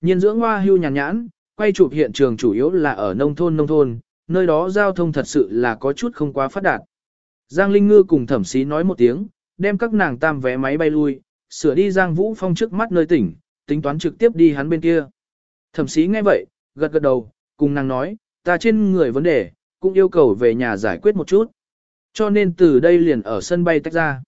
Nhiên dưỡng hoa hưu nhàn nhãn, quay chụp hiện trường chủ yếu là ở nông thôn nông thôn, nơi đó giao thông thật sự là có chút không quá phát đạt. Giang Linh Ngư cùng thẩm sĩ nói một tiếng, đem các nàng tam vé máy bay lui, sửa đi Giang Vũ Phong trước mắt nơi tỉnh, tính toán trực tiếp đi hắn bên kia. Thẩm sĩ nghe vậy, gật gật đầu, cùng nàng nói, ta trên người vấn đề, cũng yêu cầu về nhà giải quyết một chút. Cho nên từ đây liền ở sân bay tách ra.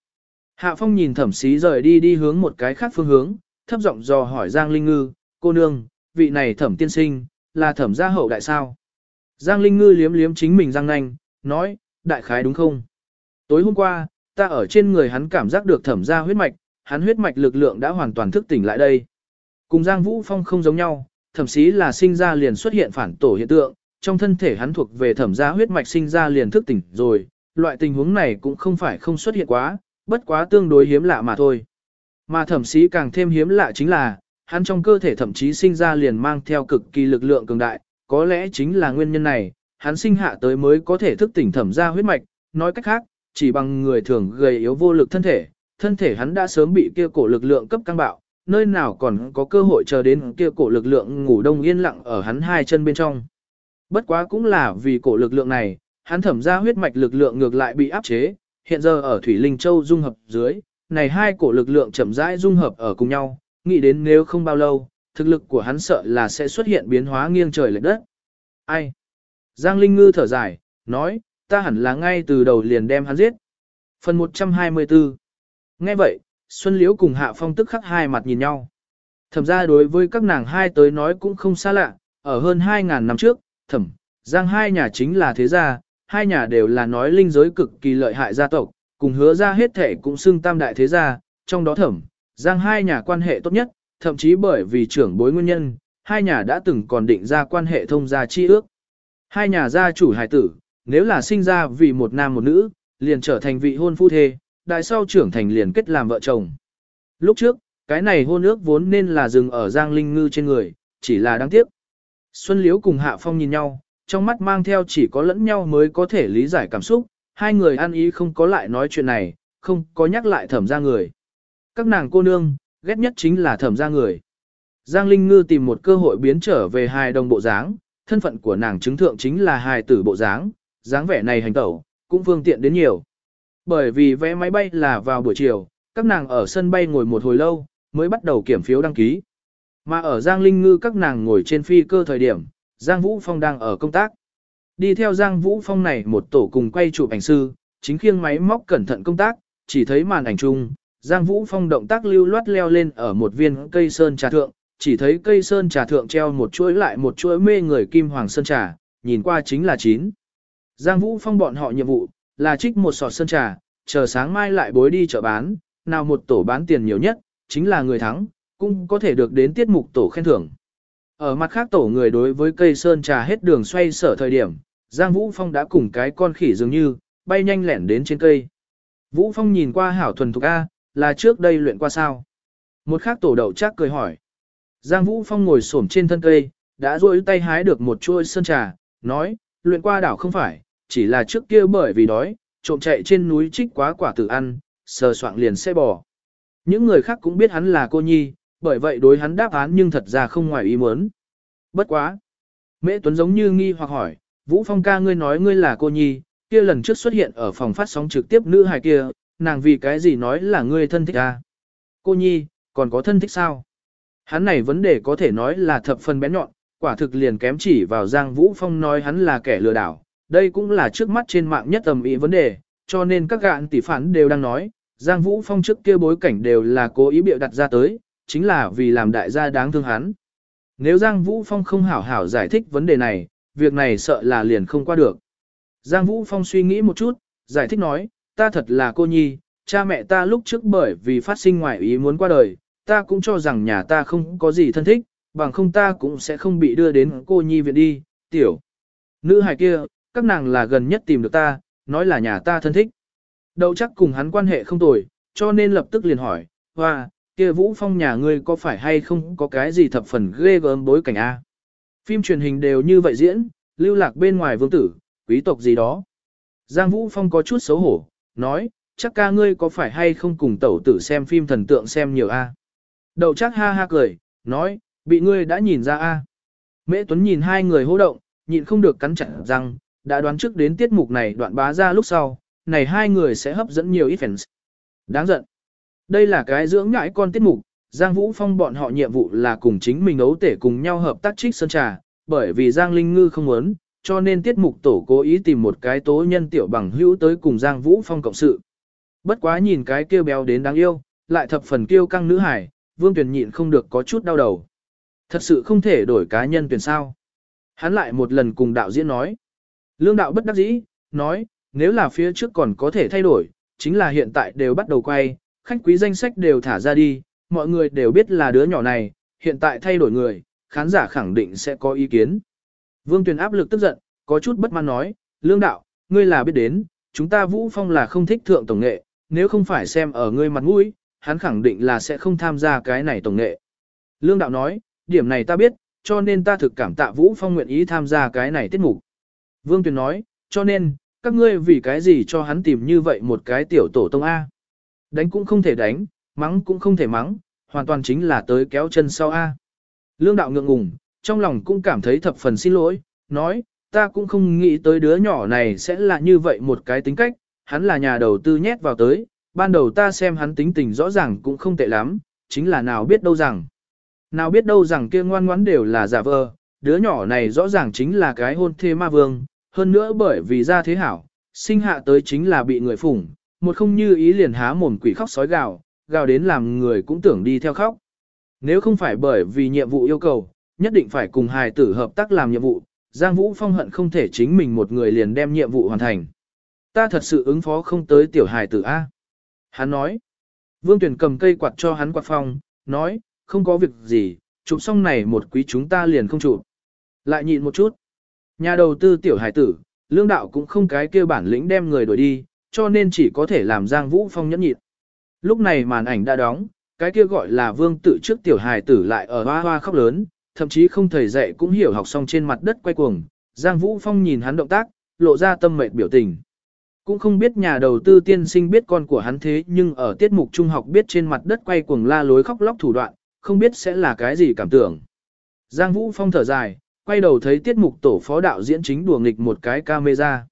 Hạ Phong nhìn thẩm sĩ rời đi đi hướng một cái khác phương hướng, thấp giọng dò hỏi Giang Linh Ngư, cô nương, vị này thẩm tiên sinh, là thẩm gia hậu đại sao? Giang Linh Ngư liếm liếm chính mình răng nanh, nói, đại khái đúng không? Tối hôm qua, ta ở trên người hắn cảm giác được thẩm gia huyết mạch, hắn huyết mạch lực lượng đã hoàn toàn thức tỉnh lại đây. Cùng Giang Vũ Phong không giống nhau, thậm chí là sinh ra liền xuất hiện phản tổ hiện tượng, trong thân thể hắn thuộc về thẩm gia huyết mạch sinh ra liền thức tỉnh rồi, loại tình huống này cũng không phải không xuất hiện quá, bất quá tương đối hiếm lạ mà thôi. Mà thẩm sĩ càng thêm hiếm lạ chính là, hắn trong cơ thể thậm chí sinh ra liền mang theo cực kỳ lực lượng cường đại, có lẽ chính là nguyên nhân này, hắn sinh hạ tới mới có thể thức tỉnh thẩm ra huyết mạch, nói cách khác, chỉ bằng người thường gầy yếu vô lực thân thể, thân thể hắn đã sớm bị kia cổ lực lượng cấp căng bạo, nơi nào còn có cơ hội chờ đến kia cổ lực lượng ngủ đông yên lặng ở hắn hai chân bên trong. Bất quá cũng là vì cổ lực lượng này, hắn thẩm ra huyết mạch lực lượng ngược lại bị áp chế, hiện giờ ở Thủy Linh Châu dung hợp dưới, này hai cổ lực lượng chậm rãi dung hợp ở cùng nhau, nghĩ đến nếu không bao lâu, thực lực của hắn sợ là sẽ xuất hiện biến hóa nghiêng trời lệch đất. Ai? Giang Linh Ngư thở dài, nói, ta hẳn là ngay từ đầu liền đem hắn giết. Phần 124 Nghe vậy, Xuân Liễu cùng Hạ Phong tức khắc hai mặt nhìn nhau. Thẩm ra đối với các nàng hai tới nói cũng không xa lạ, ở hơn 2.000 năm trước, thẩm, Giang hai nhà chính là thế gia, hai nhà đều là nói linh giới cực kỳ lợi hại gia tộc, cùng hứa ra hết thể cũng xưng tam đại thế gia, trong đó thẩm, Giang hai nhà quan hệ tốt nhất, thậm chí bởi vì trưởng bối nguyên nhân, hai nhà đã từng còn định ra quan hệ thông gia chi ước. Hai nhà gia chủ hài tử, nếu là sinh ra vì một nam một nữ, liền trở thành vị hôn phu thê, đại sau trưởng thành liền kết làm vợ chồng. Lúc trước, cái này hôn ước vốn nên là dừng ở Giang Linh Ngư trên người, chỉ là đáng tiếc. Xuân Liễu cùng Hạ Phong nhìn nhau, trong mắt mang theo chỉ có lẫn nhau mới có thể lý giải cảm xúc, hai người ăn ý không có lại nói chuyện này, không có nhắc lại thẩm ra người. Các nàng cô nương, ghét nhất chính là thẩm ra người. Giang Linh Ngư tìm một cơ hội biến trở về hài đồng bộ dáng, thân phận của nàng chứng thượng chính là hài tử bộ dáng, dáng vẻ này hành tẩu, cũng phương tiện đến nhiều. Bởi vì vé máy bay là vào buổi chiều, các nàng ở sân bay ngồi một hồi lâu, mới bắt đầu kiểm phiếu đăng ký. Mà ở Giang Linh Ngư các nàng ngồi trên phi cơ thời điểm, Giang Vũ Phong đang ở công tác. Đi theo Giang Vũ Phong này một tổ cùng quay chụp ảnh sư, chính khiêng máy móc cẩn thận công tác, chỉ thấy màn ảnh chung, Giang Vũ Phong động tác lưu loát leo lên ở một viên cây sơn trà thượng, chỉ thấy cây sơn trà thượng treo một chuỗi lại một chuỗi mê người kim hoàng sơn trà, nhìn qua chính là chín. Giang Vũ Phong bọn họ nhiệm vụ, là trích một sọt sơn trà, chờ sáng mai lại bối đi chợ bán, nào một tổ bán tiền nhiều nhất, chính là người thắng, cũng có thể được đến tiết mục tổ khen thưởng. Ở mặt khác tổ người đối với cây sơn trà hết đường xoay sở thời điểm, Giang Vũ Phong đã cùng cái con khỉ dường như, bay nhanh lẻn đến trên cây. Vũ Phong nhìn qua hảo thuần thục A, là trước đây luyện qua sao? Một khác tổ đậu chắc cười hỏi. Giang Vũ Phong ngồi xổm trên thân cây, đã rôi tay hái được một chuôi sơn trà, nói, luyện qua đảo không phải, chỉ là trước kia bởi vì đói, trộm chạy trên núi trích quá quả tử ăn, sờ soạng liền xe bò. Những người khác cũng biết hắn là cô nhi, bởi vậy đối hắn đáp án nhưng thật ra không ngoài ý muốn. Bất quá. Mễ Tuấn giống như nghi hoặc hỏi, Vũ Phong ca ngươi nói ngươi là cô nhi, kia lần trước xuất hiện ở phòng phát sóng trực tiếp nữ hài kia, nàng vì cái gì nói là ngươi thân thích à? Cô nhi, còn có thân thích sao? Hắn này vấn đề có thể nói là thập phần bén nhọn, quả thực liền kém chỉ vào Giang Vũ Phong nói hắn là kẻ lừa đảo. Đây cũng là trước mắt trên mạng nhất tầm ý vấn đề, cho nên các gạn tỷ phản đều đang nói, Giang Vũ Phong trước kia bối cảnh đều là cố ý biểu đặt ra tới, chính là vì làm đại gia đáng thương hắn. Nếu Giang Vũ Phong không hảo hảo giải thích vấn đề này, việc này sợ là liền không qua được. Giang Vũ Phong suy nghĩ một chút, giải thích nói, ta thật là cô nhi, cha mẹ ta lúc trước bởi vì phát sinh ngoại ý muốn qua đời, ta cũng cho rằng nhà ta không có gì thân thích, bằng không ta cũng sẽ không bị đưa đến cô nhi viện đi, tiểu. Nữ hài kia, các nàng là gần nhất tìm được ta, nói là nhà ta thân thích. Đậu chắc cùng hắn quan hệ không tồi, cho nên lập tức liền hỏi, hoa, kia Vũ Phong nhà ngươi có phải hay không có cái gì thập phần ghê gớm bối cảnh A. Phim truyền hình đều như vậy diễn, lưu lạc bên ngoài vương tử, quý tộc gì đó. Giang Vũ Phong có chút xấu hổ, nói, chắc ca ngươi có phải hay không cùng tẩu tử xem phim thần tượng xem nhiều A. Đậu chắc ha ha cười, nói, Bị ngươi đã nhìn ra a. Mễ Tuấn nhìn hai người hô động, nhịn không được cắn chặt răng, đã đoán trước đến tiết mục này đoạn bá ra lúc sau, này hai người sẽ hấp dẫn nhiều ít fans. Đáng giận. Đây là cái dưỡng ngãi con tiết mục, Giang Vũ Phong bọn họ nhiệm vụ là cùng chính mình ấu tể cùng nhau hợp tác trích sơn trà, bởi vì Giang Linh Ngư không muốn, cho nên tiết mục tổ cố ý tìm một cái tố nhân tiểu bằng hữu tới cùng Giang Vũ Phong cộng sự. Bất quá nhìn cái kêu béo đến đáng yêu, lại thập phần kiêu căng nữ hải, Vương Tuyền nhịn không được có chút đau đầu. Thật sự không thể đổi cá nhân tuyển sao. Hắn lại một lần cùng đạo diễn nói. Lương đạo bất đắc dĩ, nói, nếu là phía trước còn có thể thay đổi, chính là hiện tại đều bắt đầu quay, khách quý danh sách đều thả ra đi, mọi người đều biết là đứa nhỏ này, hiện tại thay đổi người, khán giả khẳng định sẽ có ý kiến. Vương Tuyền áp lực tức giận, có chút bất mãn nói, lương đạo, ngươi là biết đến, chúng ta Vũ Phong là không thích thượng tổng nghệ, nếu không phải xem ở ngươi mặt mũi, hắn khẳng định là sẽ không tham gia cái này tổng nghệ. Lương đạo nói, điểm này ta biết, cho nên ta thực cảm tạ Vũ Phong nguyện ý tham gia cái này tiết mục. Vương Tuyền nói, cho nên, các ngươi vì cái gì cho hắn tìm như vậy một cái tiểu tổ tông A. Đánh cũng không thể đánh, mắng cũng không thể mắng, hoàn toàn chính là tới kéo chân sau A. Lương đạo ngượng ngùng, trong lòng cũng cảm thấy thập phần xin lỗi, nói, ta cũng không nghĩ tới đứa nhỏ này sẽ là như vậy một cái tính cách, hắn là nhà đầu tư nhét vào tới, ban đầu ta xem hắn tính tình rõ ràng cũng không tệ lắm, chính là nào biết đâu rằng. Nào biết đâu rằng kia ngoan ngoãn đều là giả vờ, đứa nhỏ này rõ ràng chính là cái hôn thê ma vương, hơn nữa bởi vì ra thế hảo, sinh hạ tới chính là bị người phủng, một không như ý liền há mồm quỷ khóc sói gào, gào đến làm người cũng tưởng đi theo khóc. Nếu không phải bởi vì nhiệm vụ yêu cầu, nhất định phải cùng hài tử hợp tác làm nhiệm vụ, Giang Vũ Phong hận không thể chính mình một người liền đem nhiệm vụ hoàn thành. Ta thật sự ứng phó không tới tiểu hài tử A. Hắn nói. Vương Tuyển cầm cây quạt cho hắn quạt phong, nói, không có việc gì, chụp xong này một quý chúng ta liền không chụp. Lại nhịn một chút. Nhà đầu tư tiểu hài tử, lương đạo cũng không cái kia bản lĩnh đem người đuổi đi, cho nên chỉ có thể làm Giang Vũ Phong nhẫn nhịn. Lúc này màn ảnh đã đóng, cái kia gọi là vương tự trước tiểu hài tử lại ở hoa hoa khóc lớn, thậm chí không thầy dạy cũng hiểu học xong trên mặt đất quay cuồng. Giang Vũ Phong nhìn hắn động tác, lộ ra tâm mệt biểu tình. Cũng không biết nhà đầu tư tiên sinh biết con của hắn thế nhưng ở tiết mục trung học biết trên mặt đất quay cuồng la lối khóc lóc thủ đoạn, không biết sẽ là cái gì cảm tưởng. Giang Vũ Phong thở dài, quay đầu thấy tiết mục tổ phó đạo diễn chính đùa nghịch một cái camera.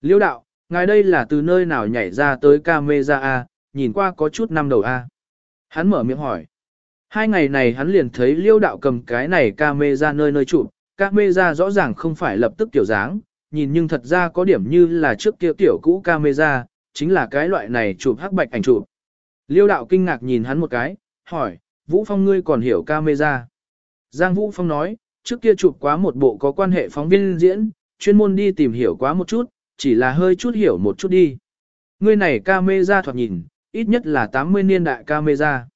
Liêu đạo, ngài đây là từ nơi nào nhảy ra tới camera A, nhìn qua có chút năm đầu A. Hắn mở miệng hỏi. Hai ngày này hắn liền thấy liêu đạo cầm cái này camera nơi nơi chụp, camera rõ ràng không phải lập tức tiểu dáng, nhìn nhưng thật ra có điểm như là trước kia tiểu cũ camera, chính là cái loại này chụp hắc bạch ảnh chụp. Liêu đạo kinh ngạc nhìn hắn một cái, hỏi, Vũ Phong ngươi còn hiểu camera. Giang Vũ Phong nói, trước kia chụp quá một bộ có quan hệ phóng viên diễn, chuyên môn đi tìm hiểu quá một chút, chỉ là hơi chút hiểu một chút đi. Ngươi này camera thoạt nhìn, ít nhất là 80 niên đại camera.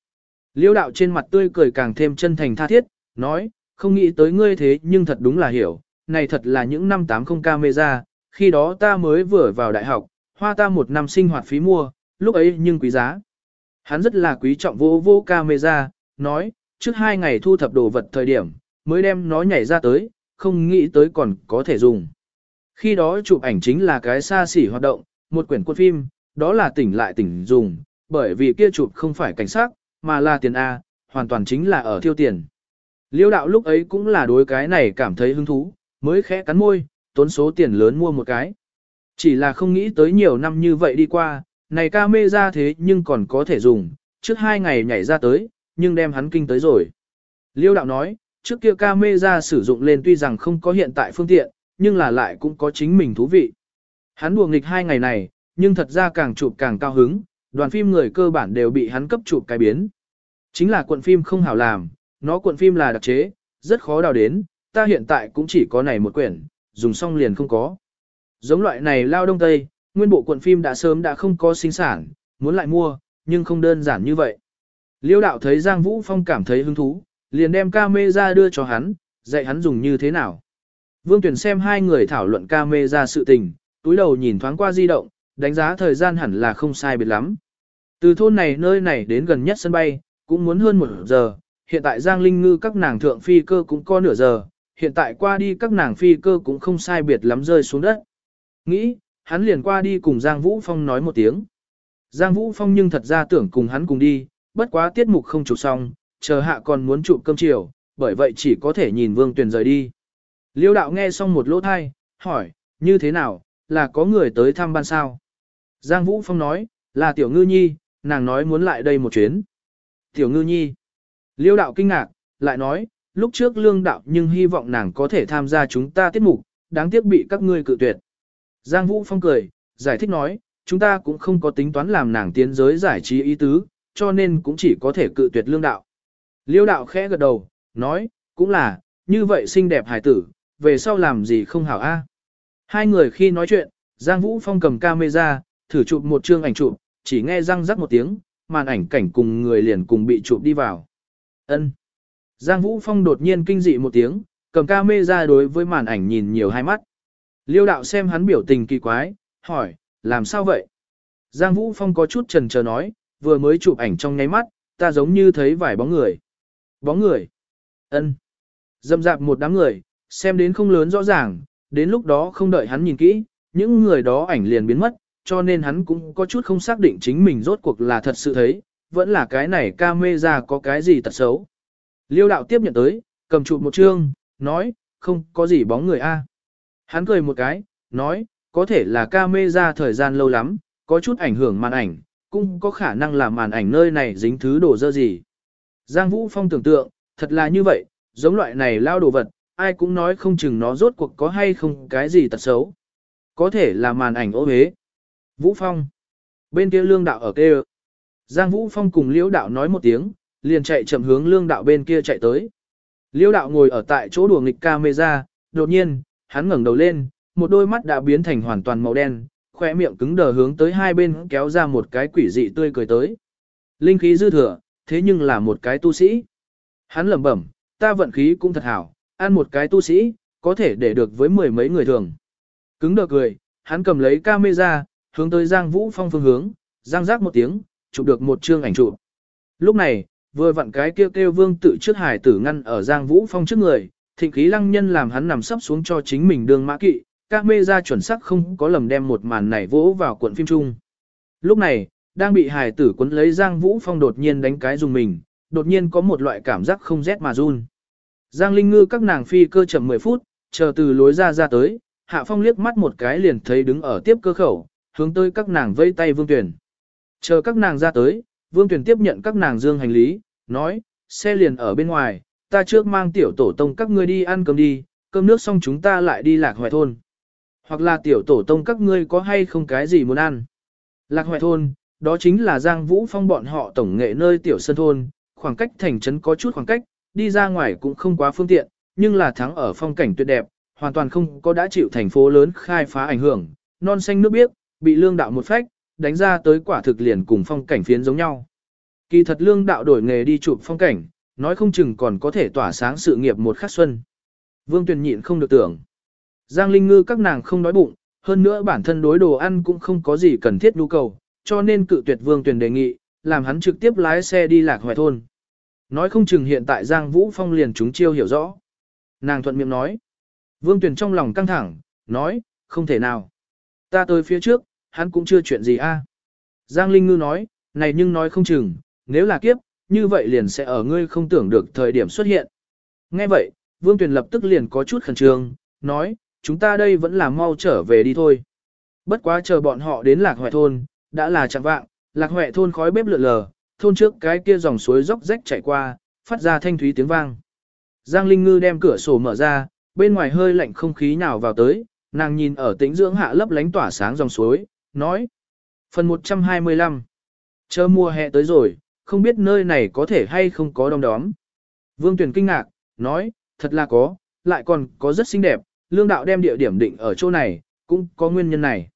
Liêu đạo trên mặt tươi cười càng thêm chân thành tha thiết, nói, không nghĩ tới ngươi thế nhưng thật đúng là hiểu, này thật là những năm 80 camera, khi đó ta mới vừa vào đại học, hoa ta một năm sinh hoạt phí mua, lúc ấy nhưng quý giá. Hắn rất là quý trọng vô vô camera, nói, trước hai ngày thu thập đồ vật thời điểm, mới đem nó nhảy ra tới, không nghĩ tới còn có thể dùng. Khi đó chụp ảnh chính là cái xa xỉ hoạt động, một quyển quân phim, đó là tỉnh lại tỉnh dùng, bởi vì kia chụp không phải cảnh sát, mà là tiền A, hoàn toàn chính là ở tiêu tiền. Liêu đạo lúc ấy cũng là đối cái này cảm thấy hứng thú, mới khẽ cắn môi, tốn số tiền lớn mua một cái. Chỉ là không nghĩ tới nhiều năm như vậy đi qua, này ca mê ra thế nhưng còn có thể dùng, trước hai ngày nhảy ra tới, nhưng đem hắn kinh tới rồi. Liêu đạo nói, trước kia ca mê ra sử dụng lên tuy rằng không có hiện tại phương tiện, nhưng là lại cũng có chính mình thú vị. Hắn đùa nghịch hai ngày này, nhưng thật ra càng chụp càng cao hứng, đoàn phim người cơ bản đều bị hắn cấp chụp cái biến. Chính là cuộn phim không hảo làm, nó cuộn phim là đặc chế, rất khó đào đến, ta hiện tại cũng chỉ có này một quyển, dùng xong liền không có. Giống loại này lao đông tây, nguyên bộ cuộn phim đã sớm đã không có sinh sản, muốn lại mua, nhưng không đơn giản như vậy. Liêu đạo thấy Giang Vũ Phong cảm thấy hứng thú, liền đem camera đưa cho hắn, dạy hắn dùng như thế nào. Vương Tuyển xem hai người thảo luận camera sự tình, túi đầu nhìn thoáng qua di động, đánh giá thời gian hẳn là không sai biệt lắm. Từ thôn này nơi này đến gần nhất sân bay, cũng muốn hơn một giờ, hiện tại Giang Linh Ngư các nàng thượng phi cơ cũng có nửa giờ, hiện tại qua đi các nàng phi cơ cũng không sai biệt lắm rơi xuống đất. Nghĩ, hắn liền qua đi cùng Giang Vũ Phong nói một tiếng. Giang Vũ Phong nhưng thật ra tưởng cùng hắn cùng đi, bất quá tiết mục không chụp xong, chờ hạ còn muốn chụp cơm chiều, bởi vậy chỉ có thể nhìn Vương Tuyền rời đi. Liêu đạo nghe xong một lỗ thai, hỏi, như thế nào, là có người tới thăm ban sao? Giang Vũ Phong nói, là Tiểu Ngư Nhi, nàng nói muốn lại đây một chuyến. Tiểu Ngư Nhi. Liêu đạo kinh ngạc, lại nói, lúc trước lương đạo nhưng hy vọng nàng có thể tham gia chúng ta tiết mục, đáng tiếc bị các ngươi cự tuyệt. Giang Vũ Phong cười, giải thích nói, chúng ta cũng không có tính toán làm nàng tiến giới giải trí ý tứ, cho nên cũng chỉ có thể cự tuyệt lương đạo. Liêu đạo khẽ gật đầu, nói, cũng là, như vậy xinh đẹp hải tử, về sau làm gì không hảo a? Hai người khi nói chuyện, Giang Vũ Phong cầm camera, thử chụp một chương ảnh chụp, chỉ nghe răng rắc một tiếng, màn ảnh cảnh cùng người liền cùng bị chụp đi vào. Ân. Giang Vũ Phong đột nhiên kinh dị một tiếng, cầm camera đối với màn ảnh nhìn nhiều hai mắt. Liêu đạo xem hắn biểu tình kỳ quái, hỏi, làm sao vậy? Giang Vũ Phong có chút trần chờ nói, vừa mới chụp ảnh trong nháy mắt, ta giống như thấy vài bóng người. Bóng người? Ân. Dâm dạp một đám người, xem đến không lớn rõ ràng, đến lúc đó không đợi hắn nhìn kỹ, những người đó ảnh liền biến mất, cho nên hắn cũng có chút không xác định chính mình rốt cuộc là thật sự thấy, vẫn là cái này ca mê ra có cái gì tật xấu. Liêu đạo tiếp nhận tới, cầm chụp một chương, nói, không có gì bóng người a. Hắn cười một cái, nói, có thể là ca mê ra thời gian lâu lắm, có chút ảnh hưởng màn ảnh, cũng có khả năng là màn ảnh nơi này dính thứ đổ dơ gì. Giang Vũ Phong tưởng tượng, thật là như vậy, giống loại này lao đồ vật, ai cũng nói không chừng nó rốt cuộc có hay không cái gì tật xấu. Có thể là màn ảnh ô hế. Vũ Phong. Bên kia lương đạo ở kêu. Giang Vũ Phong cùng liễu đạo nói một tiếng, liền chạy chậm hướng lương đạo bên kia chạy tới. Liễu đạo ngồi ở tại chỗ đùa nghịch camera, đột nhiên, hắn ngẩng đầu lên, một đôi mắt đã biến thành hoàn toàn màu đen, khỏe miệng cứng đờ hướng tới hai bên kéo ra một cái quỷ dị tươi cười tới. Linh khí dư thừa, thế nhưng là một cái tu sĩ. Hắn lẩm bẩm, ta vận khí cũng thật hảo, ăn một cái tu sĩ, có thể để được với mười mấy người thường. Cứng đờ cười, hắn cầm lấy camera, hướng tới Giang Vũ Phong phương hướng, giang giác một tiếng, chụp được một chương ảnh chụp. Lúc này, vừa vặn cái kêu kêu vương tự trước hải tử ngăn ở Giang Vũ Phong trước người, thịnh khí lăng nhân làm hắn nằm sấp xuống cho chính mình đường mã kỵ, các mê ra chuẩn xác không có lầm đem một màn này vỗ vào cuộn phim chung. Lúc này, đang bị hải tử cuốn lấy Giang Vũ Phong đột nhiên đánh cái dùng mình, đột nhiên có một loại cảm giác không rét mà run. Giang Linh Ngư các nàng phi cơ chậm 10 phút, chờ từ lối ra ra tới, Hạ Phong liếc mắt một cái liền thấy đứng ở tiếp cơ khẩu, hướng tới các nàng vây tay Vương Tuyển. Chờ các nàng ra tới, Vương Tuyển tiếp nhận các nàng dương hành lý, nói, xe liền ở bên ngoài, ta trước mang tiểu tổ tông các ngươi đi ăn cơm đi, cơm nước xong chúng ta lại đi lạc hoài thôn. Hoặc là tiểu tổ tông các ngươi có hay không cái gì muốn ăn. Lạc hoài thôn, đó chính là Giang Vũ Phong bọn họ tổng nghệ nơi tiểu sân thôn, khoảng cách thành trấn có chút khoảng cách, đi ra ngoài cũng không quá phương tiện, nhưng là thắng ở phong cảnh tuyệt đẹp, hoàn toàn không có đã chịu thành phố lớn khai phá ảnh hưởng, non xanh nước biếc, bị lương đạo một phách, đánh ra tới quả thực liền cùng phong cảnh phiến giống nhau. Kỳ thật lương đạo đổi nghề đi chụp phong cảnh, nói không chừng còn có thể tỏa sáng sự nghiệp một khắc xuân. Vương Tuyền nhịn không được tưởng. Giang Linh Ngư các nàng không đói bụng, hơn nữa bản thân đối đồ ăn cũng không có gì cần thiết nhu cầu, cho nên cự tuyệt Vương Tuyền đề nghị, làm hắn trực tiếp lái xe đi lạc hoài thôn. Nói không chừng hiện tại Giang Vũ Phong liền chúng chiêu hiểu rõ. Nàng thuận miệng nói. Vương Tuyền trong lòng căng thẳng, nói, không thể nào. Ta tới phía trước, hắn cũng chưa chuyện gì a. Giang Linh Ngư nói, này nhưng nói không chừng, nếu là kiếp, như vậy liền sẽ ở ngươi không tưởng được thời điểm xuất hiện. Nghe vậy, Vương Tuyền lập tức liền có chút khẩn trương, nói, chúng ta đây vẫn là mau trở về đi thôi. Bất quá chờ bọn họ đến Lạc Hoại Thôn, đã là chẳng vạng, Lạc Hoại Thôn khói bếp lượn lờ, thôn trước cái kia dòng suối róc rách chảy qua, phát ra thanh thúy tiếng vang. Giang Linh Ngư đem cửa sổ mở ra, bên ngoài hơi lạnh không khí nào vào tới, nàng nhìn ở tĩnh dưỡng hạ lấp lánh tỏa sáng dòng suối, nói. Phần 125 Chờ mùa hè tới rồi, không biết nơi này có thể hay không có đông đóm. Vương Tuyền kinh ngạc, nói, thật là có, lại còn có rất xinh đẹp, lương đạo đem địa điểm định ở chỗ này, cũng có nguyên nhân này.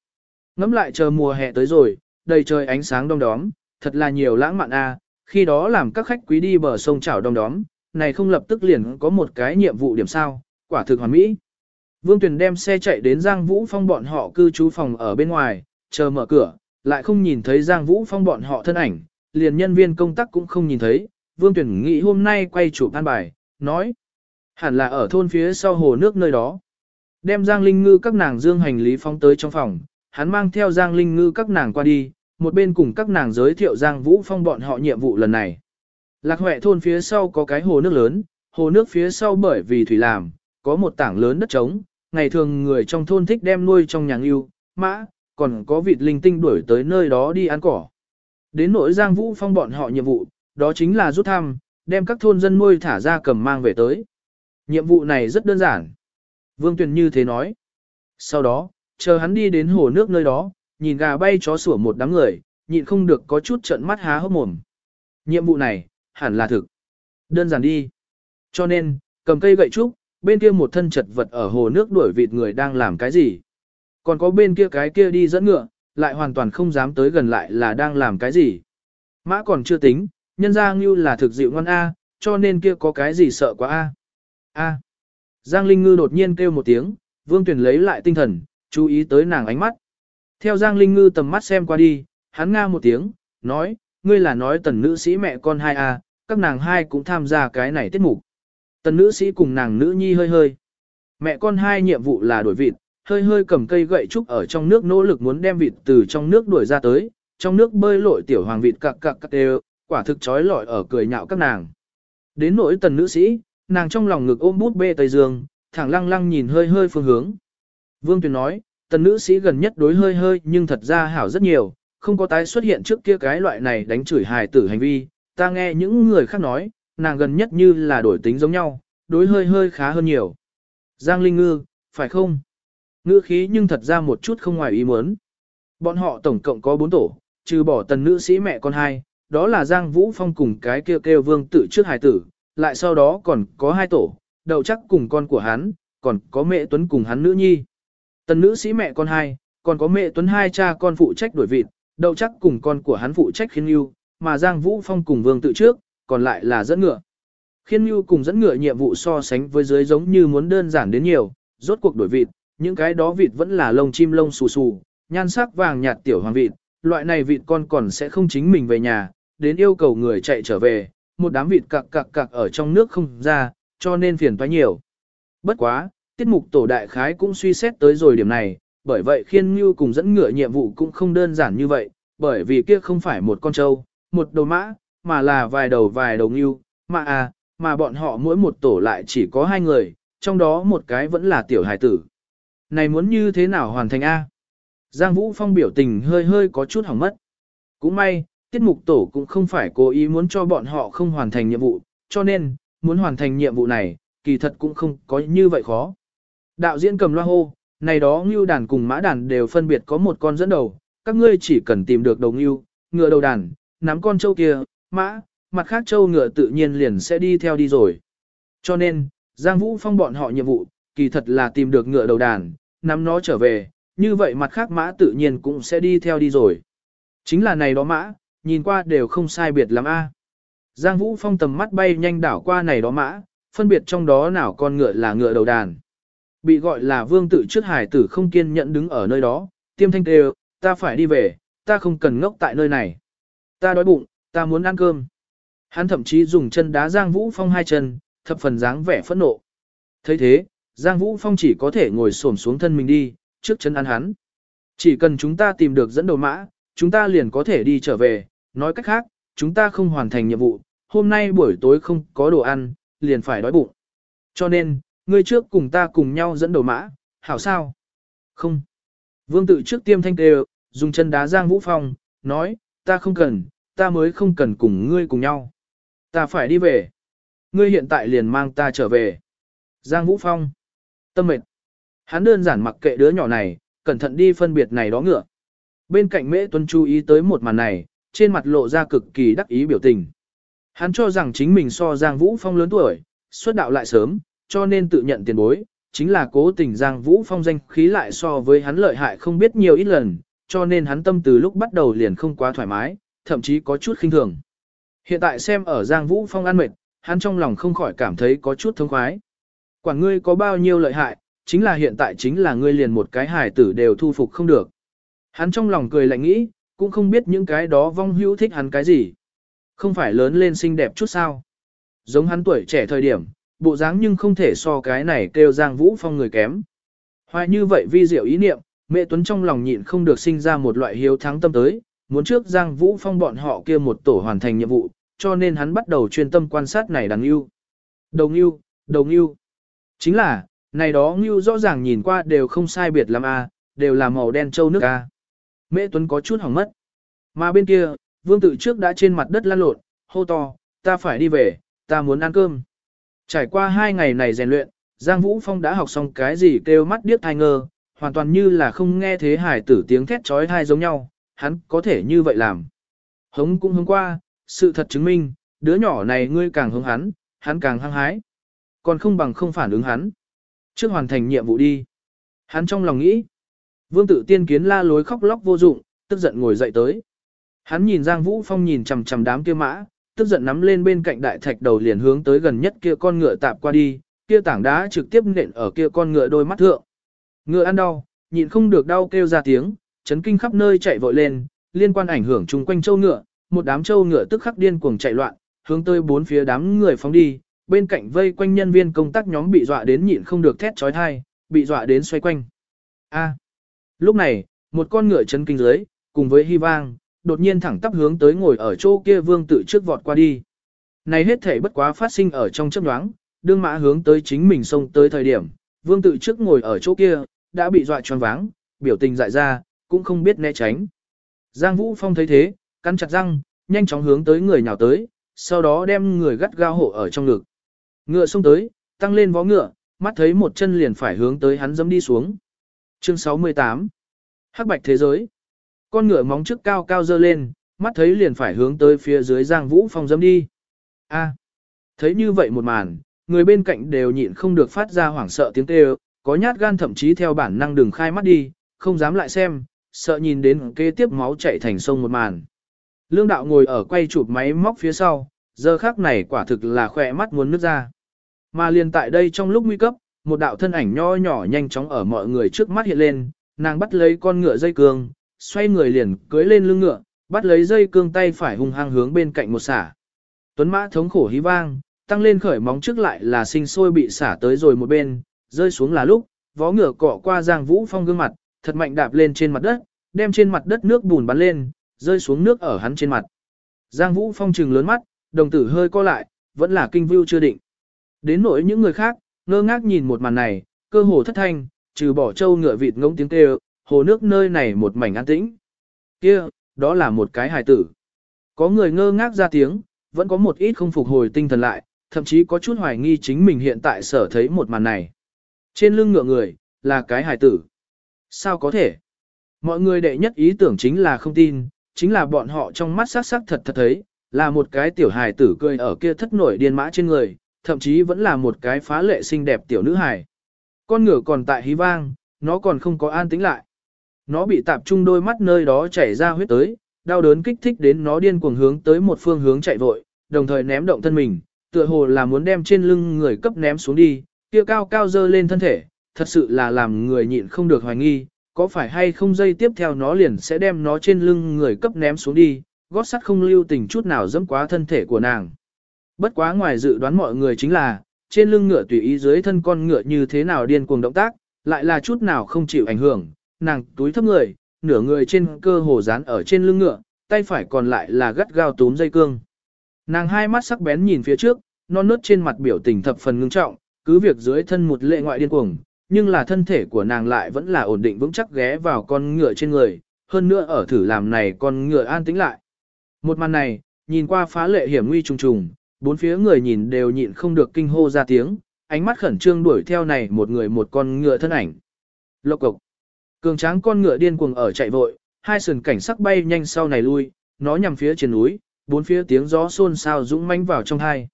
Ngắm lại chờ mùa hè tới rồi, đầy trời ánh sáng đông đóm, thật là nhiều lãng mạn a. khi đó làm các khách quý đi bờ sông chảo đông đóm, này không lập tức liền có một cái nhiệm vụ điểm sao, quả thực hoàn mỹ. Vương Tuyền đem xe chạy đến Giang Vũ Phong bọn họ cư trú phòng ở bên ngoài, chờ mở cửa, lại không nhìn thấy Giang Vũ Phong bọn họ thân ảnh, liền nhân viên công tác cũng không nhìn thấy. Vương Tuyền nghĩ hôm nay quay chụp an bài, nói, hẳn là ở thôn phía sau hồ nước nơi đó. Đem Giang Linh Ngư các nàng dương hành lý phóng tới trong phòng, hắn mang theo Giang Linh Ngư các nàng qua đi, một bên cùng các nàng giới thiệu Giang Vũ Phong bọn họ nhiệm vụ lần này. Lạc Huệ thôn phía sau có cái hồ nước lớn, hồ nước phía sau bởi vì thủy làm, có một tảng lớn đất trống, ngày thường người trong thôn thích đem nuôi trong nhà yêu mã, còn có vịt linh tinh đuổi tới nơi đó đi ăn cỏ. Đến nỗi Giang Vũ Phong bọn họ nhiệm vụ, đó chính là rút thăm, đem các thôn dân nuôi thả ra cầm mang về tới. Nhiệm vụ này rất đơn giản. Vương Tuyền như thế nói. Sau đó, chờ hắn đi đến hồ nước nơi đó, nhìn gà bay chó sủa một đám người, nhịn không được có chút trận mắt há hốc mồm. Nhiệm vụ này, hẳn là thực. Đơn giản đi. Cho nên, cầm cây gậy trúc, bên kia một thân chật vật ở hồ nước đuổi vịt người đang làm cái gì. Còn có bên kia cái kia đi dẫn ngựa, lại hoàn toàn không dám tới gần lại là đang làm cái gì. Mã còn chưa tính, nhân ra ngưu là thực dịu ngon A, cho nên kia có cái gì sợ quá A. A. Giang Linh Ngư đột nhiên kêu một tiếng, Vương Tuyền lấy lại tinh thần, chú ý tới nàng ánh mắt. Theo Giang Linh Ngư tầm mắt xem qua đi, hắn nga một tiếng, nói, ngươi là nói tần nữ sĩ mẹ con hai a, các nàng hai cũng tham gia cái này tiết mục. Tần nữ sĩ cùng nàng nữ nhi hơi hơi. Mẹ con hai nhiệm vụ là đuổi vịt, hơi hơi cầm cây gậy trúc ở trong nước nỗ lực muốn đem vịt từ trong nước đuổi ra tới, trong nước bơi lội tiểu hoàng vịt cặc cặc cặc đều, quả thực trói lọi ở cười nhạo các nàng. Đến nỗi tần nữ sĩ, nàng trong lòng ngực ôm bút bê Tây Dương, thẳng lăng lăng nhìn hơi hơi phương hướng. Vương Tuyền nói, tần nữ sĩ gần nhất đối hơi hơi nhưng thật ra hảo rất nhiều, không có tái xuất hiện trước kia cái loại này đánh chửi hài tử hành vi, ta nghe những người khác nói, nàng gần nhất như là đổi tính giống nhau, đối hơi hơi khá hơn nhiều. Giang Linh Ngư, phải không? Ngữ khí nhưng thật ra một chút không ngoài ý muốn. Bọn họ tổng cộng có bốn tổ, trừ bỏ tần nữ sĩ mẹ con hai, đó là Giang Vũ Phong cùng cái kêu kêu vương tự trước hài tử, lại sau đó còn có hai tổ, đầu chắc cùng con của hắn, còn có mẹ Tuấn cùng hắn nữ nhi. Tần nữ sĩ mẹ con hai, còn có mẹ Tuấn hai cha con phụ trách đuổi vịt, đầu chắc cùng con của hắn phụ trách khiến yêu, mà Giang Vũ Phong cùng vương tự trước, còn lại là dẫn ngựa. Khiên Nhu cùng dẫn ngựa nhiệm vụ so sánh với dưới giống như muốn đơn giản đến nhiều, rốt cuộc đổi vịt, những cái đó vịt vẫn là lông chim lông xù xù, nhan sắc vàng nhạt tiểu hoàng vịt, loại này vịt con còn sẽ không chính mình về nhà, đến yêu cầu người chạy trở về, một đám vịt cặc cặc cặc ở trong nước không ra, cho nên phiền toái nhiều. Bất quá, tiết mục tổ đại khái cũng suy xét tới rồi điểm này, bởi vậy khiên Nhu cùng dẫn ngựa nhiệm vụ cũng không đơn giản như vậy, bởi vì kia không phải một con trâu, một đầu mã, mà là vài đầu vài đầu ngưu, mà à, mà bọn họ mỗi một tổ lại chỉ có hai người, trong đó một cái vẫn là tiểu hải tử. Này muốn như thế nào hoàn thành A? Giang Vũ Phong biểu tình hơi hơi có chút hỏng mất. Cũng may, tiết mục tổ cũng không phải cố ý muốn cho bọn họ không hoàn thành nhiệm vụ, cho nên, muốn hoàn thành nhiệm vụ này, kỳ thật cũng không có như vậy khó. Đạo diễn cầm loa hô, này đó ngưu đàn cùng mã đàn đều phân biệt có một con dẫn đầu, các ngươi chỉ cần tìm được đầu ngưu, ngựa đầu đàn, nắm con trâu kia, mã, mặt khác châu ngựa tự nhiên liền sẽ đi theo đi rồi. Cho nên, Giang Vũ Phong bọn họ nhiệm vụ, kỳ thật là tìm được ngựa đầu đàn, nắm nó trở về, như vậy mặt khác mã tự nhiên cũng sẽ đi theo đi rồi. Chính là này đó mã, nhìn qua đều không sai biệt lắm a. Giang Vũ Phong tầm mắt bay nhanh đảo qua này đó mã, phân biệt trong đó nào con ngựa là ngựa đầu đàn. Bị gọi là vương tự trước hải tử không kiên nhẫn đứng ở nơi đó, tiêm thanh kêu, ta phải đi về, ta không cần ngốc tại nơi này. Ta đói bụng, ta muốn ăn cơm. Hắn thậm chí dùng chân đá Giang Vũ Phong hai chân, thập phần dáng vẻ phẫn nộ. thấy thế, Giang Vũ Phong chỉ có thể ngồi xổm xuống thân mình đi, trước chân ăn hắn. Chỉ cần chúng ta tìm được dẫn đầu mã, chúng ta liền có thể đi trở về, nói cách khác, chúng ta không hoàn thành nhiệm vụ, hôm nay buổi tối không có đồ ăn, liền phải đói bụng. Cho nên, ngươi trước cùng ta cùng nhau dẫn đầu mã, hảo sao? Không. Vương tự trước tiêm thanh đều, dùng chân đá Giang Vũ Phong, nói, ta không cần, ta mới không cần cùng ngươi cùng nhau. Ta phải đi về. Ngươi hiện tại liền mang ta trở về. Giang Vũ Phong. Tâm mệt. Hắn đơn giản mặc kệ đứa nhỏ này, cẩn thận đi phân biệt này đó ngựa. Bên cạnh Mễ Tuân chú ý tới một màn này, trên mặt lộ ra cực kỳ đắc ý biểu tình. Hắn cho rằng chính mình so Giang Vũ Phong lớn tuổi, xuất đạo lại sớm, cho nên tự nhận tiền bối, chính là cố tình Giang Vũ Phong danh khí lại so với hắn lợi hại không biết nhiều ít lần, cho nên hắn tâm từ lúc bắt đầu liền không quá thoải mái, thậm chí có chút khinh thường. Hiện tại xem ở Giang Vũ Phong ăn mệt, hắn trong lòng không khỏi cảm thấy có chút thông khoái. Quản ngươi có bao nhiêu lợi hại, chính là hiện tại chính là ngươi liền một cái hài tử đều thu phục không được. Hắn trong lòng cười lạnh nghĩ, cũng không biết những cái đó vong hữu thích hắn cái gì. Không phải lớn lên xinh đẹp chút sao. Giống hắn tuổi trẻ thời điểm, bộ dáng nhưng không thể so cái này kêu Giang Vũ Phong người kém. Hoài như vậy vi diệu ý niệm, mẹ Tuấn trong lòng nhịn không được sinh ra một loại hiếu thắng tâm tới, muốn trước Giang Vũ Phong bọn họ kia một tổ hoàn thành nhiệm vụ, cho nên hắn bắt đầu chuyên tâm quan sát này đàn yêu. Đầu yêu, đầu yêu. Chính là, này đó ngưu rõ ràng nhìn qua đều không sai biệt lắm a, đều là màu đen châu nước a. Mễ Tuấn có chút hỏng mất. Mà bên kia, vương tự trước đã trên mặt đất lăn lộn, hô to, ta phải đi về, ta muốn ăn cơm. Trải qua hai ngày này rèn luyện, Giang Vũ Phong đã học xong cái gì kêu mắt điếc thai ngơ, hoàn toàn như là không nghe thế hải tử tiếng thét trói thai giống nhau, hắn có thể như vậy làm. Hống cũng hống qua, sự thật chứng minh, đứa nhỏ này ngươi càng hướng hắn, hắn càng hăng hái. Còn không bằng không phản ứng hắn. Trước hoàn thành nhiệm vụ đi. Hắn trong lòng nghĩ. Vương tự tiên kiến la lối khóc lóc vô dụng, tức giận ngồi dậy tới. Hắn nhìn Giang Vũ Phong nhìn chằm chằm đám kia mã, tức giận nắm lên bên cạnh đại thạch đầu liền hướng tới gần nhất kia con ngựa tạp qua đi, kia tảng đá trực tiếp nện ở kia con ngựa đôi mắt thượng. Ngựa ăn đau, nhịn không được đau kêu ra tiếng, chấn kinh khắp nơi chạy vội lên, liên quan ảnh hưởng chung quanh châu ngựa, một đám châu ngựa tức khắc điên cuồng chạy loạn, hướng tới bốn phía đám người phóng đi, bên cạnh vây quanh nhân viên công tác nhóm bị dọa đến nhịn không được thét chói tai, bị dọa đến xoay quanh. A. Lúc này, một con ngựa chấn kinh dưới, cùng với hy vang, đột nhiên thẳng tắp hướng tới ngồi ở chỗ kia vương tự trước vọt qua đi. Này hết thể bất quá phát sinh ở trong chớp nhoáng, đương mã hướng tới chính mình xông tới thời điểm, vương tự trước ngồi ở chỗ kia, đã bị dọa choáng váng, biểu tình dại ra, cũng không biết né tránh. Giang Vũ Phong thấy thế, cắn chặt răng, nhanh chóng hướng tới người nhào tới, sau đó đem người gắt gao hộ ở trong ngực. Ngựa xông tới, tăng lên vó ngựa, mắt thấy một chân liền phải hướng tới hắn dẫm đi xuống. Chương 68 Hắc bạch thế giới Con ngựa móng trước cao cao dơ lên, mắt thấy liền phải hướng tới phía dưới Giang Vũ Phong dẫm đi. A. Thấy như vậy một màn, người bên cạnh đều nhịn không được phát ra hoảng sợ tiếng kêu, có nhát gan thậm chí theo bản năng đừng khai mắt đi, không dám lại xem, sợ nhìn đến kế tiếp máu chảy thành sông một màn. Lương đạo ngồi ở quay chụp máy móc phía sau, giờ khác này quả thực là khỏe mắt muốn nước ra. Mà liền tại đây trong lúc nguy cấp, một đạo thân ảnh nho nhỏ nhanh chóng ở mọi người trước mắt hiện lên, nàng bắt lấy con ngựa dây cương, xoay người liền cưới lên lưng ngựa, bắt lấy dây cương tay phải hung hăng hướng bên cạnh một xả. Tuấn mã thống khổ hí vang, tăng lên khởi móng trước lại là sinh sôi bị xả tới rồi một bên, rơi xuống là lúc, vó ngựa cọ qua Giang Vũ Phong gương mặt, thật mạnh đạp lên trên mặt đất, đem trên mặt đất nước bùn bắn lên, rơi xuống nước ở hắn trên mặt. Giang Vũ Phong trừng lớn mắt, đồng tử hơi co lại, vẫn là kinh view chưa định. Đến nỗi những người khác, ngơ ngác nhìn một màn này, cơ hồ thất thanh, trừ bỏ trâu ngựa vịt ngỗng tiếng kêu, hồ nước nơi này một mảnh an tĩnh. Kia, đó là một cái hài tử. Có người ngơ ngác ra tiếng, vẫn có một ít không phục hồi tinh thần lại, thậm chí có chút hoài nghi chính mình hiện tại sở thấy một màn này. Trên lưng ngựa người, là cái hài tử. Sao có thể? Mọi người đệ nhất ý tưởng chính là không tin, chính là bọn họ trong mắt sắc sắc thật thật thấy, là một cái tiểu hài tử cười ở kia thất nổi điên mã trên người, thậm chí vẫn là một cái phá lệ xinh đẹp tiểu nữ hài. Con ngựa còn tại hí vang, nó còn không có an tĩnh lại. Nó bị tạp trung đôi mắt nơi đó chảy ra huyết tới, đau đớn kích thích đến nó điên cuồng hướng tới một phương hướng chạy vội, đồng thời ném động thân mình, tựa hồ là muốn đem trên lưng người cấp ném xuống đi, kia cao cao dơ lên thân thể, thật sự là làm người nhịn không được hoài nghi, có phải hay không dây tiếp theo nó liền sẽ đem nó trên lưng người cấp ném xuống đi, gót sắt không lưu tình chút nào dẫm quá thân thể của nàng. Bất quá ngoài dự đoán mọi người chính là, trên lưng ngựa tùy ý dưới thân con ngựa như thế nào điên cuồng động tác, lại là chút nào không chịu ảnh hưởng, nàng túi thấp người, nửa người trên cơ hồ dán ở trên lưng ngựa, tay phải còn lại là gắt gao túm dây cương. Nàng hai mắt sắc bén nhìn phía trước, non nớt trên mặt biểu tình thập phần ngưng trọng, cứ việc dưới thân một lệ ngoại điên cuồng, nhưng là thân thể của nàng lại vẫn là ổn định vững chắc ghé vào con ngựa trên người, hơn nữa ở thử làm này con ngựa an tĩnh lại. Một màn này, nhìn qua phá lệ hiểm nguy trùng trùng, bốn phía người nhìn đều nhịn không được kinh hô ra tiếng, ánh mắt khẩn trương đuổi theo này một người một con ngựa thân ảnh. Lộc cục. Cường tráng con ngựa điên cuồng ở chạy vội, hai sườn cảnh sắc bay nhanh sau này lui, nó nhằm phía trên núi, bốn phía tiếng gió xôn xao dũng mãnh vào trong hai.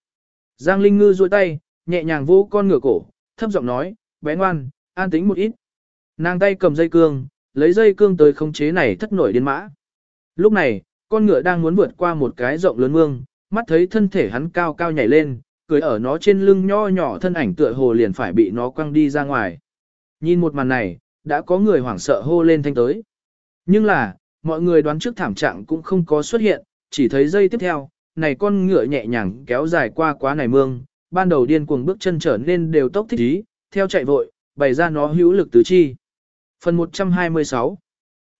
Giang Linh Ngư duỗi tay, nhẹ nhàng vỗ con ngựa cổ, thấp giọng nói, bé ngoan, an tĩnh một ít. Nàng tay cầm dây cương, lấy dây cương tới khống chế này thất nổi điên mã. Lúc này, con ngựa đang muốn vượt qua một cái rộng lớn mương, mắt thấy thân thể hắn cao cao nhảy lên, cười ở nó trên lưng nho nhỏ thân ảnh tựa hồ liền phải bị nó quăng đi ra ngoài. Nhìn một màn này, đã có người hoảng sợ hô lên thanh tới. Nhưng là, mọi người đoán trước thảm trạng cũng không có xuất hiện, chỉ thấy dây tiếp theo, này con ngựa nhẹ nhàng kéo dài qua quá này mương, ban đầu điên cuồng bước chân trở nên đều tốc thích ý, theo chạy vội, bày ra nó hữu lực tứ chi. Phần 126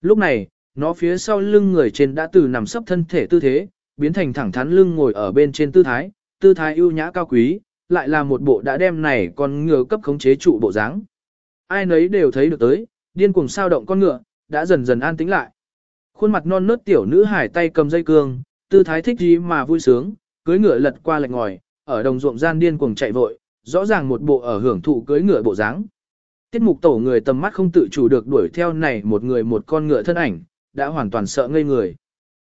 Lúc này, nó phía sau lưng người trên đã từ nằm sấp thân thể tư thế, biến thành thẳng thắn lưng ngồi ở bên trên tư thái, tư thái ưu nhã cao quý, lại là một bộ đã đem này con ngựa cấp khống chế trụ bộ dáng. Ai nấy đều thấy được tới, điên cuồng sao động con ngựa, đã dần dần an tĩnh lại. Khuôn mặt non nớt tiểu nữ hải tay cầm dây cương, tư thái thích gì mà vui sướng, cưới ngựa lật qua lệch ngòi, ở đồng ruộng gian điên cuồng chạy vội, rõ ràng một bộ ở hưởng thụ cưới ngựa bộ dáng. Tiết mục tổ người tầm mắt không tự chủ được đuổi theo này một người một con ngựa thân ảnh, đã hoàn toàn sợ ngây người.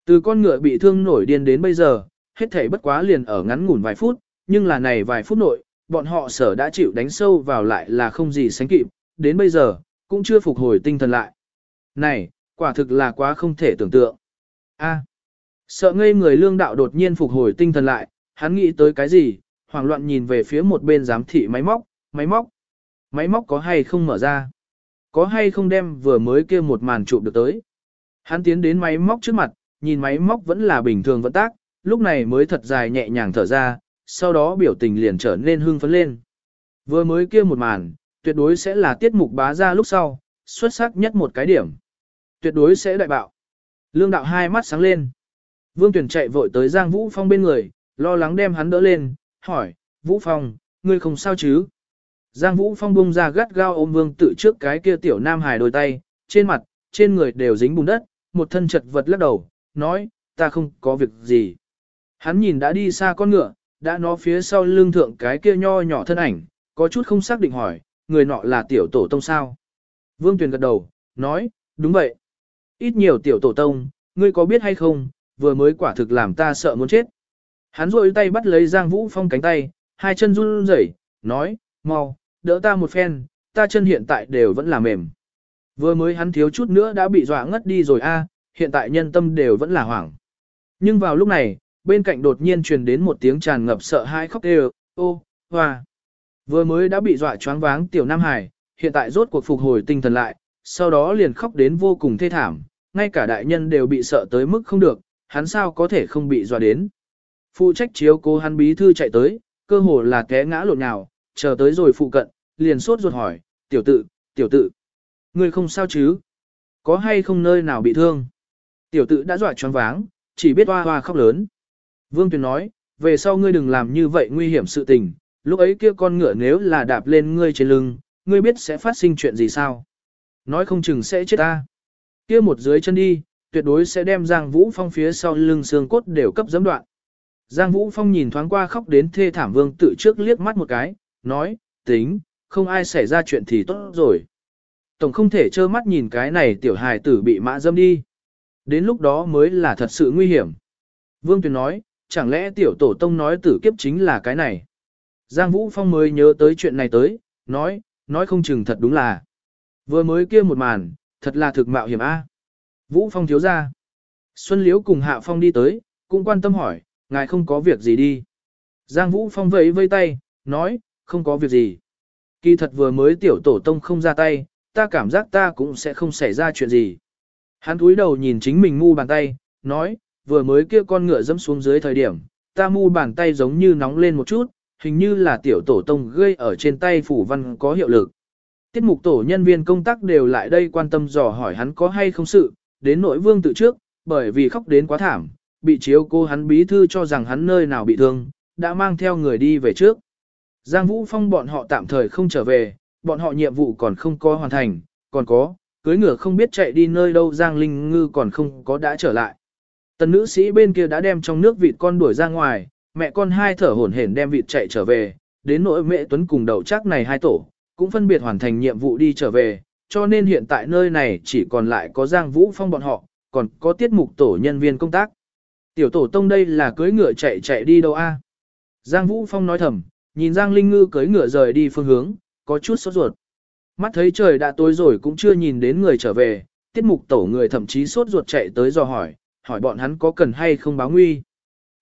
Từ con ngựa bị thương nổi điên đến bây giờ, hết thảy bất quá liền ở ngắn ngủn vài phút, nhưng là này vài phút nội, bọn họ sở đã chịu đánh sâu vào lại là không gì sánh kịp, đến bây giờ, cũng chưa phục hồi tinh thần lại. Này, quả thực là quá không thể tưởng tượng. A. sợ ngây người lương đạo đột nhiên phục hồi tinh thần lại, hắn nghĩ tới cái gì, hoảng loạn nhìn về phía một bên giám thị máy móc, máy móc. Máy móc có hay không mở ra? Có hay không đem vừa mới kia một màn chụp được tới? Hắn tiến đến máy móc trước mặt, nhìn máy móc vẫn là bình thường vận tác, lúc này mới thật dài nhẹ nhàng thở ra, sau đó biểu tình liền trở nên hưng phấn lên. Vừa mới kia một màn, tuyệt đối sẽ là tiết mục bá ra lúc sau, xuất sắc nhất một cái điểm. Tuyệt đối sẽ đại bạo. Lương đạo hai mắt sáng lên. Vương Tuyển chạy vội tới Giang Vũ Phong bên người, lo lắng đem hắn đỡ lên, hỏi, Vũ Phong, ngươi không sao chứ? Giang Vũ Phong bung ra gắt gao ôm Vương tự trước cái kia tiểu nam hài đôi tay, trên mặt, trên người đều dính bùn đất, một thân chật vật lắc đầu, nói, ta không có việc gì. Hắn nhìn đã đi xa con ngựa, đã nó phía sau lưng thượng cái kia nho nhỏ thân ảnh, có chút không xác định hỏi, người nọ là tiểu tổ tông sao? Vương Tuyền gật đầu, nói, đúng vậy. Ít nhiều tiểu tổ tông, ngươi có biết hay không, vừa mới quả thực làm ta sợ muốn chết. Hắn rôi tay bắt lấy Giang Vũ Phong cánh tay, hai chân run rẩy, nói, mau, đỡ ta một phen, ta chân hiện tại đều vẫn là mềm. Vừa mới hắn thiếu chút nữa đã bị dọa ngất đi rồi a, hiện tại nhân tâm đều vẫn là hoảng. Nhưng vào lúc này, bên cạnh đột nhiên truyền đến một tiếng tràn ngập sợ hãi khóc đều, ô, hoa. Vừa mới đã bị dọa choáng váng tiểu Nam Hải, hiện tại rốt cuộc phục hồi tinh thần lại, sau đó liền khóc đến vô cùng thê thảm, ngay cả đại nhân đều bị sợ tới mức không được, hắn sao có thể không bị dọa đến. Phụ trách chiếu cố hắn bí thư chạy tới, cơ hồ là té ngã lộn nhào, chờ tới rồi phụ cận, liền sốt ruột hỏi, tiểu tự, tiểu tự, ngươi không sao chứ? Có hay không nơi nào bị thương? Tiểu tự đã dọa choáng váng, chỉ biết hoa hoa khóc lớn. Vương Tuyền nói, về sau ngươi đừng làm như vậy nguy hiểm sự tình, lúc ấy kia con ngựa nếu là đạp lên ngươi trên lưng, ngươi biết sẽ phát sinh chuyện gì sao? Nói không chừng sẽ chết ta. Kia một dưới chân đi, tuyệt đối sẽ đem Giang Vũ Phong phía sau lưng xương cốt đều cấp giẫm đoạn. Giang Vũ Phong nhìn thoáng qua khóc đến thê thảm vương tự trước liếc mắt một cái, nói, tính, không ai xảy ra chuyện thì tốt rồi. Tổng không thể trơ mắt nhìn cái này tiểu hài tử bị mã dâm đi. Đến lúc đó mới là thật sự nguy hiểm. Vương Tuyền nói, chẳng lẽ tiểu tổ tông nói tử kiếp chính là cái này. Giang Vũ Phong mới nhớ tới chuyện này tới, nói, nói không chừng thật đúng là. Vừa mới kia một màn, thật là thực mạo hiểm a. Vũ Phong thiếu ra. Xuân Liễu cùng Hạ Phong đi tới, cũng quan tâm hỏi, ngài không có việc gì đi. Giang Vũ Phong vẫy vây tay, nói, không có việc gì. Kỳ thật vừa mới tiểu tổ tông không ra tay, ta cảm giác ta cũng sẽ không xảy ra chuyện gì. Hắn cúi đầu nhìn chính mình mu bàn tay, nói, vừa mới kia con ngựa dẫm xuống dưới thời điểm, ta mu bàn tay giống như nóng lên một chút, hình như là tiểu tổ tông gây ở trên tay phủ văn có hiệu lực. Tiết mục tổ nhân viên công tác đều lại đây quan tâm dò hỏi hắn có hay không sự, đến nội vương tự trước, bởi vì khóc đến quá thảm, bị chiếu cô hắn bí thư cho rằng hắn nơi nào bị thương, đã mang theo người đi về trước. Giang Vũ Phong bọn họ tạm thời không trở về, bọn họ nhiệm vụ còn không có hoàn thành, còn có, cưới ngựa không biết chạy đi nơi đâu Giang Linh Ngư còn không có đã trở lại. Tần nữ sĩ bên kia đã đem trong nước vịt con đuổi ra ngoài, mẹ con hai thở hổn hển đem vịt chạy trở về, đến nỗi mẹ Tuấn cùng đầu chắc này hai tổ, cũng phân biệt hoàn thành nhiệm vụ đi trở về, cho nên hiện tại nơi này chỉ còn lại có Giang Vũ Phong bọn họ, còn có tiết mục tổ nhân viên công tác. Tiểu tổ tông đây là cưới ngựa chạy chạy đi đâu a? Giang Vũ Phong nói thầm, nhìn Giang Linh Ngư cưới ngựa rời đi phương hướng, có chút sốt ruột. Mắt thấy trời đã tối rồi cũng chưa nhìn đến người trở về, tiết mục tổ người thậm chí sốt ruột chạy tới dò hỏi, hỏi bọn hắn có cần hay không báo nguy.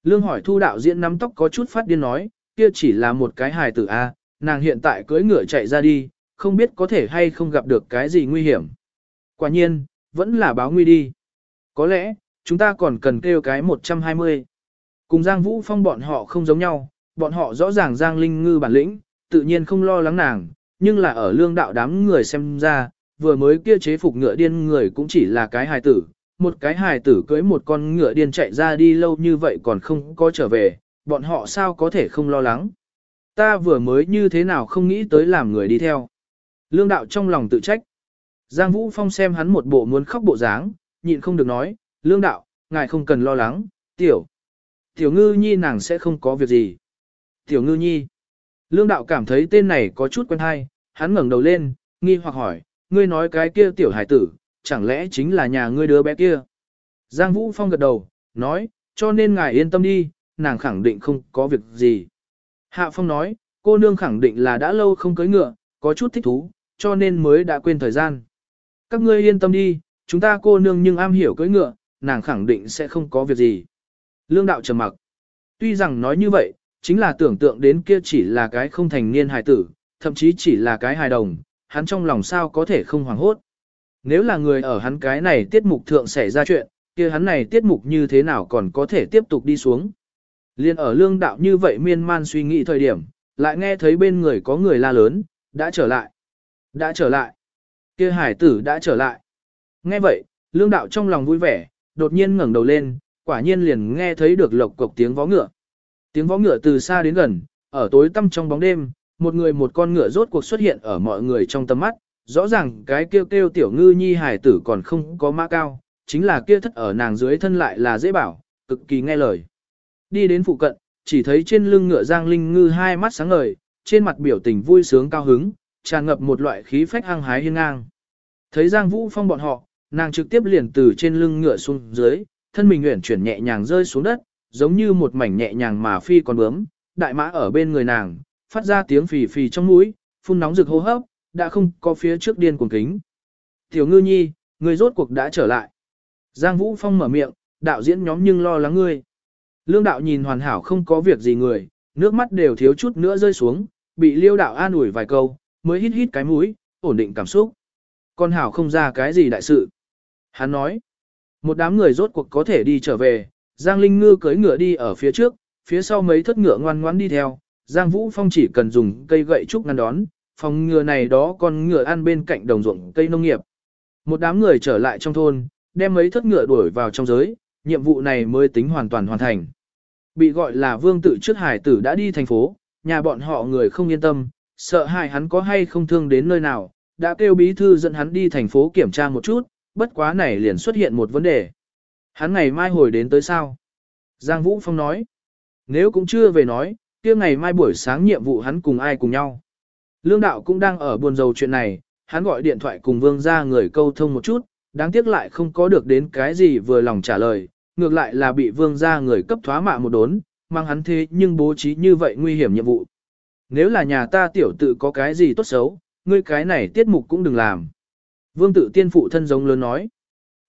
Lương hỏi thu đạo diễn nắm tóc có chút phát điên nói, kia chỉ là một cái hài tử A, nàng hiện tại cưỡi ngựa chạy ra đi, không biết có thể hay không gặp được cái gì nguy hiểm. Quả nhiên, vẫn là báo nguy đi. Có lẽ, chúng ta còn cần kêu cái 120. Cùng Giang Vũ Phong bọn họ không giống nhau, bọn họ rõ ràng Giang Linh Ngư bản lĩnh, tự nhiên không lo lắng nàng, nhưng là ở lương đạo đám người xem ra, vừa mới kia chế phục ngựa điên người cũng chỉ là cái hài tử, một cái hài tử cưới một con ngựa điên chạy ra đi lâu như vậy còn không có trở về, bọn họ sao có thể không lo lắng. Ta vừa mới như thế nào không nghĩ tới làm người đi theo. Lương đạo trong lòng tự trách. Giang Vũ Phong xem hắn một bộ muốn khóc bộ dáng, nhịn không được nói, lương đạo, ngài không cần lo lắng, tiểu. Tiểu ngư nhi nàng sẽ không có việc gì. Tiểu ngư nhi. Lương đạo cảm thấy tên này có chút quen hay, hắn ngẩng đầu lên, nghi hoặc hỏi, ngươi nói cái kia tiểu hải tử, chẳng lẽ chính là nhà ngươi đứa bé kia. Giang Vũ Phong gật đầu, nói, cho nên ngài yên tâm đi, nàng khẳng định không có việc gì. Hạ Phong nói, cô nương khẳng định là đã lâu không cưới ngựa, có chút thích thú, cho nên mới đã quên thời gian. Các ngươi yên tâm đi, chúng ta cô nương nhưng am hiểu cưới ngựa, nàng khẳng định sẽ không có việc gì. Lương đạo trầm mặc. Tuy rằng nói như vậy, chính là tưởng tượng đến kia chỉ là cái không thành niên hài tử, thậm chí chỉ là cái hài đồng, hắn trong lòng sao có thể không hoảng hốt. Nếu là người ở hắn cái này tiết mục thượng xảy ra chuyện, kia hắn này tiết mục như thế nào còn có thể tiếp tục đi xuống. Liên ở lương đạo như vậy miên man suy nghĩ thời điểm, lại nghe thấy bên người có người la lớn, đã trở lại, đã trở lại, kia hải tử đã trở lại. Nghe vậy, lương đạo trong lòng vui vẻ, đột nhiên ngẩng đầu lên, quả nhiên liền nghe thấy được lộc cộc tiếng vó ngựa. Tiếng vó ngựa từ xa đến gần, ở tối tăm trong bóng đêm, một người một con ngựa rốt cuộc xuất hiện ở mọi người trong tầm mắt, rõ ràng cái kêu kêu tiểu ngư nhi hải tử còn không có mã cao, chính là kia thất ở nàng dưới thân lại là dễ bảo, cực kỳ nghe lời. Đi đến phụ cận, chỉ thấy trên lưng ngựa Giang Linh Ngư hai mắt sáng ngời, trên mặt biểu tình vui sướng cao hứng, tràn ngập một loại khí phách hăng hái hiên ngang. Thấy Giang Vũ Phong bọn họ, nàng trực tiếp liền từ trên lưng ngựa xuống dưới, thân mình uyển chuyển nhẹ nhàng rơi xuống đất, giống như một mảnh nhẹ nhàng mà phi con bướm, đại mã ở bên người nàng, phát ra tiếng phì phì trong mũi, phun nóng rực hô hấp, đã không có phía trước điên cuồng kính. Tiểu ngư nhi, người rốt cuộc đã trở lại. Giang Vũ Phong mở miệng, đạo diễn nhóm nhưng lo lắng ngươi. Lương đạo nhìn hoàn hảo không có việc gì người, nước mắt đều thiếu chút nữa rơi xuống, bị liêu đạo an ủi vài câu, mới hít hít cái mũi, ổn định cảm xúc. Con hảo không ra cái gì đại sự. Hắn nói, một đám người rốt cuộc có thể đi trở về, Giang Linh Ngư cưỡi ngựa đi ở phía trước, phía sau mấy thất ngựa ngoan ngoãn đi theo, Giang Vũ Phong chỉ cần dùng cây gậy trúc ngăn đón, phòng ngựa này đó con ngựa ăn bên cạnh đồng ruộng cây nông nghiệp. Một đám người trở lại trong thôn, đem mấy thất ngựa đuổi vào trong giới, nhiệm vụ này mới tính hoàn toàn hoàn thành. Bị gọi là vương Tử trước hải tử đã đi thành phố, nhà bọn họ người không yên tâm, sợ hại hắn có hay không thương đến nơi nào, đã kêu bí thư dẫn hắn đi thành phố kiểm tra một chút, bất quá này liền xuất hiện một vấn đề. Hắn ngày mai hồi đến tới sao? Giang Vũ Phong nói, nếu cũng chưa về nói, kia ngày mai buổi sáng nhiệm vụ hắn cùng ai cùng nhau. Lương đạo cũng đang ở buồn rầu chuyện này, hắn gọi điện thoại cùng vương ra người câu thông một chút, đáng tiếc lại không có được đến cái gì vừa lòng trả lời, ngược lại là bị vương ra người cấp thoá mạ một đốn, mang hắn thế nhưng bố trí như vậy nguy hiểm nhiệm vụ. Nếu là nhà ta tiểu tự có cái gì tốt xấu, ngươi cái này tiết mục cũng đừng làm. Vương tự tiên phụ thân giống lớn nói.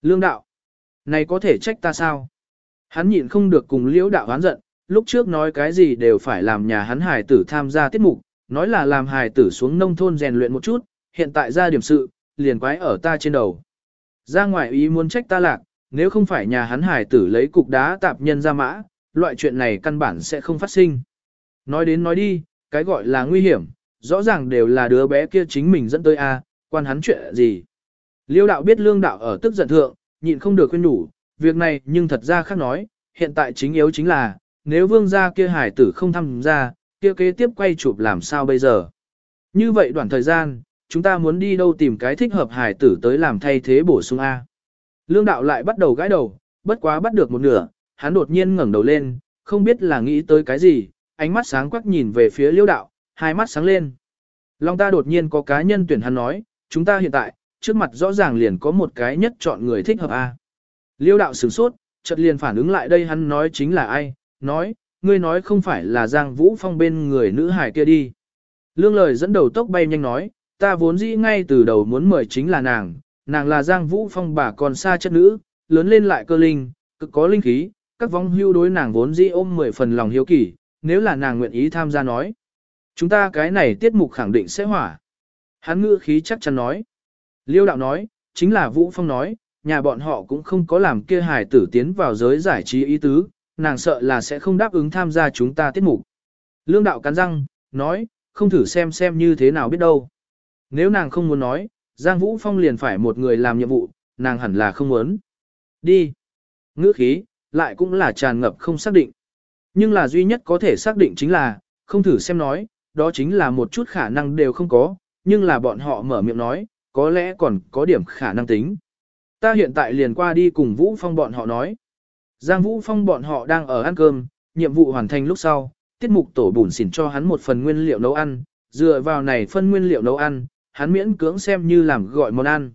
Lương đạo, này có thể trách ta sao? Hắn nhịn không được cùng liễu đạo hán giận, lúc trước nói cái gì đều phải làm nhà hắn hài tử tham gia tiết mục, nói là làm hài tử xuống nông thôn rèn luyện một chút, hiện tại ra điểm sự, liền quái ở ta trên đầu. Ra ngoài ý muốn trách ta lạc, nếu không phải nhà hắn hài tử lấy cục đá tạp nhân ra mã, loại chuyện này căn bản sẽ không phát sinh. Nói đến nói đi, cái gọi là nguy hiểm, rõ ràng đều là đứa bé kia chính mình dẫn tới a, quan hắn chuyện gì. Liêu đạo biết lương đạo ở tức giận thượng, nhịn không được khuyên đủ, việc này nhưng thật ra khác nói, hiện tại chính yếu chính là, nếu vương gia kia hải tử không tham gia, kia kế tiếp quay chụp làm sao bây giờ. Như vậy đoạn thời gian, chúng ta muốn đi đâu tìm cái thích hợp hải tử tới làm thay thế bổ sung A. Lương đạo lại bắt đầu gãi đầu, bất quá bắt được một nửa, hắn đột nhiên ngẩng đầu lên, không biết là nghĩ tới cái gì, ánh mắt sáng quắc nhìn về phía liêu đạo, hai mắt sáng lên. Long ta đột nhiên có cá nhân tuyển hắn nói, chúng ta hiện tại, trước mặt rõ ràng liền có một cái nhất chọn người thích hợp A. Liêu đạo sửng sốt, chợt liền phản ứng lại đây hắn nói chính là ai, nói, ngươi nói không phải là Giang Vũ Phong bên người nữ hải kia đi. Lương lời dẫn đầu tốc bay nhanh nói, ta vốn dĩ ngay từ đầu muốn mời chính là nàng, nàng là Giang Vũ Phong bà còn xa chất nữ, lớn lên lại cơ linh, cực có linh khí, các vong hưu đối nàng vốn dĩ ôm mười phần lòng hiếu kỳ, nếu là nàng nguyện ý tham gia nói. Chúng ta cái này tiết mục khẳng định sẽ hỏa. Hắn ngữ khí chắc chắn nói. Liêu đạo nói, chính là Vũ Phong nói, nhà bọn họ cũng không có làm kia hài tử tiến vào giới giải trí ý tứ, nàng sợ là sẽ không đáp ứng tham gia chúng ta tiết mục. Lương đạo cắn răng, nói, không thử xem xem như thế nào biết đâu. Nếu nàng không muốn nói, Giang Vũ Phong liền phải một người làm nhiệm vụ, nàng hẳn là không muốn. Đi. Ngữ khí, lại cũng là tràn ngập không xác định. Nhưng là duy nhất có thể xác định chính là, không thử xem nói, đó chính là một chút khả năng đều không có, nhưng là bọn họ mở miệng nói, có lẽ còn có điểm khả năng tính. Ta hiện tại liền qua đi cùng Vũ Phong bọn họ nói. Giang Vũ Phong bọn họ đang ở ăn cơm, nhiệm vụ hoàn thành lúc sau, tiết mục tổ bùn xỉn cho hắn một phần nguyên liệu nấu ăn, dựa vào này phân nguyên liệu nấu ăn, hắn miễn cưỡng xem như làm gọi món ăn.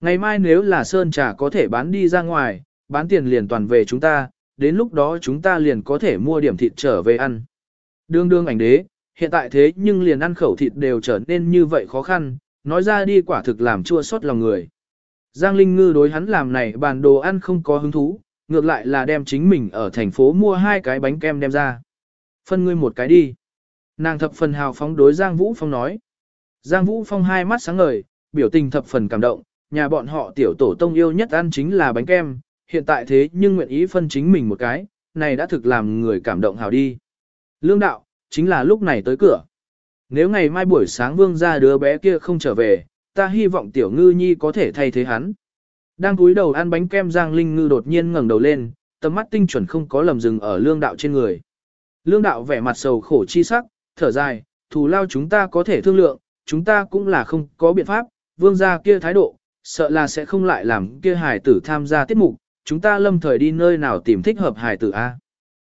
Ngày mai nếu là sơn trà có thể bán đi ra ngoài, bán tiền liền toàn về chúng ta, đến lúc đó chúng ta liền có thể mua điểm thịt trở về ăn. Đương đương ảnh đế, hiện tại thế nhưng liền ăn khẩu thịt đều trở nên như vậy khó khăn, nói ra đi quả thực làm chua xót lòng người. Giang Linh Ngư đối hắn làm này bàn đồ ăn không có hứng thú, ngược lại là đem chính mình ở thành phố mua hai cái bánh kem đem ra. Phân ngươi một cái đi. Nàng thập phần hào phóng đối Giang Vũ Phong nói. Giang Vũ Phong hai mắt sáng ngời, biểu tình thập phần cảm động, nhà bọn họ tiểu tổ tông yêu nhất ăn chính là bánh kem, hiện tại thế nhưng nguyện ý phân chính mình một cái, này đã thực làm người cảm động hào đi. Lương đạo, chính là lúc này tới cửa. Nếu ngày mai buổi sáng vương ra đứa bé kia không trở về, ta hy vọng tiểu ngư nhi có thể thay thế hắn. Đang cúi đầu ăn bánh kem Giang Linh Ngư đột nhiên ngẩng đầu lên, tầm mắt tinh chuẩn không có lầm dừng ở lương đạo trên người. Lương đạo vẻ mặt sầu khổ chi sắc, thở dài, thù lao chúng ta có thể thương lượng, chúng ta cũng là không có biện pháp, vương gia kia thái độ, sợ là sẽ không lại làm kia hài tử tham gia tiết mục, chúng ta lâm thời đi nơi nào tìm thích hợp hài tử a.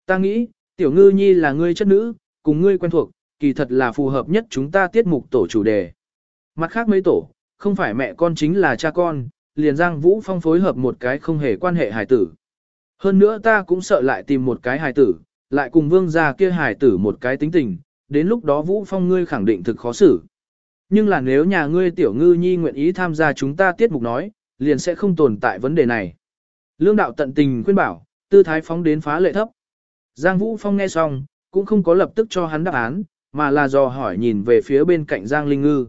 Ta nghĩ, tiểu ngư nhi là ngươi chất nữ, cùng ngươi quen thuộc, kỳ thật là phù hợp nhất chúng ta tiết mục tổ chủ đề. Mặt khác mấy tổ, không phải mẹ con chính là cha con, liền Giang Vũ Phong phối hợp một cái không hề quan hệ hài tử. Hơn nữa ta cũng sợ lại tìm một cái hài tử, lại cùng vương gia kia hài tử một cái tính tình, đến lúc đó Vũ Phong ngươi khẳng định thực khó xử. Nhưng là nếu nhà ngươi tiểu ngư nhi nguyện ý tham gia chúng ta tiết mục nói, liền sẽ không tồn tại vấn đề này. Lương đạo tận tình khuyên bảo, tư thái phóng đến phá lệ thấp. Giang Vũ Phong nghe xong, cũng không có lập tức cho hắn đáp án, mà là dò hỏi nhìn về phía bên cạnh Giang Linh Ngư.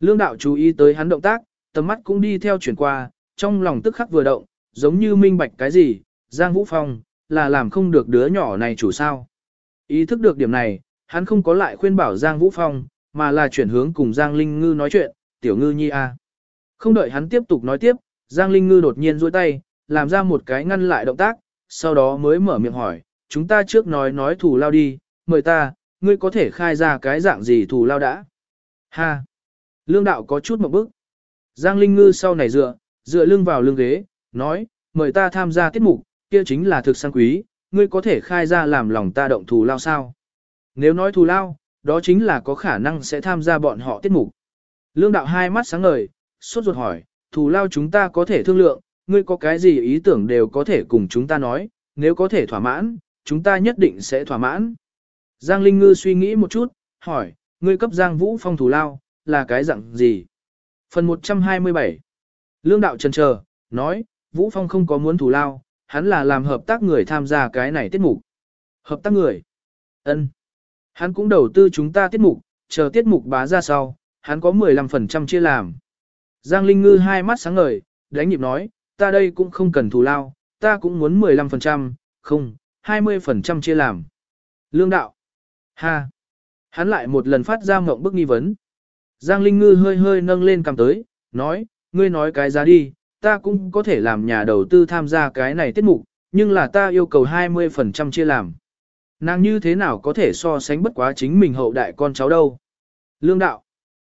Lương đạo chú ý tới hắn động tác, tầm mắt cũng đi theo chuyển qua, trong lòng tức khắc vừa động, giống như minh bạch cái gì, Giang Vũ Phong, là làm không được đứa nhỏ này chủ sao. Ý thức được điểm này, hắn không có lại khuyên bảo Giang Vũ Phong, mà là chuyển hướng cùng Giang Linh Ngư nói chuyện, tiểu ngư nhi a. Không đợi hắn tiếp tục nói tiếp, Giang Linh Ngư đột nhiên duỗi tay, làm ra một cái ngăn lại động tác, sau đó mới mở miệng hỏi, chúng ta trước nói nói thủ lao đi, mời ta, ngươi có thể khai ra cái dạng gì thù lao đã. Ha! Lương đạo có chút một bức. Giang Linh Ngư sau này dựa, dựa lưng vào lưng ghế, nói, mời ta tham gia tiết mục, kia chính là thực sang quý, ngươi có thể khai ra làm lòng ta động thù lao sao? Nếu nói thù lao, đó chính là có khả năng sẽ tham gia bọn họ tiết mục. Lương đạo hai mắt sáng ngời, sốt ruột hỏi, thù lao chúng ta có thể thương lượng, ngươi có cái gì ý tưởng đều có thể cùng chúng ta nói, nếu có thể thỏa mãn, chúng ta nhất định sẽ thỏa mãn. Giang Linh Ngư suy nghĩ một chút, hỏi, ngươi cấp Giang Vũ Phong thủ lao, là cái dạng gì? Phần 127 Lương đạo trần chờ nói, Vũ Phong không có muốn thủ lao, hắn là làm hợp tác người tham gia cái này tiết mục. Hợp tác người? ân Hắn cũng đầu tư chúng ta tiết mục, chờ tiết mục bá ra sau, hắn có 15% chia làm. Giang Linh Ngư hai mắt sáng ngời, đánh nhịp nói, ta đây cũng không cần thù lao, ta cũng muốn 15%, không, 20% chia làm. Lương đạo. Ha. Hắn lại một lần phát ra mộng bức nghi vấn. Giang Linh Ngư hơi hơi nâng lên cầm tới, nói, ngươi nói cái giá đi, ta cũng có thể làm nhà đầu tư tham gia cái này tiết mục, nhưng là ta yêu cầu 20% chia làm. Nàng như thế nào có thể so sánh bất quá chính mình hậu đại con cháu đâu. Lương đạo.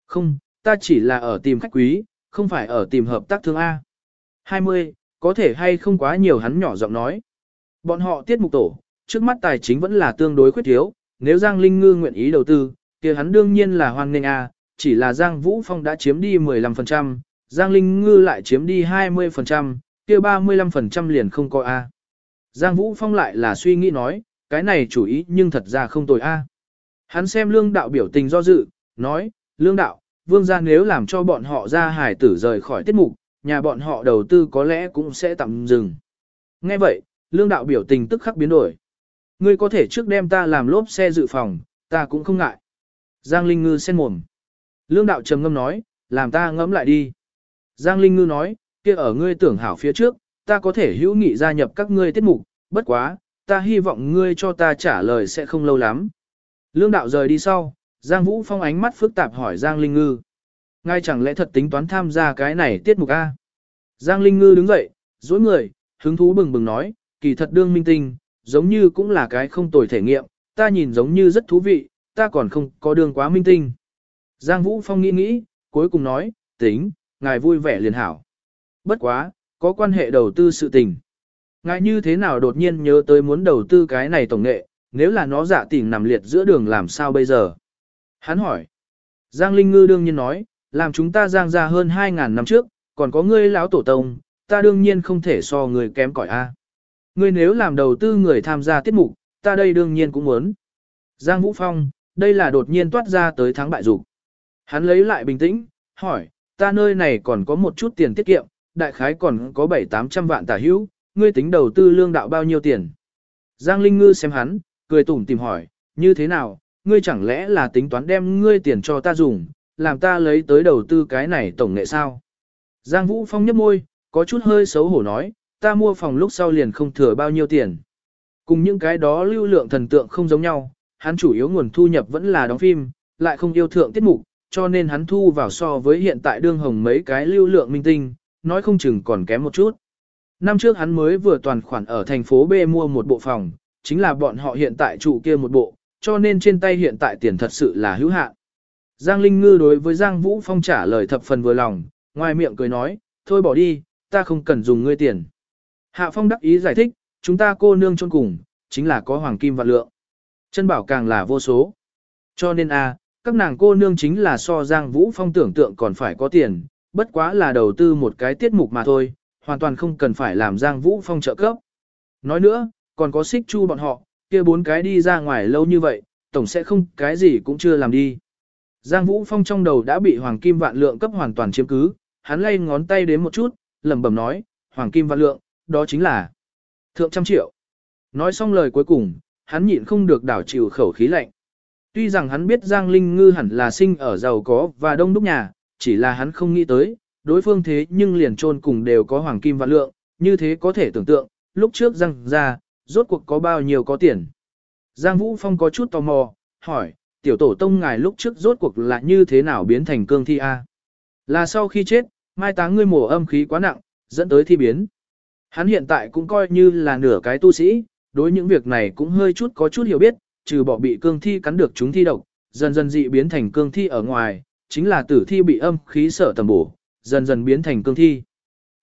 Không, ta chỉ là ở tìm khách quý, không phải ở tìm hợp tác thương A. 20, có thể hay không quá nhiều hắn nhỏ giọng nói. Bọn họ tiết mục tổ, trước mắt tài chính vẫn là tương đối khuyết thiếu, nếu Giang Linh Ngư nguyện ý đầu tư, kia hắn đương nhiên là hoan nghênh A, chỉ là Giang Vũ Phong đã chiếm đi 15%, Giang Linh Ngư lại chiếm đi 20%, kia 35% liền không có A. Giang Vũ Phong lại là suy nghĩ nói, cái này chủ ý nhưng thật ra không tồi A. Hắn xem lương đạo biểu tình do dự, nói, lương đạo, vương gia nếu làm cho bọn họ ra hải tử rời khỏi tiết mục, nhà bọn họ đầu tư có lẽ cũng sẽ tạm dừng. Nghe vậy, lương đạo biểu tình tức khắc biến đổi. Ngươi có thể trước đem ta làm lốp xe dự phòng, ta cũng không ngại. Giang Linh Ngư sen mồm. Lương đạo trầm ngâm nói, làm ta ngẫm lại đi. Giang Linh Ngư nói, kia ở ngươi tưởng hảo phía trước, ta có thể hữu nghị gia nhập các ngươi tiết mục, bất quá, ta hy vọng ngươi cho ta trả lời sẽ không lâu lắm. Lương đạo rời đi sau, Giang Vũ Phong ánh mắt phức tạp hỏi Giang Linh Ngư. Ngay chẳng lẽ thật tính toán tham gia cái này tiết mục A. Giang Linh Ngư đứng dậy, dối người, hứng thú bừng bừng nói, kỳ thật đương minh tinh, giống như cũng là cái không tồi thể nghiệm, ta nhìn giống như rất thú vị, ta còn không có đường quá minh tinh. Giang Vũ Phong nghĩ nghĩ, cuối cùng nói, tính, ngài vui vẻ liền hảo. Bất quá, có quan hệ đầu tư sự tình. Ngài như thế nào đột nhiên nhớ tới muốn đầu tư cái này tổng nghệ, nếu là nó dạ giả tình nằm liệt giữa đường làm sao bây giờ? Hắn hỏi. Giang Linh Ngư đương nhiên nói, làm chúng ta giang ra hơn 2.000 năm trước, còn có ngươi lão tổ tông, ta đương nhiên không thể so người kém cỏi A. Ngươi nếu làm đầu tư người tham gia tiết mục, ta đây đương nhiên cũng muốn. Giang Vũ Phong, đây là đột nhiên toát ra tới thắng bại dục. Hắn lấy lại bình tĩnh, hỏi, ta nơi này còn có một chút tiền tiết kiệm, đại khái còn có 7-800 vạn tả hữu, ngươi tính đầu tư lương đạo bao nhiêu tiền. Giang Linh Ngư xem hắn, cười tủm tìm hỏi, như thế nào, ngươi chẳng lẽ là tính toán đem ngươi tiền cho ta dùng, làm ta lấy tới đầu tư cái này tổng nghệ sao? Giang Vũ Phong nhấp môi, có chút hơi xấu hổ nói, ta mua phòng lúc sau liền không thừa bao nhiêu tiền. Cùng những cái đó lưu lượng thần tượng không giống nhau, hắn chủ yếu nguồn thu nhập vẫn là đóng phim, lại không yêu thượng tiết mục, cho nên hắn thu vào so với hiện tại đương hồng mấy cái lưu lượng minh tinh, nói không chừng còn kém một chút. Năm trước hắn mới vừa toàn khoản ở thành phố B mua một bộ phòng, chính là bọn họ hiện tại trụ kia một bộ, cho nên trên tay hiện tại tiền thật sự là hữu hạn. Giang Linh Ngư đối với Giang Vũ Phong trả lời thập phần vừa lòng, ngoài miệng cười nói, thôi bỏ đi, ta không cần dùng ngươi tiền. Hạ Phong đắc ý giải thích, chúng ta cô nương chôn cùng, chính là có hoàng kim và lượng. Chân bảo càng là vô số. Cho nên a, các nàng cô nương chính là so Giang Vũ Phong tưởng tượng còn phải có tiền, bất quá là đầu tư một cái tiết mục mà thôi, hoàn toàn không cần phải làm Giang Vũ Phong trợ cấp. Nói nữa, còn có xích chu bọn họ, kia bốn cái đi ra ngoài lâu như vậy, tổng sẽ không cái gì cũng chưa làm đi. Giang Vũ Phong trong đầu đã bị Hoàng Kim Vạn Lượng cấp hoàn toàn chiếm cứ, hắn lay ngón tay đến một chút, lẩm bẩm nói, Hoàng Kim Vạn Lượng, đó chính là thượng trăm triệu. Nói xong lời cuối cùng, hắn nhịn không được đảo chịu khẩu khí lạnh. Tuy rằng hắn biết Giang Linh Ngư hẳn là sinh ở giàu có và đông đúc nhà, chỉ là hắn không nghĩ tới, đối phương thế nhưng liền trôn cùng đều có hoàng kim và lượng, như thế có thể tưởng tượng, lúc trước Giang ra, rốt cuộc có bao nhiêu có tiền. Giang Vũ Phong có chút tò mò, hỏi, tiểu tổ tông ngài lúc trước rốt cuộc là như thế nào biến thành cương thi A? Là sau khi chết, mai táng ngươi mổ âm khí quá nặng, dẫn tới thi biến. Hắn hiện tại cũng coi như là nửa cái tu sĩ, đối những việc này cũng hơi chút có chút hiểu biết, trừ bỏ bị cương thi cắn được chúng thi độc, dần dần dị biến thành cương thi ở ngoài, chính là tử thi bị âm khí sở tầm bổ, dần dần biến thành cương thi.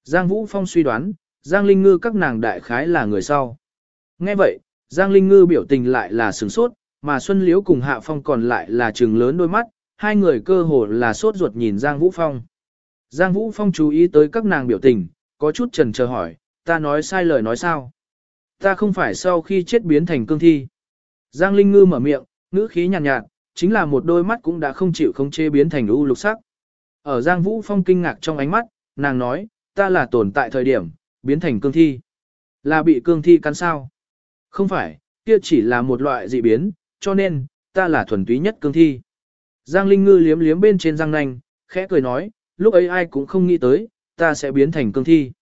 Giang Vũ Phong suy đoán, Giang Linh Ngư các nàng đại khái là người sau. Nghe vậy, Giang Linh Ngư biểu tình lại là sửng sốt, mà Xuân Liễu cùng Hạ Phong còn lại là trừng lớn đôi mắt, hai người cơ hồ là sốt ruột nhìn Giang Vũ Phong. Giang Vũ Phong chú ý tới các nàng biểu tình, có chút trần chờ hỏi, ta nói sai lời nói sao? Ta không phải sau khi chết biến thành cương thi. Giang Linh Ngư mở miệng, ngữ khí nhàn nhạt, nhạt, chính là một đôi mắt cũng đã không chịu không chế biến thành u lục sắc. Ở Giang Vũ Phong kinh ngạc trong ánh mắt, nàng nói, ta là tồn tại thời điểm, biến thành cương thi. Là bị cương thi cắn sao? Không phải, kia chỉ là một loại dị biến, cho nên, ta là thuần túy nhất cương thi. Giang Linh Ngư liếm liếm bên trên răng nanh, khẽ cười nói, lúc ấy ai cũng không nghĩ tới, ta sẽ biến thành cương thi.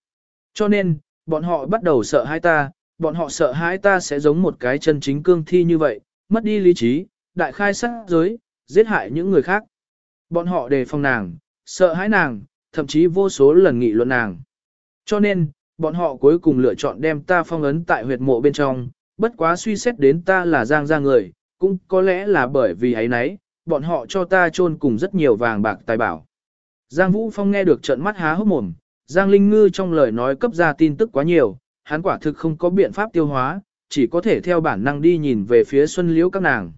Cho nên, bọn họ bắt đầu sợ hãi ta, bọn họ sợ hãi ta sẽ giống một cái chân chính cương thi như vậy, mất đi lý trí, đại khai sát giới, giết hại những người khác. Bọn họ đề phòng nàng, sợ hãi nàng, thậm chí vô số lần nghị luận nàng. Cho nên, bọn họ cuối cùng lựa chọn đem ta phong ấn tại huyệt mộ bên trong, bất quá suy xét đến ta là giang gia người, cũng có lẽ là bởi vì ấy nấy, bọn họ cho ta chôn cùng rất nhiều vàng bạc tài bảo. Giang Vũ Phong nghe được trận mắt há hốc mồm, Giang Linh Ngư trong lời nói cấp ra tin tức quá nhiều, hắn quả thực không có biện pháp tiêu hóa, chỉ có thể theo bản năng đi nhìn về phía Xuân Liễu các nàng.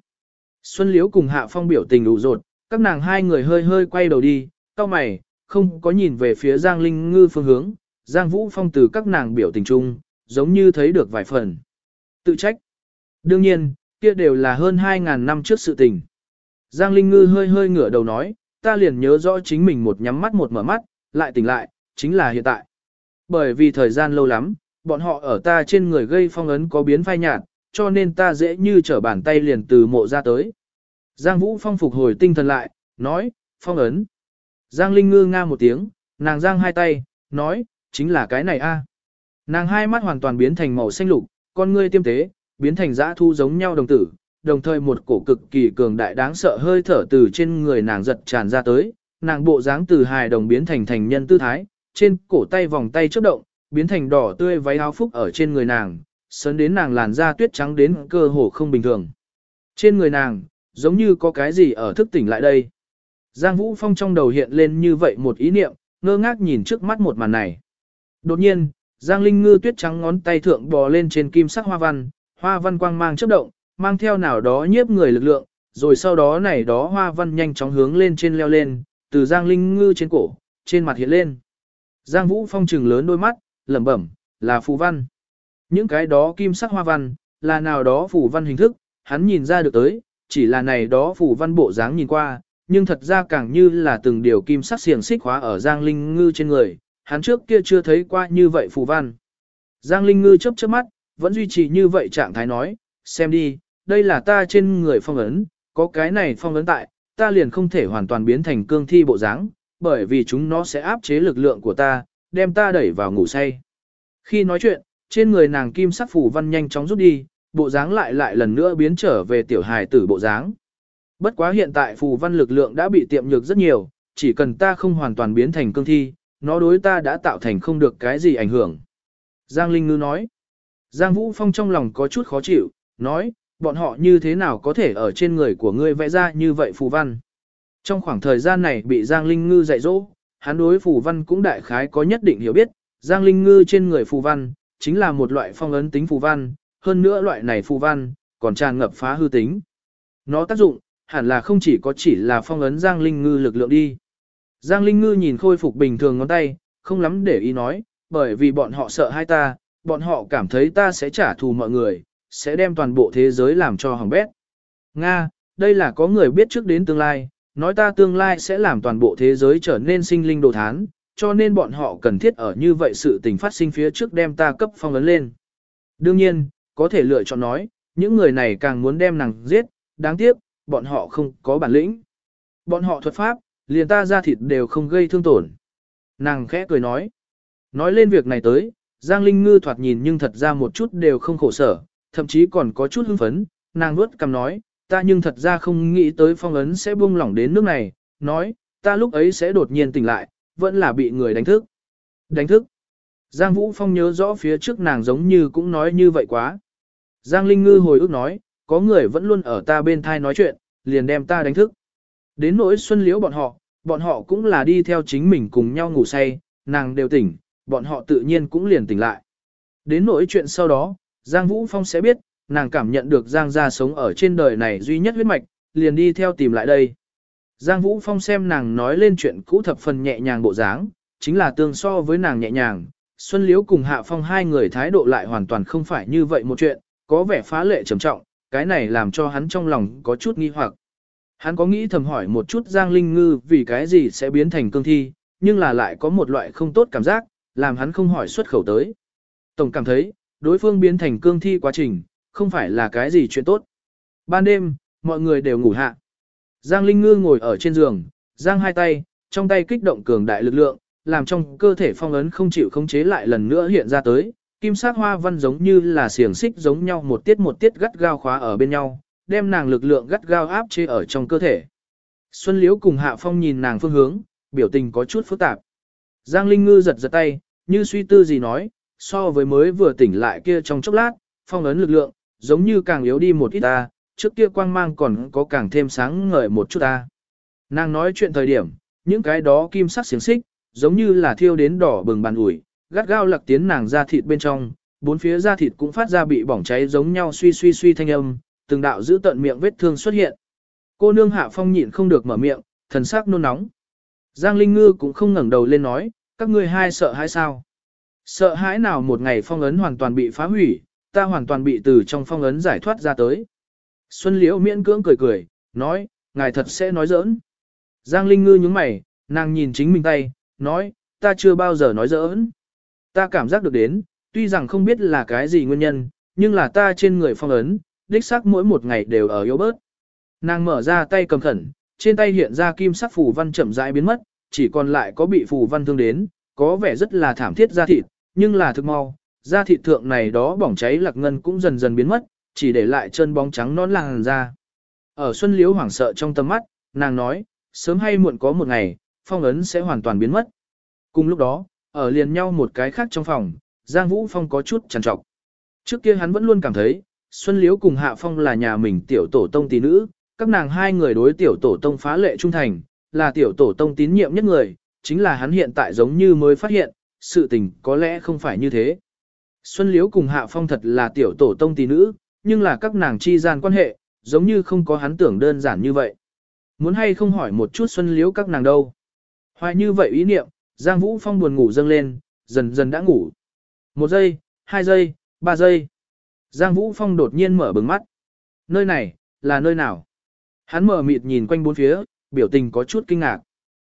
Xuân Liễu cùng Hạ Phong biểu tình ủ rột, các nàng hai người hơi hơi quay đầu đi, cao mày, không có nhìn về phía Giang Linh Ngư phương hướng, Giang Vũ Phong từ các nàng biểu tình chung, giống như thấy được vài phần. Tự trách. Đương nhiên, kia đều là hơn 2.000 năm trước sự tình. Giang Linh Ngư hơi hơi ngửa đầu nói, ta liền nhớ rõ chính mình một nhắm mắt một mở mắt, lại tỉnh lại, chính là hiện tại. Bởi vì thời gian lâu lắm, bọn họ ở ta trên người gây phong ấn có biến phai nhạt, cho nên ta dễ như trở bàn tay liền từ mộ ra tới. Giang Vũ Phong phục hồi tinh thần lại, nói, phong ấn. Giang Linh ngư nga một tiếng, nàng giang hai tay, nói, chính là cái này a. Nàng hai mắt hoàn toàn biến thành màu xanh lục, con ngươi tiêm tế, biến thành dã thu giống nhau đồng tử, đồng thời một cổ cực kỳ cường đại đáng sợ hơi thở từ trên người nàng giật tràn ra tới, nàng bộ dáng từ hài đồng biến thành thành nhân tư thái, trên cổ tay vòng tay chớp động, biến thành đỏ tươi váy áo phúc ở trên người nàng, sớn đến nàng làn da tuyết trắng đến cơ hồ không bình thường. Trên người nàng, giống như có cái gì ở thức tỉnh lại đây. Giang Vũ Phong trong đầu hiện lên như vậy một ý niệm, ngơ ngác nhìn trước mắt một màn này. Đột nhiên, Giang Linh Ngư tuyết trắng ngón tay thượng bò lên trên kim sắc hoa văn, hoa văn quang mang chớp động, mang theo nào đó nhiếp người lực lượng, rồi sau đó này đó hoa văn nhanh chóng hướng lên trên leo lên, từ Giang Linh Ngư trên cổ, trên mặt hiện lên. Giang Vũ Phong trừng lớn đôi mắt, lẩm bẩm, là phù văn. Những cái đó kim sắc hoa văn, là nào đó phù văn hình thức, hắn nhìn ra được tới, chỉ là này đó phù văn bộ dáng nhìn qua, nhưng thật ra càng như là từng điều kim sắc xiềng xích khóa ở Giang Linh Ngư trên người, hắn trước kia chưa thấy qua như vậy phù văn. Giang Linh Ngư chớp chớp mắt, vẫn duy trì như vậy trạng thái nói, xem đi, đây là ta trên người phong ấn, có cái này phong ấn tại, ta liền không thể hoàn toàn biến thành cương thi bộ dáng, bởi vì chúng nó sẽ áp chế lực lượng của ta, đem ta đẩy vào ngủ say. Khi nói chuyện, trên người nàng kim sắc phù văn nhanh chóng rút đi, bộ dáng lại lại lần nữa biến trở về tiểu hài tử bộ dáng. Bất quá hiện tại phù văn lực lượng đã bị tiệm nhược rất nhiều, chỉ cần ta không hoàn toàn biến thành cương thi, nó đối ta đã tạo thành không được cái gì ảnh hưởng. Giang Linh Ngư nói. Giang Vũ Phong trong lòng có chút khó chịu, nói, bọn họ như thế nào có thể ở trên người của ngươi vẽ ra như vậy phù văn. Trong khoảng thời gian này bị Giang Linh Ngư dạy dỗ, hắn đối phù văn cũng đại khái có nhất định hiểu biết, Giang Linh Ngư trên người phù văn, chính là một loại phong ấn tính phù văn, hơn nữa loại này phù văn, còn tràn ngập phá hư tính. Nó tác dụng, hẳn là không chỉ có chỉ là phong ấn Giang Linh Ngư lực lượng đi. Giang Linh Ngư nhìn khôi phục bình thường ngón tay, không lắm để ý nói, bởi vì bọn họ sợ hai ta, bọn họ cảm thấy ta sẽ trả thù mọi người, sẽ đem toàn bộ thế giới làm cho hỏng bét. Nga, đây là có người biết trước đến tương lai, nói ta tương lai sẽ làm toàn bộ thế giới trở nên sinh linh đồ thán, cho nên bọn họ cần thiết ở như vậy sự tình phát sinh phía trước đem ta cấp phong ấn lên. Đương nhiên, có thể lựa chọn nói, những người này càng muốn đem nàng giết, đáng tiếc, bọn họ không có bản lĩnh. Bọn họ thuật pháp, liền ta ra thịt đều không gây thương tổn. Nàng khẽ cười nói. Nói lên việc này tới, Giang Linh Ngư thoạt nhìn nhưng thật ra một chút đều không khổ sở, thậm chí còn có chút hưng phấn, nàng nuốt cầm nói, ta nhưng thật ra không nghĩ tới phong ấn sẽ buông lỏng đến nước này, nói, ta lúc ấy sẽ đột nhiên tỉnh lại, vẫn là bị người đánh thức. Đánh thức. Giang Vũ Phong nhớ rõ phía trước nàng giống như cũng nói như vậy quá. Giang Linh Ngư hồi ức nói, có người vẫn luôn ở ta bên thai nói chuyện, liền đem ta đánh thức. Đến nỗi xuân liễu bọn họ, bọn họ cũng là đi theo chính mình cùng nhau ngủ say, nàng đều tỉnh, bọn họ tự nhiên cũng liền tỉnh lại. Đến nỗi chuyện sau đó, Giang Vũ Phong sẽ biết, nàng cảm nhận được Giang gia sống ở trên đời này duy nhất huyết mạch, liền đi theo tìm lại đây. Giang Vũ Phong xem nàng nói lên chuyện cũ thập phần nhẹ nhàng bộ dáng, chính là tương so với nàng nhẹ nhàng. Xuân Liễu cùng Hạ Phong hai người thái độ lại hoàn toàn không phải như vậy một chuyện, có vẻ phá lệ trầm trọng, cái này làm cho hắn trong lòng có chút nghi hoặc. Hắn có nghĩ thầm hỏi một chút Giang Linh Ngư vì cái gì sẽ biến thành cương thi, nhưng là lại có một loại không tốt cảm giác, làm hắn không hỏi xuất khẩu tới. Tổng cảm thấy, đối phương biến thành cương thi quá trình, không phải là cái gì chuyện tốt. Ban đêm, mọi người đều ngủ hạ. Giang Linh Ngư ngồi ở trên giường, giang hai tay, trong tay kích động cường đại lực lượng, làm trong cơ thể phong ấn không chịu khống chế lại lần nữa hiện ra tới. Kim sắc hoa văn giống như là xiềng xích giống nhau một tiết một tiết gắt gao khóa ở bên nhau, đem nàng lực lượng gắt gao áp chế ở trong cơ thể. Xuân Liễu cùng Hạ Phong nhìn nàng phương hướng, biểu tình có chút phức tạp. Giang Linh Ngư giật giật tay, như suy tư gì nói, so với mới vừa tỉnh lại kia trong chốc lát, phong ấn lực lượng, giống như càng yếu đi một ít ta, trước kia quang mang còn có càng thêm sáng ngời một chút ta. Nàng nói chuyện thời điểm, những cái đó kim sắc xiềng xích, giống như là thiêu đến đỏ bừng bàn ủi, gắt gao lặc tiến nàng ra thịt bên trong, bốn phía da thịt cũng phát ra bị bỏng cháy giống nhau suy suy suy thanh âm, từng đạo giữ tận miệng vết thương xuất hiện. Cô nương hạ phong nhịn không được mở miệng, thần sắc nôn nóng. Giang Linh Ngư cũng không ngẩng đầu lên nói, các ngươi hai sợ hãi sao? Sợ hãi nào một ngày phong ấn hoàn toàn bị phá hủy, ta hoàn toàn bị từ trong phong ấn giải thoát ra tới. Xuân Liễu miễn cưỡng cười cười, nói, ngài thật sẽ nói giỡn. Giang Linh Ngư nhướng mày, nàng nhìn chính mình tay, nói, ta chưa bao giờ nói giỡn. Ta cảm giác được đến, tuy rằng không biết là cái gì nguyên nhân, nhưng là ta trên người phong ấn, đích xác mỗi một ngày đều ở yếu bớt. Nàng mở ra tay cầm khẩn, trên tay hiện ra kim sắc phù văn chậm rãi biến mất, chỉ còn lại có bị phù văn thương đến, có vẻ rất là thảm thiết ra thịt, nhưng là thực mau, da thịt thượng này đó bỏng cháy lạc ngân cũng dần dần biến mất, chỉ để lại chân bóng trắng non làng ra. Ở Xuân Liễu hoảng sợ trong tâm mắt, nàng nói, sớm hay muộn có một ngày, phong ấn sẽ hoàn toàn biến mất. Cùng lúc đó, ở liền nhau một cái khác trong phòng, Giang Vũ Phong có chút trằn trọc. Trước kia hắn vẫn luôn cảm thấy, Xuân Liễu cùng Hạ Phong là nhà mình tiểu tổ tông tỷ nữ, các nàng hai người đối tiểu tổ tông phá lệ trung thành, là tiểu tổ tông tín nhiệm nhất người, chính là hắn hiện tại giống như mới phát hiện, sự tình có lẽ không phải như thế. Xuân Liễu cùng Hạ Phong thật là tiểu tổ tông tỷ nữ, nhưng là các nàng chi gian quan hệ, giống như không có hắn tưởng đơn giản như vậy. Muốn hay không hỏi một chút Xuân Liễu các nàng đâu. Hoài như vậy ý niệm, Giang Vũ Phong buồn ngủ dâng lên, dần dần đã ngủ. Một giây, hai giây, ba giây. Giang Vũ Phong đột nhiên mở bừng mắt. Nơi này, là nơi nào? Hắn mở mịt nhìn quanh bốn phía, biểu tình có chút kinh ngạc.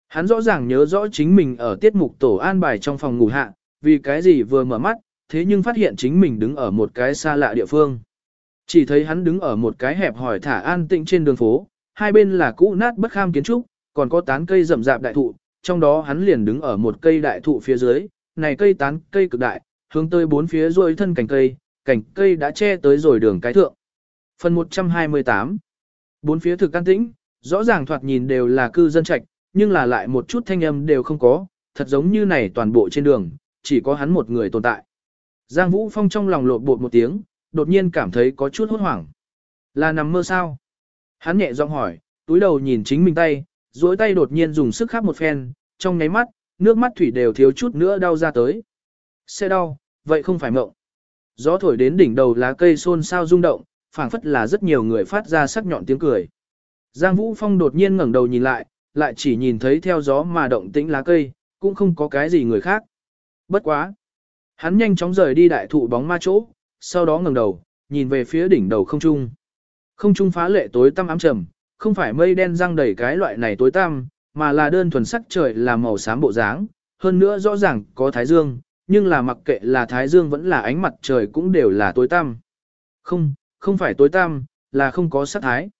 Hắn rõ ràng nhớ rõ chính mình ở tiết mục tổ an bài trong phòng ngủ hạ, vì cái gì vừa mở mắt, thế nhưng phát hiện chính mình đứng ở một cái xa lạ địa phương. Chỉ thấy hắn đứng ở một cái hẹp hỏi thả an tĩnh trên đường phố, hai bên là cũ nát bất kham kiến trúc, còn có tán cây rậm rạp đại thụ, trong đó hắn liền đứng ở một cây đại thụ phía dưới, này cây tán cây cực đại, hướng tới bốn phía rồi thân cành cây, cành cây đã che tới rồi đường cái thượng. Phần 128 Bốn phía thực can tĩnh, rõ ràng thoạt nhìn đều là cư dân trạch, nhưng là lại một chút thanh âm đều không có, thật giống như này toàn bộ trên đường, chỉ có hắn một người tồn tại. Giang Vũ Phong trong lòng lộn bột một tiếng, đột nhiên cảm thấy có chút hốt hoảng. Là nằm mơ sao? Hắn nhẹ giọng hỏi, túi đầu nhìn chính mình tay, duỗi tay đột nhiên dùng sức khắp một phen, trong nháy mắt, nước mắt thủy đều thiếu chút nữa đau ra tới. Sẽ đau, vậy không phải mộng. Gió thổi đến đỉnh đầu lá cây xôn xao rung động, phảng phất là rất nhiều người phát ra sắc nhọn tiếng cười. Giang Vũ Phong đột nhiên ngẩng đầu nhìn lại, lại chỉ nhìn thấy theo gió mà động tĩnh lá cây, cũng không có cái gì người khác. Bất quá. Hắn nhanh chóng rời đi đại thụ bóng ma chỗ, sau đó ngẩng đầu, nhìn về phía đỉnh đầu không trung. Không trung phá lệ tối tăm ám trầm, không phải mây đen răng đầy cái loại này tối tăm, mà là đơn thuần sắc trời là màu xám bộ dáng, hơn nữa rõ ràng có thái dương, nhưng là mặc kệ là thái dương vẫn là ánh mặt trời cũng đều là tối tăm. Không, không phải tối tăm, là không có sắc thái.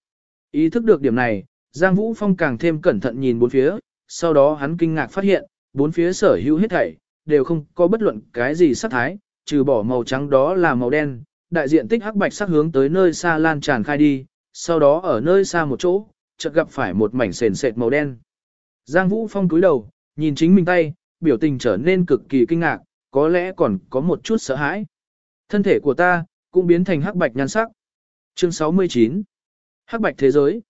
Ý thức được điểm này, Giang Vũ Phong càng thêm cẩn thận nhìn bốn phía, sau đó hắn kinh ngạc phát hiện, bốn phía sở hữu hết thảy, đều không có bất luận cái gì sắc thái, trừ bỏ màu trắng đó là màu đen, đại diện tích hắc bạch sắc hướng tới nơi xa lan tràn khai đi, sau đó ở nơi xa một chỗ, chợt gặp phải một mảnh sền sệt màu đen. Giang Vũ Phong cúi đầu, nhìn chính mình tay, biểu tình trở nên cực kỳ kinh ngạc, có lẽ còn có một chút sợ hãi. Thân thể của ta, cũng biến thành hắc bạch nhan sắc. Chương 69 Hắc bạch thế giới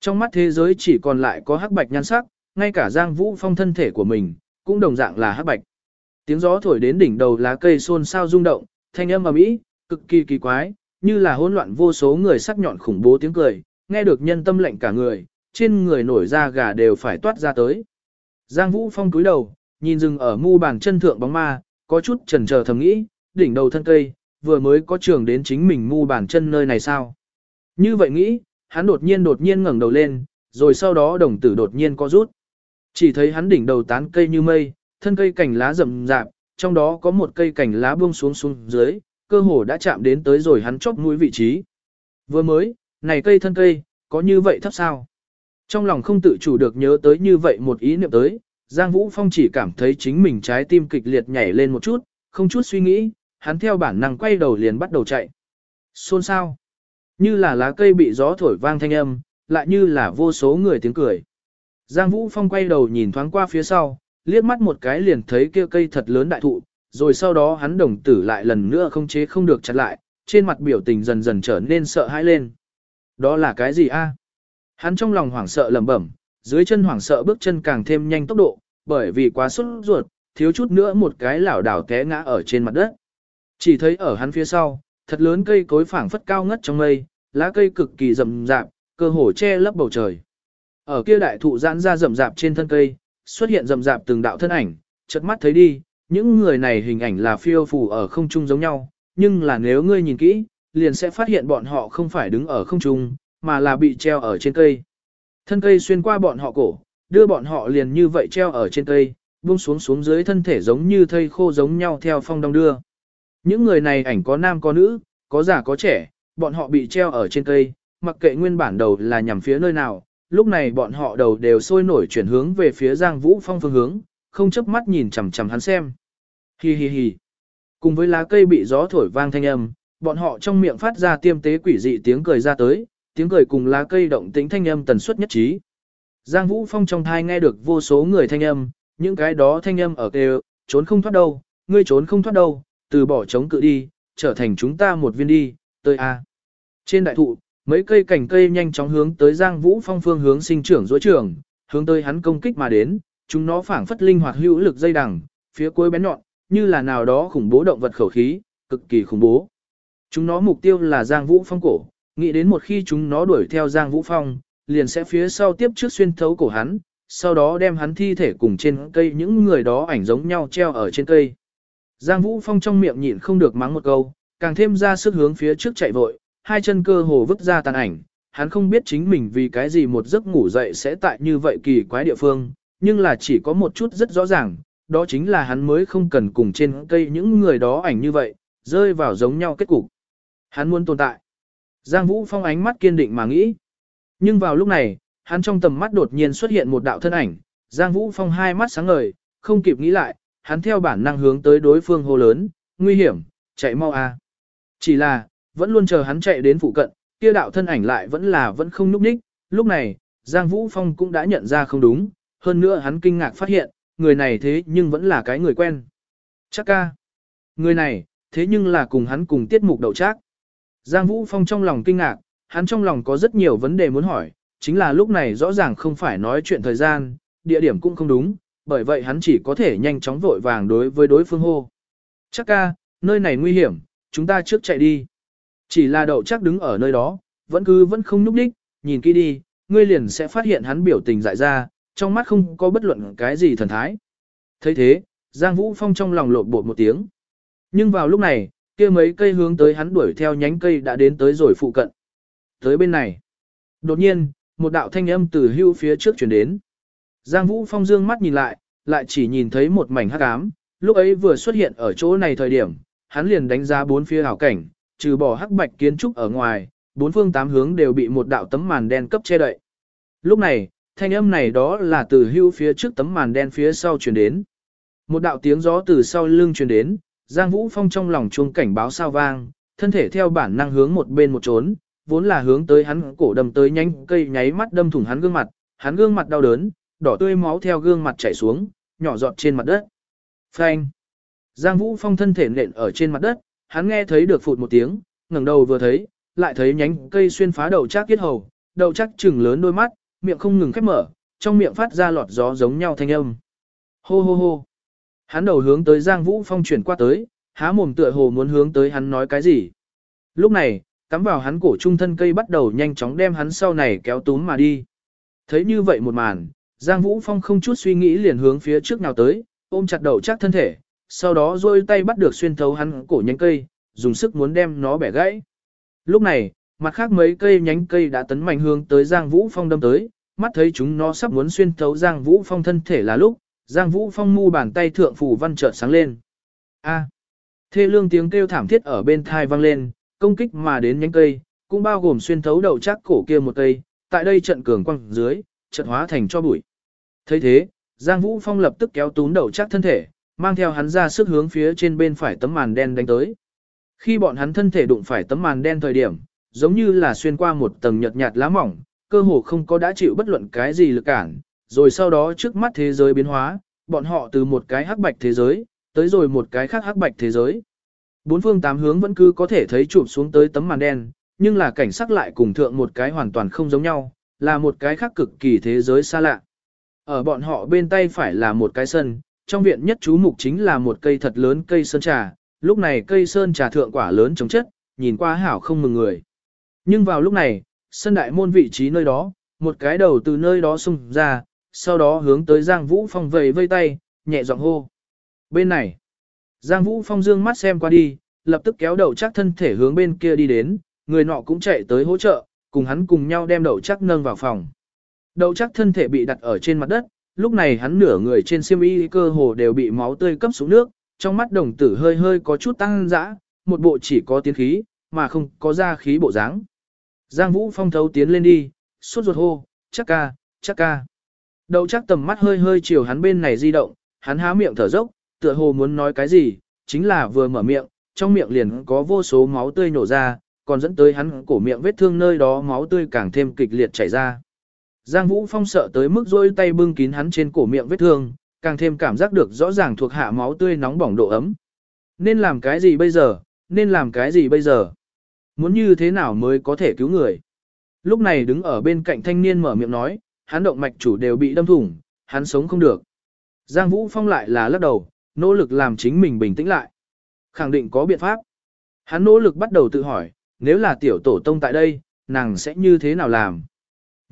Trong mắt thế giới chỉ còn lại có hắc bạch nhan sắc, ngay cả Giang Vũ Phong thân thể của mình, cũng đồng dạng là hắc bạch. Tiếng gió thổi đến đỉnh đầu lá cây xôn xao rung động, thanh âm ầm ĩ, cực kỳ kỳ quái, như là hỗn loạn vô số người sắc nhọn khủng bố tiếng cười, nghe được nhân tâm lệnh cả người, trên người nổi da gà đều phải toát ra tới. Giang Vũ Phong cúi đầu, nhìn dừng ở mu bàn chân thượng bóng ma, có chút chần chờ thầm nghĩ, đỉnh đầu thân cây, vừa mới có trường đến chính mình mu bàn chân nơi này sao. Như vậy nghĩ, hắn đột nhiên đột nhiên ngẩng đầu lên, rồi sau đó đồng tử đột nhiên có rút. Chỉ thấy hắn đỉnh đầu tán cây như mây, thân cây cành lá rậm rạp, trong đó có một cây cành lá buông xuống xuống dưới, cơ hồ đã chạm đến tới rồi hắn chóp mũi vị trí. Vừa mới, này cây thân cây, có như vậy thấp sao? Trong lòng không tự chủ được nhớ tới như vậy một ý niệm tới, Giang Vũ Phong chỉ cảm thấy chính mình trái tim kịch liệt nhảy lên một chút, không chút suy nghĩ, hắn theo bản năng quay đầu liền bắt đầu chạy. Xôn sao? Như là lá cây bị gió thổi vang thanh âm, lại như là vô số người tiếng cười. Giang Vũ Phong quay đầu nhìn thoáng qua phía sau, liếc mắt một cái liền thấy kia cây thật lớn đại thụ, rồi sau đó hắn đồng tử lại lần nữa không chế không được chặt lại, trên mặt biểu tình dần dần trở nên sợ hãi lên. Đó là cái gì a? Hắn trong lòng hoảng sợ lẩm bẩm, dưới chân hoảng sợ bước chân càng thêm nhanh tốc độ, bởi vì quá sốt ruột, thiếu chút nữa một cái lảo đảo té ngã ở trên mặt đất. Chỉ thấy ở hắn phía sau, thật lớn cây cối phảng phất cao ngất trong mây, lá cây cực kỳ rậm rạp, cơ hồ che lấp bầu trời. Ở kia đại thụ giãn ra rậm rạp trên thân cây, xuất hiện rầm rạp từng đạo thân ảnh, chợt mắt thấy đi, những người này hình ảnh là phiêu phù ở không trung giống nhau, nhưng là nếu ngươi nhìn kỹ, liền sẽ phát hiện bọn họ không phải đứng ở không trung, mà là bị treo ở trên cây. Thân cây xuyên qua bọn họ cổ, đưa bọn họ liền như vậy treo ở trên cây, buông xuống xuống dưới thân thể giống như thây khô giống nhau theo phong đông đưa. Những người này ảnh có nam có nữ, có già có trẻ, bọn họ bị treo ở trên cây, mặc kệ nguyên bản đầu là nhằm phía nơi nào, lúc này bọn họ đầu đều sôi nổi chuyển hướng về phía Giang Vũ Phong phương hướng, không chớp mắt nhìn chằm chằm hắn xem. Hi hi hi. Cùng với lá cây bị gió thổi vang thanh âm, bọn họ trong miệng phát ra tiêm tế quỷ dị tiếng cười ra tới, tiếng cười cùng lá cây động tĩnh thanh âm tần suất nhất trí. Giang Vũ Phong trong thai nghe được vô số người thanh âm, những cái đó thanh âm ở kêu, trốn không thoát đâu, ngươi trốn không thoát đâu, từ bỏ chống cự đi, trở thành chúng ta một viên đi, tơi a. Trên đại thụ, mấy cây cành cây nhanh chóng hướng tới Giang Vũ Phong phương hướng sinh trưởng dối trưởng, hướng tới hắn công kích mà đến, chúng nó phảng phất linh hoạt hữu lực dây đằng, phía cuối bén nhọn, như là nào đó khủng bố động vật khẩu khí, cực kỳ khủng bố. Chúng nó mục tiêu là Giang Vũ Phong cổ, nghĩ đến một khi chúng nó đuổi theo Giang Vũ Phong, liền sẽ phía sau tiếp trước xuyên thấu cổ hắn, sau đó đem hắn thi thể cùng trên cây những người đó ảnh giống nhau treo ở trên cây. Giang Vũ Phong trong miệng nhịn không được mắng một câu, càng thêm ra sức hướng phía trước chạy vội, hai chân cơ hồ vứt ra tàn ảnh, hắn không biết chính mình vì cái gì một giấc ngủ dậy sẽ tại như vậy kỳ quái địa phương, nhưng là chỉ có một chút rất rõ ràng, đó chính là hắn mới không cần cùng trên cây những người đó ảnh như vậy, rơi vào giống nhau kết cục. Hắn muốn tồn tại. Giang Vũ Phong ánh mắt kiên định mà nghĩ. Nhưng vào lúc này, hắn trong tầm mắt đột nhiên xuất hiện một đạo thân ảnh, Giang Vũ Phong hai mắt sáng ngời, không kịp nghĩ lại, hắn theo bản năng hướng tới đối phương hô lớn, nguy hiểm, chạy mau a. Chỉ là, vẫn luôn chờ hắn chạy đến phụ cận, kia đạo thân ảnh lại vẫn là vẫn không núp ních, lúc này, Giang Vũ Phong cũng đã nhận ra không đúng, hơn nữa hắn kinh ngạc phát hiện, người này thế nhưng vẫn là cái người quen. Chắc ca. Người này, thế nhưng là cùng hắn cùng tiết mục đậu trác. Giang Vũ Phong trong lòng kinh ngạc, hắn trong lòng có rất nhiều vấn đề muốn hỏi, chính là lúc này rõ ràng không phải nói chuyện thời gian, địa điểm cũng không đúng, bởi vậy hắn chỉ có thể nhanh chóng vội vàng đối với đối phương hô. Chắc ca, nơi này nguy hiểm, chúng ta trước chạy đi. Chỉ là đậu chắc đứng ở nơi đó, vẫn cứ vẫn không nhúc đích, nhìn kỹ đi, ngươi liền sẽ phát hiện hắn biểu tình dại ra, trong mắt không có bất luận cái gì thần thái. thấy thế, Giang Vũ Phong trong lòng lộn bột một tiếng. Nhưng vào lúc này, kia mấy cây hướng tới hắn đuổi theo nhánh cây đã đến tới rồi phụ cận. Tới bên này. Đột nhiên, một đạo thanh âm từ hưu phía trước chuyển đến. Giang Vũ Phong dương mắt nhìn lại, lại chỉ nhìn thấy một mảnh hắc ám, lúc ấy vừa xuất hiện ở chỗ này thời điểm, hắn liền đánh giá bốn phía hảo cảnh, trừ bỏ hắc bạch kiến trúc ở ngoài, bốn phương tám hướng đều bị một đạo tấm màn đen cấp che đậy. Lúc này, thanh âm này đó là từ hưu phía trước tấm màn đen phía sau truyền đến. Một đạo tiếng gió từ sau lưng truyền đến, Giang Vũ Phong trong lòng chuông cảnh báo sao vang, thân thể theo bản năng hướng một bên một trốn, vốn là hướng tới hắn cổ đâm tới nhanh cây nháy mắt đâm thủng hắn gương mặt, hắn gương mặt đau đớn, đỏ tươi máu theo gương mặt chảy xuống, nhỏ giọt trên mặt đất. Phanh! Giang Vũ Phong thân thể nện ở trên mặt đất, hắn nghe thấy được phụt một tiếng, ngẩng đầu vừa thấy, lại thấy nhánh cây xuyên phá đầu chắc kết hầu, đầu chắc trừng lớn đôi mắt, miệng không ngừng khép mở, trong miệng phát ra lọt gió giống nhau thanh âm. Hô hô hô! Hắn đầu hướng tới Giang Vũ Phong chuyển qua tới, há mồm tựa hồ muốn hướng tới hắn nói cái gì. Lúc này, cắm vào hắn cổ trung thân cây bắt đầu nhanh chóng đem hắn sau này kéo túm mà đi. Thấy như vậy một màn, Giang Vũ Phong không chút suy nghĩ liền hướng phía trước nào tới, ôm chặt đầu chắc thân thể, sau đó rôi tay bắt được xuyên thấu hắn cổ nhánh cây, dùng sức muốn đem nó bẻ gãy. Lúc này, mặt khác mấy cây nhánh cây đã tấn mạnh hướng tới Giang Vũ Phong đâm tới, mắt thấy chúng nó sắp muốn xuyên thấu Giang Vũ Phong thân thể là lúc, Giang Vũ Phong mu bàn tay thượng phủ văn chợt sáng lên. A. Thê lương tiếng kêu thảm thiết ở bên thai vang lên, công kích mà đến nhánh cây, cũng bao gồm xuyên thấu đầu chắc cổ kia một cây, tại đây trận cường quăng dưới, trận hóa thành cho bụi. thấy thế, Giang Vũ Phong lập tức kéo tún đầu chắc thân thể, mang theo hắn ra sức hướng phía trên bên phải tấm màn đen đánh tới. Khi bọn hắn thân thể đụng phải tấm màn đen thời điểm, giống như là xuyên qua một tầng nhợt nhạt lá mỏng, cơ hồ không có đã chịu bất luận cái gì lực cản, rồi sau đó trước mắt thế giới biến hóa, bọn họ từ một cái hắc bạch thế giới, tới rồi một cái khác hắc bạch thế giới. Bốn phương tám hướng vẫn cứ có thể thấy chụp xuống tới tấm màn đen, nhưng là cảnh sắc lại cùng thượng một cái hoàn toàn không giống nhau, là một cái khác cực kỳ thế giới xa lạ. Ở bọn họ bên tay phải là một cái sân, trong viện nhất chú mục chính là một cây thật lớn cây sơn trà, lúc này cây sơn trà thượng quả lớn chống chất, nhìn qua hảo không mừng người. Nhưng vào lúc này, sân đại môn vị trí nơi đó, một cái đầu từ nơi đó xung ra, sau đó hướng tới Giang Vũ Phong vầy vây tay, nhẹ giọng hô. Bên này, Giang Vũ Phong dương mắt xem qua đi, lập tức kéo đầu chắc thân thể hướng bên kia đi đến, người nọ cũng chạy tới hỗ trợ, cùng hắn cùng nhau đem đầu chắc nâng vào phòng. Đầu chắc thân thể bị đặt ở trên mặt đất, lúc này hắn nửa người trên xiêm y cơ hồ đều bị máu tươi cấp xuống nước, trong mắt đồng tử hơi hơi có chút tăng dã, một bộ chỉ có tiến khí, mà không có ra khí bộ dáng. Giang Vũ Phong thấu tiến lên đi, suốt ruột hô, chắc ca, chắc ca. Đầu chắc tầm mắt hơi hơi chiều hắn bên này di động, hắn há miệng thở dốc, tựa hồ muốn nói cái gì, chính là vừa mở miệng, trong miệng liền có vô số máu tươi nổ ra, còn dẫn tới hắn cổ miệng vết thương nơi đó máu tươi càng thêm kịch liệt chảy ra. Giang Vũ Phong sợ tới mức rôi tay bưng kín hắn trên cổ miệng vết thương, càng thêm cảm giác được rõ ràng thuộc hạ máu tươi nóng bỏng độ ấm. Nên làm cái gì bây giờ, nên làm cái gì bây giờ? Muốn như thế nào mới có thể cứu người? lúc này đứng ở bên cạnh thanh niên mở miệng nói, hắn động mạch chủ đều bị đâm thủng, hắn sống không được. Giang Vũ Phong lại là lắc đầu, nỗ lực làm chính mình bình tĩnh lại. Khẳng định có biện pháp. Hắn nỗ lực bắt đầu tự hỏi, nếu là tiểu tổ tông tại đây, nàng sẽ như thế nào làm?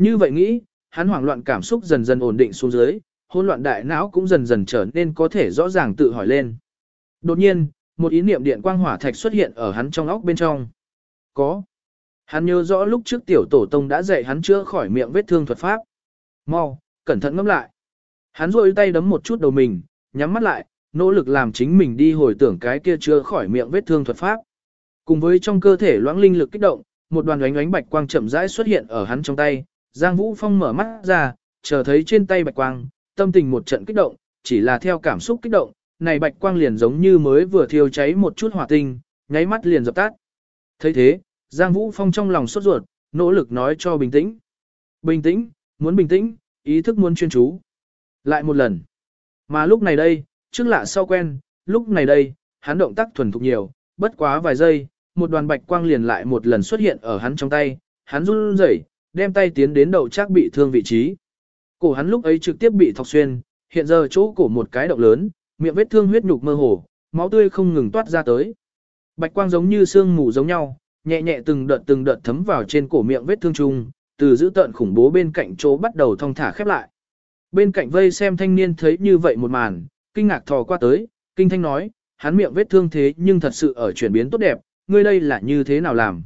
Như vậy nghĩ, hắn hoảng loạn cảm xúc dần dần ổn định xuống dưới, hỗn loạn đại não cũng dần dần trở nên có thể rõ ràng tự hỏi lên. Đột nhiên, một ý niệm điện quang hỏa thạch xuất hiện ở hắn trong óc bên trong. Có. Hắn nhớ rõ lúc trước tiểu tổ tông đã dạy hắn chữa khỏi miệng vết thương thuật pháp. Mau, cẩn thận ngâm lại. Hắn rôi tay đấm một chút đầu mình, nhắm mắt lại, nỗ lực làm chính mình đi hồi tưởng cái kia chữa khỏi miệng vết thương thuật pháp. Cùng với trong cơ thể loãng linh lực kích động, một đoàn ánh ánh bạch quang chậm rãi xuất hiện ở hắn trong tay, Giang Vũ Phong mở mắt ra, chờ thấy trên tay bạch quang, tâm tình một trận kích động, chỉ là theo cảm xúc kích động, này bạch quang liền giống như mới vừa thiêu cháy một chút hỏa tinh, nháy mắt liền dập tắt. thấy thế, Giang Vũ Phong trong lòng sốt ruột, nỗ lực nói cho bình tĩnh. Bình tĩnh, muốn bình tĩnh, ý thức muốn chuyên chú. Lại một lần. Mà lúc này đây, trước lạ sau quen, lúc này đây, hắn động tác thuần thục nhiều, bất quá vài giây, một đoàn bạch quang liền lại một lần xuất hiện ở hắn trong tay, hắn run rẩy, đem tay tiến đến đầu chắc bị thương vị trí. Cổ hắn lúc ấy trực tiếp bị thọc xuyên, hiện giờ chỗ cổ một cái động lớn, miệng vết thương huyết nhục mơ hồ, máu tươi không ngừng toát ra tới. Bạch quang giống như sương mù giống nhau, nhẹ nhẹ từng đợt từng đợt thấm vào trên cổ miệng vết thương chung, từ giữ tận khủng bố bên cạnh chỗ bắt đầu thong thả khép lại. Bên cạnh vây xem thanh niên thấy như vậy một màn, kinh ngạc thò qua tới, kinh thanh nói, hắn miệng vết thương thế nhưng thật sự ở chuyển biến tốt đẹp, ngươi đây là như thế nào làm?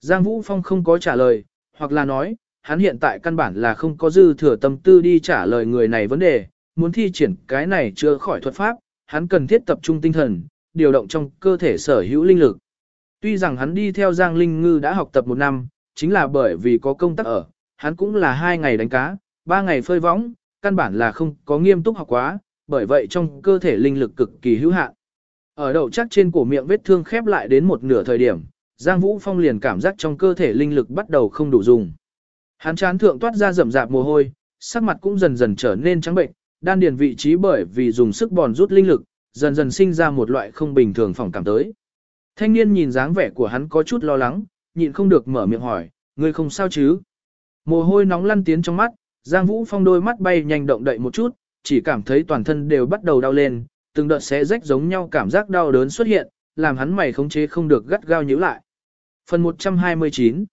Giang Vũ Phong không có trả lời, hoặc là nói, hắn hiện tại căn bản là không có dư thừa tâm tư đi trả lời người này vấn đề, muốn thi triển cái này chưa khỏi thuật pháp, hắn cần thiết tập trung tinh thần, điều động trong cơ thể sở hữu linh lực. Tuy rằng hắn đi theo Giang Linh Ngư đã học tập một năm, chính là bởi vì có công tác ở, hắn cũng là hai ngày đánh cá, ba ngày phơi võng, căn bản là không có nghiêm túc học quá, bởi vậy trong cơ thể linh lực cực kỳ hữu hạn. Ở đầu chắc trên cổ miệng vết thương khép lại đến một nửa thời điểm, Giang Vũ Phong liền cảm giác trong cơ thể linh lực bắt đầu không đủ dùng. Hắn chán thượng toát ra rậm rạp mồ hôi, sắc mặt cũng dần dần trở nên trắng bệnh, đan điền vị trí bởi vì dùng sức bòn rút linh lực, dần dần sinh ra một loại không bình thường phỏng cảm tới. Thanh niên nhìn dáng vẻ của hắn có chút lo lắng, nhịn không được mở miệng hỏi, ngươi không sao chứ? Mồ hôi nóng lăn tiến trong mắt, Giang Vũ Phong đôi mắt bay nhanh động đậy một chút, chỉ cảm thấy toàn thân đều bắt đầu đau lên, từng đợt xé rách giống nhau cảm giác đau đớn xuất hiện, làm hắn mày khống chế không được gắt gao nhíu lại. Phần 129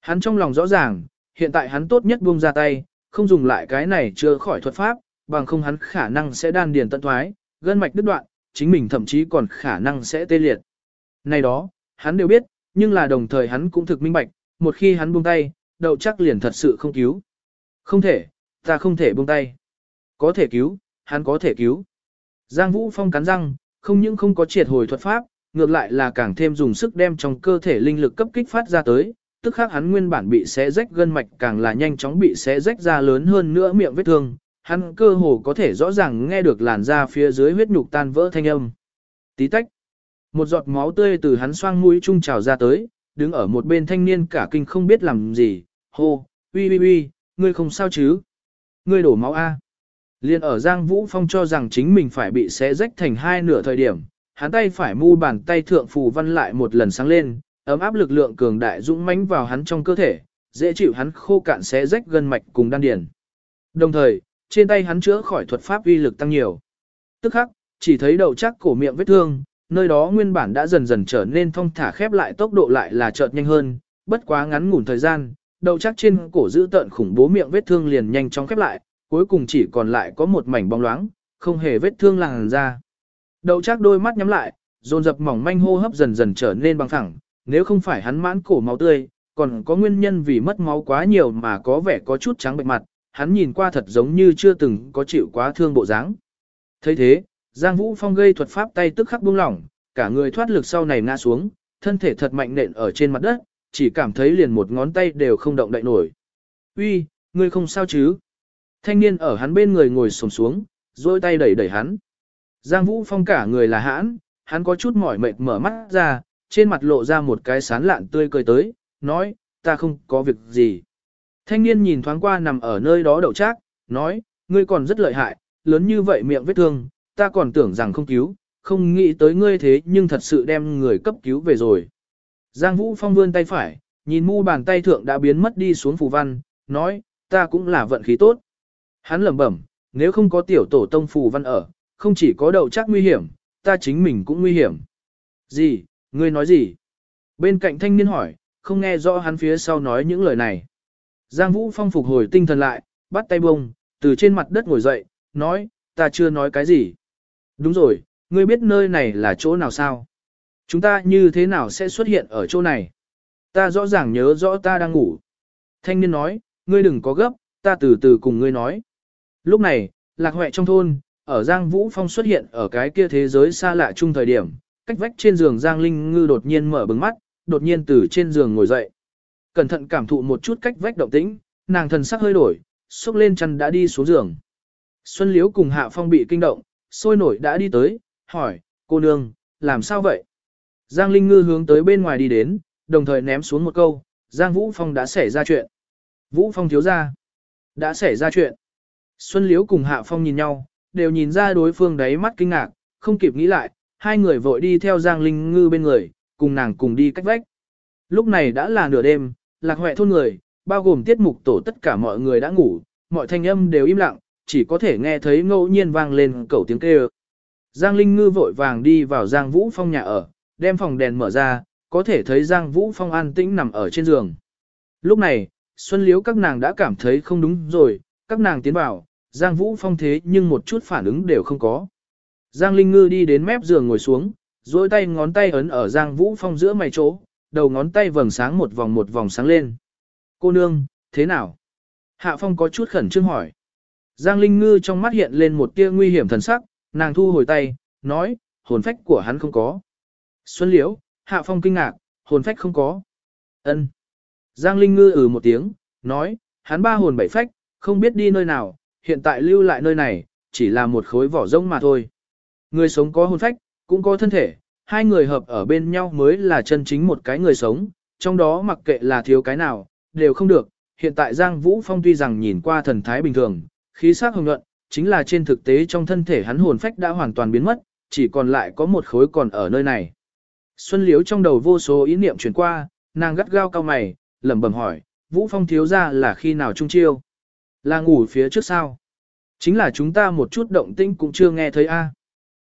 Hắn trong lòng rõ ràng, hiện tại hắn tốt nhất buông ra tay, không dùng lại cái này chưa khỏi thuật pháp, bằng không hắn khả năng sẽ đan điền tận thoái, gân mạch đứt đoạn, chính mình thậm chí còn khả năng sẽ tê liệt. Này đó, hắn đều biết, nhưng là đồng thời hắn cũng thực minh bạch, một khi hắn buông tay, đậu chắc liền thật sự không cứu. Không thể, ta không thể buông tay. Có thể cứu, hắn có thể cứu. Giang Vũ Phong cắn răng, không những không có triệt hồi thuật pháp, ngược lại là càng thêm dùng sức đem trong cơ thể linh lực cấp kích phát ra tới, tức khác hắn nguyên bản bị xé rách gân mạch càng là nhanh chóng bị xé rách ra lớn hơn nữa miệng vết thương, hắn cơ hồ có thể rõ ràng nghe được làn da phía dưới huyết nhục tan vỡ thanh âm. Tí tách. Một giọt máu tươi từ hắn xoang mũi trung trào ra tới, đứng ở một bên thanh niên cả kinh không biết làm gì, hô, uy uy uy, ngươi không sao chứ? Ngươi đổ máu A. Liên ở Giang Vũ Phong cho rằng chính mình phải bị xé rách thành hai nửa thời điểm, hắn tay phải mu bàn tay thượng phù văn lại một lần sáng lên, ấm áp lực lượng cường đại dũng mãnh vào hắn trong cơ thể, dễ chịu hắn khô cạn xé rách gân mạch cùng đan điền. Đồng thời, trên tay hắn chữa khỏi thuật pháp uy lực tăng nhiều. Tức khắc, chỉ thấy đầu chắc cổ miệng vết thương, nơi đó nguyên bản đã dần dần trở nên thông thả khép lại tốc độ lại là chợt nhanh hơn, bất quá ngắn ngủn thời gian, đầu chắc trên cổ giữ tận khủng bố miệng vết thương liền nhanh chóng khép lại, cuối cùng chỉ còn lại có một mảnh bóng loáng, không hề vết thương làn ra. Đầu chắc đôi mắt nhắm lại, dồn dập mỏng manh hô hấp dần dần trở nên bằng thẳng, nếu không phải hắn mãn cổ máu tươi, còn có nguyên nhân vì mất máu quá nhiều mà có vẻ có chút trắng bệnh mặt, hắn nhìn qua thật giống như chưa từng có chịu quá thương bộ dáng. thấy thế, Giang Vũ Phong gây thuật pháp tay tức khắc buông lỏng, cả người thoát lực sau này ngã xuống, thân thể thật mạnh nện ở trên mặt đất, chỉ cảm thấy liền một ngón tay đều không động đậy nổi. Uy, ngươi không sao chứ? Thanh niên ở hắn bên người ngồi xổm xuống, duỗi tay đẩy đẩy hắn. Giang Vũ Phong cả người là hãn, hắn có chút mỏi mệt mở mắt ra, trên mặt lộ ra một cái sán lạn tươi cười tới, nói, ta không có việc gì. Thanh niên nhìn thoáng qua nằm ở nơi đó đậu trác, nói, ngươi còn rất lợi hại, lớn như vậy miệng vết thương, ta còn tưởng rằng không cứu, không nghĩ tới ngươi thế nhưng thật sự đem người cấp cứu về rồi. Giang Vũ Phong vươn tay phải, nhìn mu bàn tay thượng đã biến mất đi xuống phù văn, nói, ta cũng là vận khí tốt. Hắn lẩm bẩm, nếu không có tiểu tổ tông phù văn ở, không chỉ có đậu chắc nguy hiểm, ta chính mình cũng nguy hiểm. Gì, ngươi nói gì? Bên cạnh thanh niên hỏi, không nghe rõ hắn phía sau nói những lời này. Giang Vũ Phong phục hồi tinh thần lại, bắt tay bông, từ trên mặt đất ngồi dậy, nói, ta chưa nói cái gì. Đúng rồi, ngươi biết nơi này là chỗ nào sao? Chúng ta như thế nào sẽ xuất hiện ở chỗ này? Ta rõ ràng nhớ rõ ta đang ngủ. Thanh niên nói, ngươi đừng có gấp, ta từ từ cùng ngươi nói. Lúc này, lạc huệ trong thôn, ở Giang Vũ Phong xuất hiện ở cái kia thế giới xa lạ chung thời điểm, cách vách trên giường Giang Linh Ngư đột nhiên mở bừng mắt, đột nhiên từ trên giường ngồi dậy. Cẩn thận cảm thụ một chút cách vách động tĩnh, nàng thần sắc hơi đổi, xúc lên chăn đã đi xuống giường. Xuân Liễu cùng Hạ Phong bị kinh động, sôi nổi đã đi tới, hỏi, cô nương, làm sao vậy? Giang Linh Ngư hướng tới bên ngoài đi đến, đồng thời ném xuống một câu, Giang Vũ Phong đã xảy ra chuyện. Vũ Phong thiếu ra. Đã xảy ra chuyện. Xuân Liễu cùng Hạ Phong nhìn nhau, đều nhìn ra đối phương đáy mắt kinh ngạc, không kịp nghĩ lại, hai người vội đi theo Giang Linh Ngư bên người, cùng nàng cùng đi cách vách. Lúc này đã là nửa đêm, lạc hoẹ thôn người, bao gồm tiết mục tổ tất cả mọi người đã ngủ, mọi thanh âm đều im lặng, chỉ có thể nghe thấy ngẫu nhiên vang lên cẩu tiếng kêu. Giang Linh Ngư vội vàng đi vào Giang Vũ Phong nhà ở, đem phòng đèn mở ra, có thể thấy Giang Vũ Phong an tĩnh nằm ở trên giường. Lúc này, Xuân Liếu các nàng đã cảm thấy không đúng rồi, các nàng tiến vào, Giang Vũ Phong thế nhưng một chút phản ứng đều không có. Giang Linh Ngư đi đến mép giường ngồi xuống, duỗi tay ngón tay ấn ở Giang Vũ Phong giữa mày chỗ, đầu ngón tay vầng sáng một vòng một vòng sáng lên. Cô nương, thế nào? Hạ Phong có chút khẩn trương hỏi. Giang Linh Ngư trong mắt hiện lên một tia nguy hiểm thần sắc, nàng thu hồi tay, nói, hồn phách của hắn không có. Xuân Liễu, Hạ Phong kinh ngạc, hồn phách không có. Ân. Giang Linh Ngư ừ một tiếng, nói, hắn ba hồn bảy phách, không biết đi nơi nào, hiện tại lưu lại nơi này, chỉ là một khối vỏ rông mà thôi. Người sống có hồn phách, cũng có thân thể, hai người hợp ở bên nhau mới là chân chính một cái người sống, trong đó mặc kệ là thiếu cái nào, đều không được. Hiện tại Giang Vũ Phong tuy rằng nhìn qua thần thái bình thường, khí sắc hồng nhuận, chính là trên thực tế trong thân thể hắn hồn phách đã hoàn toàn biến mất, chỉ còn lại có một khối còn ở nơi này. Xuân liễu trong đầu vô số ý niệm chuyển qua, nàng gắt gao cao mày, lẩm bẩm hỏi, Vũ Phong thiếu ra là khi nào trung chiêu? Là ngủ phía trước sao? Chính là chúng ta một chút động tĩnh cũng chưa nghe thấy a.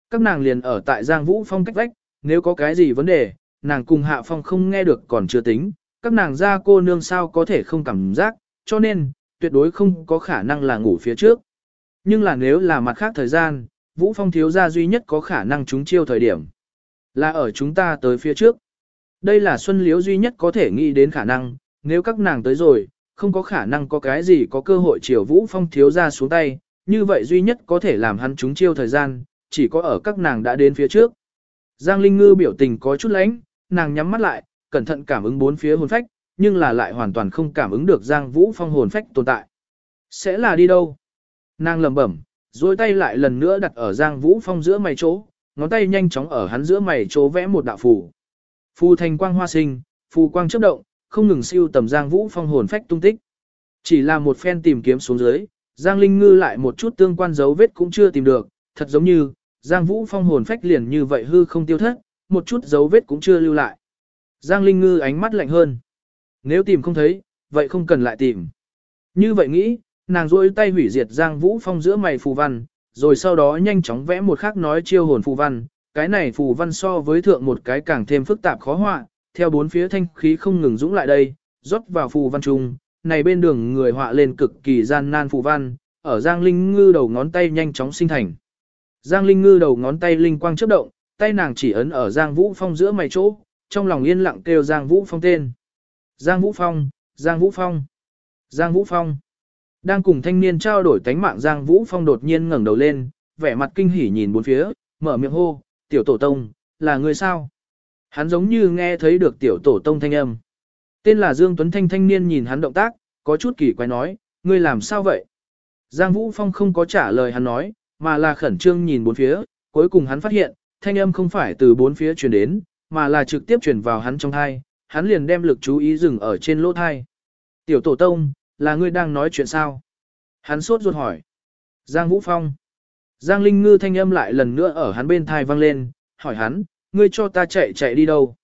Các nàng liền ở tại Giang Vũ Phong cách vách, nếu có cái gì vấn đề, nàng cùng Hạ Phong không nghe được còn chưa tính, các nàng ra cô nương sao có thể không cảm giác, cho nên, tuyệt đối không có khả năng là ngủ phía trước. Nhưng là nếu là mặt khác thời gian, Vũ Phong thiếu gia duy nhất có khả năng chúng chiêu thời điểm. Là ở chúng ta tới phía trước. Đây là Xuân Liễu duy nhất có thể nghĩ đến khả năng, nếu các nàng tới rồi, không có khả năng có cái gì có cơ hội chiều Vũ Phong thiếu gia xuống tay, như vậy duy nhất có thể làm hắn chúng chiêu thời gian, chỉ có ở các nàng đã đến phía trước. Giang Linh Ngư biểu tình có chút lãnh nàng nhắm mắt lại, cẩn thận cảm ứng bốn phía hồn phách, nhưng là lại hoàn toàn không cảm ứng được Giang Vũ Phong hồn phách tồn tại. Sẽ là đi đâu? Nàng lẩm bẩm, rồi tay lại lần nữa đặt ở Giang Vũ Phong giữa mày chỗ, ngón tay nhanh chóng ở hắn giữa mày chỗ vẽ một đạo phù. Phù thành quang hoa sinh, phù quang chớp động, không ngừng siêu tầm Giang Vũ Phong hồn phách tung tích. Chỉ là một phen tìm kiếm xuống dưới, Giang Linh Ngư lại một chút tương quan dấu vết cũng chưa tìm được, thật giống như, Giang Vũ Phong hồn phách liền như vậy hư không tiêu thất, một chút dấu vết cũng chưa lưu lại. Giang Linh Ngư ánh mắt lạnh hơn. Nếu tìm không thấy, vậy không cần lại tìm. Như vậy nghĩ, nàng rôi tay hủy diệt Giang Vũ Phong giữa mày phù văn, rồi sau đó nhanh chóng vẽ một khắc nói chiêu hồn phù văn. Cái này phù văn so với thượng một cái càng thêm phức tạp khó họa, theo bốn phía thanh khí không ngừng dũng lại đây, rót vào phù văn trung Này bên đường người họa lên cực kỳ gian nan phù văn, ở Giang Linh Ngư đầu ngón tay nhanh chóng sinh thành. Giang Linh Ngư đầu ngón tay linh quang chớp động, tay nàng chỉ ấn ở Giang Vũ Phong giữa mày chỗ, trong lòng yên lặng kêu Giang Vũ Phong tên. Giang Vũ Phong, Giang Vũ Phong, Giang Vũ Phong. Đang cùng thanh niên trao đổi tánh mạng Giang Vũ Phong đột nhiên ngẩng đầu lên, vẻ mặt kinh hỉ nhìn bốn phía, mở miệng hô, tiểu tổ tông, là người sao? Hắn giống như nghe thấy được tiểu tổ tông thanh âm. Tên là Dương Tuấn Thanh thanh niên nhìn hắn động tác, có chút kỳ quái nói, ngươi làm sao vậy? Giang Vũ Phong không có trả lời hắn nói, mà là khẩn trương nhìn bốn phía, cuối cùng hắn phát hiện, thanh âm không phải từ bốn phía truyền đến, mà là trực tiếp truyền vào hắn trong thai, hắn liền đem lực chú ý dừng ở trên lỗ thai. Tiểu tổ tông, là ngươi đang nói chuyện sao? Hắn sốt ruột hỏi. Giang Vũ Phong. Giang Linh Ngư thanh âm lại lần nữa ở hắn bên thai vang lên, hỏi hắn, ngươi cho ta chạy chạy đi đâu?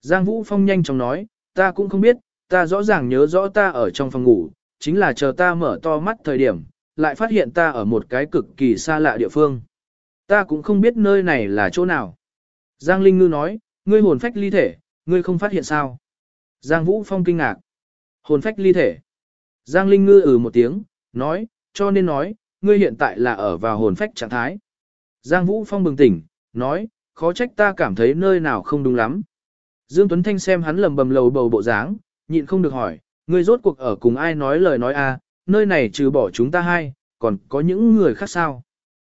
Giang Vũ Phong nhanh chóng nói, ta cũng không biết, Ta rõ ràng nhớ rõ ta ở trong phòng ngủ, chính là chờ ta mở to mắt thời điểm, lại phát hiện ta ở một cái cực kỳ xa lạ địa phương. Ta cũng không biết nơi này là chỗ nào. Giang Linh Ngư nói, ngươi hồn phách ly thể, ngươi không phát hiện sao. Giang Vũ Phong kinh ngạc. Hồn phách ly thể. Giang Linh Ngư ừ một tiếng, nói, cho nên nói, ngươi hiện tại là ở vào hồn phách trạng thái. Giang Vũ Phong bừng tỉnh, nói, khó trách ta cảm thấy nơi nào không đúng lắm. Dương Tuấn Thanh xem hắn lầm bầm lầu bầu bộ dáng, nhịn không được hỏi, ngươi rốt cuộc ở cùng ai nói lời nói a? À, nơi này trừ bỏ chúng ta hai, còn có những người khác sao?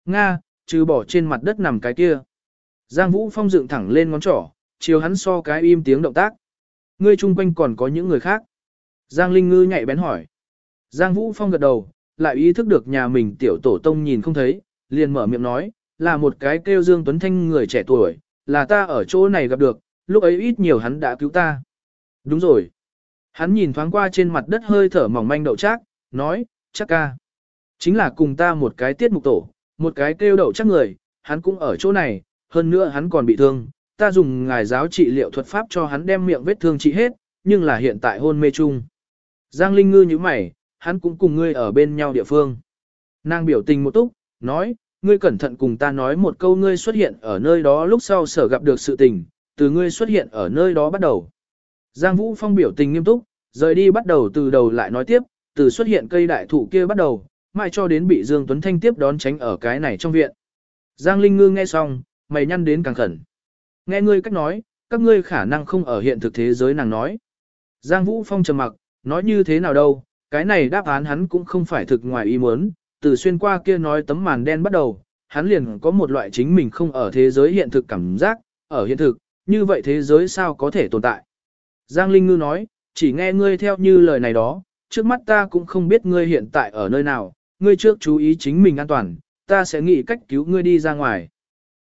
Nga, trừ bỏ trên mặt đất nằm cái kia. Giang Vũ Phong dựng thẳng lên ngón trỏ, chiều hắn so cái im tiếng động tác. Ngươi chung quanh còn có những người khác. Giang Linh Ngư nhạy bén hỏi. Giang Vũ Phong gật đầu, lại ý thức được nhà mình tiểu tổ tông nhìn không thấy, liền mở miệng nói, là một cái kêu Dương Tuấn Thanh người trẻ tuổi, là ta ở chỗ này gặp được, lúc ấy ít nhiều hắn đã cứu ta. Đúng rồi. Hắn nhìn thoáng qua trên mặt đất hơi thở mỏng manh đậu chắc, nói, chắc ca. Chính là cùng ta một cái tiết mục tổ, một cái kêu đậu chắc người, hắn cũng ở chỗ này, hơn nữa hắn còn bị thương. Ta dùng ngài giáo trị liệu thuật pháp cho hắn đem miệng vết thương trị hết, nhưng là hiện tại hôn mê chung. Giang Linh Ngư như mày, hắn cũng cùng ngươi ở bên nhau địa phương. Nàng biểu tình một túc, nói, ngươi cẩn thận cùng ta nói một câu ngươi xuất hiện ở nơi đó lúc sau sở gặp được sự tình, từ ngươi xuất hiện ở nơi đó bắt đầu. Giang Vũ Phong biểu tình nghiêm túc, rời đi bắt đầu từ đầu lại nói tiếp, từ xuất hiện cây đại thụ kia bắt đầu, mãi cho đến bị Dương Tuấn Thanh tiếp đón tránh ở cái này trong viện. Giang Linh Ngư nghe xong, mày nhăn đến càng khẩn. Nghe ngươi cách nói, các ngươi khả năng không ở hiện thực thế giới nàng nói. Giang Vũ Phong trầm mặc, nói như thế nào đâu, cái này đáp án hắn cũng không phải thực ngoài ý muốn, từ xuyên qua kia nói tấm màn đen bắt đầu, hắn liền có một loại chính mình không ở thế giới hiện thực cảm giác, ở hiện thực, như vậy thế giới sao có thể tồn tại. Giang Linh Ngư nói, chỉ nghe ngươi theo như lời này đó, trước mắt ta cũng không biết ngươi hiện tại ở nơi nào, ngươi trước chú ý chính mình an toàn, ta sẽ nghĩ cách cứu ngươi đi ra ngoài.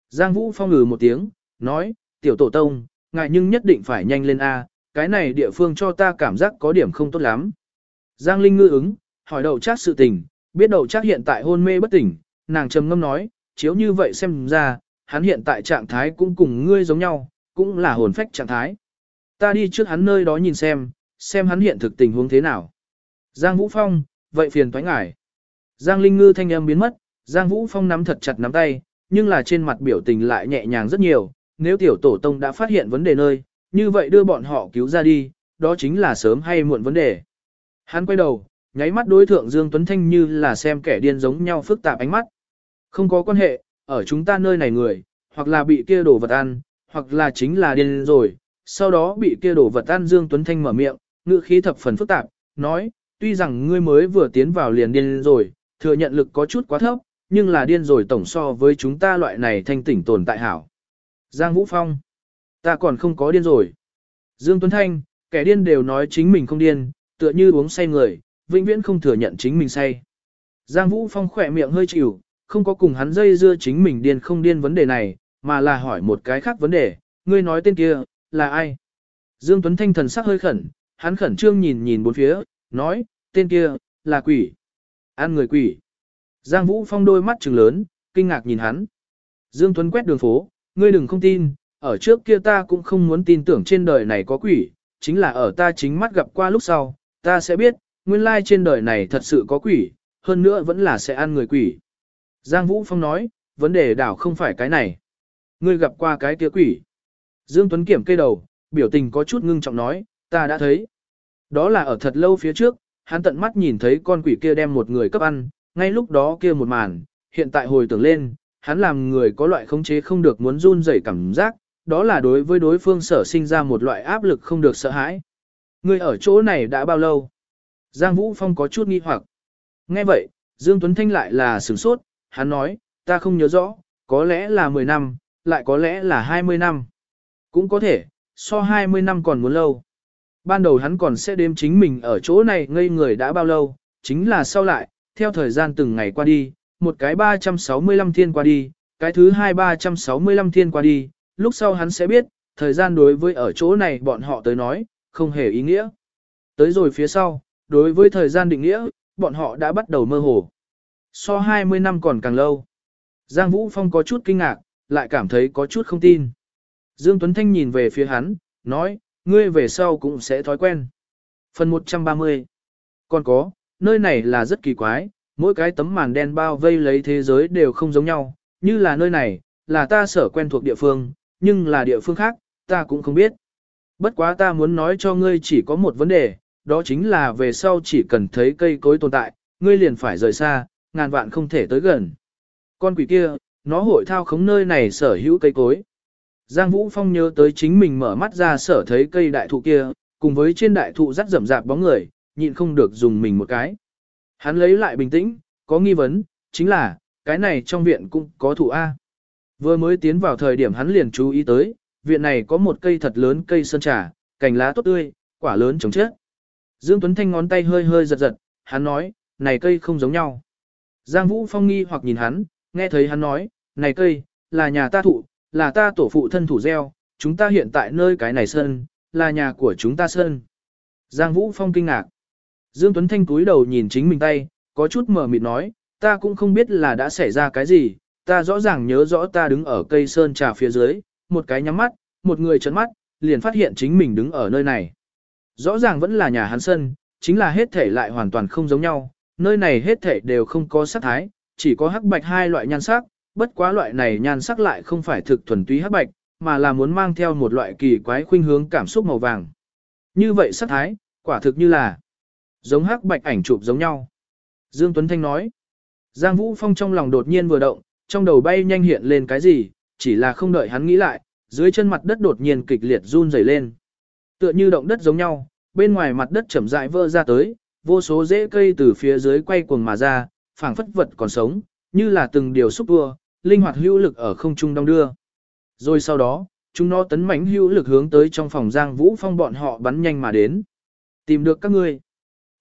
Giang Vũ Phong ngừ một tiếng, nói, tiểu tổ tông, ngại nhưng nhất định phải nhanh lên A, cái này địa phương cho ta cảm giác có điểm không tốt lắm. Giang Linh ngư ứng, hỏi đầu chát sự tình, biết đậu chắc hiện tại hôn mê bất tỉnh, nàng trầm ngâm nói, chiếu như vậy xem ra, hắn hiện tại trạng thái cũng cùng ngươi giống nhau, cũng là hồn phách trạng thái. Ta đi trước hắn nơi đó nhìn xem, xem hắn hiện thực tình huống thế nào. Giang Vũ Phong, vậy phiền toái ngải. Giang Linh Ngư thanh âm biến mất, Giang Vũ Phong nắm thật chặt nắm tay, nhưng là trên mặt biểu tình lại nhẹ nhàng rất nhiều. Nếu tiểu tổ tông đã phát hiện vấn đề nơi, như vậy đưa bọn họ cứu ra đi, đó chính là sớm hay muộn vấn đề. Hắn quay đầu, nháy mắt đối thượng Dương Tuấn Thanh như là xem kẻ điên giống nhau phức tạp ánh mắt. Không có quan hệ, ở chúng ta nơi này người, hoặc là bị kia đổ vật ăn, hoặc là chính là điên rồi, sau đó bị kia đổ vật ăn Dương Tuấn Thanh mở miệng, ngữ khí thập phần phức tạp, nói, tuy rằng ngươi mới vừa tiến vào liền điên rồi, thừa nhận lực có chút quá thấp, nhưng là điên rồi tổng so với chúng ta loại này thanh tỉnh tồn tại hảo. Giang Vũ Phong, ta còn không có điên rồi. Dương Tuấn Thanh, kẻ điên đều nói chính mình không điên, tựa như uống say người, vĩnh viễn không thừa nhận chính mình say. Giang Vũ Phong khỏe miệng hơi chịu, không có cùng hắn dây dưa chính mình điên không điên vấn đề này, mà là hỏi một cái khác vấn đề, ngươi nói tên kia, là ai? Dương Tuấn Thanh thần sắc hơi khẩn, hắn khẩn trương nhìn nhìn bốn phía, nói, tên kia, là quỷ. Ăn người quỷ. Giang Vũ Phong đôi mắt trừng lớn, kinh ngạc nhìn hắn. Dương Tuấn quét đường phố, ngươi đừng không tin, ở trước kia ta cũng không muốn tin tưởng trên đời này có quỷ, chính là ở ta chính mắt gặp qua lúc sau, ta sẽ biết, nguyên lai trên đời này thật sự có quỷ, hơn nữa vẫn là sẽ ăn người quỷ. Giang Vũ Phong nói, vấn đề đảo không phải cái này. Ngươi gặp qua cái kia quỷ. Dương Tuấn kiểm cây đầu, biểu tình có chút ngưng trọng nói, ta đã thấy. Đó là ở thật lâu phía trước, hắn tận mắt nhìn thấy con quỷ kia đem một người cấp ăn, ngay lúc đó kia một màn, hiện tại hồi tưởng lên, hắn làm người có loại khống chế không được muốn run rẩy cảm giác, đó là đối với đối phương sở sinh ra một loại áp lực không được sợ hãi. Ngươi ở chỗ này đã bao lâu? Giang Vũ Phong có chút nghi hoặc. Nghe vậy, Dương Tuấn Thanh lại là sửng sốt, hắn nói, ta không nhớ rõ, có lẽ là 10 năm, lại có lẽ là 20 năm. Cũng có thể, so 20 năm còn muốn lâu. Ban đầu hắn còn sẽ đếm chính mình ở chỗ này ngây người đã bao lâu, chính là sau lại, theo thời gian từng ngày qua đi, một cái 365 thiên qua đi, cái thứ hai 365 thiên qua đi, lúc sau hắn sẽ biết, thời gian đối với ở chỗ này bọn họ tới nói, không hề ý nghĩa. Tới rồi phía sau, đối với thời gian định nghĩa, bọn họ đã bắt đầu mơ hồ. So 20 năm còn càng lâu. Giang Vũ Phong có chút kinh ngạc, lại cảm thấy có chút không tin. Dương Tuấn Thanh nhìn về phía hắn, nói, ngươi về sau cũng sẽ thói quen. Phần 130 Còn có, nơi này là rất kỳ quái, mỗi cái tấm màn đen bao vây lấy thế giới đều không giống nhau, như là nơi này, là ta sở quen thuộc địa phương, nhưng là địa phương khác, ta cũng không biết. Bất quá ta muốn nói cho ngươi chỉ có một vấn đề, đó chính là về sau chỉ cần thấy cây cối tồn tại, ngươi liền phải rời xa, ngàn vạn không thể tới gần. Con quỷ kia, nó hội thao khống nơi này sở hữu cây cối. Giang Vũ Phong nhớ tới chính mình mở mắt ra sở thấy cây đại thụ kia, cùng với trên đại thụ rắc rậm rạp bóng người, nhịn không được dùng mình một cái. Hắn lấy lại bình tĩnh, có nghi vấn, chính là, cái này trong viện cũng có thụ A. Vừa mới tiến vào thời điểm hắn liền chú ý tới, viện này có một cây thật lớn cây sơn trà, cành lá tốt tươi, quả lớn trồng chết. Dương Tuấn Thanh ngón tay hơi hơi giật giật, hắn nói, này cây không giống nhau. Giang Vũ Phong nghi hoặc nhìn hắn, nghe thấy hắn nói, này cây, là nhà ta thụ, là ta tổ phụ thân thủ gieo, chúng ta hiện tại nơi cái này sơn là nhà của chúng ta sơn. Giang Vũ Phong kinh ngạc. Dương Tuấn Thanh cúi đầu nhìn chính mình tay, có chút mờ mịt nói, ta cũng không biết là đã xảy ra cái gì, ta rõ ràng nhớ rõ ta đứng ở cây sơn trà phía dưới, một cái nhắm mắt, một người trấn mắt, liền phát hiện chính mình đứng ở nơi này. Rõ ràng vẫn là nhà hắn sân, chính là hết thể lại hoàn toàn không giống nhau, nơi này hết thể đều không có sắc thái, chỉ có hắc bạch hai loại nhan sắc, bất quá loại này nhan sắc lại không phải thực thuần túy hắc bạch, mà là muốn mang theo một loại kỳ quái khuynh hướng cảm xúc màu vàng. Như vậy sắc thái, quả thực như là giống hắc bạch ảnh chụp giống nhau. Dương Tuấn Thanh nói, Giang Vũ Phong trong lòng đột nhiên vừa động, trong đầu bay nhanh hiện lên cái gì, chỉ là không đợi hắn nghĩ lại, dưới chân mặt đất đột nhiên kịch liệt run rẩy lên. Tựa như động đất giống nhau, bên ngoài mặt đất chậm rãi vỡ ra tới, vô số rễ cây từ phía dưới quay cuồng mà ra, phảng phất vật còn sống, như là từng điều xúc tua, linh hoạt hữu lực ở không trung đông đưa. Rồi sau đó, chúng nó tấn mãnh hữu lực hướng tới trong phòng Giang Vũ Phong bọn họ bắn nhanh mà đến. Tìm được các ngươi.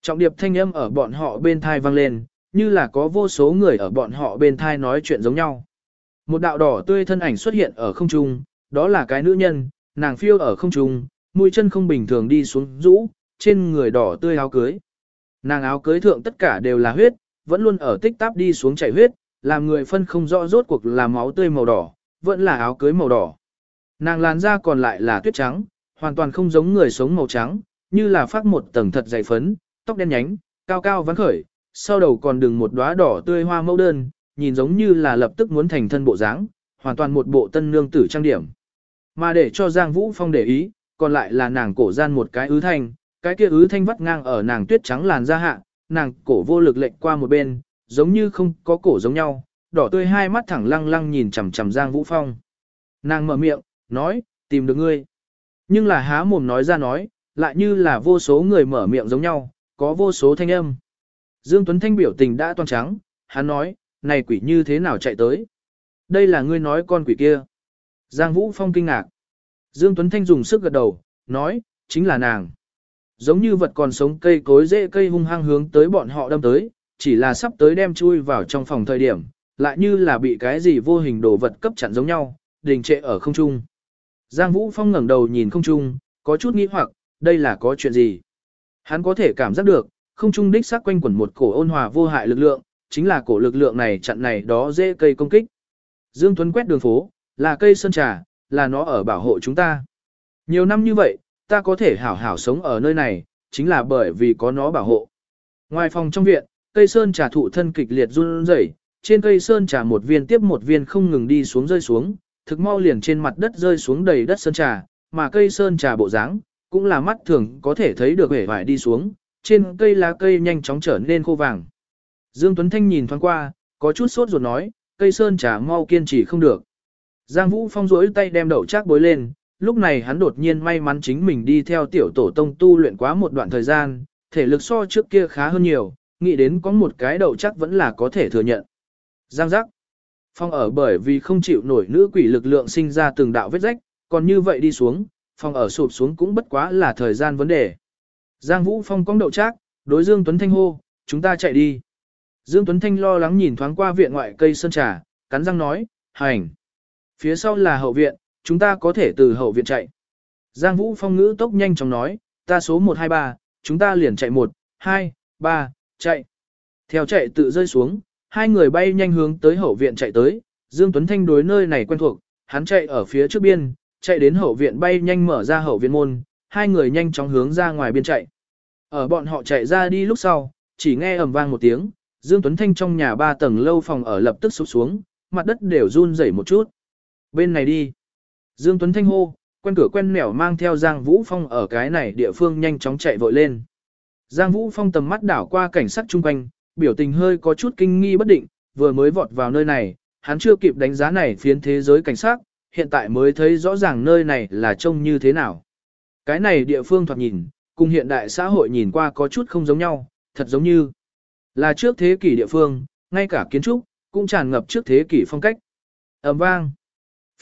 Trọng điệp thanh âm ở bọn họ bên thai vang lên, như là có vô số người ở bọn họ bên thai nói chuyện giống nhau. Một đạo đỏ tươi thân ảnh xuất hiện ở không trung, đó là cái nữ nhân, nàng phiêu ở không trung, mũi chân không bình thường đi xuống rũ, trên người đỏ tươi áo cưới. Nàng áo cưới thượng tất cả đều là huyết, vẫn luôn ở tích táp đi xuống chảy huyết, làm người phân không rõ rốt cuộc là máu tươi màu đỏ, vẫn là áo cưới màu đỏ. Nàng làn da còn lại là tuyết trắng, hoàn toàn không giống người sống màu trắng, như là phát một tầng thật dày phấn, tóc đen nhánh, cao cao vắn khởi, sau đầu còn đừng một đóa đỏ tươi hoa mẫu đơn, nhìn giống như là lập tức muốn thành thân bộ dáng, hoàn toàn một bộ tân nương tử trang điểm. Mà để cho Giang Vũ Phong để ý, còn lại là nàng cổ gian một cái ứ thanh, cái kia ứ thanh vắt ngang ở nàng tuyết trắng làn da hạ, nàng cổ vô lực lệnh qua một bên, giống như không có cổ giống nhau, đỏ tươi hai mắt thẳng lăng lăng nhìn chằm chằm Giang Vũ Phong. Nàng mở miệng, nói, tìm được ngươi. Nhưng là há mồm nói ra nói, lại như là vô số người mở miệng giống nhau, có vô số thanh âm. Dương Tuấn Thanh biểu tình đã toàn trắng, hắn nói, này quỷ như thế nào chạy tới? Đây là ngươi nói con quỷ kia. Giang Vũ Phong kinh ngạc. Dương Tuấn Thanh dùng sức gật đầu, nói, chính là nàng. Giống như vật còn sống cây cối dễ cây hung hăng hướng tới bọn họ đâm tới, chỉ là sắp tới đem chui vào trong phòng thời điểm, lại như là bị cái gì vô hình đồ vật cấp chặn giống nhau, đình trệ ở không trung. Giang Vũ Phong ngẩng đầu nhìn không trung, có chút nghi hoặc, đây là có chuyện gì? Hắn có thể cảm giác được, không trung đích xác quanh quẩn một cổ ôn hòa vô hại lực lượng, chính là cổ lực lượng này chặn này đó dễ cây công kích. Dương Tuấn quét đường phố, là cây sơn trà, là nó ở bảo hộ chúng ta. Nhiều năm như vậy, ta có thể hảo hảo sống ở nơi này, chính là bởi vì có nó bảo hộ. Ngoài phòng trong viện, cây sơn trà thụ thân kịch liệt run rẩy, trên cây sơn trà một viên tiếp một viên không ngừng đi xuống rơi xuống, thực mau liền trên mặt đất rơi xuống đầy đất sơn trà, mà cây sơn trà bộ dáng cũng là mắt thường có thể thấy được vẻ vải đi xuống, trên cây lá cây nhanh chóng trở nên khô vàng. Dương Tuấn Thanh nhìn thoáng qua, có chút sốt ruột nói, cây sơn trà mau kiên trì không được. Giang Vũ Phong rỗi tay đem đậu chắc bối lên, lúc này hắn đột nhiên may mắn chính mình đi theo tiểu tổ tông tu luyện quá một đoạn thời gian, thể lực so trước kia khá hơn nhiều, nghĩ đến có một cái đậu chắc vẫn là có thể thừa nhận. Giang giác. Phong ở bởi vì không chịu nổi nữ quỷ lực lượng sinh ra từng đạo vết rách, còn như vậy đi xuống, phong ở sụp xuống cũng bất quá là thời gian vấn đề. Giang Vũ Phong cong đậu chắc, đối Dương Tuấn Thanh hô, chúng ta chạy đi. Dương Tuấn Thanh lo lắng nhìn thoáng qua viện ngoại cây sơn trà, cắn răng nói, hành. Phía sau là hậu viện, chúng ta có thể từ hậu viện chạy. Giang Vũ Phong ngữ tốc nhanh chóng nói, ta số 123, chúng ta liền chạy 1, 2, 3, chạy. Theo chạy tự rơi xuống, hai người bay nhanh hướng tới hậu viện chạy tới, Dương Tuấn Thanh đối nơi này quen thuộc, hắn chạy ở phía trước biên, chạy đến hậu viện bay nhanh mở ra hậu viện môn, hai người nhanh chóng hướng ra ngoài biên chạy. Ở bọn họ chạy ra đi lúc sau, chỉ nghe ầm vang một tiếng, Dương Tuấn Thanh trong nhà ba tầng lâu phòng ở lập tức sụp xuống, mặt đất đều run rẩy một chút. Bên này đi. Dương Tuấn Thanh hô, quen cửa quen nẻo mang theo Giang Vũ Phong ở cái này địa phương nhanh chóng chạy vội lên. Giang Vũ Phong tầm mắt đảo qua cảnh sắc chung quanh, biểu tình hơi có chút kinh nghi bất định, vừa mới vọt vào nơi này, hắn chưa kịp đánh giá này phiến thế giới cảnh sắc, hiện tại mới thấy rõ ràng nơi này là trông như thế nào. Cái này địa phương thoạt nhìn, cùng hiện đại xã hội nhìn qua có chút không giống nhau, thật giống như là trước thế kỷ địa phương, ngay cả kiến trúc, cũng tràn ngập trước thế kỷ phong cách. ầm vang.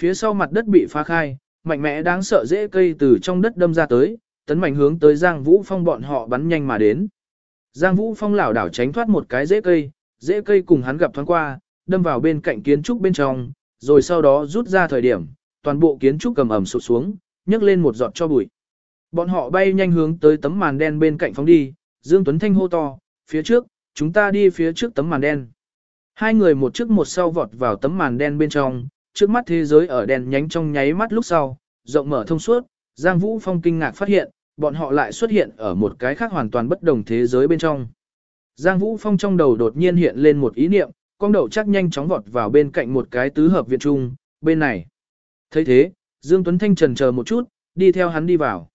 Phía sau mặt đất bị phá khai, mạnh mẽ đáng sợ dễ cây từ trong đất đâm ra tới, tấn mạnh hướng tới Giang Vũ Phong bọn họ bắn nhanh mà đến. Giang Vũ Phong lảo đảo tránh thoát một cái dễ cây, dễ cây cùng hắn gặp thoáng qua, đâm vào bên cạnh kiến trúc bên trong, rồi sau đó rút ra thời điểm, toàn bộ kiến trúc cầm ẩm sụt xuống, nhấc lên một giọt cho bụi. Bọn họ bay nhanh hướng tới tấm màn đen bên cạnh phóng đi, Dương Tuấn Thanh hô to, phía trước, chúng ta đi phía trước tấm màn đen. Hai người một trước một sau vọt vào tấm màn đen bên trong, trước mắt thế giới ở đèn nhánh trong nháy mắt lúc sau, rộng mở thông suốt, Giang Vũ Phong kinh ngạc phát hiện, bọn họ lại xuất hiện ở một cái khác hoàn toàn bất đồng thế giới bên trong. Giang Vũ Phong trong đầu đột nhiên hiện lên một ý niệm, con đầu chắc nhanh chóng vọt vào bên cạnh một cái tứ hợp viện trung, bên này. thấy thế, Dương Tuấn Thanh trần chờ một chút, đi theo hắn đi vào.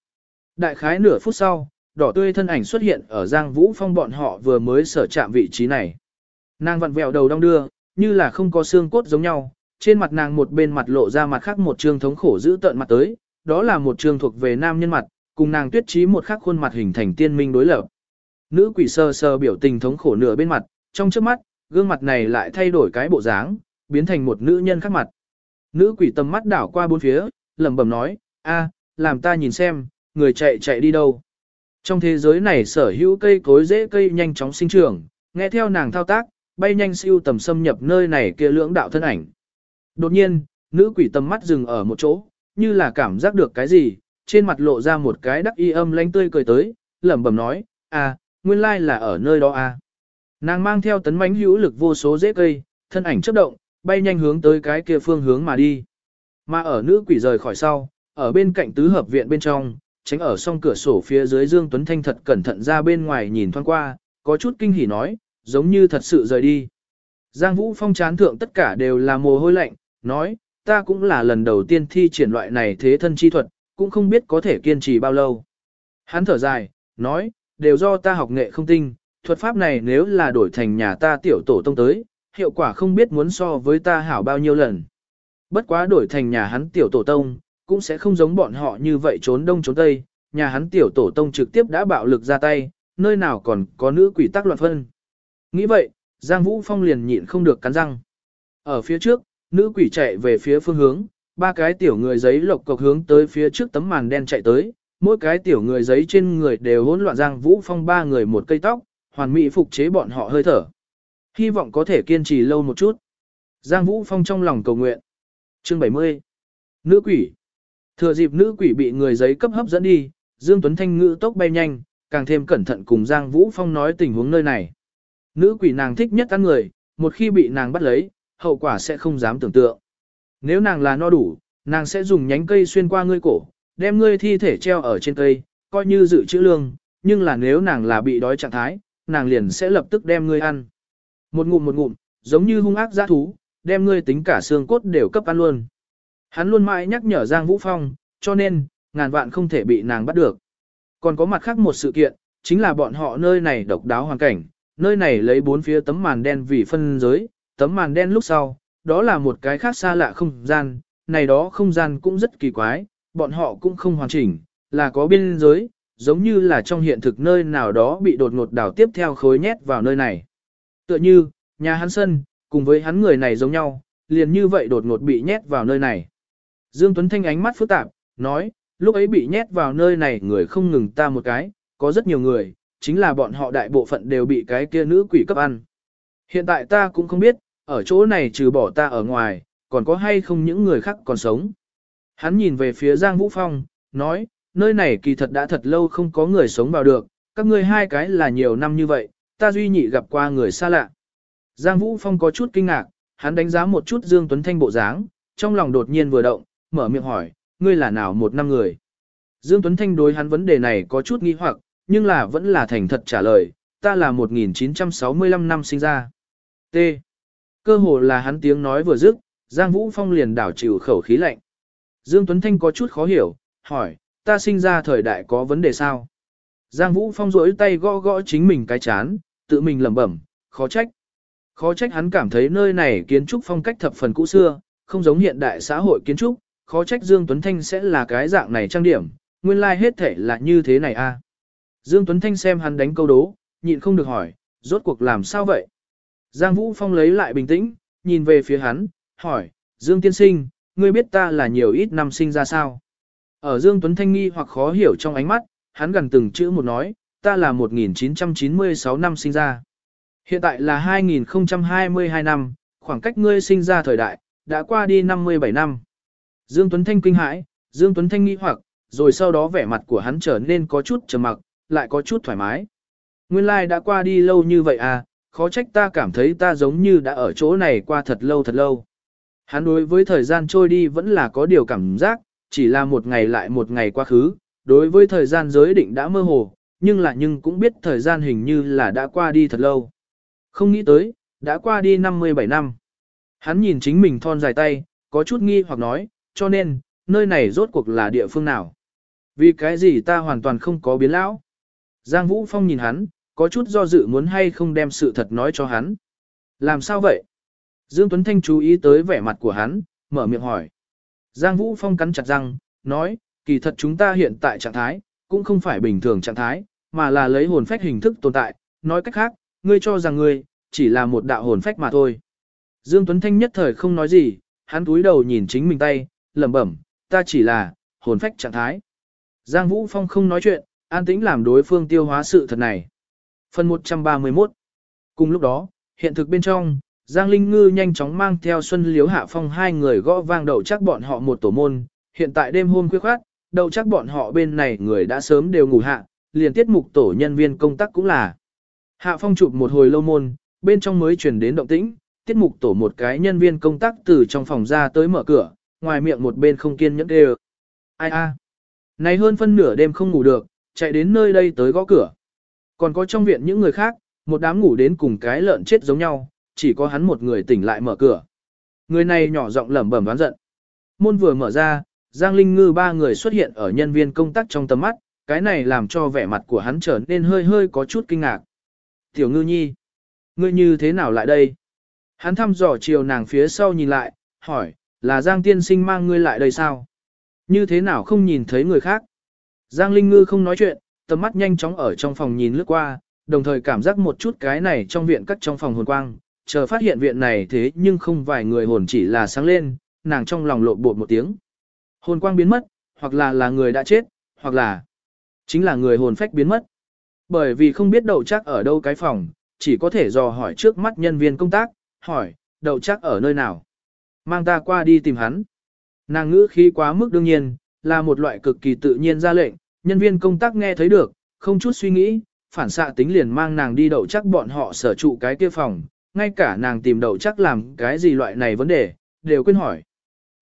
Đại khái nửa phút sau, đỏ tươi thân ảnh xuất hiện ở Giang Vũ Phong bọn họ vừa mới sở chạm vị trí này. Nàng vặn vẹo đầu đong đưa, như là không có xương cốt giống nhau, trên mặt nàng một bên mặt lộ ra mặt khác một trương thống khổ giữ tợn mặt tới, đó là một trương thuộc về nam nhân mặt, cùng nàng tuyết trí một khắc khuôn mặt hình thành tiên minh đối lập. Nữ quỷ sơ sơ biểu tình thống khổ nửa bên mặt, trong trước mắt, gương mặt này lại thay đổi cái bộ dáng, biến thành một nữ nhân khác mặt. Nữ quỷ tầm mắt đảo qua bốn phía, lẩm bẩm nói, a, làm ta nhìn xem, người chạy chạy đi đâu. Trong thế giới này sở hữu cây cối dễ cây nhanh chóng sinh trưởng, nghe theo nàng thao tác, bay nhanh siêu tầm xâm nhập nơi này kia lưỡng đạo thân ảnh. Đột nhiên, nữ quỷ tầm mắt dừng ở một chỗ, như là cảm giác được cái gì, trên mặt lộ ra một cái đắc y âm lánh tươi cười tới, lẩm bẩm nói, à, nguyên lai là ở nơi đó à. Nàng mang theo tấn mánh hữu lực vô số dễ cây, thân ảnh chấp động, bay nhanh hướng tới cái kia phương hướng mà đi. Mà ở nữ quỷ rời khỏi sau, ở bên cạnh tứ hợp viện bên trong, tránh ở song cửa sổ phía dưới Dương Tuấn Thanh thật cẩn thận ra bên ngoài nhìn thoáng qua, có chút kinh hỉ nói, giống như thật sự rời đi. Giang Vũ Phong chán thượng tất cả đều là mồ hôi lạnh, nói, ta cũng là lần đầu tiên thi triển loại này thế thân chi thuật, cũng không biết có thể kiên trì bao lâu. Hắn thở dài, nói, đều do ta học nghệ không tinh, thuật pháp này nếu là đổi thành nhà ta tiểu tổ tông tới, hiệu quả không biết muốn so với ta hảo bao nhiêu lần. Bất quá đổi thành nhà hắn tiểu tổ tông, cũng sẽ không giống bọn họ như vậy trốn đông trốn tây, nhà hắn tiểu tổ tông trực tiếp đã bạo lực ra tay, nơi nào còn có nữ quỷ tắc loạn phân. Nghĩ vậy, Giang Vũ Phong liền nhịn không được cắn răng. Ở phía trước, nữ quỷ chạy về phía phương hướng, ba cái tiểu người giấy lộc cộc hướng tới phía trước tấm màn đen chạy tới, mỗi cái tiểu người giấy trên người đều hỗn loạn Giang Vũ Phong ba người một cây tóc, hoàn mỹ phục chế bọn họ hơi thở. Hy vọng có thể kiên trì lâu một chút. Giang Vũ Phong trong lòng cầu nguyện. Chương 70. Nữ quỷ. Thừa dịp nữ quỷ bị người giấy cấp hấp dẫn đi, Dương Tuấn Thanh ngữ tốc bay nhanh, càng thêm cẩn thận cùng Giang Vũ Phong nói tình huống nơi này. Nữ quỷ nàng thích nhất ăn người, một khi bị nàng bắt lấy, hậu quả sẽ không dám tưởng tượng. Nếu nàng là no đủ, nàng sẽ dùng nhánh cây xuyên qua ngươi cổ, đem ngươi thi thể treo ở trên cây, coi như dự trữ lương, nhưng là nếu nàng là bị đói trạng thái, nàng liền sẽ lập tức đem ngươi ăn. Một ngụm một ngụm, giống như hung ác giã thú, đem ngươi tính cả xương cốt đều cấp ăn luôn. Hắn luôn mãi nhắc nhở Giang Vũ Phong, cho nên, ngàn vạn không thể bị nàng bắt được. Còn có mặt khác một sự kiện, chính là bọn họ nơi này độc đáo hoàn cảnh, nơi này lấy bốn phía tấm màn đen vì phân giới, tấm màn đen lúc sau, đó là một cái khác xa lạ không gian, này đó không gian cũng rất kỳ quái, bọn họ cũng không hoàn chỉnh, là có biên giới, giống như là trong hiện thực nơi nào đó bị đột ngột đảo tiếp theo khối nhét vào nơi này. Tựa như, nhà hắn sân, cùng với hắn người này giống nhau, liền như vậy đột ngột bị nhét vào nơi này. Dương Tuấn Thanh ánh mắt phức tạp, nói, lúc ấy bị nhét vào nơi này người không ngừng ta một cái, có rất nhiều người, chính là bọn họ đại bộ phận đều bị cái kia nữ quỷ cấp ăn. Hiện tại ta cũng không biết, ở chỗ này trừ bỏ ta ở ngoài, còn có hay không những người khác còn sống. Hắn nhìn về phía Giang Vũ Phong, nói, nơi này kỳ thật đã thật lâu không có người sống vào được, các ngươi hai cái là nhiều năm như vậy, ta duy nhị gặp qua người xa lạ. Giang Vũ Phong có chút kinh ngạc, hắn đánh giá một chút Dương Tuấn Thanh bộ dáng, trong lòng đột nhiên vừa động, mở miệng hỏi, ngươi là nào một năm người? Dương Tuấn Thanh đối hắn vấn đề này có chút nghi hoặc, nhưng là vẫn là thành thật trả lời, ta là 1965 năm sinh ra. T. Cơ hồ là hắn tiếng nói vừa dứt, Giang Vũ Phong liền đảo chịu khẩu khí lạnh. Dương Tuấn Thanh có chút khó hiểu, hỏi, ta sinh ra thời đại có vấn đề sao? Giang Vũ Phong rỗi tay gõ gõ chính mình cái chán, tự mình lẩm bẩm, khó trách. Khó trách hắn cảm thấy nơi này kiến trúc phong cách thập phần cũ xưa, không giống hiện đại xã hội kiến trúc, khó trách Dương Tuấn Thanh sẽ là cái dạng này trang điểm, nguyên lai like hết thể là như thế này a. À. Dương Tuấn Thanh xem hắn đánh câu đố, nhịn không được hỏi, rốt cuộc làm sao vậy? Giang Vũ Phong lấy lại bình tĩnh, nhìn về phía hắn, hỏi, Dương Tiên Sinh, ngươi biết ta là nhiều ít năm sinh ra sao? Ở Dương Tuấn Thanh nghi hoặc khó hiểu trong ánh mắt, hắn gần từng chữ một nói, ta là 1996 năm sinh ra. Hiện tại là 2022 năm, khoảng cách ngươi sinh ra thời đại, đã qua đi 57 năm. Dương Tuấn Thanh kinh hãi, Dương Tuấn Thanh nghi hoặc, rồi sau đó vẻ mặt của hắn trở nên có chút trầm mặc, lại có chút thoải mái. Nguyên lai like đã qua đi lâu như vậy à, khó trách ta cảm thấy ta giống như đã ở chỗ này qua thật lâu thật lâu. Hắn đối với thời gian trôi đi vẫn là có điều cảm giác, chỉ là một ngày lại một ngày quá khứ, đối với thời gian giới định đã mơ hồ, nhưng là nhưng cũng biết thời gian hình như là đã qua đi thật lâu. Không nghĩ tới, đã qua đi 57 năm. Hắn nhìn chính mình thon dài tay, có chút nghi hoặc nói, cho nên, nơi này rốt cuộc là địa phương nào? Vì cái gì ta hoàn toàn không có biến lão? Giang Vũ Phong nhìn hắn, có chút do dự muốn hay không đem sự thật nói cho hắn. Làm sao vậy? Dương Tuấn Thanh chú ý tới vẻ mặt của hắn, mở miệng hỏi. Giang Vũ Phong cắn chặt răng, nói, kỳ thật chúng ta hiện tại trạng thái, cũng không phải bình thường trạng thái, mà là lấy hồn phách hình thức tồn tại, nói cách khác, ngươi cho rằng ngươi, chỉ là một đạo hồn phách mà thôi. Dương Tuấn Thanh nhất thời không nói gì, hắn túi đầu nhìn chính mình tay, lẩm bẩm, ta chỉ là, hồn phách trạng thái. Giang Vũ Phong không nói chuyện, an tĩnh làm đối phương tiêu hóa sự thật này. Phần 131 Cùng lúc đó, hiện thực bên trong, Giang Linh Ngư nhanh chóng mang theo Xuân Liếu Hạ Phong hai người gõ vang đầu chắc bọn họ một tổ môn. Hiện tại đêm hôm khuya khoát, đầu chắc bọn họ bên này người đã sớm đều ngủ hạ, liền tiết mục tổ nhân viên công tác cũng là. Hạ Phong chụp một hồi lâu môn, bên trong mới truyền đến động tĩnh, tiết mục tổ một cái nhân viên công tác từ trong phòng ra tới mở cửa, ngoài miệng một bên không kiên nhẫn đều. Ai a? Này hơn phân nửa đêm không ngủ được, chạy đến nơi đây tới gõ cửa. Còn có trong viện những người khác, một đám ngủ đến cùng cái lợn chết giống nhau, chỉ có hắn một người tỉnh lại mở cửa. Người này nhỏ giọng lẩm bẩm đoán giận. Môn vừa mở ra, Giang Linh Ngư ba người xuất hiện ở nhân viên công tác trong tầm mắt, cái này làm cho vẻ mặt của hắn trở nên hơi hơi có chút kinh ngạc. Tiểu Ngư Nhi, ngươi như thế nào lại đây? Hắn thăm dò chiều nàng phía sau nhìn lại, hỏi, là Giang Tiên Sinh mang ngươi lại đây sao? Như thế nào không nhìn thấy người khác? Giang Linh Ngư không nói chuyện, tầm mắt nhanh chóng ở trong phòng nhìn lướt qua, đồng thời cảm giác một chút cái này trong viện cắt trong phòng hồn quang, chờ phát hiện viện này thế nhưng không vài người hồn chỉ là sáng lên, nàng trong lòng lộn bột một tiếng. Hồn quang biến mất, hoặc là là người đã chết, hoặc là chính là người hồn phách biến mất. Bởi vì không biết đậu chắc ở đâu cái phòng, chỉ có thể dò hỏi trước mắt nhân viên công tác, hỏi, đậu chắc ở nơi nào. Mang ta qua đi tìm hắn. Nàng ngữ khí quá mức đương nhiên, là một loại cực kỳ tự nhiên ra lệnh, nhân viên công tác nghe thấy được, không chút suy nghĩ, phản xạ tính liền mang nàng đi đậu chắc bọn họ sở trụ cái kia phòng, ngay cả nàng tìm đậu chắc làm cái gì loại này vấn đề, đều quên hỏi.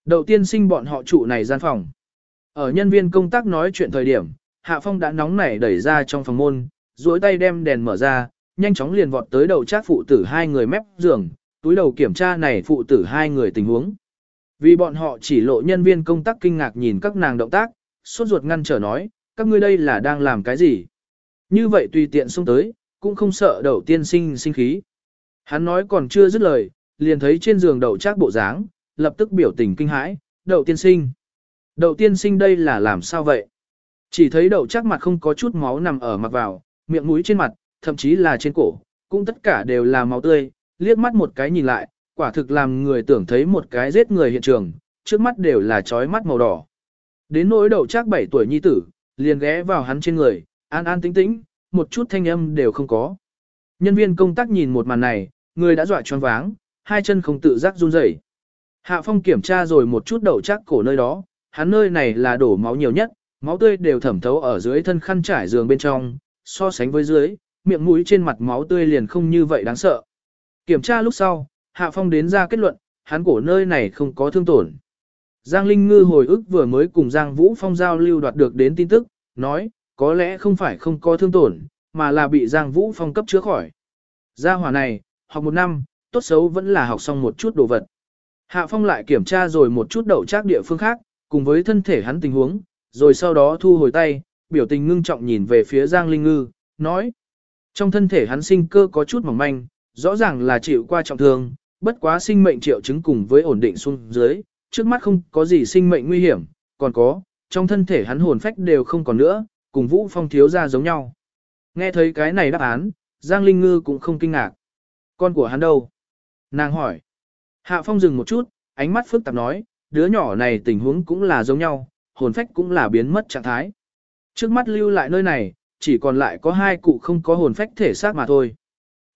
Đầu tiên sinh bọn họ trụ này gian phòng. Ở nhân viên công tác nói chuyện thời điểm, Hạ Phong đã nóng nảy đẩy ra trong phòng môn, duỗi tay đem đèn mở ra, nhanh chóng liền vọt tới đầu chắc phụ tử hai người mép giường, túi đầu kiểm tra này phụ tử hai người tình huống. Vì bọn họ chỉ lộ nhân viên công tác kinh ngạc nhìn các nàng động tác, suốt ruột ngăn trở nói, các ngươi đây là đang làm cái gì? Như vậy tùy tiện xông tới, cũng không sợ đầu tiên sinh sinh khí. Hắn nói còn chưa dứt lời, liền thấy trên giường đậu chắc bộ dáng, lập tức biểu tình kinh hãi, đậu tiên sinh. Đậu tiên sinh đây là làm sao vậy? Chỉ thấy đậu chắc mặt không có chút máu nằm ở mặt vào, miệng mũi trên mặt, thậm chí là trên cổ, cũng tất cả đều là máu tươi, liếc mắt một cái nhìn lại, quả thực làm người tưởng thấy một cái giết người hiện trường, trước mắt đều là trói mắt màu đỏ. Đến nỗi đậu chắc 7 tuổi nhi tử, liền ghé vào hắn trên người, an an tĩnh tĩnh, một chút thanh âm đều không có. Nhân viên công tác nhìn một màn này, người đã dọa choáng váng, hai chân không tự giác run rẩy. Hạ Phong kiểm tra rồi một chút đầu chắc cổ nơi đó, hắn nơi này là đổ máu nhiều nhất, máu tươi đều thẩm thấu ở dưới thân khăn trải giường bên trong, so sánh với dưới, miệng mũi trên mặt máu tươi liền không như vậy đáng sợ. Kiểm tra lúc sau, Hạ Phong đến ra kết luận, hắn cổ nơi này không có thương tổn. Giang Linh Ngư hồi ức vừa mới cùng Giang Vũ Phong giao lưu đoạt được đến tin tức, nói, có lẽ không phải không có thương tổn, mà là bị Giang Vũ Phong cấp chữa khỏi. Gia hỏa này, học một năm, tốt xấu vẫn là học xong một chút đồ vật. Hạ Phong lại kiểm tra rồi một chút đậu trác địa phương khác, cùng với thân thể hắn tình huống, rồi sau đó thu hồi tay, biểu tình ngưng trọng nhìn về phía Giang Linh Ngư, nói. Trong thân thể hắn sinh cơ có chút mỏng manh, rõ ràng là chịu qua trọng thương, bất quá sinh mệnh triệu chứng cùng với ổn định xuống dưới, trước mắt không có gì sinh mệnh nguy hiểm, còn có, trong thân thể hắn hồn phách đều không còn nữa, cùng Vũ Phong thiếu ra giống nhau. Nghe thấy cái này đáp án, Giang Linh Ngư cũng không kinh ngạc. Con của hắn đâu? Nàng hỏi. Hạ Phong dừng một chút, ánh mắt phức tạp nói, đứa nhỏ này tình huống cũng là giống nhau, hồn phách cũng là biến mất trạng thái. Trước mắt lưu lại nơi này, chỉ còn lại có hai cụ không có hồn phách thể xác mà thôi.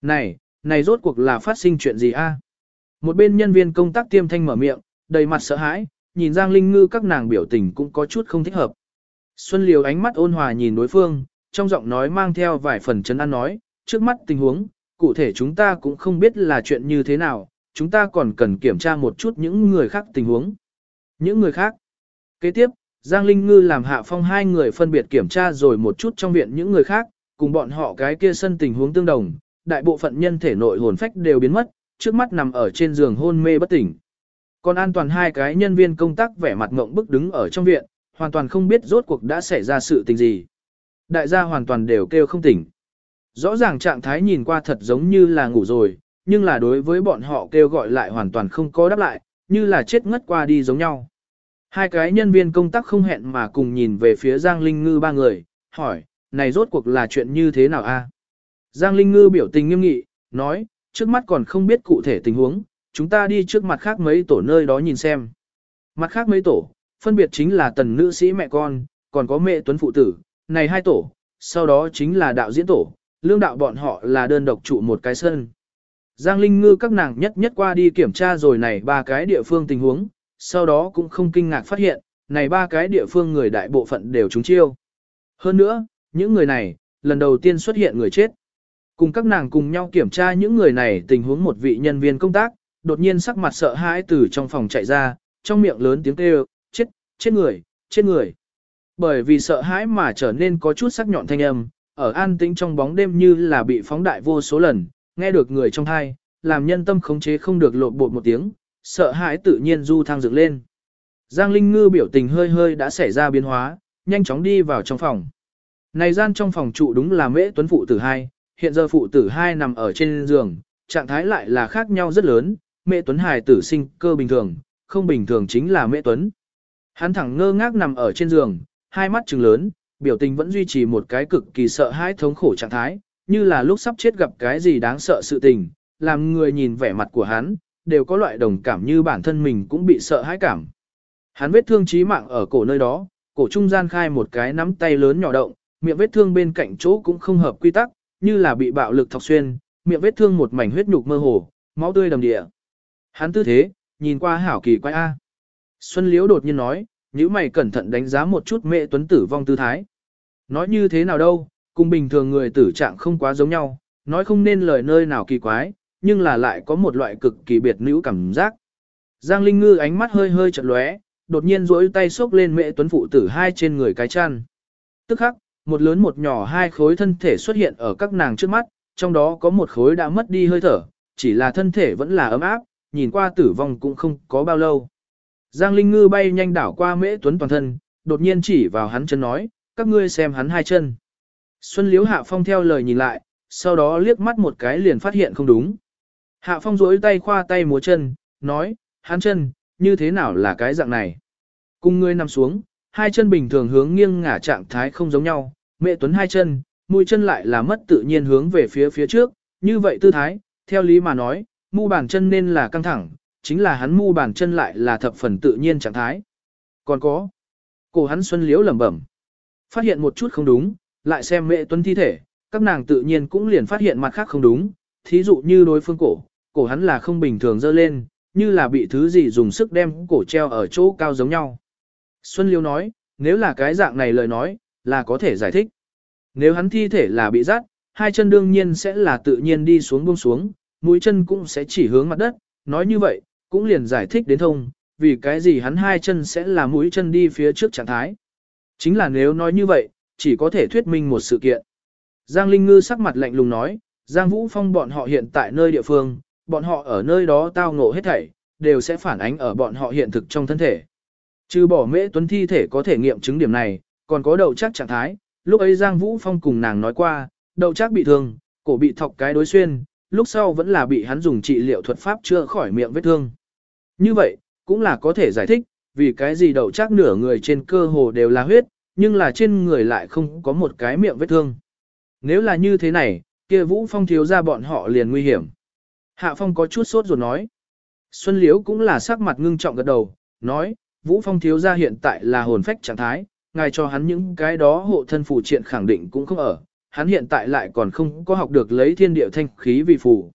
Này, này rốt cuộc là phát sinh chuyện gì a? Một bên nhân viên công tác tiêm thanh mở miệng, đầy mặt sợ hãi, nhìn Giang Linh Ngư các nàng biểu tình cũng có chút không thích hợp. Xuân Liều ánh mắt ôn hòa nhìn đối phương, trong giọng nói mang theo vài phần chấn an nói, trước mắt tình huống, cụ thể chúng ta cũng không biết là chuyện như thế nào, chúng ta còn cần kiểm tra một chút những người khác tình huống. Những người khác. Kế tiếp, Giang Linh Ngư làm hạ phong hai người phân biệt kiểm tra rồi một chút trong viện những người khác, cùng bọn họ cái kia sân tình huống tương đồng, đại bộ phận nhân thể nội hồn phách đều biến mất, trước mắt nằm ở trên giường hôn mê bất tỉnh. Còn an toàn hai cái nhân viên công tác vẻ mặt ngộng bức đứng ở trong viện, hoàn toàn không biết rốt cuộc đã xảy ra sự tình gì. Đại gia hoàn toàn đều kêu không tỉnh. Rõ ràng trạng thái nhìn qua thật giống như là ngủ rồi, nhưng là đối với bọn họ kêu gọi lại hoàn toàn không có đáp lại, như là chết ngất qua đi giống nhau. Hai cái nhân viên công tác không hẹn mà cùng nhìn về phía Giang Linh Ngư ba người, hỏi, này rốt cuộc là chuyện như thế nào a? Giang Linh Ngư biểu tình nghiêm nghị, nói, trước mắt còn không biết cụ thể tình huống, chúng ta đi trước mặt khác mấy tổ nơi đó nhìn xem. Mặt khác mấy tổ, phân biệt chính là tần nữ sĩ mẹ con, còn có mẹ tuấn phụ tử, này hai tổ, sau đó chính là đạo diễn tổ, lương đạo bọn họ là đơn độc trụ một cái sân. Giang Linh Ngư các nàng nhất nhất qua đi kiểm tra rồi này ba cái địa phương tình huống, sau đó cũng không kinh ngạc phát hiện, này ba cái địa phương người đại bộ phận đều trúng chiêu. Hơn nữa, những người này, lần đầu tiên xuất hiện người chết. Cùng các nàng cùng nhau kiểm tra những người này tình huống một vị nhân viên công tác, đột nhiên sắc mặt sợ hãi từ trong phòng chạy ra, trong miệng lớn tiếng kêu, chết, chết người, chết người. Bởi vì sợ hãi mà trở nên có chút sắc nhọn thanh âm, ở an tĩnh trong bóng đêm như là bị phóng đại vô số lần, nghe được người trong thai, làm nhân tâm khống chế không được lộn bột một tiếng, sợ hãi tự nhiên du thăng dựng lên. Giang Linh Ngư biểu tình hơi hơi đã xảy ra biến hóa, nhanh chóng đi vào trong phòng. Này gian trong phòng trụ đúng là mễ tuấn phụ tử hai, hiện giờ phụ tử hai nằm ở trên giường, trạng thái lại là khác nhau rất lớn, Mẹ tuấn hài tử sinh cơ bình thường, không bình thường chính là mẹ tuấn. Hắn thẳng ngơ ngác nằm ở trên giường, hai mắt trừng lớn, biểu tình vẫn duy trì một cái cực kỳ sợ hãi thống khổ trạng thái, như là lúc sắp chết gặp cái gì đáng sợ sự tình, làm người nhìn vẻ mặt của hắn, đều có loại đồng cảm như bản thân mình cũng bị sợ hãi cảm. Hắn vết thương chí mạng ở cổ nơi đó, cổ trung gian khai một cái nắm tay lớn nhỏ động, miệng vết thương bên cạnh chỗ cũng không hợp quy tắc, như là bị bạo lực thọc xuyên, miệng vết thương một mảnh huyết nhục mơ hồ, máu tươi đầm địa. Hắn tư thế, nhìn qua hảo kỳ quái a. Xuân Liễu đột nhiên nói, nếu mày cẩn thận đánh giá một chút mẹ tuấn tử vong tư thái. Nói như thế nào đâu, cùng bình thường người tử trạng không quá giống nhau, nói không nên lời nơi nào kỳ quái, nhưng là lại có một loại cực kỳ biệt nữ cảm giác. Giang Linh Ngư ánh mắt hơi hơi chật lóe, đột nhiên duỗi tay xốc lên mẹ tuấn phụ tử hai trên người cái chăn. Tức khắc, một lớn một nhỏ hai khối thân thể xuất hiện ở các nàng trước mắt, trong đó có một khối đã mất đi hơi thở, chỉ là thân thể vẫn là ấm áp, nhìn qua tử vong cũng không có bao lâu. Giang Linh Ngư bay nhanh đảo qua mễ tuấn toàn thân, đột nhiên chỉ vào hắn chân nói, các ngươi xem hắn hai chân. Xuân Liễu Hạ Phong theo lời nhìn lại, sau đó liếc mắt một cái liền phát hiện không đúng. Hạ Phong duỗi tay khoa tay múa chân, nói, hắn chân, như thế nào là cái dạng này? Cùng ngươi nằm xuống, hai chân bình thường hướng nghiêng ngả trạng thái không giống nhau, Mễ tuấn hai chân, mũi chân lại là mất tự nhiên hướng về phía phía trước, như vậy tư thái, theo lý mà nói, mu bàn chân nên là căng thẳng, chính là hắn mu bàn chân lại là thập phần tự nhiên trạng thái. Còn có, cổ hắn xuân liễu lẩm bẩm, phát hiện một chút không đúng, lại xem mẹ tuấn thi thể, các nàng tự nhiên cũng liền phát hiện mặt khác không đúng, thí dụ như đối phương cổ, cổ hắn là không bình thường dơ lên, như là bị thứ gì dùng sức đem cổ treo ở chỗ cao giống nhau. Xuân Liêu nói, nếu là cái dạng này lời nói, là có thể giải thích. Nếu hắn thi thể là bị rát, hai chân đương nhiên sẽ là tự nhiên đi xuống buông xuống, mũi chân cũng sẽ chỉ hướng mặt đất, nói như vậy, cũng liền giải thích đến thông, vì cái gì hắn hai chân sẽ là mũi chân đi phía trước trạng thái. Chính là nếu nói như vậy, chỉ có thể thuyết minh một sự kiện. Giang Linh Ngư sắc mặt lạnh lùng nói, Giang Vũ Phong bọn họ hiện tại nơi địa phương, bọn họ ở nơi đó tao ngộ hết thảy, đều sẽ phản ánh ở bọn họ hiện thực trong thân thể. Trừ bỏ mễ tuấn thi thể có thể nghiệm chứng điểm này, còn có đầu chắc trạng thái, lúc ấy Giang Vũ Phong cùng nàng nói qua, đầu chắc bị thương, cổ bị thọc cái đối xuyên, lúc sau vẫn là bị hắn dùng trị liệu thuật pháp chữa khỏi miệng vết thương. Như vậy, cũng là có thể giải thích, vì cái gì đậu chắc nửa người trên cơ hồ đều là huyết, nhưng là trên người lại không có một cái miệng vết thương. Nếu là như thế này, kia Vũ Phong thiếu ra bọn họ liền nguy hiểm. Hạ Phong có chút sốt rồi nói. Xuân Liễu cũng là sắc mặt ngưng trọng gật đầu, nói, Vũ Phong thiếu ra hiện tại là hồn phách trạng thái, ngài cho hắn những cái đó hộ thân phù triện khẳng định cũng không ở, hắn hiện tại lại còn không có học được lấy thiên địa thanh khí vì phù.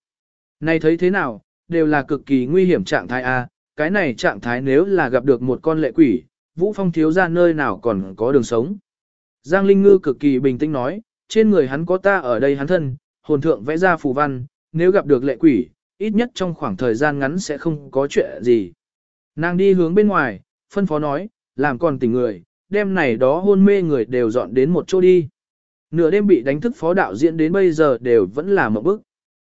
Này thấy thế nào, đều là cực kỳ nguy hiểm trạng thái A, cái này trạng thái nếu là gặp được một con lệ quỷ, Vũ Phong thiếu ra nơi nào còn có đường sống. Giang Linh Ngư cực kỳ bình tĩnh nói, trên người hắn có ta ở đây hắn thân, hồn thượng vẽ ra phù văn, nếu gặp được lệ quỷ, ít nhất trong khoảng thời gian ngắn sẽ không có chuyện gì. Nàng đi hướng bên ngoài, phân phó nói, làm còn tỉnh người, đêm này đó hôn mê người đều dọn đến một chỗ đi. Nửa đêm bị đánh thức phó đạo diễn đến bây giờ đều vẫn là một bức.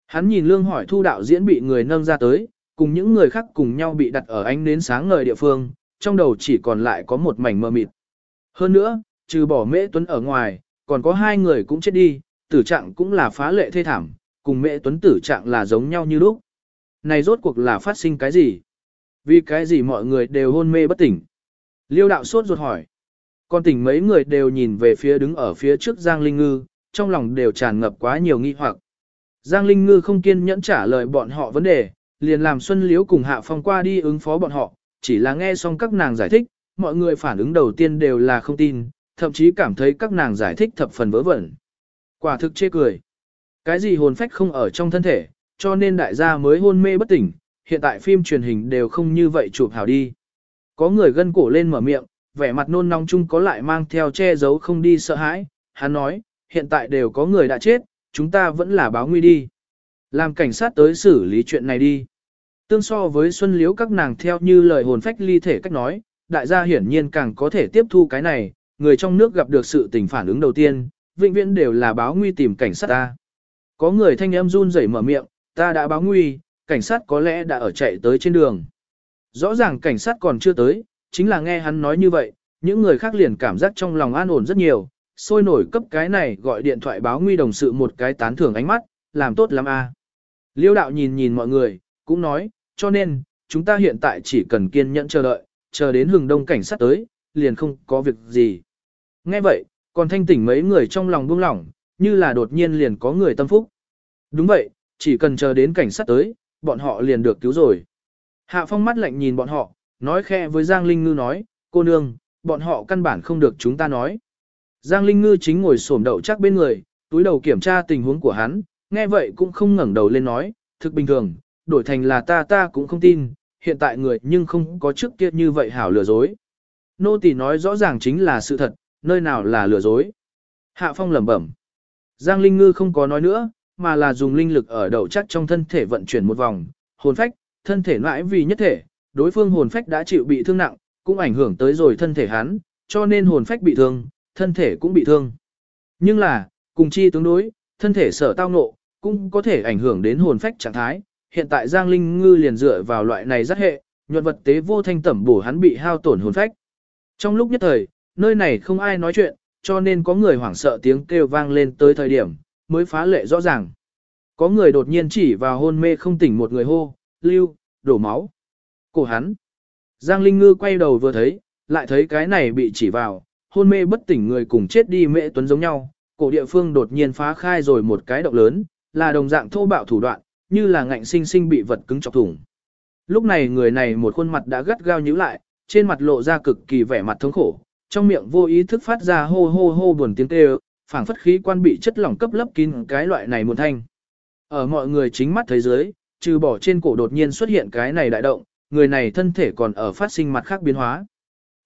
Hắn nhìn lương hỏi thu đạo diễn bị người nâng ra tới, cùng những người khác cùng nhau bị đặt ở ánh nến sáng ngời địa phương, trong đầu chỉ còn lại có một mảnh mơ mịt. Hơn nữa, trừ bỏ mễ tuấn ở ngoài, còn có hai người cũng chết đi, tử trạng cũng là phá lệ thê thảm, cùng mễ tuấn tử trạng là giống nhau như lúc. Này rốt cuộc là phát sinh cái gì? Vì cái gì mọi người đều hôn mê bất tỉnh? Liêu đạo sốt ruột hỏi. Còn tỉnh mấy người đều nhìn về phía đứng ở phía trước Giang Linh Ngư, trong lòng đều tràn ngập quá nhiều nghi hoặc. Giang Linh Ngư không kiên nhẫn trả lời bọn họ vấn đề, liền làm Xuân Liễu cùng Hạ Phong qua đi ứng phó bọn họ, chỉ là nghe xong các nàng giải thích, mọi người phản ứng đầu tiên đều là không tin, thậm chí cảm thấy các nàng giải thích thập phần vớ vẩn. Quả thực chê cười. Cái gì hồn phách không ở trong thân thể, cho nên đại gia mới hôn mê bất tỉnh, hiện tại phim truyền hình đều không như vậy chụp hảo đi. Có người gân cổ lên mở miệng, vẻ mặt nôn nóng chung có lại mang theo che giấu không đi sợ hãi, hắn nói, hiện tại đều có người đã chết, chúng ta vẫn là báo nguy đi. Làm cảnh sát tới xử lý chuyện này đi. Tương so với Xuân liễu các nàng theo như lời hồn phách ly thể cách nói, đại gia hiển nhiên càng có thể tiếp thu cái này, người trong nước gặp được sự tình phản ứng đầu tiên, vĩnh viễn đều là báo nguy tìm cảnh sát ta. Có người thanh em run rẩy mở miệng, ta đã báo nguy, cảnh sát có lẽ đã ở chạy tới trên đường. Rõ ràng cảnh sát còn chưa tới, chính là nghe hắn nói như vậy, những người khác liền cảm giác trong lòng an ổn rất nhiều, sôi nổi cấp cái này gọi điện thoại báo nguy đồng sự một cái tán thưởng ánh mắt, làm tốt lắm a. Liêu đạo nhìn nhìn mọi người, cũng nói, cho nên, chúng ta hiện tại chỉ cần kiên nhẫn chờ đợi, chờ đến hừng đông cảnh sát tới, liền không có việc gì. Nghe vậy, còn thanh tỉnh mấy người trong lòng buông lỏng, như là đột nhiên liền có người tâm phúc. Đúng vậy, chỉ cần chờ đến cảnh sát tới, bọn họ liền được cứu rồi. Hạ phong mắt lạnh nhìn bọn họ, nói khẽ với Giang Linh Ngư nói, cô nương, bọn họ căn bản không được chúng ta nói. Giang Linh Ngư chính ngồi xổm đậu chắc bên người, túi đầu kiểm tra tình huống của hắn, nghe vậy cũng không ngẩng đầu lên nói, thực bình thường, đổi thành là ta ta cũng không tin, hiện tại người nhưng không có trước kia như vậy hảo lừa dối. Nô tỳ nói rõ ràng chính là sự thật, nơi nào là lừa dối. Hạ Phong lẩm bẩm. Giang Linh Ngư không có nói nữa, mà là dùng linh lực ở đầu chắc trong thân thể vận chuyển một vòng, hồn phách, thân thể mãi vì nhất thể, đối phương hồn phách đã chịu bị thương nặng, cũng ảnh hưởng tới rồi thân thể hắn, cho nên hồn phách bị thương, thân thể cũng bị thương. Nhưng là, cùng chi tương đối, thân thể sở tao nộ, cũng có thể ảnh hưởng đến hồn phách trạng thái. Hiện tại Giang Linh Ngư liền dựa vào loại này rất hệ, nhuận vật tế vô thanh tẩm bổ hắn bị hao tổn hồn phách. Trong lúc nhất thời, nơi này không ai nói chuyện, cho nên có người hoảng sợ tiếng kêu vang lên tới thời điểm, mới phá lệ rõ ràng. Có người đột nhiên chỉ vào hôn mê không tỉnh một người hô, lưu, đổ máu. Cổ hắn. Giang Linh Ngư quay đầu vừa thấy, lại thấy cái này bị chỉ vào, hôn mê bất tỉnh người cùng chết đi mẹ tuấn giống nhau. Cổ địa phương đột nhiên phá khai rồi một cái động lớn, là đồng dạng thô bạo thủ đoạn, như là ngạnh sinh sinh bị vật cứng chọc thủng. Lúc này người này một khuôn mặt đã gắt gao nhíu lại, trên mặt lộ ra cực kỳ vẻ mặt thống khổ, trong miệng vô ý thức phát ra hô hô hô buồn tiếng kêu, phảng phất khí quan bị chất lỏng cấp lấp kín cái loại này một thanh. Ở mọi người chính mắt thấy dưới, trừ bỏ trên cổ đột nhiên xuất hiện cái này đại động, người này thân thể còn ở phát sinh mặt khác biến hóa.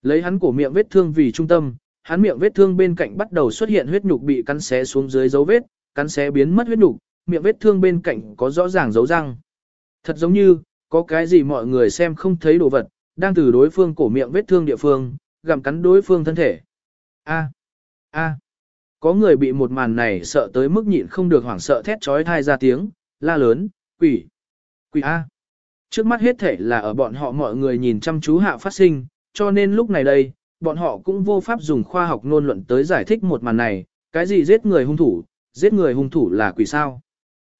Lấy hắn cổ miệng vết thương vì trung tâm, hắn miệng vết thương bên cạnh bắt đầu xuất hiện huyết nhục bị cắn xé xuống dưới dấu vết, cắn xé biến mất huyết nhục, miệng vết thương bên cạnh có rõ ràng dấu răng. Thật giống như, có cái gì mọi người xem không thấy đồ vật, đang từ đối phương cổ miệng vết thương địa phương, gặm cắn đối phương thân thể. A. A. Có người bị một màn này sợ tới mức nhịn không được hoảng sợ thét trói thai ra tiếng, la lớn, quỷ, quỷ A. Trước mắt hết thể là ở bọn họ mọi người nhìn chăm chú hạ phát sinh, cho nên lúc này đây, bọn họ cũng vô pháp dùng khoa học ngôn luận tới giải thích một màn này, cái gì giết người hung thủ, giết người hung thủ là quỷ sao.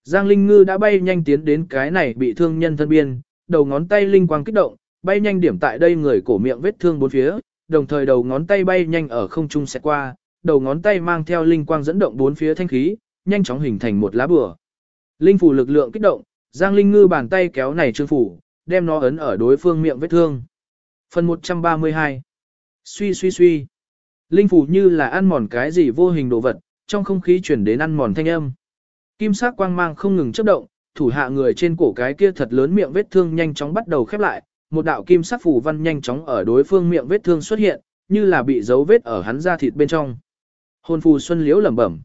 Giang Linh Ngư đã bay nhanh tiến đến cái này bị thương nhân thân biên, đầu ngón tay linh quang kích động, bay nhanh điểm tại đây người cổ miệng vết thương bốn phía, đồng thời đầu ngón tay bay nhanh ở không trung sẽ qua, đầu ngón tay mang theo linh quang dẫn động bốn phía thanh khí, nhanh chóng hình thành một lá bùa. Linh phủ lực lượng kích động, Giang Linh Ngư bàn tay kéo này trương phủ, đem nó ấn ở đối phương miệng vết thương. Phần 132 Suy suy suy Linh phủ như là ăn mòn cái gì vô hình đồ vật, trong không khí chuyển đến ăn mòn thanh âm. Kim sắc quang mang không ngừng chớp động, thủ hạ người trên cổ cái kia thật lớn miệng vết thương nhanh chóng bắt đầu khép lại, một đạo kim sắc phủ văn nhanh chóng ở đối phương miệng vết thương xuất hiện, như là bị dấu vết ở hắn da thịt bên trong. Hồn phù xuân liễu lẩm bẩm.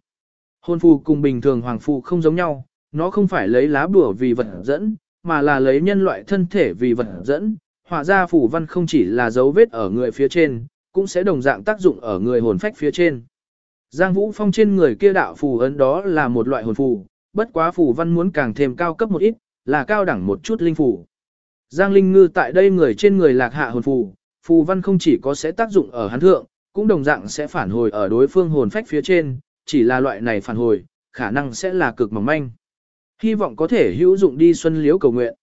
Hồn phù cùng bình thường hoàng phù không giống nhau, nó không phải lấy lá bùa vì vật dẫn, mà là lấy nhân loại thân thể vì vật dẫn. Họa ra phủ văn không chỉ là dấu vết ở người phía trên, cũng sẽ đồng dạng tác dụng ở người hồn phách phía trên. Giang Vũ Phong trên người kia đạo phù ấn đó là một loại hồn phù, bất quá phù văn muốn càng thêm cao cấp một ít, là cao đẳng một chút linh phù. Giang Linh Ngư tại đây người trên người lạc hạ hồn phù, phù văn không chỉ có sẽ tác dụng ở hắn thượng, cũng đồng dạng sẽ phản hồi ở đối phương hồn phách phía trên, chỉ là loại này phản hồi, khả năng sẽ là cực mỏng manh. Hy vọng có thể hữu dụng đi xuân liễu cầu nguyện.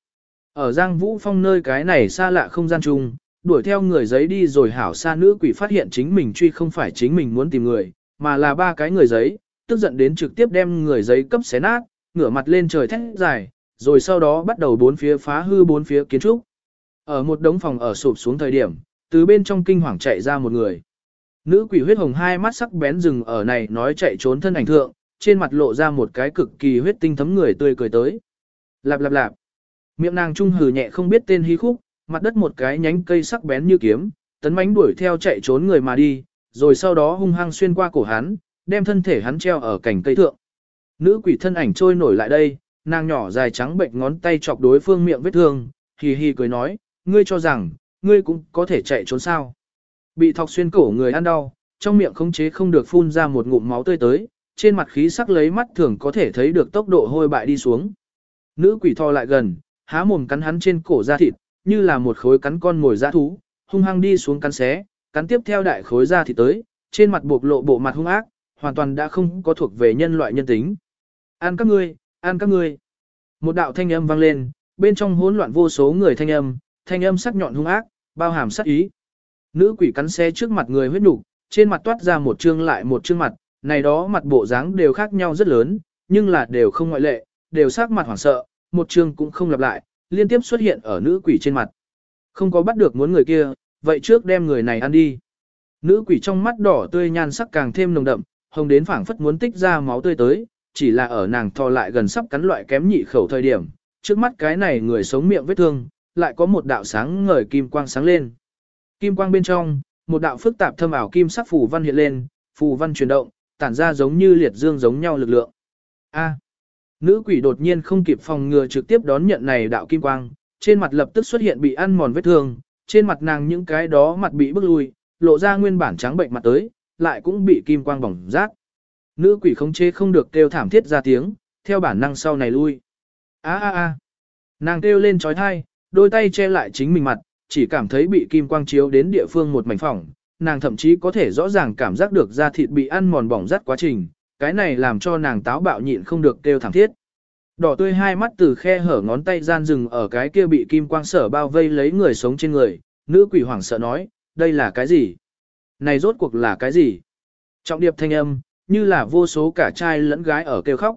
Ở Giang Vũ Phong nơi cái này xa lạ không gian chung, đuổi theo người giấy đi rồi hảo xa nữ quỷ phát hiện chính mình truy không phải chính mình muốn tìm người, mà là ba cái người giấy, tức giận đến trực tiếp đem người giấy cấp xé nát, ngửa mặt lên trời thét dài, rồi sau đó bắt đầu bốn phía phá hư bốn phía kiến trúc. Ở một đống phòng ở sụp xuống thời điểm, từ bên trong kinh hoàng chạy ra một người. Nữ quỷ huyết hồng hai mắt sắc bén rừng ở này nói chạy trốn thân ảnh thượng, trên mặt lộ ra một cái cực kỳ huyết tinh thấm người tươi cười tới. Lạp lạp lạp. Miệng nàng trung hừ nhẹ không biết tên hí khúc, mặt đất một cái nhánh cây sắc bén như kiếm, tấn mãnh đuổi theo chạy trốn người mà đi, rồi sau đó hung hăng xuyên qua cổ hắn, đem thân thể hắn treo ở cành cây thượng. Nữ quỷ thân ảnh trôi nổi lại đây, nàng nhỏ dài trắng bệnh ngón tay chọc đối phương miệng vết thương, hì hì cười nói, ngươi cho rằng, ngươi cũng có thể chạy trốn sao. Bị thọc xuyên cổ người ăn đau, trong miệng khống chế không được phun ra một ngụm máu tươi tới, trên mặt khí sắc lấy mắt thường có thể thấy được tốc độ hôi bại đi xuống. Nữ quỷ thò lại gần, há mồm cắn hắn trên cổ da thịt, như là một khối cắn con mồi dã thú, hung hăng đi xuống cắn xé, cắn tiếp theo đại khối da thịt tới, trên mặt buộc lộ bộ mặt hung ác, hoàn toàn đã không có thuộc về nhân loại nhân tính. Ăn các ngươi, ăn các ngươi. Một đạo thanh âm vang lên, bên trong hỗn loạn vô số người thanh âm, thanh âm sắc nhọn hung ác, bao hàm sát ý. Nữ quỷ cắn xé trước mặt người huyết nục, trên mặt toát ra một trương lại một trương mặt, này đó mặt bộ dáng đều khác nhau rất lớn, nhưng là đều không ngoại lệ, đều sắc mặt hoảng sợ, một trương cũng không lặp lại, liên tiếp xuất hiện ở nữ quỷ trên mặt. Không có bắt được muốn người kia, vậy trước đem người này ăn đi. Nữ quỷ trong mắt đỏ tươi nhan sắc càng thêm nồng đậm, hồng đến phảng phất muốn tích ra máu tươi tới, chỉ là ở nàng thò lại gần sắp cắn loại kém nhị khẩu thời điểm, trước mắt cái này người sống miệng vết thương, lại có một đạo sáng ngời kim quang sáng lên. Kim quang bên trong, một đạo phức tạp thâm ảo kim sắc phù văn hiện lên, phù văn chuyển động, tản ra giống như liệt dương giống nhau lực lượng. A. nữ quỷ đột nhiên không kịp phòng ngừa trực tiếp đón nhận này đạo kim quang, trên mặt lập tức xuất hiện bị ăn mòn vết thương, trên mặt nàng những cái đó mặt bị bức lui, lộ ra nguyên bản trắng bệnh mặt tới, lại cũng bị kim quang bỏng rát. Nữ quỷ khống chế không được kêu thảm thiết ra tiếng, theo bản năng sau này lui. A a a. Nàng kêu lên trói tai, đôi tay che lại chính mình mặt, chỉ cảm thấy bị kim quang chiếu đến địa phương một mảnh phỏng, nàng thậm chí có thể rõ ràng cảm giác được da thịt bị ăn mòn bỏng rát quá trình, cái này làm cho nàng táo bạo nhịn không được kêu thảm thiết. Đỏ tươi hai mắt từ khe hở ngón tay gian rừng ở cái kia bị kim quang sở bao vây lấy người sống trên người, nữ quỷ hoảng sợ nói, đây là cái gì? Này rốt cuộc là cái gì? Trọng điệp thanh âm, như là vô số cả trai lẫn gái ở kêu khóc.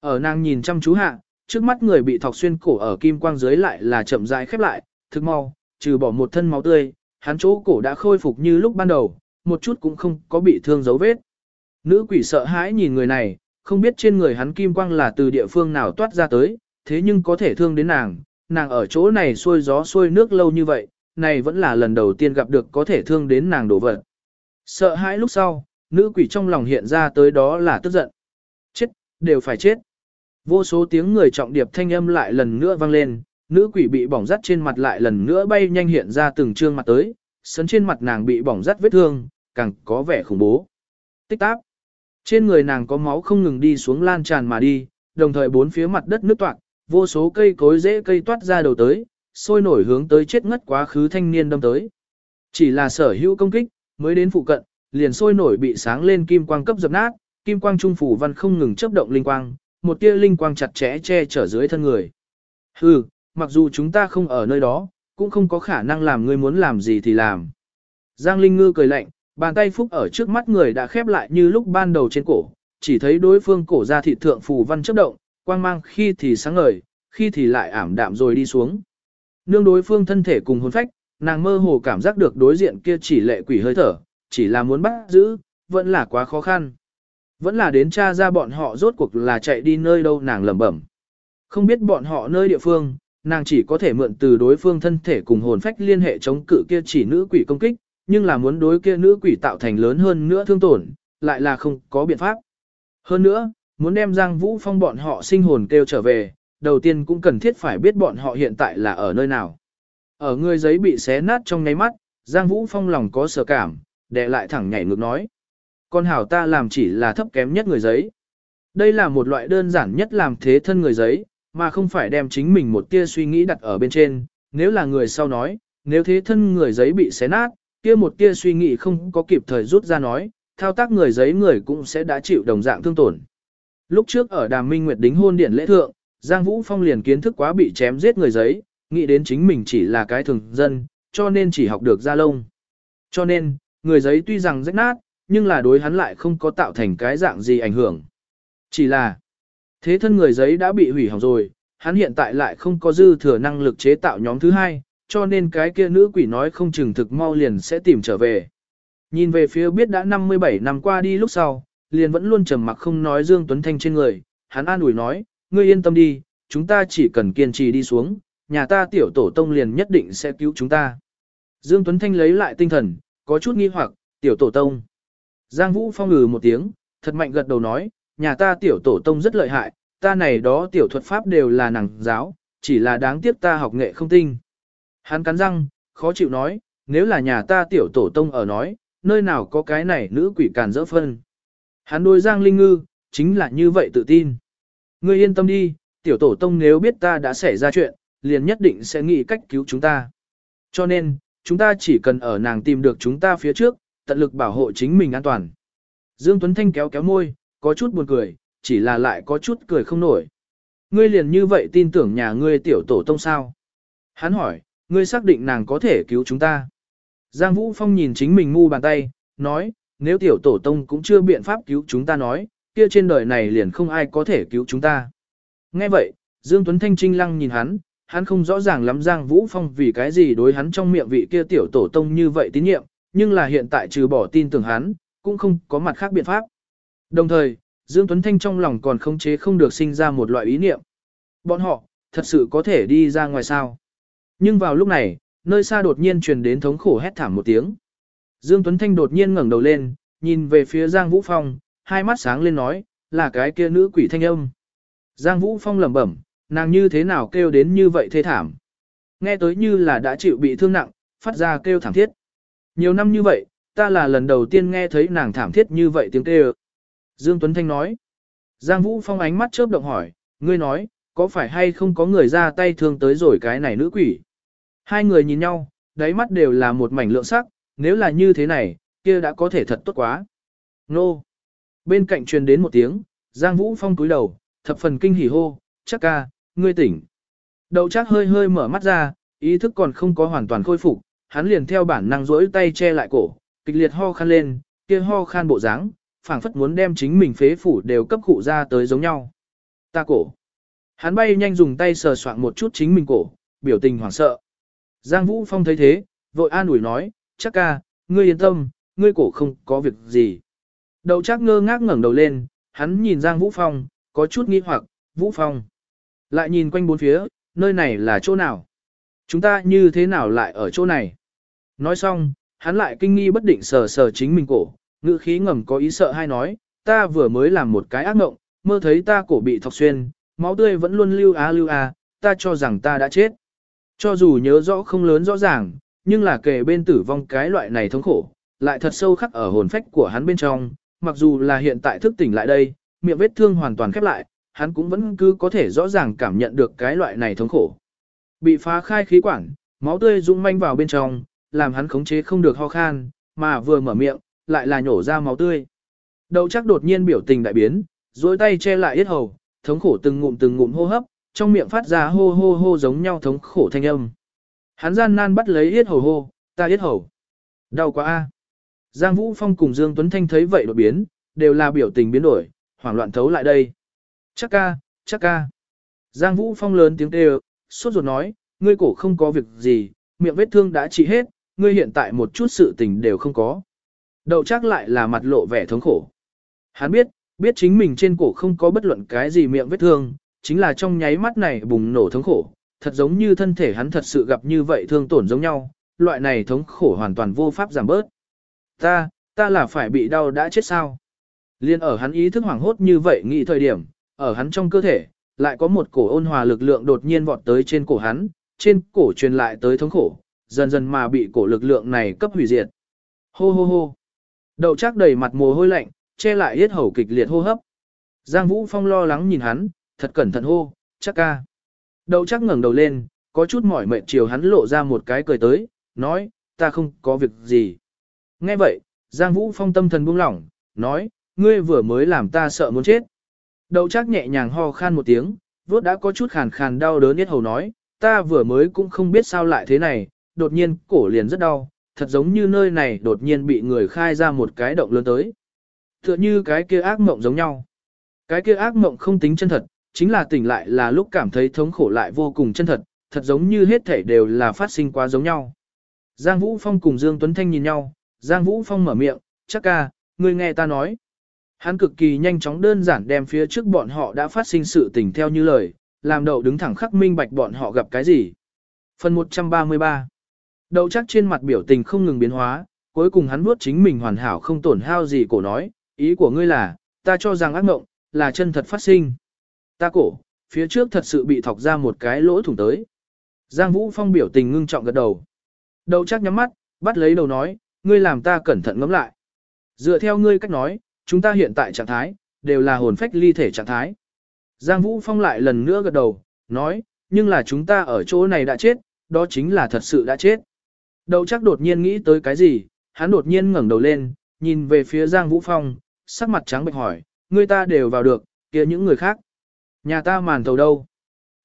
Ở nàng nhìn chăm chú hạ, trước mắt người bị thọc xuyên cổ ở kim quang dưới lại là chậm rãi khép lại, thực mau, trừ bỏ một thân máu tươi, hắn chỗ cổ đã khôi phục như lúc ban đầu, một chút cũng không có bị thương dấu vết. Nữ quỷ sợ hãi nhìn người này, không biết trên người hắn kim quang là từ địa phương nào toát ra tới, thế nhưng có thể thương đến nàng, nàng ở chỗ này xuôi gió xuôi nước lâu như vậy, này vẫn là lần đầu tiên gặp được có thể thương đến nàng đổ vật. Sợ hãi lúc sau, nữ quỷ trong lòng hiện ra tới đó là tức giận. Chết, đều phải chết. Vô số tiếng người trọng điệp thanh âm lại lần nữa vang lên, nữ quỷ bị bỏng rát trên mặt lại lần nữa bay nhanh hiện ra từng trương mặt tới, sấn trên mặt nàng bị bỏng rát vết thương, càng có vẻ khủng bố. Tích táp. Trên người nàng có máu không ngừng đi xuống lan tràn mà đi, đồng thời bốn phía mặt đất nước toạc, vô số cây cối rễ cây toát ra đầu tới, sôi nổi hướng tới chết ngất quá khứ thanh niên đâm tới. Chỉ là sở hữu công kích, mới đến phụ cận, liền sôi nổi bị sáng lên kim quang cấp dập nát, kim quang trung phủ văn không ngừng chớp động linh quang, một tia linh quang chặt chẽ che chở dưới thân người. Hừ, mặc dù chúng ta không ở nơi đó, cũng không có khả năng làm ngươi muốn làm gì thì làm. Giang Linh Ngư cười lạnh, bàn tay phúc ở trước mắt người đã khép lại như lúc ban đầu trên cổ, chỉ thấy đối phương cổ ra thị thượng phù văn chớp động, quang mang khi thì sáng ngời, khi thì lại ảm đạm rồi đi xuống. Nương đối phương thân thể cùng hồn phách, nàng mơ hồ cảm giác được đối diện kia chỉ lệ quỷ hơi thở, chỉ là muốn bắt giữ, vẫn là quá khó khăn. Vẫn là đến cha ra bọn họ rốt cuộc là chạy đi nơi đâu nàng lẩm bẩm. Không biết bọn họ nơi địa phương, nàng chỉ có thể mượn từ đối phương thân thể cùng hồn phách liên hệ chống cự kia chỉ nữ quỷ công kích, nhưng là muốn đối kia nữ quỷ tạo thành lớn hơn nữa thương tổn, lại là không có biện pháp. Hơn nữa, muốn đem Giang Vũ Phong bọn họ sinh hồn kêu trở về, đầu tiên cũng cần thiết phải biết bọn họ hiện tại là ở nơi nào. Ở người giấy bị xé nát trong nháy mắt, Giang Vũ Phong lòng có sợ cảm, đè lại thẳng nhảy ngược nói. Con hảo ta làm chỉ là thấp kém nhất người giấy. Đây là một loại đơn giản nhất làm thế thân người giấy, mà không phải đem chính mình một tia suy nghĩ đặt ở bên trên. Nếu là người sau nói, nếu thế thân người giấy bị xé nát, kia một tia suy nghĩ không có kịp thời rút ra nói, thao tác người giấy người cũng sẽ đã chịu đồng dạng thương tổn. Lúc trước ở Đàm Minh Nguyệt đính hôn điển lễ thượng, Giang Vũ Phong liền kiến thức quá bị chém giết người giấy, nghĩ đến chính mình chỉ là cái thường dân, cho nên chỉ học được ra lông. Cho nên, người giấy tuy rằng rách nát, nhưng là đối hắn lại không có tạo thành cái dạng gì ảnh hưởng. Chỉ là, thế thân người giấy đã bị hủy hỏng rồi, hắn hiện tại lại không có dư thừa năng lực chế tạo nhóm thứ hai, cho nên cái kia nữ quỷ nói không chừng thực mau liền sẽ tìm trở về. Nhìn về phía biết đã 57 năm qua đi lúc sau, liền vẫn luôn trầm mặc không nói Dương Tuấn Thanh trên người, hắn an ủi nói, ngươi yên tâm đi, chúng ta chỉ cần kiên trì đi xuống, nhà ta tiểu tổ tông liền nhất định sẽ cứu chúng ta. Dương Tuấn Thanh lấy lại tinh thần, có chút nghi hoặc, tiểu tổ tông. Giang Vũ Phong ngừ một tiếng, thật mạnh gật đầu nói, nhà ta tiểu tổ tông rất lợi hại, ta này đó tiểu thuật pháp đều là nàng giáo, chỉ là đáng tiếc ta học nghệ không tinh. Hắn cắn răng, khó chịu nói, nếu là nhà ta tiểu tổ tông ở nói, nơi nào có cái này nữ quỷ càn dỡ phân. Hắn đôi Giang Linh Ngư, chính là như vậy tự tin. Ngươi yên tâm đi, tiểu tổ tông nếu biết ta đã xảy ra chuyện, liền nhất định sẽ nghĩ cách cứu chúng ta. Cho nên, chúng ta chỉ cần ở nàng tìm được chúng ta phía trước, tận lực bảo hộ chính mình an toàn. Dương Tuấn Thanh kéo kéo môi, có chút buồn cười, chỉ là lại có chút cười không nổi. Ngươi liền như vậy tin tưởng nhà ngươi tiểu tổ tông sao? Hắn hỏi, ngươi xác định nàng có thể cứu chúng ta. Giang Vũ Phong nhìn chính mình ngu bàn tay, nói, nếu tiểu tổ tông cũng chưa biện pháp cứu chúng ta nói, kia trên đời này liền không ai có thể cứu chúng ta. Nghe vậy, Dương Tuấn Thanh trinh lăng nhìn hắn, hắn không rõ ràng lắm Giang Vũ Phong vì cái gì đối hắn trong miệng vị kia tiểu tổ tông như vậy tín nhiệm, nhưng là hiện tại trừ bỏ tin tưởng hắn, cũng không có mặt khác biện pháp. Đồng thời, Dương Tuấn Thanh trong lòng còn không chế không được sinh ra một loại ý niệm. Bọn họ, thật sự có thể đi ra ngoài sao. Nhưng vào lúc này, nơi xa đột nhiên truyền đến thống khổ hét thảm một tiếng. Dương Tuấn Thanh đột nhiên ngẩng đầu lên, nhìn về phía Giang Vũ Phong, hai mắt sáng lên nói, là cái kia nữ quỷ thanh âm. Giang Vũ Phong lẩm bẩm, nàng như thế nào kêu đến như vậy thê thảm. Nghe tới như là đã chịu bị thương nặng, phát ra kêu thảm thiết. Nhiều năm như vậy, ta là lần đầu tiên nghe thấy nàng thảm thiết như vậy tiếng kêu. Dương Tuấn Thanh nói. Giang Vũ Phong ánh mắt chớp động hỏi, ngươi nói, có phải hay không có người ra tay thương tới rồi cái này nữ quỷ? Hai người nhìn nhau, đáy mắt đều là một mảnh lượng sắc, nếu là như thế này, kia đã có thể thật tốt quá. Nô! Bên cạnh truyền đến một tiếng, Giang Vũ Phong túi đầu, thập phần kinh hỉ hô, chắc ca, ngươi tỉnh. Đậu chắc hơi hơi mở mắt ra, ý thức còn không có hoàn toàn khôi phục, hắn liền theo bản năng rỗi tay che lại cổ, kịch liệt ho khan lên, kia ho khan bộ dáng, phảng phất muốn đem chính mình phế phủ đều cấp cụ ra tới giống nhau. Ta cổ. Hắn bay nhanh dùng tay sờ soạn một chút chính mình cổ, biểu tình hoảng sợ. Giang Vũ Phong thấy thế, vội an ủi nói, chắc ca, ngươi yên tâm, ngươi cổ không có việc gì. Đầu chắc ngơ ngác ngẩng đầu lên, hắn nhìn Giang Vũ Phong, có chút nghi hoặc, Vũ Phong. Lại nhìn quanh bốn phía, nơi này là chỗ nào? Chúng ta như thế nào lại ở chỗ này? Nói xong, hắn lại kinh nghi bất định sờ sờ chính mình cổ, ngữ khí ngầm có ý sợ hay nói, ta vừa mới làm một cái ác mộng, mơ thấy ta cổ bị thọc xuyên, máu tươi vẫn luôn lưu á lưu á, ta cho rằng ta đã chết. Cho dù nhớ rõ không lớn rõ ràng, nhưng là kề bên tử vong cái loại này thống khổ, lại thật sâu khắc ở hồn phách của hắn bên trong, mặc dù là hiện tại thức tỉnh lại đây, miệng vết thương hoàn toàn khép lại, hắn cũng vẫn cứ có thể rõ ràng cảm nhận được cái loại này thống khổ. Bị phá khai khí quản, máu tươi dũng manh vào bên trong, làm hắn khống chế không được ho khan, mà vừa mở miệng, lại là nhổ ra máu tươi. Đầu chắc đột nhiên biểu tình đại biến, dối tay che lại yết hầu, thống khổ từng ngụm từng ngụm hô hấp, trong miệng phát ra hô hô hô giống nhau thống khổ thanh âm. Hắn gian nan bắt lấy yết hầu hô, ta yết hầu. Đau quá a. Giang Vũ Phong cùng Dương Tuấn Thanh thấy vậy đột biến, đều là biểu tình biến đổi, hoảng loạn thấu lại đây. Chắc ca, chắc ca. Giang Vũ Phong lớn tiếng kêu, sốt ruột nói, ngươi cổ không có việc gì, miệng vết thương đã trị hết, ngươi hiện tại một chút sự tình đều không có. Đậu chắc lại là mặt lộ vẻ thống khổ. Hắn biết, biết chính mình trên cổ không có bất luận cái gì miệng vết thương, chính là trong nháy mắt này bùng nổ thống khổ, thật giống như thân thể hắn thật sự gặp như vậy thương tổn giống nhau, loại này thống khổ hoàn toàn vô pháp giảm bớt. Ta, ta là phải bị đau đã chết sao? Liên ở hắn ý thức hoảng hốt như vậy nghĩ thời điểm, ở hắn trong cơ thể, lại có một cổ ôn hòa lực lượng đột nhiên vọt tới trên cổ hắn, trên cổ truyền lại tới thống khổ, dần dần mà bị cổ lực lượng này cấp hủy diệt. Hô hô hô. Đậu chắc đầy mặt mồ hôi lạnh, che lại yết hầu kịch liệt hô hấp. Giang Vũ Phong lo lắng nhìn hắn, thật cẩn thận hô, chắc ca. Đậu chắc ngẩng đầu lên, có chút mỏi mệt chiều hắn lộ ra một cái cười tới, nói, ta không có việc gì. Nghe vậy, Giang Vũ Phong tâm thần buông lỏng, nói, ngươi vừa mới làm ta sợ muốn chết. Đậu chắc nhẹ nhàng ho khan một tiếng, vốt đã có chút khàn khàn đau đớn yết hầu nói, ta vừa mới cũng không biết sao lại thế này, đột nhiên cổ liền rất đau, thật giống như nơi này đột nhiên bị người khai ra một cái động lớn tới. Tựa như cái kia ác mộng giống nhau. Cái kia ác mộng không tính chân thật, chính là tỉnh lại là lúc cảm thấy thống khổ lại vô cùng chân thật, thật giống như hết thể đều là phát sinh quá giống nhau. Giang Vũ Phong cùng Dương Tuấn Thanh nhìn nhau, Giang Vũ Phong mở miệng, chắc ca, ngươi nghe ta nói. Hắn cực kỳ nhanh chóng đơn giản đem phía trước bọn họ đã phát sinh sự tình theo như lời, làm đầu đứng thẳng khắc minh bạch bọn họ gặp cái gì. Phần 133 Đậu chắc trên mặt biểu tình không ngừng biến hóa, cuối cùng hắn vuốt chính mình hoàn hảo không tổn hao gì cổ nói, ý của ngươi là, ta cho rằng ác mộng, là chân thật phát sinh. Ta cổ, phía trước thật sự bị thọc ra một cái lỗ thủng tới. Giang Vũ Phong biểu tình ngưng trọng gật đầu. Đậu chắc nhắm mắt, bắt lấy đầu nói, ngươi làm ta cẩn thận ngẫm lại. Dựa theo ngươi cách nói, chúng ta hiện tại trạng thái, đều là hồn phách ly thể trạng thái. Giang Vũ Phong lại lần nữa gật đầu, nói, nhưng là chúng ta ở chỗ này đã chết, đó chính là thật sự đã chết. Đậu chắc đột nhiên nghĩ tới cái gì, hắn đột nhiên ngẩng đầu lên, nhìn về phía Giang Vũ Phong, sắc mặt trắng bệch hỏi, người ta đều vào được, kia những người khác. Nhà ta màn thầu đâu?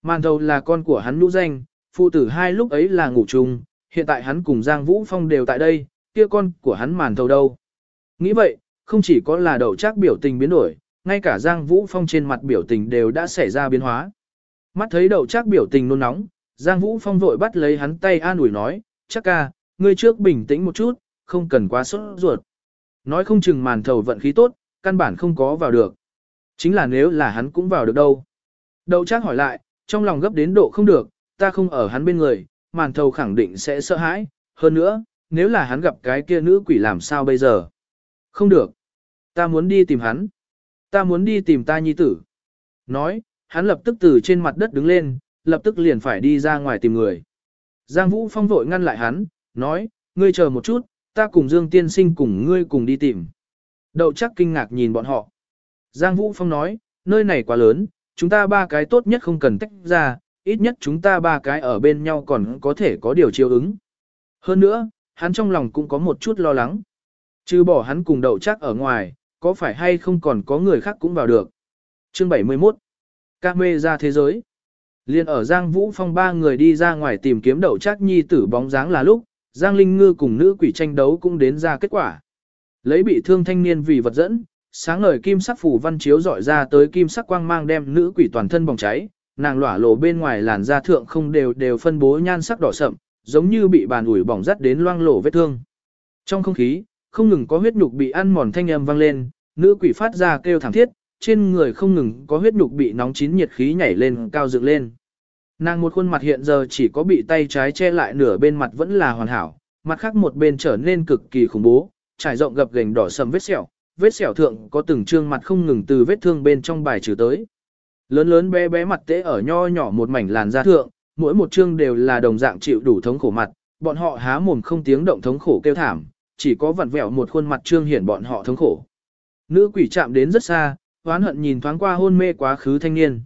Màn thầu là con của hắn nhũ danh, phụ tử hai lúc ấy là ngủ chung, hiện tại hắn cùng Giang Vũ Phong đều tại đây, kia con của hắn màn thầu đâu? Nghĩ vậy, không chỉ có là đậu chắc biểu tình biến đổi, ngay cả Giang Vũ Phong trên mặt biểu tình đều đã xảy ra biến hóa. Mắt thấy đậu chắc biểu tình nôn nóng, Giang Vũ Phong vội bắt lấy hắn tay an ủi nói, chắc ca, ngươi trước bình tĩnh một chút, không cần quá sốt ruột. Nói không chừng màn thầu vận khí tốt, căn bản không có vào được. Chính là nếu là hắn cũng vào được đâu. Đậu chắc hỏi lại, trong lòng gấp đến độ không được, ta không ở hắn bên người, màn thầu khẳng định sẽ sợ hãi. Hơn nữa, nếu là hắn gặp cái kia nữ quỷ làm sao bây giờ? Không được. Ta muốn đi tìm hắn. Ta muốn đi tìm ta nhi tử. Nói, hắn lập tức từ trên mặt đất đứng lên, lập tức liền phải đi ra ngoài tìm người. Giang Vũ Phong vội ngăn lại hắn, nói, ngươi chờ một chút, ta cùng Dương Tiên Sinh cùng ngươi cùng đi tìm. Đậu chắc kinh ngạc nhìn bọn họ. Giang Vũ Phong nói, nơi này quá lớn, chúng ta ba cái tốt nhất không cần tách ra, ít nhất chúng ta ba cái ở bên nhau còn có thể có điều chiều ứng. Hơn nữa, hắn trong lòng cũng có một chút lo lắng. Chứ bỏ hắn cùng đậu chắc ở ngoài, có phải hay không còn có người khác cũng vào được. Chương 71 Ca mê ra thế giới Liên ở Giang Vũ Phong ba người đi ra ngoài tìm kiếm đậu chắc nhi tử bóng dáng là lúc, Giang Linh Ngư cùng nữ quỷ tranh đấu cũng đến ra kết quả. Lấy bị thương thanh niên vì vật dẫn, sáng ngời kim sắc phủ văn chiếu dọi ra tới kim sắc quang mang đem nữ quỷ toàn thân bỏng cháy, nàng lỏa lộ bên ngoài làn da thượng không đều đều phân bố nhan sắc đỏ sậm, giống như bị bàn ủi bỏng rắt đến loang lổ vết thương. Trong không khí, không ngừng có huyết nhục bị ăn mòn thanh âm vang lên, nữ quỷ phát ra kêu thảm thiết, trên người không ngừng có huyết nhục bị nóng chín nhiệt khí nhảy lên cao dựng lên. Nàng một khuôn mặt hiện giờ chỉ có bị tay trái che lại nửa bên mặt vẫn là hoàn hảo, mặt khác một bên trở nên cực kỳ khủng bố, trải rộng gập gềnh đỏ sầm vết sẹo, vết sẹo thượng có từng trương mặt không ngừng từ vết thương bên trong bài trừ tới. Lớn lớn bé bé mặt tế ở nho nhỏ một mảnh làn da thượng, mỗi một trương đều là đồng dạng chịu đủ thống khổ mặt, bọn họ há mồm không tiếng động thống khổ kêu thảm, chỉ có vặn vẹo một khuôn mặt trương hiển bọn họ thống khổ. Nữ quỷ chạm đến rất xa, oán hận nhìn thoáng qua hôn mê quá khứ thanh niên.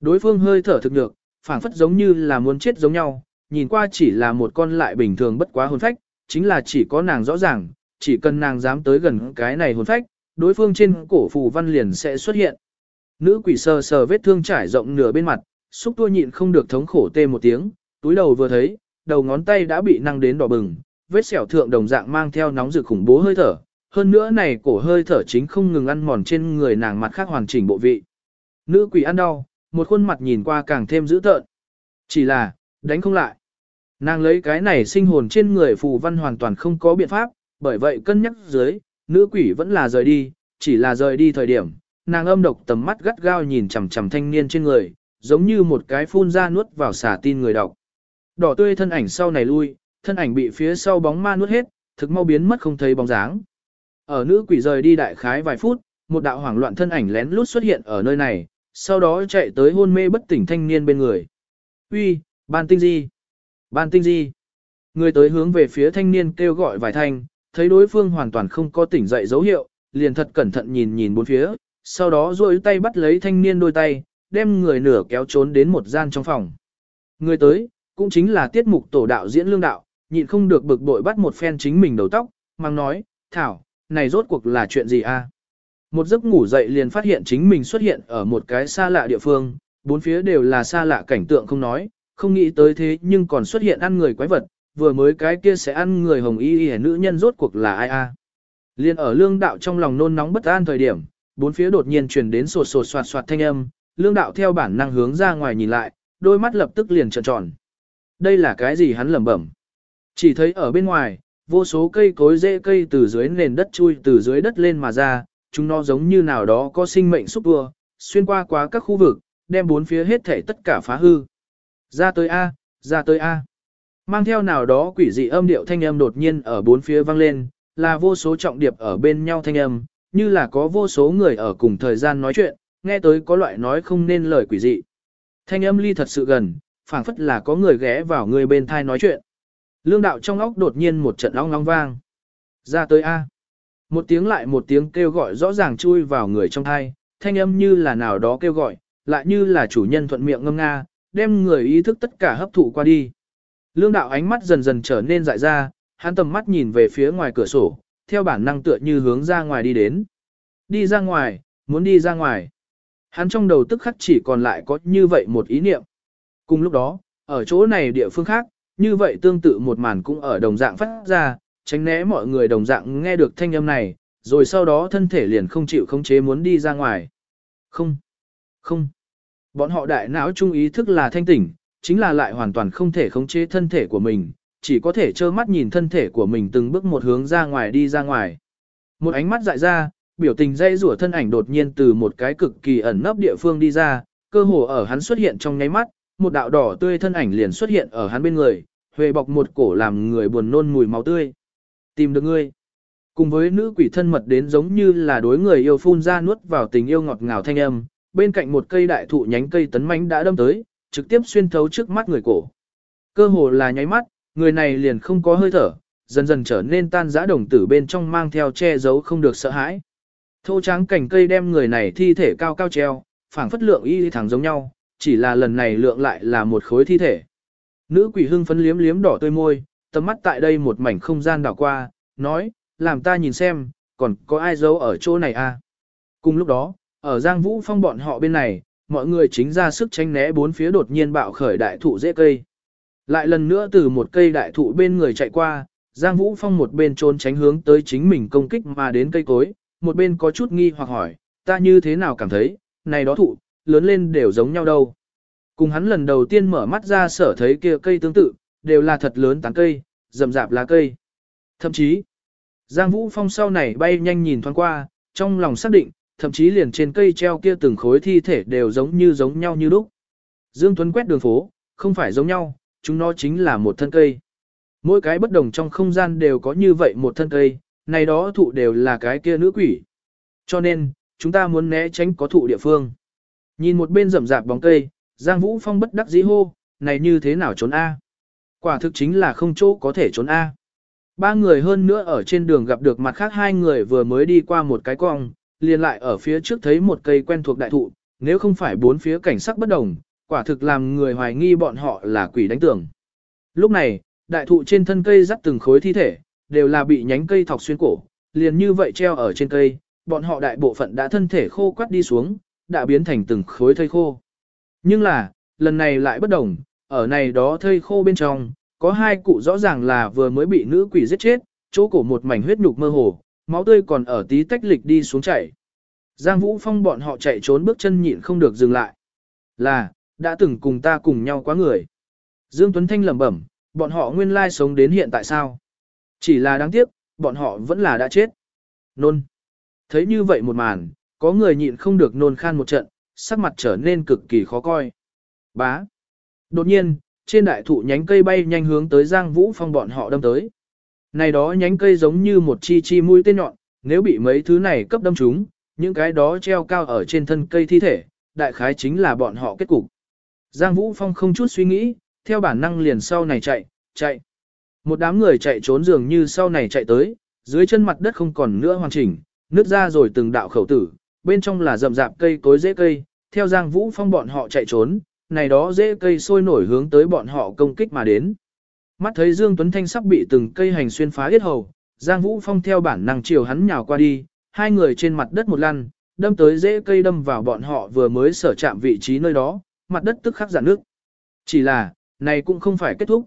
Đối phương hơi thở thực được, phảng phất giống như là muốn chết giống nhau, nhìn qua chỉ là một con lại bình thường bất quá hồn phách, chính là chỉ có nàng rõ ràng, chỉ cần nàng dám tới gần cái này hồn phách, đối phương trên cổ phù văn liền sẽ xuất hiện. Nữ quỷ sờ sờ vết thương trải rộng nửa bên mặt, xúc tua nhịn không được thống khổ tê một tiếng, túi đầu vừa thấy, đầu ngón tay đã bị năng đến đỏ bừng, vết sẹo thượng đồng dạng mang theo nóng rực khủng bố hơi thở. Hơn nữa này cổ hơi thở chính không ngừng ăn mòn trên người nàng mặt khác hoàn chỉnh bộ vị. Nữ quỷ ăn đau, một khuôn mặt nhìn qua càng thêm dữ tợn. Chỉ là, đánh không lại. Nàng lấy cái này sinh hồn trên người phù văn hoàn toàn không có biện pháp, bởi vậy cân nhắc dưới, nữ quỷ vẫn là rời đi, chỉ là rời đi thời điểm, nàng âm độc tầm mắt gắt gao nhìn chằm chằm thanh niên trên người, giống như một cái phun ra nuốt vào xả tin người đọc. Đỏ tươi thân ảnh sau này lui, thân ảnh bị phía sau bóng ma nuốt hết, thực mau biến mất không thấy bóng dáng. Ở nữ quỷ rời đi đại khái vài phút, một đạo hoảng loạn thân ảnh lén lút xuất hiện ở nơi này, sau đó chạy tới hôn mê bất tỉnh thanh niên bên người. Uy, ban tinh di, ban tinh di. Người tới hướng về phía thanh niên kêu gọi vài thanh, thấy đối phương hoàn toàn không có tỉnh dậy dấu hiệu, liền thật cẩn thận nhìn nhìn bốn phía, sau đó duỗi tay bắt lấy thanh niên đôi tay, đem người nửa kéo trốn đến một gian trong phòng. Người tới, cũng chính là tiết mục tổ đạo diễn lương đạo, nhịn không được bực bội bắt một phen chính mình đầu tóc, mang nói, Thảo, này rốt cuộc là chuyện gì a? Một giấc ngủ dậy liền phát hiện chính mình xuất hiện ở một cái xa lạ địa phương, bốn phía đều là xa lạ cảnh tượng không nói, không nghĩ tới thế nhưng còn xuất hiện ăn người quái vật, vừa mới cái kia sẽ ăn người hồng y y nữ nhân rốt cuộc là ai a? Liên ở lương đạo trong lòng nôn nóng bất an thời điểm, bốn phía đột nhiên truyền đến sột sột soạt soạt thanh âm, lương đạo theo bản năng hướng ra ngoài nhìn lại, đôi mắt lập tức liền trợn tròn. Đây là cái gì hắn lẩm bẩm? Chỉ thấy ở bên ngoài, vô số cây cối rễ cây từ dưới nền đất chui từ dưới đất lên mà ra, chúng nó giống như nào đó có sinh mệnh xúc vừa, xuyên qua quá các khu vực, đem bốn phía hết thể tất cả phá hư. Ra tới A, ra tới A. Mang theo nào đó quỷ dị âm điệu thanh âm đột nhiên ở bốn phía vang lên, là vô số trọng điệp ở bên nhau thanh âm, như là có vô số người ở cùng thời gian nói chuyện, nghe tới có loại nói không nên lời quỷ dị. Thanh âm ly thật sự gần, phảng phất là có người ghé vào người bên thai nói chuyện. Lương đạo trong óc đột nhiên một trận long long vang. Ra tới A. Một tiếng lại một tiếng kêu gọi rõ ràng chui vào người trong thai, thanh âm như là nào đó kêu gọi, lại như là chủ nhân thuận miệng ngâm nga, đem người ý thức tất cả hấp thụ qua đi. Lương đạo ánh mắt dần dần trở nên dại ra, hắn tầm mắt nhìn về phía ngoài cửa sổ, theo bản năng tựa như hướng ra ngoài đi đến. Đi ra ngoài, muốn đi ra ngoài. Hắn trong đầu tức khắc chỉ còn lại có như vậy một ý niệm. Cùng lúc đó, ở chỗ này địa phương khác, như vậy tương tự một màn cũng ở đồng dạng phát ra, tránh né mọi người đồng dạng nghe được thanh âm này, rồi sau đó thân thể liền không chịu khống chế muốn đi ra ngoài. Không, không. Bọn họ đại não trung ý thức là thanh tỉnh, chính là lại hoàn toàn không thể khống chế thân thể của mình, chỉ có thể trơ mắt nhìn thân thể của mình từng bước một hướng ra ngoài đi ra ngoài. Một ánh mắt dại ra, biểu tình dây rủa thân ảnh đột nhiên từ một cái cực kỳ ẩn nấp địa phương đi ra, cơ hồ ở hắn xuất hiện trong nháy mắt, một đạo đỏ tươi thân ảnh liền xuất hiện ở hắn bên người, huệ bọc một cổ làm người buồn nôn mùi máu tươi. Tìm được ngươi. Cùng với nữ quỷ thân mật đến giống như là đối người yêu phun ra nuốt vào tình yêu ngọt ngào thanh âm, bên cạnh một cây đại thụ nhánh cây tấn mãnh đã đâm tới, trực tiếp xuyên thấu trước mắt người cổ. Cơ hồ là nháy mắt, người này liền không có hơi thở, dần dần trở nên tan rã đồng tử bên trong mang theo che giấu không được sợ hãi. Thô trắng cảnh cây đem người này thi thể cao cao treo, phảng phất lượng y thẳng giống nhau, chỉ là lần này lượng lại là một khối thi thể. Nữ quỷ hưng phấn liếm liếm đỏ tươi môi, tầm mắt tại đây một mảnh không gian đảo qua, nói, làm ta nhìn xem, còn có ai giấu ở chỗ này à? Cùng lúc đó, ở Giang Vũ Phong bọn họ bên này, mọi người chính ra sức tránh né bốn phía đột nhiên bạo khởi đại thụ dễ cây. Lại lần nữa từ một cây đại thụ bên người chạy qua, Giang Vũ Phong một bên trốn tránh hướng tới chính mình công kích mà đến cây cối, một bên có chút nghi hoặc hỏi, ta như thế nào cảm thấy, này đó thụ, lớn lên đều giống nhau đâu. Cùng hắn lần đầu tiên mở mắt ra sở thấy kia cây tương tự, đều là thật lớn tán cây, rậm rạp lá cây. Thậm chí, Giang Vũ Phong sau này bay nhanh nhìn thoáng qua, trong lòng xác định, thậm chí liền trên cây treo kia từng khối thi thể đều giống như giống nhau như lúc. Dương Tuấn quét đường phố, không phải giống nhau, chúng nó chính là một thân cây. Mỗi cái bất đồng trong không gian đều có như vậy một thân cây, này đó thụ đều là cái kia nữ quỷ. Cho nên, chúng ta muốn né tránh có thụ địa phương. Nhìn một bên rậm rạp bóng cây, Giang Vũ Phong bất đắc dĩ hô, này như thế nào trốn A? Quả thực chính là không chỗ có thể trốn A. Ba người hơn nữa ở trên đường gặp được mặt khác hai người vừa mới đi qua một cái cong, liền lại ở phía trước thấy một cây quen thuộc đại thụ, nếu không phải bốn phía cảnh sắc bất đồng, quả thực làm người hoài nghi bọn họ là quỷ đánh tưởng. Lúc này, đại thụ trên thân cây dắt từng khối thi thể, đều là bị nhánh cây thọc xuyên cổ, liền như vậy treo ở trên cây, bọn họ đại bộ phận đã thân thể khô quắt đi xuống, đã biến thành từng khối thây khô. Nhưng là, lần này lại bất đồng, ở này đó thây khô bên trong, có hai cụ rõ ràng là vừa mới bị nữ quỷ giết chết, chỗ cổ một mảnh huyết nhục mơ hồ, máu tươi còn ở tí tách lịch đi xuống chảy. Giang Vũ Phong bọn họ chạy trốn bước chân nhịn không được dừng lại. Là, đã từng cùng ta cùng nhau quá người. Dương Tuấn Thanh lẩm bẩm, bọn họ nguyên lai sống đến hiện tại sao? Chỉ là đáng tiếc, bọn họ vẫn là đã chết. Nôn. Thấy như vậy một màn, có người nhịn không được nôn khan một trận, sắc mặt trở nên cực kỳ khó coi. Bá. Đột nhiên, trên đại thụ nhánh cây bay nhanh hướng tới Giang Vũ Phong bọn họ đâm tới. Này đó nhánh cây giống như một chi chi mũi tên nhọn, nếu bị mấy thứ này cấp đâm chúng, những cái đó treo cao ở trên thân cây thi thể, đại khái chính là bọn họ kết cục. Giang Vũ Phong không chút suy nghĩ, theo bản năng liền sau này chạy, chạy. Một đám người chạy trốn dường như sau này chạy tới, dưới chân mặt đất không còn nữa hoàn chỉnh, nứt ra rồi từng đạo khẩu tử, bên trong là rậm rạp cây cối dễ cây, theo Giang Vũ Phong bọn họ chạy trốn, này đó dễ cây sôi nổi hướng tới bọn họ công kích mà đến. Mắt thấy Dương Tuấn Thanh sắp bị từng cây hành xuyên phá hết hầu, Giang Vũ Phong theo bản năng chiều hắn nhào qua đi, hai người trên mặt đất một lăn, đâm tới dễ cây đâm vào bọn họ vừa mới sở chạm vị trí nơi đó, mặt đất tức khắc giãn nước. Chỉ là, này cũng không phải kết thúc.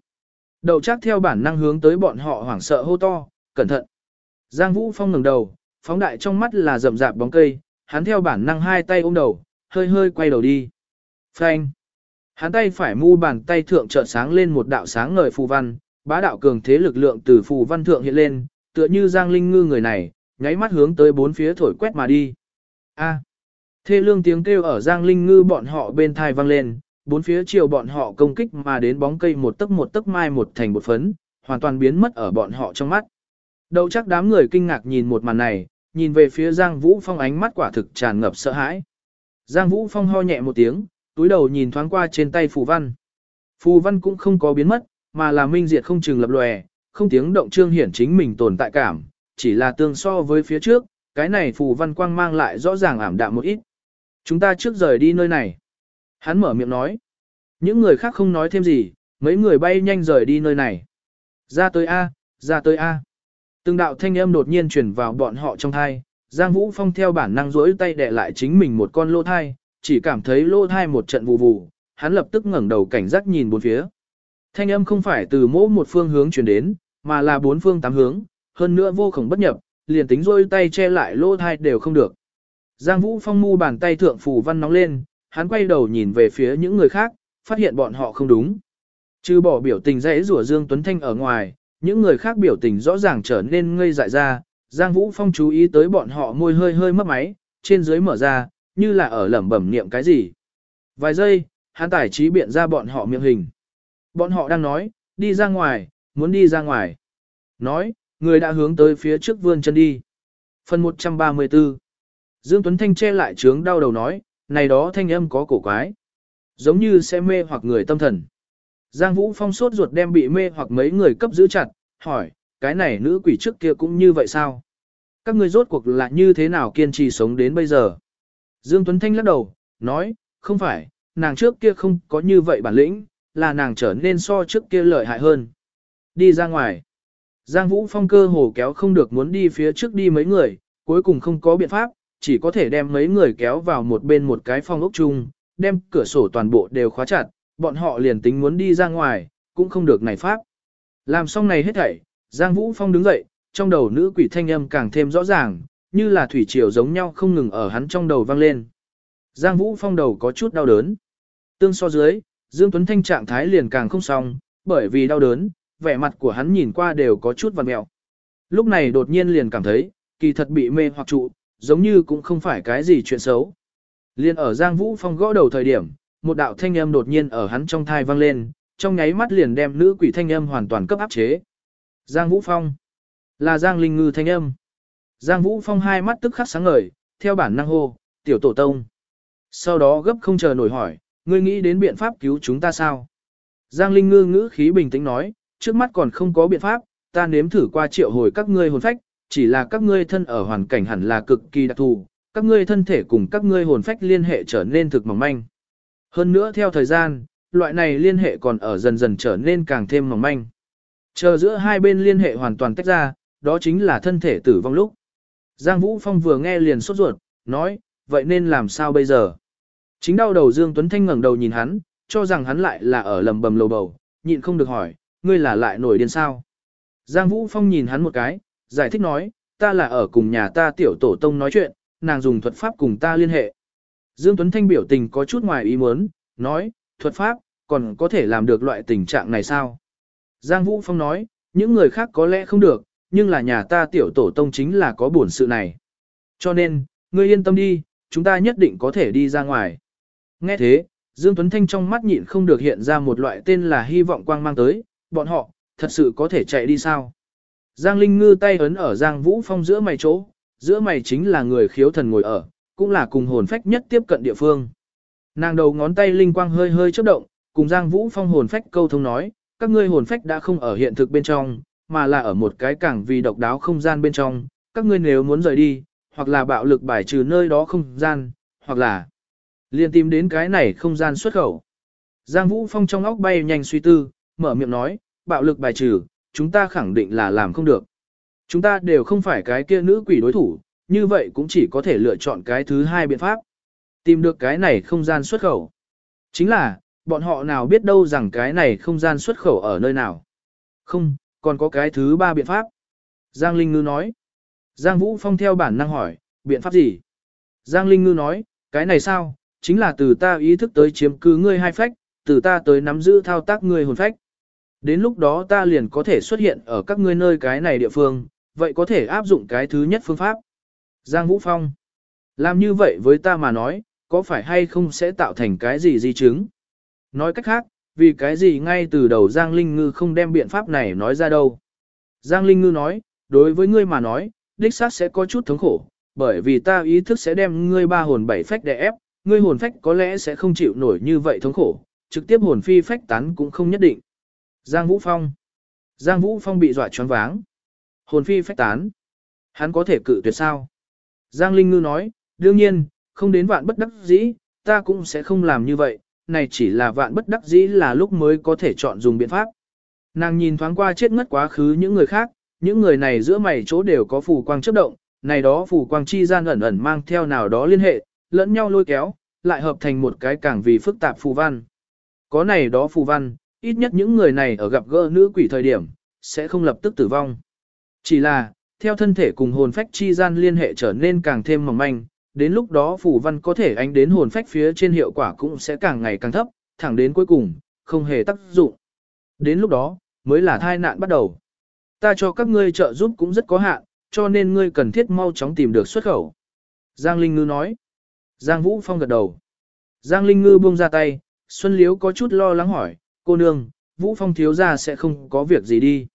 Đầu chắc theo bản năng hướng tới bọn họ hoảng sợ hô to, cẩn thận. Giang Vũ Phong ngẩng đầu, phóng đại trong mắt là rậm rạp bóng cây, hắn theo bản năng hai tay ôm đầu, hơi hơi quay đầu đi. Phanh. Hắn tay phải mu bàn tay thượng chợt sáng lên một đạo sáng ngời phù văn, bá đạo cường thế lực lượng từ phù văn thượng hiện lên, tựa như Giang Linh Ngư người này, nháy mắt hướng tới bốn phía thổi quét mà đi. A. Thê lương tiếng kêu ở Giang Linh Ngư bọn họ bên thai vang lên, bốn phía chiều bọn họ công kích mà đến bóng cây một tấc một tấc mai một thành một phấn, hoàn toàn biến mất ở bọn họ trong mắt. Đầu chắc đám người kinh ngạc nhìn một màn này, nhìn về phía Giang Vũ Phong ánh mắt quả thực tràn ngập sợ hãi. Giang Vũ Phong ho nhẹ một tiếng, túi đầu nhìn thoáng qua trên tay phù văn. Phù văn cũng không có biến mất, mà là minh diệt không chừng lập lòe, không tiếng động trương hiển chính mình tồn tại cảm, chỉ là tương so với phía trước, cái này phù văn quang mang lại rõ ràng ảm đạm một ít. Chúng ta trước rời đi nơi này. Hắn mở miệng nói. Những người khác không nói thêm gì, mấy người bay nhanh rời đi nơi này. Ra tới A, ra tới A. Từng đạo thanh âm đột nhiên truyền vào bọn họ trong thai, Giang Vũ Phong theo bản năng rỗi tay đè lại chính mình một con lô thai, chỉ cảm thấy lô thai một trận vụ vụ, hắn lập tức ngẩng đầu cảnh giác nhìn bốn phía. Thanh âm không phải từ mỗi một phương hướng truyền đến, mà là bốn phương tám hướng, hơn nữa vô khổng bất nhập, liền tính rôi tay che lại lô thai đều không được. Giang Vũ Phong mu bàn tay thượng phù văn nóng lên, hắn quay đầu nhìn về phía những người khác, phát hiện bọn họ không đúng. Trừ bỏ biểu tình dễ rủa Dương Tuấn Thanh ở ngoài, những người khác biểu tình rõ ràng trở nên ngây dại ra, Giang Vũ Phong chú ý tới bọn họ môi hơi hơi mất máy, trên dưới mở ra, như là ở lẩm bẩm niệm cái gì. Vài giây, hắn tải trí biện ra bọn họ miệng hình. Bọn họ đang nói, đi ra ngoài, muốn đi ra ngoài. Nói, người đã hướng tới phía trước vươn chân đi. Phần 134 Dương Tuấn Thanh che lại trướng đau đầu nói, này đó thanh âm có cổ quái. Giống như sẽ mê hoặc người tâm thần. Giang Vũ Phong sốt ruột đem bị mê hoặc mấy người cấp giữ chặt, hỏi, cái này nữ quỷ trước kia cũng như vậy sao? Các người rốt cuộc là như thế nào kiên trì sống đến bây giờ? Dương Tuấn Thanh lắc đầu, nói, không phải, nàng trước kia không có như vậy bản lĩnh, là nàng trở nên so trước kia lợi hại hơn. Đi ra ngoài. Giang Vũ Phong cơ hồ kéo không được muốn đi phía trước đi mấy người, cuối cùng không có biện pháp, chỉ có thể đem mấy người kéo vào một bên một cái phòng ốc chung, đem cửa sổ toàn bộ đều khóa chặt, bọn họ liền tính muốn đi ra ngoài, cũng không được này pháp. Làm xong này hết thảy, Giang Vũ Phong đứng dậy, trong đầu nữ quỷ thanh âm càng thêm rõ ràng, như là thủy triều giống nhau không ngừng ở hắn trong đầu vang lên. Giang Vũ Phong đầu có chút đau đớn. Tương so dưới, Dương Tuấn Thanh trạng thái liền càng không xong, bởi vì đau đớn, vẻ mặt của hắn nhìn qua đều có chút vằn mẹo. Lúc này đột nhiên liền cảm thấy, kỳ thật bị mê hoặc trụ, giống như cũng không phải cái gì chuyện xấu. Liên ở Giang Vũ Phong gõ đầu thời điểm, một đạo thanh âm đột nhiên ở hắn trong thai vang lên, trong nháy mắt liền đem nữ quỷ thanh âm hoàn toàn cấp áp chế. Giang Vũ Phong là Giang Linh Ngư thanh âm. Giang Vũ Phong hai mắt tức khắc sáng ngời, theo bản năng hô, tiểu tổ tông. Sau đó gấp không chờ nổi hỏi, ngươi nghĩ đến biện pháp cứu chúng ta sao? Giang Linh Ngư ngữ khí bình tĩnh nói, trước mắt còn không có biện pháp, ta nếm thử qua triệu hồi các ngươi hồn phách, chỉ là các ngươi thân ở hoàn cảnh hẳn là cực kỳ đặc thù, các ngươi thân thể cùng các ngươi hồn phách liên hệ trở nên thực mỏng manh. Hơn nữa theo thời gian, loại này liên hệ còn ở dần dần trở nên càng thêm mỏng manh. Chờ giữa hai bên liên hệ hoàn toàn tách ra, đó chính là thân thể tử vong lúc. Giang Vũ Phong vừa nghe liền sốt ruột, nói, vậy nên làm sao bây giờ? Chính đau đầu Dương Tuấn Thanh ngẩng đầu nhìn hắn, cho rằng hắn lại là ở lầm bầm lầu bầu, nhịn không được hỏi, ngươi là lại nổi điên sao? Giang Vũ Phong nhìn hắn một cái, giải thích nói, ta là ở cùng nhà ta tiểu tổ tông nói chuyện, nàng dùng thuật pháp cùng ta liên hệ. Dương Tuấn Thanh biểu tình có chút ngoài ý muốn, nói, thuật pháp, còn có thể làm được loại tình trạng này sao? Giang Vũ Phong nói, những người khác có lẽ không được, nhưng là nhà ta tiểu tổ tông chính là có buồn sự này. Cho nên, ngươi yên tâm đi, chúng ta nhất định có thể đi ra ngoài. Nghe thế, Dương Tuấn Thanh trong mắt nhịn không được hiện ra một loại tên là hy vọng quang mang tới, bọn họ, thật sự có thể chạy đi sao? Giang Linh ngư tay ấn ở Giang Vũ Phong giữa mày chỗ, giữa mày chính là người khiếu thần ngồi ở, cũng là cùng hồn phách nhất tiếp cận địa phương. Nàng đầu ngón tay linh quang hơi hơi chớp động, cùng Giang Vũ Phong hồn phách câu thông nói, các ngươi hồn phách đã không ở hiện thực bên trong, mà là ở một cái cảng vì độc đáo không gian bên trong, các ngươi nếu muốn rời đi, hoặc là bạo lực bài trừ nơi đó không gian, hoặc là liền tìm đến cái này không gian xuất khẩu. Giang Vũ Phong trong óc bay nhanh suy tư, mở miệng nói, bạo lực bài trừ, chúng ta khẳng định là làm không được. Chúng ta đều không phải cái kia nữ quỷ đối thủ, như vậy cũng chỉ có thể lựa chọn cái thứ hai biện pháp. Tìm được cái này không gian xuất khẩu. Chính là, bọn họ nào biết đâu rằng cái này không gian xuất khẩu ở nơi nào. Không, còn có cái thứ ba biện pháp. Giang Linh Ngư nói. Giang Vũ Phong theo bản năng hỏi, biện pháp gì? Giang Linh Ngư nói, cái này sao, chính là từ ta ý thức tới chiếm cứ ngươi hai phách, từ ta tới nắm giữ thao tác ngươi hồn phách. Đến lúc đó ta liền có thể xuất hiện ở các ngươi nơi cái này địa phương, vậy có thể áp dụng cái thứ nhất phương pháp. Giang Vũ Phong. Làm như vậy với ta mà nói, có phải hay không sẽ tạo thành cái gì di chứng? Nói cách khác, vì cái gì ngay từ đầu Giang Linh Ngư không đem biện pháp này nói ra đâu? Giang Linh Ngư nói, đối với ngươi mà nói, đích xác sẽ có chút thống khổ, bởi vì ta ý thức sẽ đem ngươi ba hồn bảy phách đè ép, ngươi hồn phách có lẽ sẽ không chịu nổi như vậy thống khổ, trực tiếp hồn phi phách tán cũng không nhất định. Giang Vũ Phong. Giang Vũ Phong bị dọa choáng váng. Hồn phi phách tán. Hắn có thể cự tuyệt sao? Giang Linh Ngư nói, đương nhiên, không đến vạn bất đắc dĩ, ta cũng sẽ không làm như vậy, này chỉ là vạn bất đắc dĩ là lúc mới có thể chọn dùng biện pháp. Nàng nhìn thoáng qua chết ngất quá khứ những người khác, những người này giữa mày chỗ đều có phù quang chấp động, này đó phù quang chi gian ẩn ẩn mang theo nào đó liên hệ, lẫn nhau lôi kéo, lại hợp thành một cái càng vì phức tạp phù văn. Có này đó phù văn, ít nhất những người này ở gặp gỡ nữ quỷ thời điểm, sẽ không lập tức tử vong. Chỉ là, theo thân thể cùng hồn phách chi gian liên hệ trở nên càng thêm mỏng manh, đến lúc đó phù văn có thể ánh đến hồn phách phía trên hiệu quả cũng sẽ càng ngày càng thấp, thẳng đến cuối cùng, không hề tác dụng. Đến lúc đó, mới là thai nạn bắt đầu. Ta cho các ngươi trợ giúp cũng rất có hạn, cho nên ngươi cần thiết mau chóng tìm được xuất khẩu. Giang Linh Ngư nói. Giang Vũ Phong gật đầu. Giang Linh Ngư buông ra tay, Xuân Liếu có chút lo lắng hỏi, cô nương, Vũ Phong thiếu ra sẽ không có việc gì đi.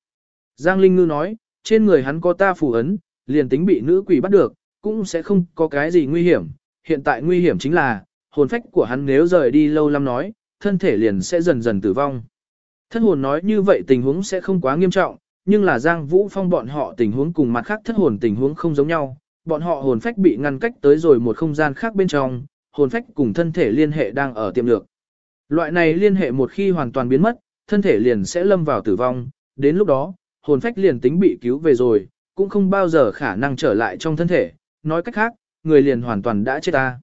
Giang Linh Ngư nói, trên người hắn có ta phù ấn, liền tính bị nữ quỷ bắt được, cũng sẽ không có cái gì nguy hiểm. Hiện tại nguy hiểm chính là, hồn phách của hắn nếu rời đi lâu lắm nói, thân thể liền sẽ dần dần tử vong. Thất hồn nói như vậy tình huống sẽ không quá nghiêm trọng, nhưng là Giang Vũ Phong bọn họ tình huống cùng mặt khác thất hồn tình huống không giống nhau. Bọn họ hồn phách bị ngăn cách tới rồi một không gian khác bên trong, hồn phách cùng thân thể liên hệ đang ở tiệm lược. Loại này liên hệ một khi hoàn toàn biến mất, thân thể liền sẽ lâm vào tử vong, đến lúc đó, hồn phách liền tính bị cứu về rồi, cũng không bao giờ khả năng trở lại trong thân thể, nói cách khác, người liền hoàn toàn đã chết ta.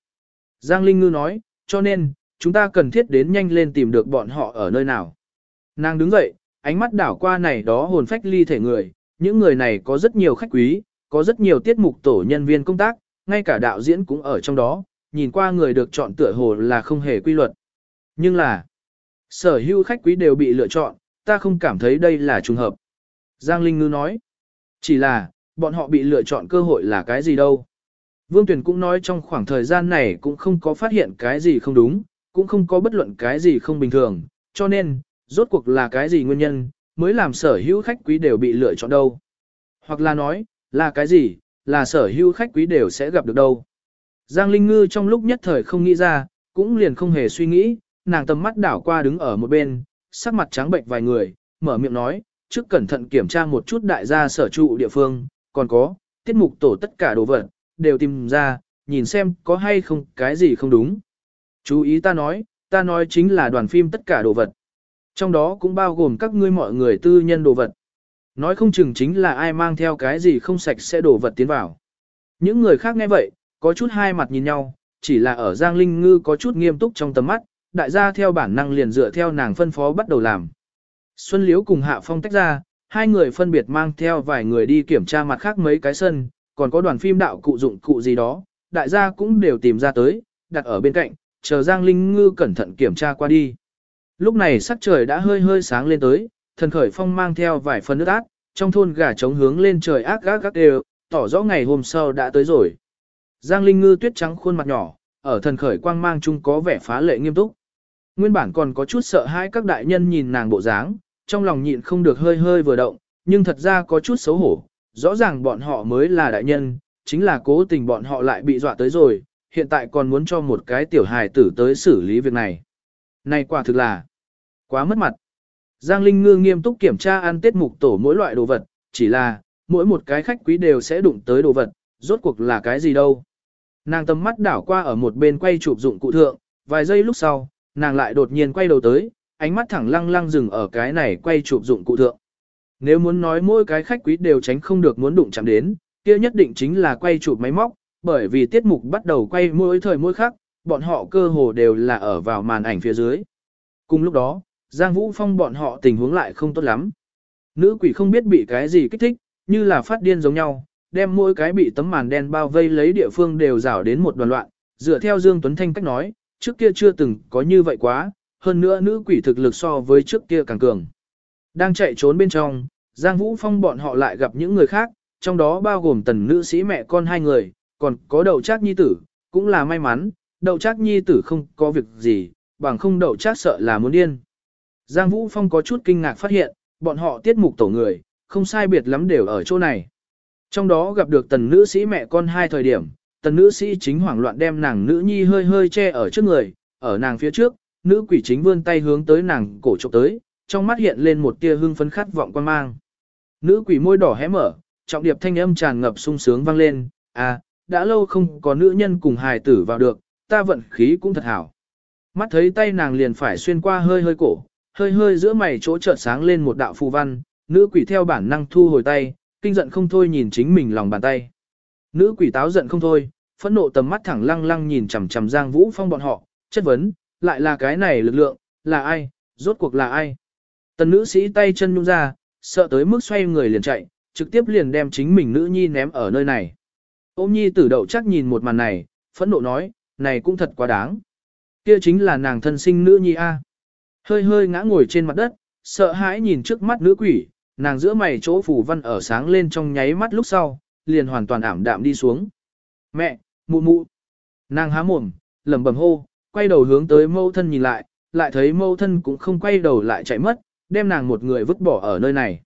Giang Linh Ngư nói, cho nên, chúng ta cần thiết đến nhanh lên tìm được bọn họ ở nơi nào. Nàng đứng dậy, ánh mắt đảo qua này đó hồn phách ly thể người, những người này có rất nhiều khách quý, có rất nhiều tiết mục tổ nhân viên công tác, ngay cả đạo diễn cũng ở trong đó, nhìn qua người được chọn tựa hồ là không hề quy luật. Nhưng là, sở hữu khách quý đều bị lựa chọn, ta không cảm thấy đây là trùng hợp. Giang Linh Ngư nói, chỉ là, bọn họ bị lựa chọn cơ hội là cái gì đâu. Vương Tuyền cũng nói trong khoảng thời gian này cũng không có phát hiện cái gì không đúng, cũng không có bất luận cái gì không bình thường, cho nên, rốt cuộc là cái gì nguyên nhân, mới làm sở hữu khách quý đều bị lựa chọn đâu. Hoặc là nói, là cái gì, là sở hữu khách quý đều sẽ gặp được đâu. Giang Linh Ngư trong lúc nhất thời không nghĩ ra, cũng liền không hề suy nghĩ, nàng tầm mắt đảo qua đứng ở một bên, sắc mặt trắng bệnh vài người, mở miệng nói, trước cẩn thận kiểm tra một chút đại gia sở trụ địa phương, còn có, tiết mục tổ tất cả đồ vật, đều tìm ra, nhìn xem có hay không cái gì không đúng. Chú ý ta nói, ta nói chính là đoàn phim tất cả đồ vật. Trong đó cũng bao gồm các ngươi mọi người tư nhân đồ vật. Nói không chừng chính là ai mang theo cái gì không sạch sẽ đồ vật tiến vào. Những người khác nghe vậy, có chút hai mặt nhìn nhau, chỉ là ở Giang Linh Ngư có chút nghiêm túc trong tầm mắt, đại gia theo bản năng liền dựa theo nàng phân phó bắt đầu làm. Xuân Liễu cùng Hạ Phong tách ra, hai người phân biệt mang theo vài người đi kiểm tra mặt khác mấy cái sân, còn có đoàn phim đạo cụ dụng cụ gì đó, đại gia cũng đều tìm ra tới, đặt ở bên cạnh, chờ Giang Linh Ngư cẩn thận kiểm tra qua đi. Lúc này sắc trời đã hơi hơi sáng lên tới, thần khởi phong mang theo vài phần nước ác, trong thôn gà trống hướng lên trời ác gác gác đều, tỏ rõ ngày hôm sau đã tới rồi. Giang Linh Ngư tuyết trắng khuôn mặt nhỏ, ở thần khởi quang mang chung có vẻ phá lệ nghiêm túc. Nguyên bản còn có chút sợ hãi các đại nhân nhìn nàng bộ dáng, trong lòng nhịn không được hơi hơi vừa động, nhưng thật ra có chút xấu hổ, rõ ràng bọn họ mới là đại nhân, chính là cố tình bọn họ lại bị dọa tới rồi, hiện tại còn muốn cho một cái tiểu hài tử tới xử lý việc này. Này quả thực là quá mất mặt. Giang Linh Ngư nghiêm túc kiểm tra ăn tiết mục tổ mỗi loại đồ vật, chỉ là, mỗi một cái khách quý đều sẽ đụng tới đồ vật, rốt cuộc là cái gì đâu. Nàng tầm mắt đảo qua ở một bên quay chụp dụng cụ thượng, vài giây lúc sau, nàng lại đột nhiên quay đầu tới, ánh mắt thẳng lăng lăng dừng ở cái này quay chụp dụng cụ thượng. Nếu muốn nói mỗi cái khách quý đều tránh không được muốn đụng chạm đến, kia nhất định chính là quay chụp máy móc, bởi vì tiết mục bắt đầu quay mỗi thời mỗi khác, bọn họ cơ hồ đều là ở vào màn ảnh phía dưới. Cùng lúc đó, Giang Vũ Phong bọn họ tình huống lại không tốt lắm. Nữ quỷ không biết bị cái gì kích thích, như là phát điên giống nhau, đem mỗi cái bị tấm màn đen bao vây lấy địa phương đều rảo đến một đoàn loạn, dựa theo Dương Tuấn Thanh cách nói, trước kia chưa từng có như vậy quá, hơn nữa nữ quỷ thực lực so với trước kia càng cường. Đang chạy trốn bên trong, Giang Vũ Phong bọn họ lại gặp những người khác, trong đó bao gồm tần nữ sĩ mẹ con hai người, còn có đậu trác nhi tử, cũng là may mắn, đậu trác nhi tử không có việc gì, bằng không đậu trác sợ là muốn điên. Giang Vũ Phong có chút kinh ngạc phát hiện, bọn họ tiết mục tổ người, không sai biệt lắm đều ở chỗ này. Trong đó gặp được tần nữ sĩ mẹ con hai thời điểm, tần nữ sĩ chính hoảng loạn đem nàng nữ nhi hơi hơi che ở trước người, ở nàng phía trước, nữ quỷ chính vươn tay hướng tới nàng cổ trộm tới, trong mắt hiện lên một tia hưng phấn khát vọng quan mang. Nữ quỷ môi đỏ hé mở, trọng điệp thanh âm tràn ngập sung sướng vang lên, à, đã lâu không có nữ nhân cùng hài tử vào được, ta vận khí cũng thật hảo. Mắt thấy tay nàng liền phải xuyên qua hơi hơi cổ, hơi hơi giữa mày chỗ chợt sáng lên một đạo phù văn, nữ quỷ theo bản năng thu hồi tay, kinh giận không thôi nhìn chính mình lòng bàn tay. Nữ quỷ táo giận không thôi, phẫn nộ tầm mắt thẳng lăng lăng nhìn chằm chằm Giang Vũ Phong bọn họ, chất vấn, lại là cái này lực lượng, là ai, rốt cuộc là ai. Tần nữ sĩ tay chân nhung ra, sợ tới mức xoay người liền chạy, trực tiếp liền đem chính mình nữ nhi ném ở nơi này. Ôm nhi tử đậu chắc nhìn một màn này, phẫn nộ nói, này cũng thật quá đáng. Kia chính là nàng thân sinh nữ nhi A. Hơi hơi ngã ngồi trên mặt đất, sợ hãi nhìn trước mắt nữ quỷ, nàng giữa mày chỗ phủ văn ở sáng lên trong nháy mắt lúc sau, liền hoàn toàn ảm đạm đi xuống. Mẹ, mụ mụ. Nàng há mồm, lẩm bẩm hô, quay đầu hướng tới mâu thân nhìn lại, lại thấy mâu thân cũng không quay đầu lại chạy mất, đem nàng một người vứt bỏ ở nơi này.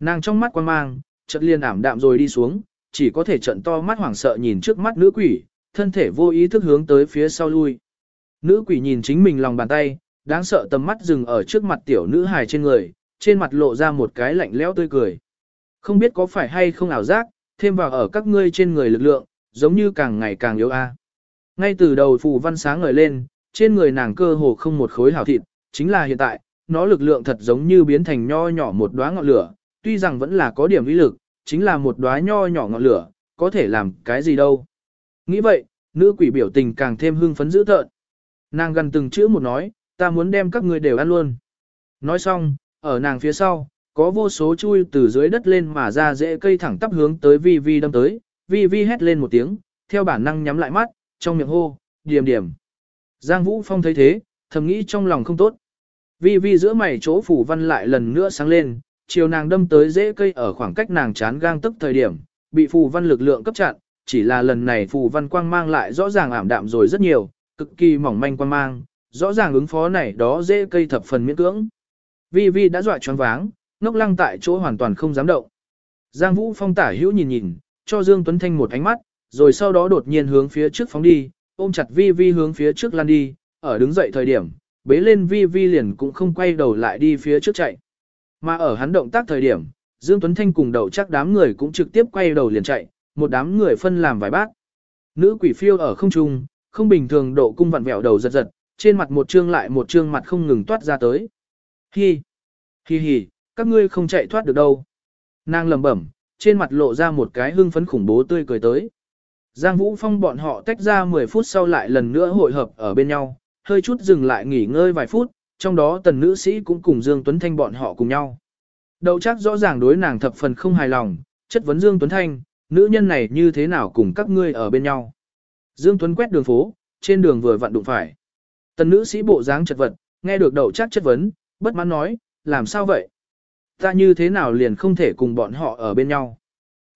Nàng trong mắt quan mang, chợt liền ảm đạm rồi đi xuống, chỉ có thể trận to mắt hoảng sợ nhìn trước mắt nữ quỷ, thân thể vô ý thức hướng tới phía sau lui. Nữ quỷ nhìn chính mình lòng bàn tay, đáng sợ tầm mắt dừng ở trước mặt tiểu nữ hài trên người, trên mặt lộ ra một cái lạnh lẽo tươi cười. Không biết có phải hay không ảo giác, thêm vào ở các ngươi trên người lực lượng, giống như càng ngày càng yếu a. Ngay từ đầu phù văn sáng ngời lên, trên người nàng cơ hồ không một khối hảo thịt, chính là hiện tại, nó lực lượng thật giống như biến thành nho nhỏ một đóa ngọn lửa, tuy rằng vẫn là có điểm uy lực, chính là một đóa nho nhỏ ngọn lửa, có thể làm cái gì đâu. Nghĩ vậy, nữ quỷ biểu tình càng thêm hưng phấn dữ tợn. Nàng gần từng chữ một nói, ta muốn đem các ngươi đều ăn luôn. Nói xong, ở nàng phía sau, có vô số chui từ dưới đất lên mà ra dễ cây thẳng tắp hướng tới Vi Vi đâm tới, Vi Vi hét lên một tiếng, theo bản năng nhắm lại mắt, trong miệng hô, điểm điểm. Giang Vũ Phong thấy thế, thầm nghĩ trong lòng không tốt. Vi Vi giữa mày chỗ phủ văn lại lần nữa sáng lên, chiều nàng đâm tới dễ cây ở khoảng cách nàng chán gang tức thời điểm, bị phù văn lực lượng cấp chặn, chỉ là lần này phù văn quang mang lại rõ ràng ảm đạm rồi rất nhiều, cực kỳ mỏng manh quang mang, rõ ràng ứng phó này đó dễ cây thập phần miễn cưỡng. Vi Vi đã dọa choáng váng, ngốc lăng tại chỗ hoàn toàn không dám động. Giang Vũ Phong tả hữu nhìn nhìn, cho Dương Tuấn Thanh một ánh mắt, rồi sau đó đột nhiên hướng phía trước phóng đi, ôm chặt Vi Vi hướng phía trước lăn đi, ở đứng dậy thời điểm, bế lên Vi Vi liền cũng không quay đầu lại đi phía trước chạy. Mà ở hắn động tác thời điểm, Dương Tuấn Thanh cùng đầu chắc đám người cũng trực tiếp quay đầu liền chạy, một đám người phân làm vài bát. Nữ quỷ phiêu ở không trung, không bình thường độ cung vặn vẹo đầu giật giật, trên mặt một trương lại một trương mặt không ngừng toát ra tới. Hi, hi hi, các ngươi không chạy thoát được đâu. Nàng lẩm bẩm, trên mặt lộ ra một cái hưng phấn khủng bố tươi cười tới. Giang Vũ Phong bọn họ tách ra 10 phút sau lại lần nữa hội hợp ở bên nhau, hơi chút dừng lại nghỉ ngơi vài phút, trong đó tần nữ sĩ cũng cùng Dương Tuấn Thanh bọn họ cùng nhau. Đầu chắc rõ ràng đối nàng thập phần không hài lòng, chất vấn Dương Tuấn Thanh, nữ nhân này như thế nào cùng các ngươi ở bên nhau. Dương Tuấn quét đường phố, trên đường vừa vặn đụng phải. Tần nữ sĩ bộ dáng chật vật, nghe được đầu chắc chất vấn, bất mãn nói, làm sao vậy? Ta như thế nào liền không thể cùng bọn họ ở bên nhau?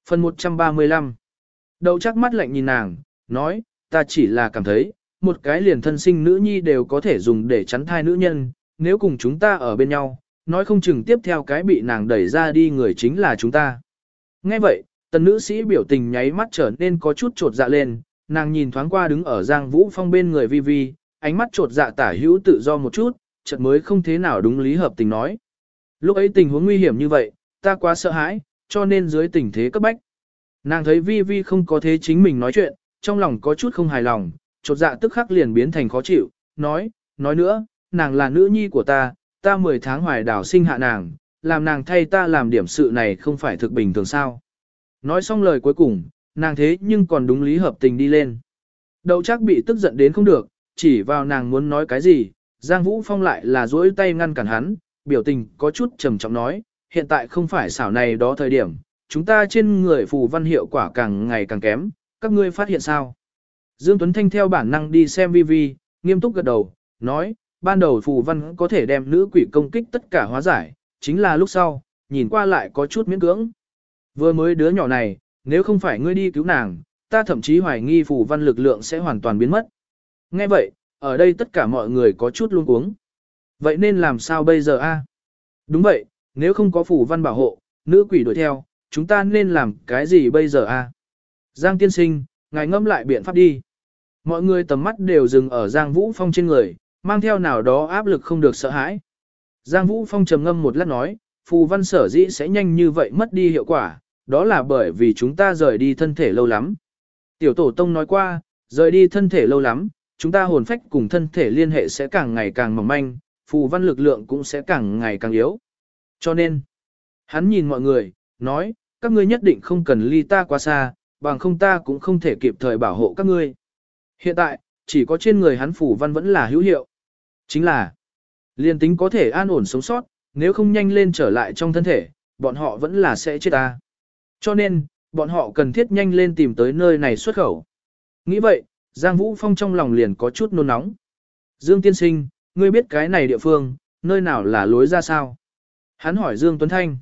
Phần 135 Đậu chắc mắt lạnh nhìn nàng, nói, ta chỉ là cảm thấy, một cái liền thân sinh nữ nhi đều có thể dùng để chắn thai nữ nhân, nếu cùng chúng ta ở bên nhau, nói không chừng tiếp theo cái bị nàng đẩy ra đi người chính là chúng ta. Nghe vậy, tần nữ sĩ biểu tình nháy mắt trở nên có chút trột dạ lên, nàng nhìn thoáng qua đứng ở Giang Vũ Phong bên người Vi Vi, ánh mắt trột dạ tả hữu tự do một chút, chợt mới không thế nào đúng lý hợp tình nói. Lúc ấy tình huống nguy hiểm như vậy, ta quá sợ hãi, cho nên dưới tình thế cấp bách. Nàng thấy Vi Vi không có thế chính mình nói chuyện, trong lòng có chút không hài lòng, chột dạ tức khắc liền biến thành khó chịu, nói, nói nữa, nàng là nữ nhi của ta, ta 10 tháng hoài đảo sinh hạ nàng, làm nàng thay ta làm điểm sự này không phải thực bình thường sao. Nói xong lời cuối cùng, nàng thế nhưng còn đúng lý hợp tình đi lên. Đậu chắc bị tức giận đến không được, chỉ vào nàng muốn nói cái gì, Giang Vũ Phong lại là duỗi tay ngăn cản hắn, biểu tình có chút trầm trọng nói, hiện tại không phải xảo này đó thời điểm, chúng ta trên người phù văn hiệu quả càng ngày càng kém, các ngươi phát hiện sao? Dương Tuấn Thanh theo bản năng đi xem vi vi, nghiêm túc gật đầu, nói, ban đầu phù văn có thể đem nữ quỷ công kích tất cả hóa giải, chính là lúc sau, nhìn qua lại có chút miễn cưỡng. Vừa mới đứa nhỏ này, nếu không phải ngươi đi cứu nàng, ta thậm chí hoài nghi phù văn lực lượng sẽ hoàn toàn biến mất. Nghe vậy, ở đây tất cả mọi người có chút luống cuống. Vậy nên làm sao bây giờ a? Đúng vậy, nếu không có phù văn bảo hộ, nữ quỷ đuổi theo, chúng ta nên làm cái gì bây giờ a? Giang tiên sinh, ngài ngâm lại biện pháp đi. Mọi người tầm mắt đều dừng ở Giang Vũ Phong trên người, mang theo nào đó áp lực không được sợ hãi. Giang Vũ Phong trầm ngâm một lát nói, phù văn sở dĩ sẽ nhanh như vậy mất đi hiệu quả, đó là bởi vì chúng ta rời đi thân thể lâu lắm. Tiểu tổ tông nói qua, rời đi thân thể lâu lắm, chúng ta hồn phách cùng thân thể liên hệ sẽ càng ngày càng mỏng manh, phù văn lực lượng cũng sẽ càng ngày càng yếu. Cho nên, hắn nhìn mọi người, nói, các ngươi nhất định không cần ly ta quá xa, bằng không ta cũng không thể kịp thời bảo hộ các ngươi. Hiện tại, chỉ có trên người hắn Phù văn vẫn là hữu hiệu. Chính là, liên tính có thể an ổn sống sót, nếu không nhanh lên trở lại trong thân thể, bọn họ vẫn là sẽ chết ta. Cho nên, bọn họ cần thiết nhanh lên tìm tới nơi này xuất khẩu. Nghĩ vậy, Giang Vũ Phong trong lòng liền có chút nôn nóng. Dương Tiên Sinh, ngươi biết cái này địa phương, nơi nào là lối ra sao? Hắn hỏi Dương Tuấn Thanh.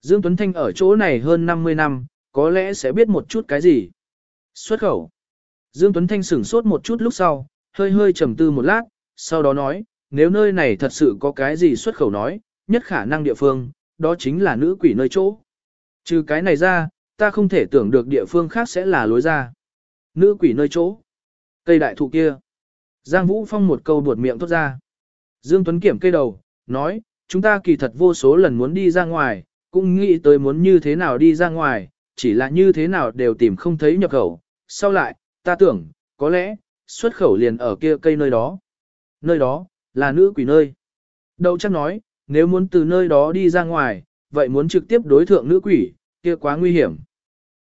Dương Tuấn Thanh ở chỗ này hơn 50 năm, có lẽ sẽ biết một chút cái gì. Xuất khẩu. Dương Tuấn Thanh sửng sốt một chút lúc sau, hơi hơi trầm tư một lát, sau đó nói, nếu nơi này thật sự có cái gì xuất khẩu nói, nhất khả năng địa phương, đó chính là nữ quỷ nơi chỗ. Trừ cái này ra, ta không thể tưởng được địa phương khác sẽ là lối ra. Nữ quỷ nơi chỗ. Cây đại thụ kia. Giang Vũ Phong một câu buột miệng thốt ra. Dương Tuấn kiểm cây đầu, nói, chúng ta kỳ thật vô số lần muốn đi ra ngoài, cũng nghĩ tới muốn như thế nào đi ra ngoài, chỉ là như thế nào đều tìm không thấy nhập khẩu. Sau lại, ta tưởng, có lẽ, xuất khẩu liền ở kia cây nơi đó. Nơi đó, là nữ quỷ nơi. Đầu chắc nói, nếu muốn từ nơi đó đi ra ngoài, vậy muốn trực tiếp đối thượng nữ quỷ, kia quá nguy hiểm.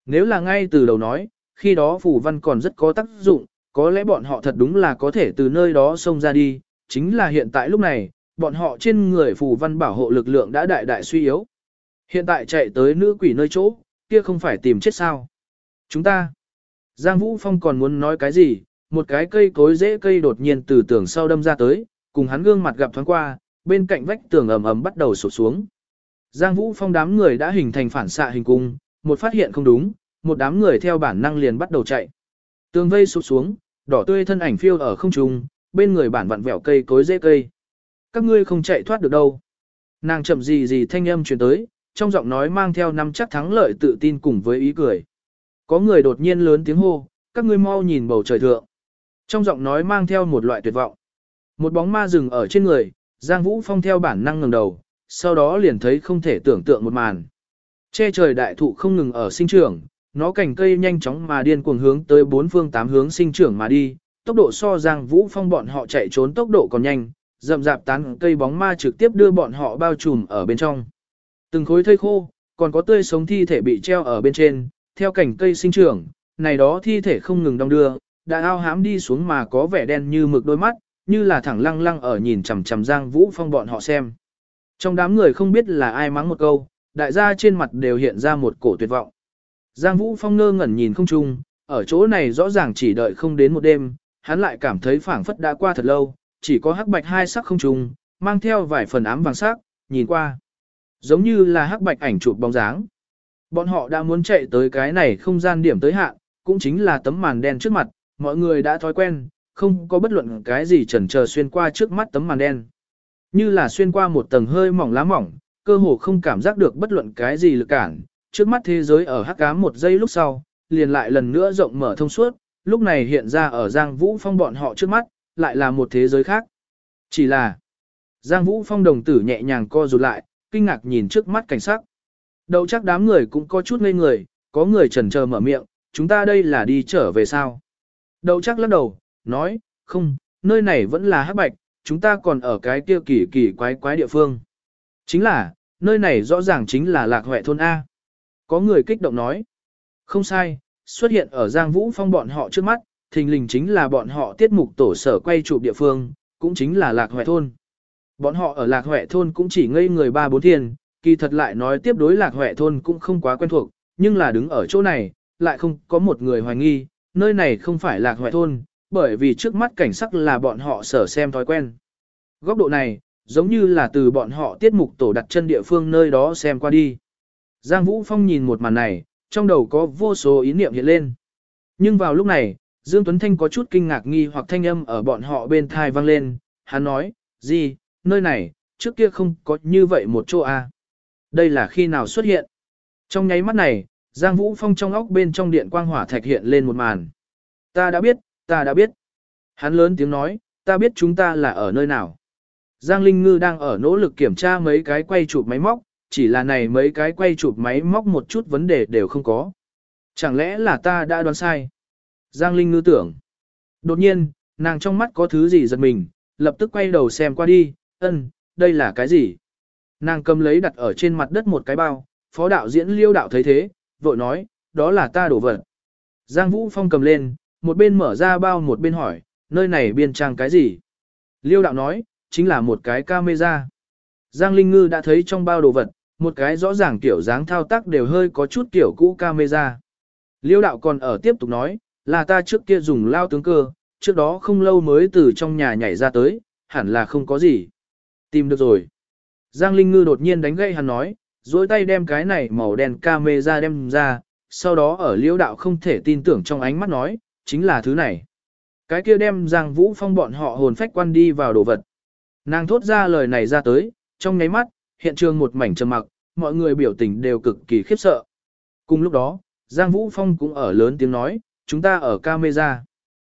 Nếu là ngay từ đầu nói, khi đó phủ văn còn rất có tác dụng, có lẽ bọn họ thật đúng là có thể từ nơi đó xông ra đi, chính là hiện tại lúc này, bọn họ trên người phù văn bảo hộ lực lượng đã đại đại suy yếu. Hiện tại chạy tới nữ quỷ nơi chỗ, kia không phải tìm chết sao. Chúng ta, Giang Vũ Phong còn muốn nói cái gì, một cái cây cối dễ cây đột nhiên từ tường sau đâm ra tới, cùng hắn gương mặt gặp thoáng qua, bên cạnh vách tường ầm ầm bắt đầu sụp xuống. Giang Vũ Phong đám người đã hình thành phản xạ hình cung, một phát hiện không đúng, một đám người theo bản năng liền bắt đầu chạy. Tường vây sụp xuống, đỏ tươi thân ảnh phiêu ở không trung, bên người bản vặn vẹo cây cối dễ cây. Các ngươi không chạy thoát được đâu. Nàng chậm gì gì thanh âm truyền tới, trong giọng nói mang theo năm chắc thắng lợi tự tin cùng với ý cười. Có người đột nhiên lớn tiếng hô, các ngươi mau nhìn bầu trời thượng. Trong giọng nói mang theo một loại tuyệt vọng. Một bóng ma rừng ở trên người, Giang Vũ Phong theo bản năng ngẩng đầu, sau đó liền thấy không thể tưởng tượng một màn. Che trời đại thụ không ngừng ở sinh trưởng, Nó cành cây nhanh chóng mà điên cuồng hướng tới bốn phương tám hướng sinh trưởng mà đi, tốc độ so Giang Vũ Phong bọn họ chạy trốn tốc độ còn nhanh, rậm rạp tán cây bóng ma trực tiếp đưa bọn họ bao trùm ở bên trong. Từng khối thây khô, còn có tươi sống thi thể bị treo ở bên trên, theo cảnh cây sinh trưởng, này đó thi thể không ngừng đong đưa, đã ao hám đi xuống mà có vẻ đen như mực đôi mắt, như là thẳng lăng lăng ở nhìn chằm chằm Giang Vũ Phong bọn họ xem. Trong đám người không biết là ai mắng một câu, đại gia trên mặt đều hiện ra một cổ tuyệt vọng. Giang Vũ Phong ngơ ngẩn nhìn không chung, ở chỗ này rõ ràng chỉ đợi không đến một đêm, hắn lại cảm thấy phảng phất đã qua thật lâu, chỉ có hắc bạch hai sắc không trùng, mang theo vài phần ám vàng sắc, nhìn qua. Giống như là hắc bạch ảnh chụp bóng dáng. Bọn họ đã muốn chạy tới cái này không gian điểm tới hạn, cũng chính là tấm màn đen trước mặt, mọi người đã thói quen, không có bất luận cái gì chần chờ xuyên qua trước mắt tấm màn đen. Như là xuyên qua một tầng hơi mỏng lá mỏng, cơ hồ không cảm giác được bất luận cái gì lực cản, trước mắt thế giới ở hắc ám một giây lúc sau, liền lại lần nữa rộng mở thông suốt, lúc này hiện ra ở Giang Vũ Phong bọn họ trước mắt, lại là một thế giới khác. Chỉ là, Giang Vũ Phong đồng tử nhẹ nhàng co rụt lại, kinh ngạc nhìn trước mắt cảnh sắc. Đầu chắc đám người cũng có chút ngây người, có người chần chờ mở miệng, chúng ta đây là đi trở về sao? Đầu chắc lắc đầu, nói, không, nơi này vẫn là hắc bạch, chúng ta còn ở cái kia kỳ kỳ quái quái địa phương. Chính là, nơi này rõ ràng chính là lạc huệ thôn A. Có người kích động nói, không sai, xuất hiện ở Giang Vũ Phong bọn họ trước mắt, thình lình chính là bọn họ tiết mục tổ sở quay chụp địa phương, cũng chính là lạc huệ thôn. Bọn họ ở lạc huệ thôn cũng chỉ ngây người ba bốn thiên, kỳ thật lại nói tiếp đối lạc huệ thôn cũng không quá quen thuộc, nhưng là đứng ở chỗ này, lại không có một người hoài nghi, nơi này không phải lạc huệ thôn, bởi vì trước mắt cảnh sắc là bọn họ sở xem thói quen. Góc độ này, giống như là từ bọn họ tiết mục tổ đặt chân địa phương nơi đó xem qua đi. Giang Vũ Phong nhìn một màn này, trong đầu có vô số ý niệm hiện lên. Nhưng vào lúc này, Dương Tuấn Thanh có chút kinh ngạc nghi hoặc thanh âm ở bọn họ bên thai vang lên, hắn nói, gì, nơi này, trước kia không có như vậy một chỗ à. Đây là khi nào xuất hiện? Trong nháy mắt này, Giang Vũ Phong trong óc bên trong điện quang hỏa thạch hiện lên một màn. Ta đã biết, ta đã biết. Hắn lớn tiếng nói, ta biết chúng ta là ở nơi nào. Giang Linh Ngư đang ở nỗ lực kiểm tra mấy cái quay chụp máy móc, chỉ là này mấy cái quay chụp máy móc một chút vấn đề đều không có. Chẳng lẽ là ta đã đoán sai? Giang Linh Ngư tưởng. Đột nhiên, nàng trong mắt có thứ gì giật mình, lập tức quay đầu xem qua đi, ân, đây là cái gì? Nàng cầm lấy đặt ở trên mặt đất một cái bao, phó đạo diễn liêu đạo thấy thế, vội nói, đó là ta đổ vật. Giang Vũ Phong cầm lên, một bên mở ra bao một bên hỏi, nơi này biên trang cái gì? Liêu đạo nói, chính là một cái camera. Giang Linh Ngư đã thấy trong bao đồ vật, một cái rõ ràng kiểu dáng thao tác đều hơi có chút kiểu cũ camera. Liêu đạo còn ở tiếp tục nói, là ta trước kia dùng lao tướng cơ, trước đó không lâu mới từ trong nhà nhảy ra tới, hẳn là không có gì. Tìm được rồi. Giang Linh Ngư đột nhiên đánh gậy hắn nói, dối tay đem cái này màu đen camera đem ra, sau đó ở liêu đạo không thể tin tưởng trong ánh mắt nói, chính là thứ này. Cái kia đem Giang Vũ Phong bọn họ hồn phách quan đi vào đồ vật. Nàng thốt ra lời này ra tới, trong nháy mắt, hiện trường một mảnh trầm mặc, mọi người biểu tình đều cực kỳ khiếp sợ. Cùng lúc đó, Giang Vũ Phong cũng ở lớn tiếng nói, chúng ta ở camera.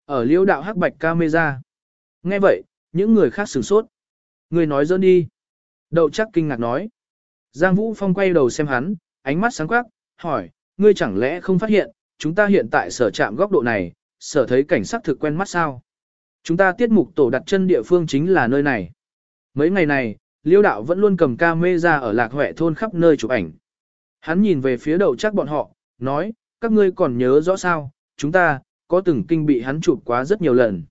Ở liễu đạo hắc bạch camera. Nghe vậy, những người khác sửng sốt. Người nói dỡn đi. Đậu chắc kinh ngạc nói. Giang Vũ Phong quay đầu xem hắn, ánh mắt sáng quắc, hỏi, ngươi chẳng lẽ không phát hiện, chúng ta hiện tại sở chạm góc độ này, sở thấy cảnh sắc thực quen mắt sao? Chúng ta tiết mục tổ đặt chân địa phương chính là nơi này. Mấy ngày này, Liêu đạo vẫn luôn cầm camera ở lạc huệ thôn khắp nơi chụp ảnh. Hắn nhìn về phía đầu chắc bọn họ, nói, các ngươi còn nhớ rõ sao, chúng ta, có từng kinh bị hắn chụp quá rất nhiều lần.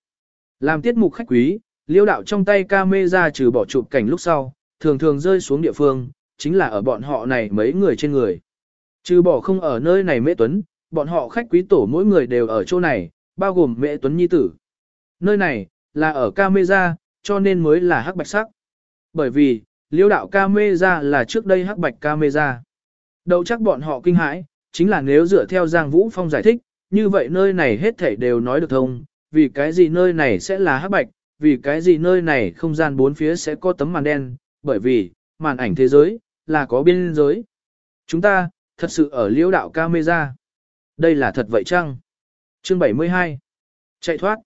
Làm tiết mục khách quý, liêu đạo trong tay camera trừ bỏ chụp cảnh lúc sau, thường thường rơi xuống địa phương, chính là ở bọn họ này mấy người trên người. Trừ bỏ không ở nơi này mễ tuấn, bọn họ khách quý tổ mỗi người đều ở chỗ này, bao gồm mễ tuấn nhi tử. Nơi này, là ở camera, cho nên mới là hắc bạch sắc. Bởi vì, liêu đạo camera là trước đây hắc bạch camera. Đầu chắc bọn họ kinh hãi, chính là nếu dựa theo Giang Vũ Phong giải thích, như vậy nơi này hết thảy đều nói được thông, vì cái gì nơi này sẽ là hắc bạch, vì cái gì nơi này không gian bốn phía sẽ có tấm màn đen, bởi vì, màn ảnh thế giới, là có biên giới. Chúng ta, thật sự ở liêu đạo camera. Đây là thật vậy chăng? Chương 72 Chạy thoát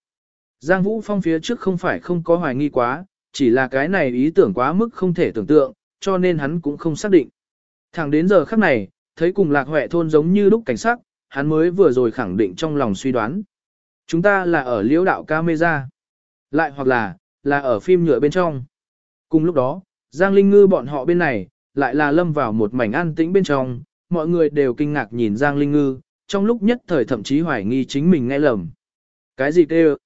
Giang Vũ Phong phía trước không phải không có hoài nghi quá, chỉ là cái này ý tưởng quá mức không thể tưởng tượng, cho nên hắn cũng không xác định. Thẳng đến giờ khắc này, thấy cùng lạc huệ thôn giống như lúc cảnh sát, hắn mới vừa rồi khẳng định trong lòng suy đoán. Chúng ta là ở liễu đạo camera. Lại hoặc là, là ở phim nhựa bên trong. Cùng lúc đó, Giang Linh Ngư bọn họ bên này, lại là lâm vào một mảnh an tĩnh bên trong, mọi người đều kinh ngạc nhìn Giang Linh Ngư, trong lúc nhất thời thậm chí hoài nghi chính mình nghe lầm. Cái gì kêu?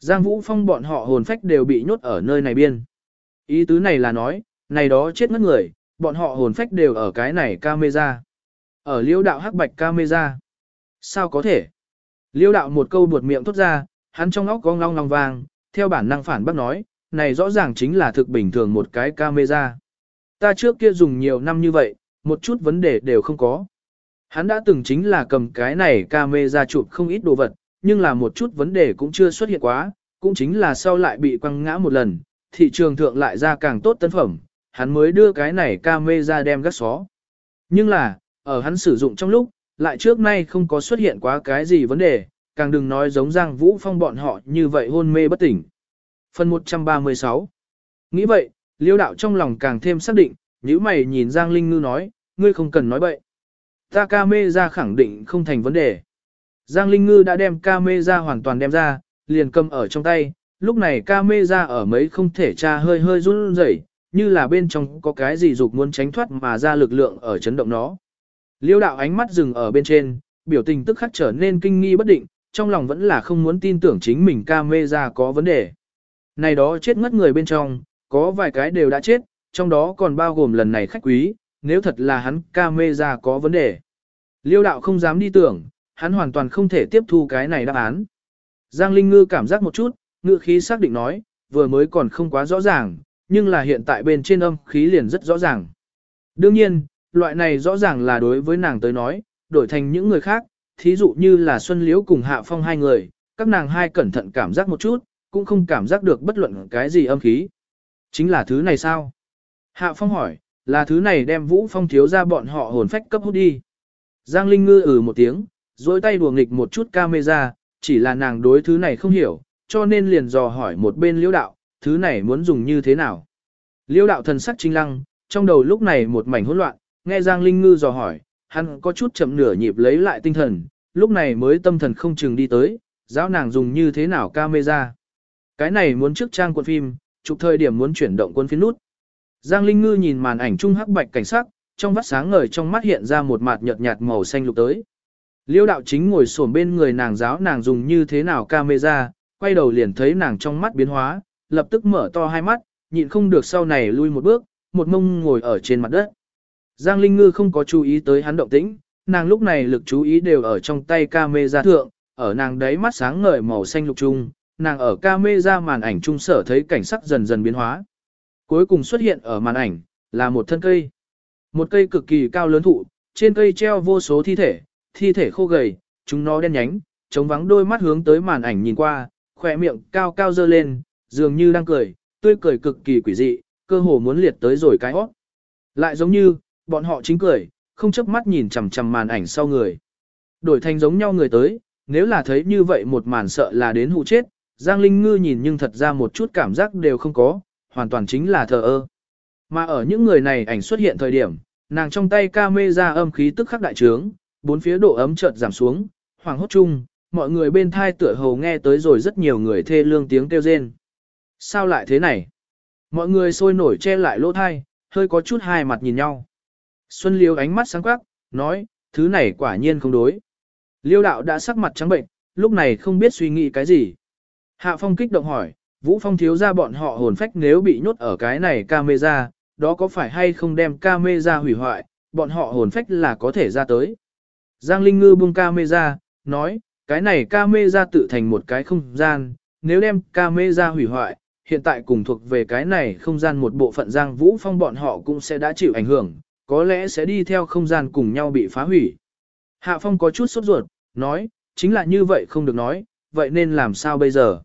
Giang Vũ Phong bọn họ hồn phách đều bị nhốt ở nơi này biên. Ý tứ này là nói, này đó chết mất người, bọn họ hồn phách đều ở cái này camera. Ở liêu đạo hắc bạch camera. Sao có thể? Liêu đạo một câu buột miệng thốt ra, hắn trong óc gong long long vang, theo bản năng phản bác nói, này rõ ràng chính là thực bình thường một cái camera. Ta trước kia dùng nhiều năm như vậy, một chút vấn đề đều không có. Hắn đã từng chính là cầm cái này camera chụp không ít đồ vật, nhưng là một chút vấn đề cũng chưa xuất hiện quá, cũng chính là sau lại bị quăng ngã một lần, thị trường thượng lại ra càng tốt tân phẩm, hắn mới đưa cái này camera đem gắt xó. Nhưng là, ở hắn sử dụng trong lúc, lại trước nay không có xuất hiện quá cái gì vấn đề, càng đừng nói giống Giang Vũ Phong bọn họ như vậy hôn mê bất tỉnh. Phần 136 Nghĩ vậy, liêu đạo trong lòng càng thêm xác định, nếu mày nhìn Giang Linh Ngư nói, ngươi không cần nói bậy. Ta ca mê ra khẳng định không thành vấn đề. Giang Linh Ngư đã đem ca mê ra hoàn toàn đem ra, liền cầm ở trong tay, lúc này ca mê ra ở mấy không thể tra hơi hơi run rẩy, như là bên trong có cái gì dục muốn tránh thoát mà ra lực lượng ở chấn động nó. Liêu đạo ánh mắt dừng ở bên trên, biểu tình tức khắc trở nên kinh nghi bất định, trong lòng vẫn là không muốn tin tưởng chính mình ca mê ra có vấn đề. Này đó chết ngất người bên trong, có vài cái đều đã chết, trong đó còn bao gồm lần này khách quý, nếu thật là hắn ca mê ra có vấn đề. Liêu đạo không dám đi tưởng, hắn hoàn toàn không thể tiếp thu cái này đáp án. Giang Linh Ngư cảm giác một chút, ngữ khí xác định nói, vừa mới còn không quá rõ ràng, nhưng là hiện tại bên trên âm khí liền rất rõ ràng. Đương nhiên, loại này rõ ràng là đối với nàng tới nói, đổi thành những người khác, thí dụ như là Xuân Liễu cùng Hạ Phong hai người, các nàng hai cẩn thận cảm giác một chút, cũng không cảm giác được bất luận cái gì âm khí. Chính là thứ này sao? Hạ Phong hỏi, là thứ này đem Vũ Phong thiếu ra bọn họ hồn phách cấp hút đi. Giang Linh ngư ừ một tiếng, dối tay đùa nghịch một chút camera, chỉ là nàng đối thứ này không hiểu, cho nên liền dò hỏi một bên liễu đạo, thứ này muốn dùng như thế nào. Liễu đạo thần sắc trinh lăng, trong đầu lúc này một mảnh hỗn loạn, nghe Giang Linh ngư dò hỏi, hắn có chút chậm nửa nhịp lấy lại tinh thần, lúc này mới tâm thần không chừng đi tới, giáo nàng dùng như thế nào camera. Cái này muốn trước trang quân phim, chụp thời điểm muốn chuyển động quân phiến nút. Giang Linh Ngư nhìn màn ảnh trung hắc bạch cảnh sắc, trong vắt sáng ngời trong mắt hiện ra một mạt nhợt nhạt màu xanh lục tới. Liêu đạo chính ngồi xổm bên người nàng giáo nàng dùng như thế nào camera, quay đầu liền thấy nàng trong mắt biến hóa, lập tức mở to hai mắt, nhịn không được sau này lui một bước, một mông ngồi ở trên mặt đất. Giang Linh Ngư không có chú ý tới hắn động tĩnh, nàng lúc này lực chú ý đều ở trong tay camera thượng, ở nàng đấy mắt sáng ngời màu xanh lục trung, nàng ở camera màn ảnh trung sở thấy cảnh sắc dần dần biến hóa. Cuối cùng xuất hiện ở màn ảnh, là một thân cây. Một cây cực kỳ cao lớn thụ, trên cây treo vô số thi thể, thi thể khô gầy, chúng nó đen nhánh, chống vắng đôi mắt hướng tới màn ảnh nhìn qua, khỏe miệng cao cao dơ lên, dường như đang cười, tươi cười cực kỳ quỷ dị, cơ hồ muốn liệt tới rồi cái hót. Lại giống như, bọn họ chính cười, không chớp mắt nhìn chằm chằm màn ảnh sau người. Đổi thành giống nhau người tới, nếu là thấy như vậy một màn sợ là đến hụ chết, Giang Linh Ngư nhìn nhưng thật ra một chút cảm giác đều không có, hoàn toàn chính là thờ ơ. Mà ở những người này ảnh xuất hiện thời điểm, nàng trong tay ca mê ra âm khí tức khắc đại trướng, bốn phía độ ấm chợt giảm xuống, hoàng hốt chung, mọi người bên thai tựa hồ nghe tới rồi rất nhiều người thê lương tiếng kêu rên. Sao lại thế này? Mọi người sôi nổi che lại lỗ thai, hơi có chút hai mặt nhìn nhau. Xuân Liêu ánh mắt sáng quắc, nói, thứ này quả nhiên không đối. Liêu đạo đã sắc mặt trắng bệnh, lúc này không biết suy nghĩ cái gì. Hạ Phong kích động hỏi, Vũ Phong thiếu ra bọn họ hồn phách nếu bị nhốt ở cái này camera, đó có phải hay không đem camera hủy hoại, bọn họ hồn phách là có thể ra tới. Giang Linh Ngư buông camera, nói, cái này camera tự thành một cái không gian, nếu đem camera hủy hoại, hiện tại cùng thuộc về cái này không gian một bộ phận Giang Vũ Phong bọn họ cũng sẽ đã chịu ảnh hưởng, có lẽ sẽ đi theo không gian cùng nhau bị phá hủy. Hạ Phong có chút sốt ruột, nói, chính là như vậy không được nói, vậy nên làm sao bây giờ?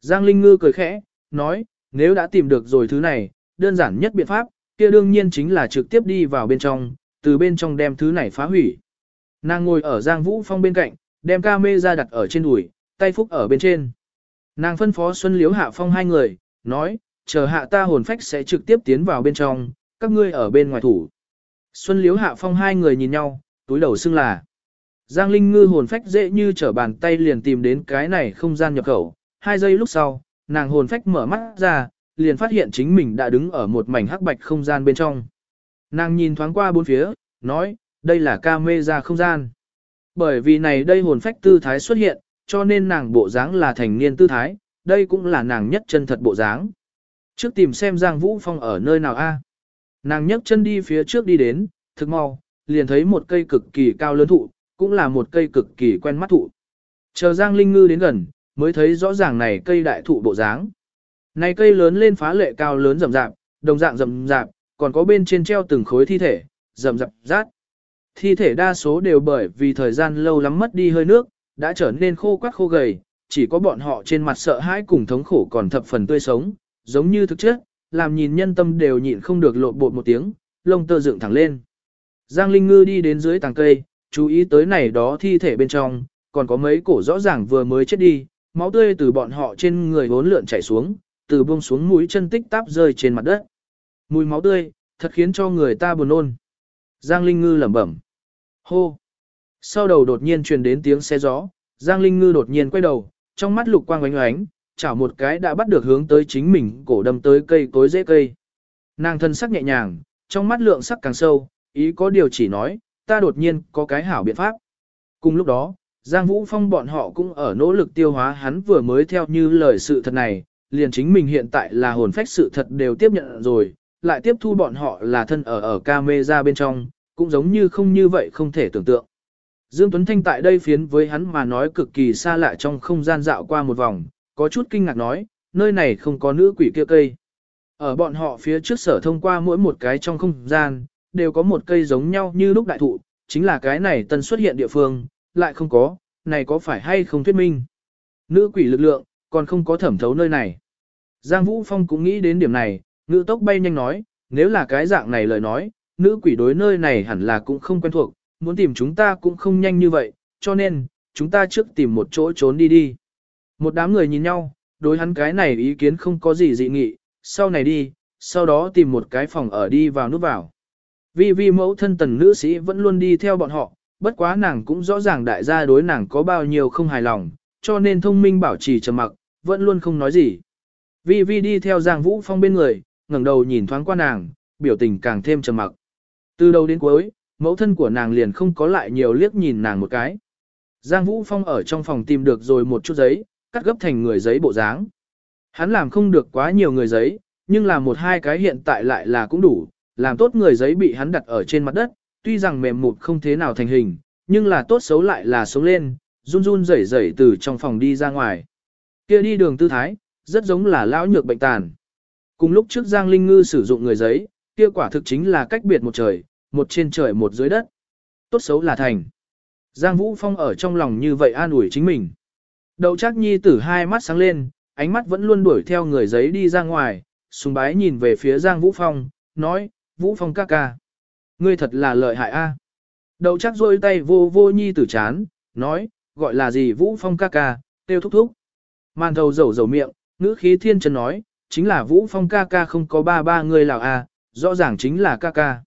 Giang Linh Ngư cười khẽ, nói, nếu đã tìm được rồi thứ này, đơn giản nhất biện pháp, kia đương nhiên chính là trực tiếp đi vào bên trong, từ bên trong đem thứ này phá hủy. Nàng ngồi ở Giang Vũ Phong bên cạnh, đem ca mê ra đặt ở trên đùi, tay phúc ở bên trên. Nàng phân phó Xuân Liếu Hạ Phong hai người, nói, chờ hạ ta hồn phách sẽ trực tiếp tiến vào bên trong, các ngươi ở bên ngoài thủ. Xuân Liếu Hạ Phong hai người nhìn nhau, túi đầu xưng là. Giang Linh Ngư hồn phách dễ như trở bàn tay liền tìm đến cái này không gian nhập khẩu. Hai giây lúc sau, nàng hồn phách mở mắt ra, liền phát hiện chính mình đã đứng ở một mảnh hắc bạch không gian bên trong. Nàng nhìn thoáng qua bốn phía, nói, đây là ca mê ra không gian. Bởi vì này đây hồn phách tư thái xuất hiện, cho nên nàng bộ dáng là thành niên tư thái, đây cũng là nàng nhất chân thật bộ dáng. Trước tìm xem Giang Vũ Phong ở nơi nào a. Nàng nhấc chân đi phía trước đi đến, thực mau, liền thấy một cây cực kỳ cao lớn thụ, cũng là một cây cực kỳ quen mắt thụ. Chờ Giang Linh Ngư đến gần, mới thấy rõ ràng này cây đại thụ bộ dáng. Này cây lớn lên phá lệ cao lớn rậm rạp, đồng dạng rậm rạp, còn có bên trên treo từng khối thi thể, rậm rạp rát. Thi thể đa số đều bởi vì thời gian lâu lắm mất đi hơi nước, đã trở nên khô quắt khô gầy, chỉ có bọn họ trên mặt sợ hãi cùng thống khổ còn thập phần tươi sống, giống như thực chất, làm nhìn nhân tâm đều nhịn không được lộn bột một tiếng, lông tơ dựng thẳng lên. Giang Linh Ngư đi đến dưới tàng cây, chú ý tới này đó thi thể bên trong, còn có mấy cổ rõ ràng vừa mới chết đi, máu tươi từ bọn họ trên người vốn lượn chảy xuống, từ buông xuống mũi chân tích táp rơi trên mặt đất. Mùi máu tươi, thật khiến cho người ta buồn nôn. Giang Linh Ngư lẩm bẩm. Hô! Sau đầu đột nhiên truyền đến tiếng xe gió, Giang Linh Ngư đột nhiên quay đầu, trong mắt lục quang oánh oánh, chảo một cái đã bắt được hướng tới chính mình, cổ đâm tới cây cối dễ cây. Nàng thân sắc nhẹ nhàng, trong mắt lượng sắc càng sâu, ý có điều chỉ nói, ta đột nhiên có cái hảo biện pháp. Cùng lúc đó, Giang Vũ Phong bọn họ cũng ở nỗ lực tiêu hóa hắn vừa mới theo như lời sự thật này, liền chính mình hiện tại là hồn phách sự thật đều tiếp nhận rồi, lại tiếp thu bọn họ là thân ở ở camera bên trong, cũng giống như không như vậy không thể tưởng tượng. Dương Tuấn Thanh tại đây phiến với hắn mà nói cực kỳ xa lạ trong không gian dạo qua một vòng, có chút kinh ngạc nói, nơi này không có nữ quỷ kia cây. Ở bọn họ phía trước sở thông qua mỗi một cái trong không gian, đều có một cây giống nhau như lúc đại thụ, chính là cái này tân xuất hiện địa phương, lại không có, này có phải hay không thuyết minh. Nữ quỷ lực lượng, còn không có thẩm thấu nơi này. Giang Vũ Phong cũng nghĩ đến điểm này, ngữ tốc bay nhanh nói, nếu là cái dạng này lời nói, nữ quỷ đối nơi này hẳn là cũng không quen thuộc, muốn tìm chúng ta cũng không nhanh như vậy, cho nên, chúng ta trước tìm một chỗ trốn đi đi. Một đám người nhìn nhau, đối hắn cái này ý kiến không có gì dị nghị, sau này đi, sau đó tìm một cái phòng ở đi vào nút vào. Vi vi mẫu thân tần nữ sĩ vẫn luôn đi theo bọn họ, bất quá nàng cũng rõ ràng đại gia đối nàng có bao nhiêu không hài lòng, cho nên thông minh bảo trì trầm mặc, vẫn luôn không nói gì. Vi vi đi theo Giang Vũ Phong bên người, ngẩng đầu nhìn thoáng qua nàng, biểu tình càng thêm trầm mặc. Từ đầu đến cuối, mẫu thân của nàng liền không có lại nhiều liếc nhìn nàng một cái. Giang Vũ Phong ở trong phòng tìm được rồi một chút giấy, cắt gấp thành người giấy bộ dáng. Hắn làm không được quá nhiều người giấy, nhưng làm một hai cái hiện tại lại là cũng đủ, làm tốt người giấy bị hắn đặt ở trên mặt đất, tuy rằng mềm mụt không thế nào thành hình, nhưng là tốt xấu lại là sống lên, run run rẩy rẩy từ trong phòng đi ra ngoài. Kia đi đường tư thái, rất giống là lão nhược bệnh tàn. Cùng lúc trước Giang Linh Ngư sử dụng người giấy, kia quả thực chính là cách biệt một trời, một trên trời một dưới đất. Tốt xấu là thành. Giang Vũ Phong ở trong lòng như vậy an ủi chính mình. Đậu Trác Nhi tử hai mắt sáng lên, ánh mắt vẫn luôn đuổi theo người giấy đi ra ngoài, sùng bái nhìn về phía Giang Vũ Phong, nói, Vũ Phong ca ca. Ngươi thật là lợi hại a. Đậu Trác rôi tay vô vô Nhi tử chán, nói, gọi là gì Vũ Phong ca ca, tiêu thúc thúc. Màn thầu dầu dầu miệng, ngữ khí thiên chân nói, chính là Vũ Phong ca ca không có ba ba người lào à rõ ràng chính là ca ca.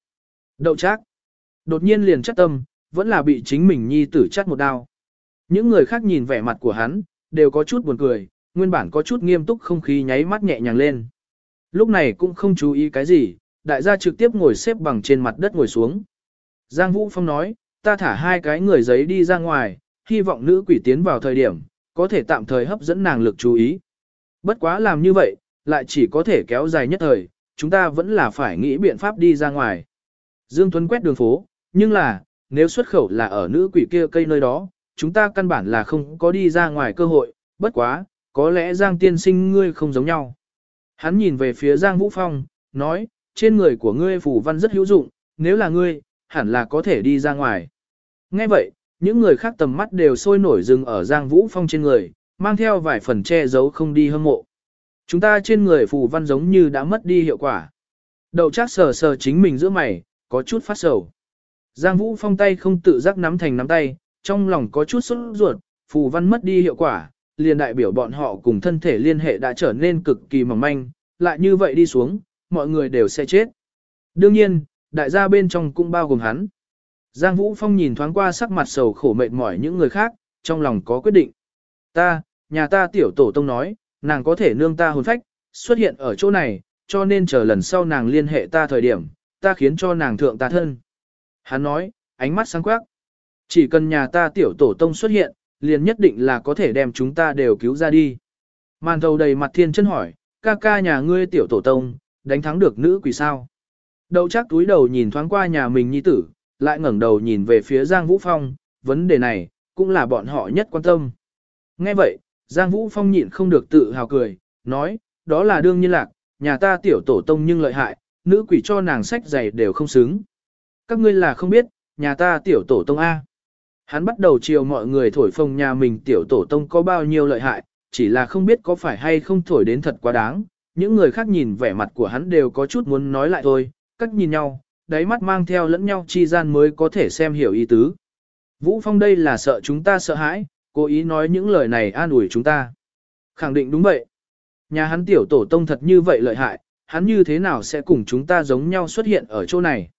Đậu Trác đột nhiên liền chắc tâm, vẫn là bị chính mình Nhi tử chắc một đao. Những người khác nhìn vẻ mặt của hắn, đều có chút buồn cười, nguyên bản có chút nghiêm túc không khí nháy mắt nhẹ nhàng lên. Lúc này cũng không chú ý cái gì, đại gia trực tiếp ngồi xếp bằng trên mặt đất ngồi xuống. Giang Vũ Phong nói, ta thả hai cái người giấy đi ra ngoài, hy vọng nữ quỷ tiến vào thời điểm, có thể tạm thời hấp dẫn nàng lực chú ý. Bất quá làm như vậy, lại chỉ có thể kéo dài nhất thời, chúng ta vẫn là phải nghĩ biện pháp đi ra ngoài. Dương Tuấn quét đường phố, nhưng là, nếu xuất khẩu là ở nữ quỷ kia cây nơi đó, chúng ta căn bản là không có đi ra ngoài cơ hội, bất quá, có lẽ Giang tiên sinh ngươi không giống nhau. Hắn nhìn về phía Giang Vũ Phong, nói, trên người của ngươi phù văn rất hữu dụng, nếu là ngươi, hẳn là có thể đi ra ngoài. Nghe vậy, những người khác tầm mắt đều sôi nổi dừng ở Giang Vũ Phong trên người, mang theo vài phần che giấu không đi hâm mộ. Chúng ta trên người phù văn giống như đã mất đi hiệu quả. Đậu chắc sờ sờ chính mình giữa mày, có chút phát sầu. Giang Vũ Phong tay không tự giác nắm thành nắm tay, trong lòng có chút sốt ruột, phù văn mất đi hiệu quả, liền đại biểu bọn họ cùng thân thể liên hệ đã trở nên cực kỳ mỏng manh, lại như vậy đi xuống, mọi người đều sẽ chết. Đương nhiên, đại gia bên trong cũng bao gồm hắn. Giang Vũ Phong nhìn thoáng qua sắc mặt sầu khổ mệt mỏi những người khác, trong lòng có quyết định. Ta, nhà ta tiểu tổ tông nói, nàng có thể nương ta hồn phách, xuất hiện ở chỗ này, cho nên chờ lần sau nàng liên hệ ta thời điểm, ta khiến cho nàng thượng ta thân. Hắn nói, ánh mắt sáng quắc. Chỉ cần nhà ta tiểu tổ tông xuất hiện, liền nhất định là có thể đem chúng ta đều cứu ra đi. Màn thầu đầy mặt thiên chân hỏi, ca ca nhà ngươi tiểu tổ tông, đánh thắng được nữ quỷ sao? Đậu chắc túi đầu nhìn thoáng qua nhà mình nhi tử, lại ngẩng đầu nhìn về phía Giang Vũ Phong, vấn đề này, cũng là bọn họ nhất quan tâm. Nghe vậy, Giang Vũ Phong nhịn không được tự hào cười, nói, đó là đương nhiên lạc, nhà ta tiểu tổ tông nhưng lợi hại, nữ quỷ cho nàng sách giày đều không xứng. Các ngươi là không biết, nhà ta tiểu tổ tông A. Hắn bắt đầu chiều mọi người thổi phồng nhà mình tiểu tổ tông có bao nhiêu lợi hại, chỉ là không biết có phải hay không thổi đến thật quá đáng. Những người khác nhìn vẻ mặt của hắn đều có chút muốn nói lại thôi, cách nhìn nhau, đáy mắt mang theo lẫn nhau chi gian mới có thể xem hiểu ý tứ. Vũ Phong đây là sợ chúng ta sợ hãi, cố ý nói những lời này an ủi chúng ta. Khẳng định đúng vậy. Nhà hắn tiểu tổ tông thật như vậy lợi hại, hắn như thế nào sẽ cùng chúng ta giống nhau xuất hiện ở chỗ này.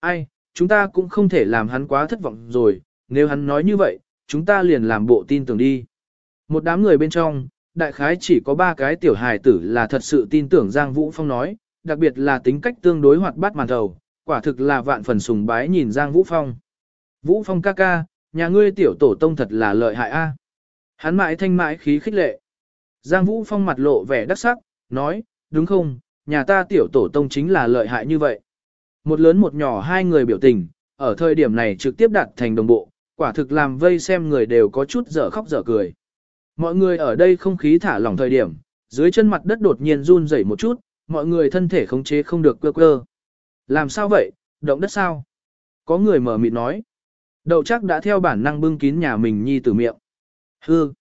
Ai, chúng ta cũng không thể làm hắn quá thất vọng rồi, nếu hắn nói như vậy, chúng ta liền làm bộ tin tưởng đi. Một đám người bên trong, đại khái chỉ có ba cái tiểu hài tử là thật sự tin tưởng Giang Vũ Phong nói, đặc biệt là tính cách tương đối hoạt bát màn đầu quả thực là vạn phần sùng bái nhìn Giang Vũ Phong. Vũ Phong ca ca, nhà ngươi tiểu tổ tông thật là lợi hại a. Hắn mãi thanh mãi khí khích lệ. Giang Vũ Phong mặt lộ vẻ đắc sắc, nói, đúng không, nhà ta tiểu tổ tông chính là lợi hại như vậy. Một lớn một nhỏ hai người biểu tình, ở thời điểm này trực tiếp đạt thành đồng bộ, quả thực làm vây xem người đều có chút dở khóc dở cười. Mọi người ở đây không khí thả lỏng thời điểm, dưới chân mặt đất đột nhiên run rẩy một chút, mọi người thân thể khống chế không được cơ cơ. Làm sao vậy, động đất sao? Có người mở mịt nói. Đậu chắc đã theo bản năng bưng kín nhà mình nhi từ miệng. Hư.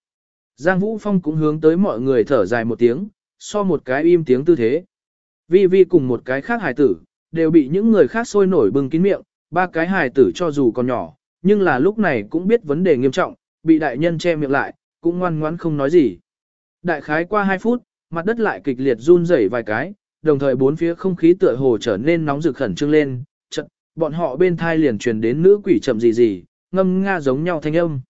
Giang Vũ Phong cũng hướng tới mọi người thở dài một tiếng, so một cái im tiếng tư thế. Vi Vi cùng một cái khác hài tử, đều bị những người khác sôi nổi bưng kín miệng, ba cái hài tử cho dù còn nhỏ, nhưng là lúc này cũng biết vấn đề nghiêm trọng, bị đại nhân che miệng lại, cũng ngoan ngoãn không nói gì. Đại khái qua 2 phút, mặt đất lại kịch liệt run rẩy vài cái, đồng thời bốn phía không khí tựa hồ trở nên nóng rực khẩn trương lên, bọn họ bên thai liền truyền đến nữ quỷ chậm gì gì, ngâm nga giống nhau thanh âm.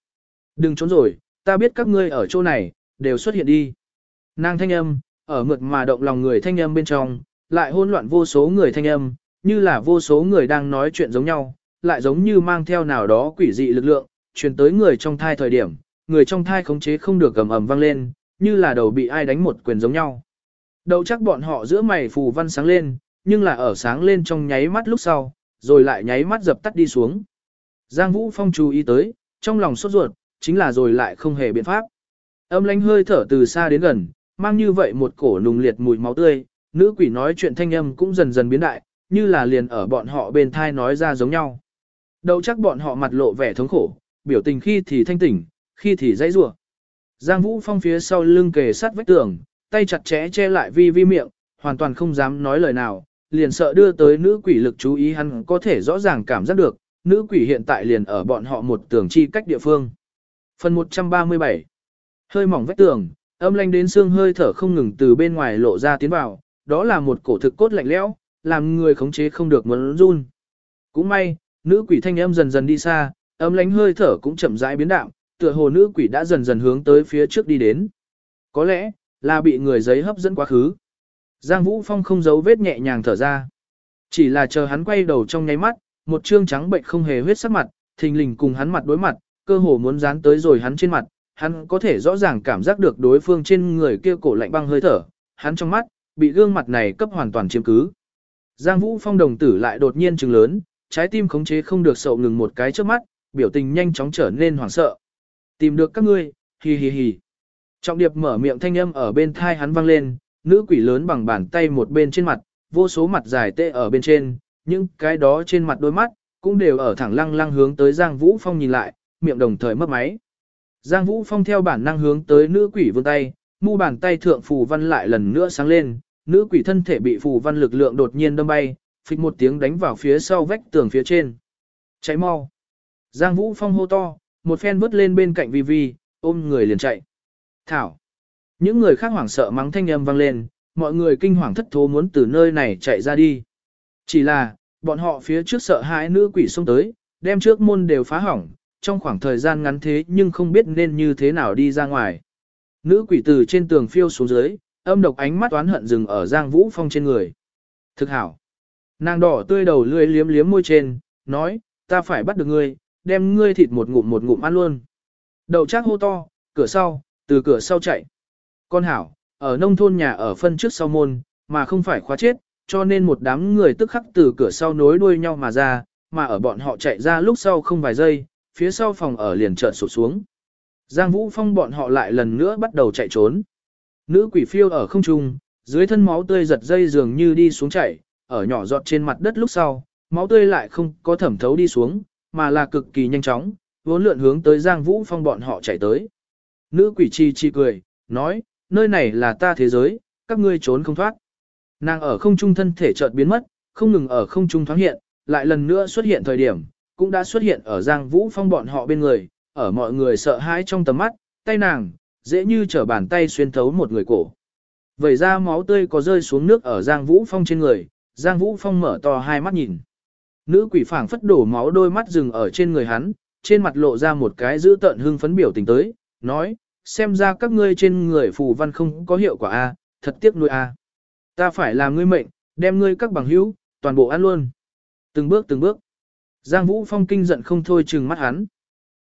Đừng trốn rồi, ta biết các ngươi ở chỗ này, đều xuất hiện đi. Nàng thanh âm, ở mượt mà động lòng người thanh âm bên trong, lại hỗn loạn vô số người thanh âm, như là vô số người đang nói chuyện giống nhau, lại giống như mang theo nào đó quỷ dị lực lượng, truyền tới người trong thai thời điểm, người trong thai khống chế không được gầm ầm vang lên, như là đầu bị ai đánh một quyền giống nhau. Đầu chắc bọn họ giữa mày phù văn sáng lên, nhưng là ở sáng lên trong nháy mắt lúc sau, rồi lại nháy mắt dập tắt đi xuống. Giang Vũ Phong chú ý tới, trong lòng sốt ruột, chính là rồi lại không hề biện pháp. Âm lánh hơi thở từ xa đến gần, mang như vậy một cổ nùng liệt mùi máu tươi, nữ quỷ nói chuyện thanh âm cũng dần dần biến đại, như là liền ở bọn họ bên thai nói ra giống nhau. Đầu chắc bọn họ mặt lộ vẻ thống khổ, biểu tình khi thì thanh tỉnh, khi thì dãy rủa. Giang Vũ Phong phía sau lưng kề sát vách tường, tay chặt chẽ che lại vi vi miệng, hoàn toàn không dám nói lời nào, liền sợ đưa tới nữ quỷ lực chú ý hắn có thể rõ ràng cảm giác được, nữ quỷ hiện tại liền ở bọn họ một tường chi cách địa phương. Phần 137 Hơi mỏng vách tường, âm lanh đến xương hơi thở không ngừng từ bên ngoài lộ ra tiến vào, đó là một cổ thực cốt lạnh lẽo, làm người khống chế không được muốn run. Cũng may, nữ quỷ thanh âm dần dần đi xa, âm lánh hơi thở cũng chậm rãi biến đạo tựa hồ nữ quỷ đã dần dần hướng tới phía trước đi đến. Có lẽ, là bị người giấy hấp dẫn quá khứ. Giang Vũ Phong không giấu vết nhẹ nhàng thở ra. Chỉ là chờ hắn quay đầu trong nháy mắt, một trương trắng bệnh không hề huyết sắc mặt, thình lình cùng hắn mặt đối mặt, cơ hồ muốn dán tới rồi hắn trên mặt, hắn có thể rõ ràng cảm giác được đối phương trên người kia cổ lạnh băng hơi thở, hắn trong mắt, bị gương mặt này cấp hoàn toàn chiếm cứ. Giang Vũ Phong đồng tử lại đột nhiên trừng lớn, trái tim khống chế không được sậu ngừng một cái trước mắt, biểu tình nhanh chóng trở nên hoảng sợ. Tìm được các ngươi, hì hì hì. Trọng điệp mở miệng thanh âm ở bên thai hắn vang lên, nữ quỷ lớn bằng bàn tay một bên trên mặt, vô số mặt dài tê ở bên trên, nhưng cái đó trên mặt đôi mắt, cũng đều ở thẳng lăng lăng hướng tới Giang Vũ Phong nhìn lại, miệng đồng thời mất máy. Giang Vũ Phong theo bản năng hướng tới nữ quỷ vươn tay, mu bàn tay thượng phù văn lại lần nữa sáng lên, nữ quỷ thân thể bị phù văn lực lượng đột nhiên đâm bay, phịch một tiếng đánh vào phía sau vách tường phía trên. Cháy mau. Giang Vũ Phong hô to, một phen vứt lên bên cạnh Vi Vi, ôm người liền chạy. Thảo. Những người khác hoảng sợ mắng thanh âm vang lên, mọi người kinh hoàng thất thố muốn từ nơi này chạy ra đi. Chỉ là, bọn họ phía trước sợ hãi nữ quỷ xông tới, đem trước môn đều phá hỏng, trong khoảng thời gian ngắn thế nhưng không biết nên như thế nào đi ra ngoài. Nữ quỷ từ trên tường phiêu xuống dưới, âm độc ánh mắt oán hận dừng ở Giang Vũ Phong trên người. Thực hảo. Nàng đỏ tươi đầu lươi liếm liếm môi trên, nói, ta phải bắt được ngươi, đem ngươi thịt một ngụm một ngụm ăn luôn. Đầu chắc hô to, cửa sau, từ cửa sau chạy. Con hảo, ở nông thôn nhà ở phân trước sau môn, mà không phải khóa chết, cho nên một đám người tức khắc từ cửa sau nối đuôi nhau mà ra, mà ở bọn họ chạy ra lúc sau không vài giây, phía sau phòng ở liền chợt sụp xuống. Giang Vũ Phong bọn họ lại lần nữa bắt đầu chạy trốn. Nữ quỷ phiêu ở không trung, dưới thân máu tươi giật dây dường như đi xuống chảy ở nhỏ giọt trên mặt đất lúc sau, máu tươi lại không có thẩm thấu đi xuống, mà là cực kỳ nhanh chóng, vốn lượn hướng tới Giang Vũ Phong bọn họ chạy tới. Nữ quỷ chi chi cười, nói, nơi này là ta thế giới, các ngươi trốn không thoát. Nàng ở không trung thân thể chợt biến mất, không ngừng ở không trung thoáng hiện, lại lần nữa xuất hiện thời điểm, cũng đã xuất hiện ở Giang Vũ Phong bọn họ bên người, ở mọi người sợ hãi trong tầm mắt, tay nàng, dễ như trở bàn tay xuyên thấu một người cổ. Vẩy ra máu tươi có rơi xuống nước ở Giang Vũ Phong trên người, Giang Vũ Phong mở to hai mắt nhìn. Nữ quỷ phảng phất đổ máu đôi mắt dừng ở trên người hắn, trên mặt lộ ra một cái giữ tợn hưng phấn biểu tình tới, nói, xem ra các ngươi trên người phù văn không có hiệu quả a, thật tiếc nuôi a. Ta phải làm ngươi mệnh, đem ngươi các bằng hữu, toàn bộ ăn luôn. Từng bước từng bước. Giang Vũ Phong kinh giận không thôi trừng mắt hắn.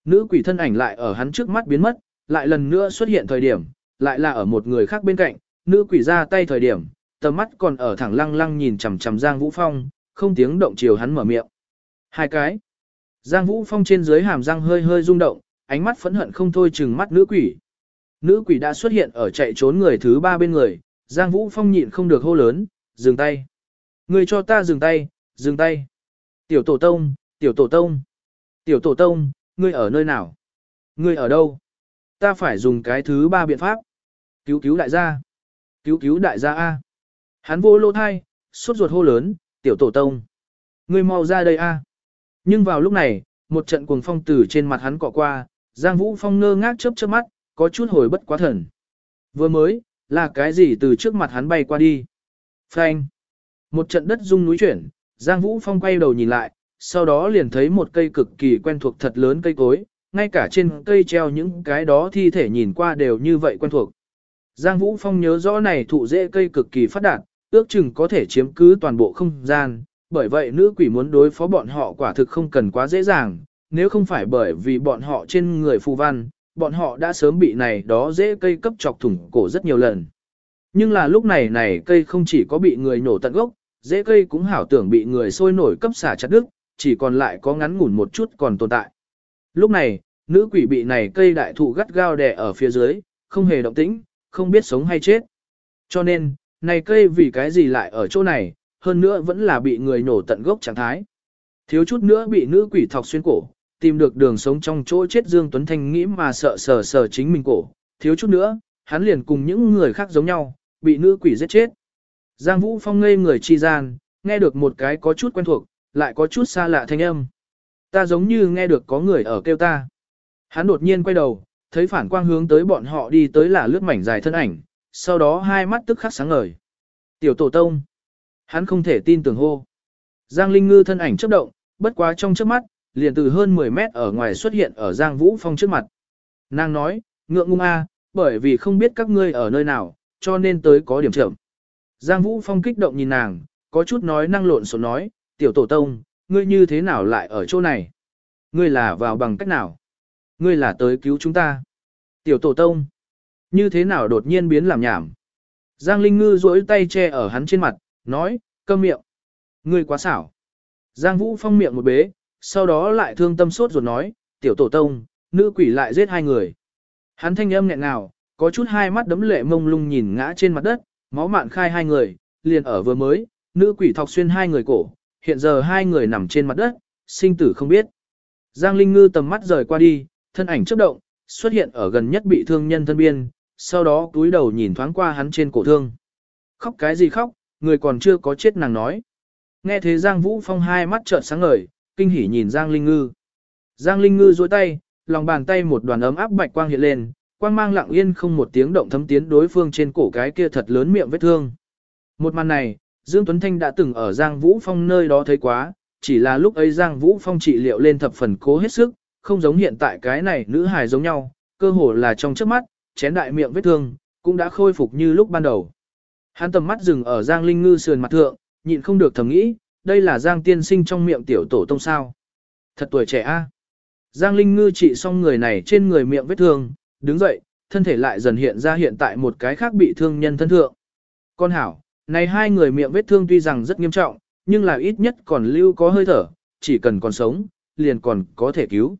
Nữ quỷ thân ảnh lại ở hắn trước mắt biến mất, lại lần nữa xuất hiện thời điểm, lại là ở một người khác bên cạnh, nữ quỷ ra tay thời điểm, tầm mắt còn ở thẳng lăng lăng nhìn chằm chằm Giang Vũ Phong, không tiếng động chiều hắn mở miệng. Hai cái. Giang Vũ Phong trên dưới hàm răng hơi hơi rung động, ánh mắt phẫn hận không thôi chừng mắt nữ quỷ. Nữ quỷ đã xuất hiện ở chạy trốn người thứ ba bên người, Giang Vũ Phong nhịn không được hô lớn, dừng tay. Người cho ta dừng tay, dừng tay. Tiểu tổ tông, tiểu tổ tông. Tiểu tổ tông, ngươi ở nơi nào? Ngươi ở đâu? Ta phải dùng cái thứ ba biện pháp. Cứu cứu đại gia. Cứu cứu đại gia A. Hắn vô lô thai, suốt ruột hô lớn, tiểu tổ tông. Ngươi mau ra đây A. Nhưng vào lúc này, một trận cuồng phong từ trên mặt hắn cọ qua, Giang Vũ Phong ngơ ngác chớp chớp mắt, có chút hồi bất quá thần. Vừa mới, là cái gì từ trước mặt hắn bay qua đi? Phanh. Một trận đất rung núi chuyển, Giang Vũ Phong quay đầu nhìn lại, sau đó liền thấy một cây cực kỳ quen thuộc thật lớn cây cối, ngay cả trên cây treo những cái đó thi thể nhìn qua đều như vậy quen thuộc. Giang Vũ Phong nhớ rõ này thụ dễ cây cực kỳ phát đạt, ước chừng có thể chiếm cứ toàn bộ không gian, bởi vậy nữ quỷ muốn đối phó bọn họ quả thực không cần quá dễ dàng, nếu không phải bởi vì bọn họ trên người phù văn, bọn họ đã sớm bị này đó dễ cây cấp chọc thủng cổ rất nhiều lần. Nhưng là lúc này này cây không chỉ có bị người nổ tận gốc, dễ cây cũng hảo tưởng bị người sôi nổi cấp xả chặt đứt, chỉ còn lại có ngắn ngủn một chút còn tồn tại. Lúc này, nữ quỷ bị này cây đại thụ gắt gao đè ở phía dưới, không hề động tĩnh, không biết sống hay chết. Cho nên, này cây vì cái gì lại ở chỗ này, hơn nữa vẫn là bị người nổ tận gốc trạng thái. Thiếu chút nữa bị nữ quỷ thọc xuyên cổ, tìm được đường sống trong chỗ chết Dương Tuấn Thanh nghĩ mà sợ sờ sờ chính mình cổ, thiếu chút nữa, hắn liền cùng những người khác giống nhau, bị nữ quỷ giết chết. Giang Vũ Phong ngây người chi gian, nghe được một cái có chút quen thuộc, lại có chút xa lạ thanh âm. Ta giống như nghe được có người ở kêu ta. Hắn đột nhiên quay đầu, thấy phản quang hướng tới bọn họ đi tới là lướt mảnh dài thân ảnh, sau đó hai mắt tức khắc sáng ngời. Tiểu tổ tông. Hắn không thể tin tưởng hô. Giang Linh Ngư thân ảnh chớp động, bất quá trong chớp mắt, liền từ hơn 10 mét ở ngoài xuất hiện ở Giang Vũ Phong trước mặt. Nàng nói, ngượng ngung a, bởi vì không biết các ngươi ở nơi nào, cho nên tới có điểm chậm. Giang Vũ Phong kích động nhìn nàng, có chút nói năng lộn xộn nói, tiểu tổ tông, ngươi như thế nào lại ở chỗ này? Ngươi là vào bằng cách nào? Ngươi là tới cứu chúng ta. Tiểu tổ tông, như thế nào đột nhiên biến làm nhảm? Giang Linh Ngư duỗi tay che ở hắn trên mặt, nói, câm miệng. Ngươi quá xảo. Giang Vũ Phong miệng một bế, sau đó lại thương tâm sốt ruột nói, tiểu tổ tông, nữ quỷ lại giết hai người. Hắn thanh âm nghẹn nào có chút hai mắt đấm lệ mông lung nhìn ngã trên mặt đất, máu mạn khai hai người, liền ở vừa mới, nữ quỷ thọc xuyên hai người cổ, hiện giờ hai người nằm trên mặt đất, sinh tử không biết. Giang Linh Ngư tầm mắt rời qua đi, thân ảnh chớp động, xuất hiện ở gần nhất bị thương nhân thân biên, sau đó túi đầu nhìn thoáng qua hắn trên cổ thương. Khóc cái gì khóc, người còn chưa có chết nàng nói. Nghe thế Giang Vũ Phong hai mắt trợn sáng ngời, kinh hỉ nhìn Giang Linh Ngư. Giang Linh Ngư duỗi tay, lòng bàn tay một đoàn ấm áp bạch quang hiện lên, quang mang lặng yên không một tiếng động thấm tiến đối phương trên cổ cái kia thật lớn miệng vết thương. Một màn này, Dương Tuấn Thanh đã từng ở Giang Vũ Phong nơi đó thấy quá, chỉ là lúc ấy Giang Vũ Phong trị liệu lên thập phần cố hết sức, không giống hiện tại cái này nữ hài giống nhau, cơ hồ là trong trước mắt, chén đại miệng vết thương, cũng đã khôi phục như lúc ban đầu. Hắn tầm mắt dừng ở Giang Linh Ngư sườn mặt thượng, nhịn không được thầm nghĩ, đây là Giang tiên sinh trong miệng tiểu tổ tông sao. Thật tuổi trẻ a. Giang Linh Ngư trị xong người này trên người miệng vết thương, đứng dậy, thân thể lại dần hiện ra hiện tại một cái khác bị thương nhân thân thượng. Con hảo, này hai người miệng vết thương tuy rằng rất nghiêm trọng, nhưng là ít nhất còn lưu có hơi thở, chỉ cần còn sống, liền còn có thể cứu.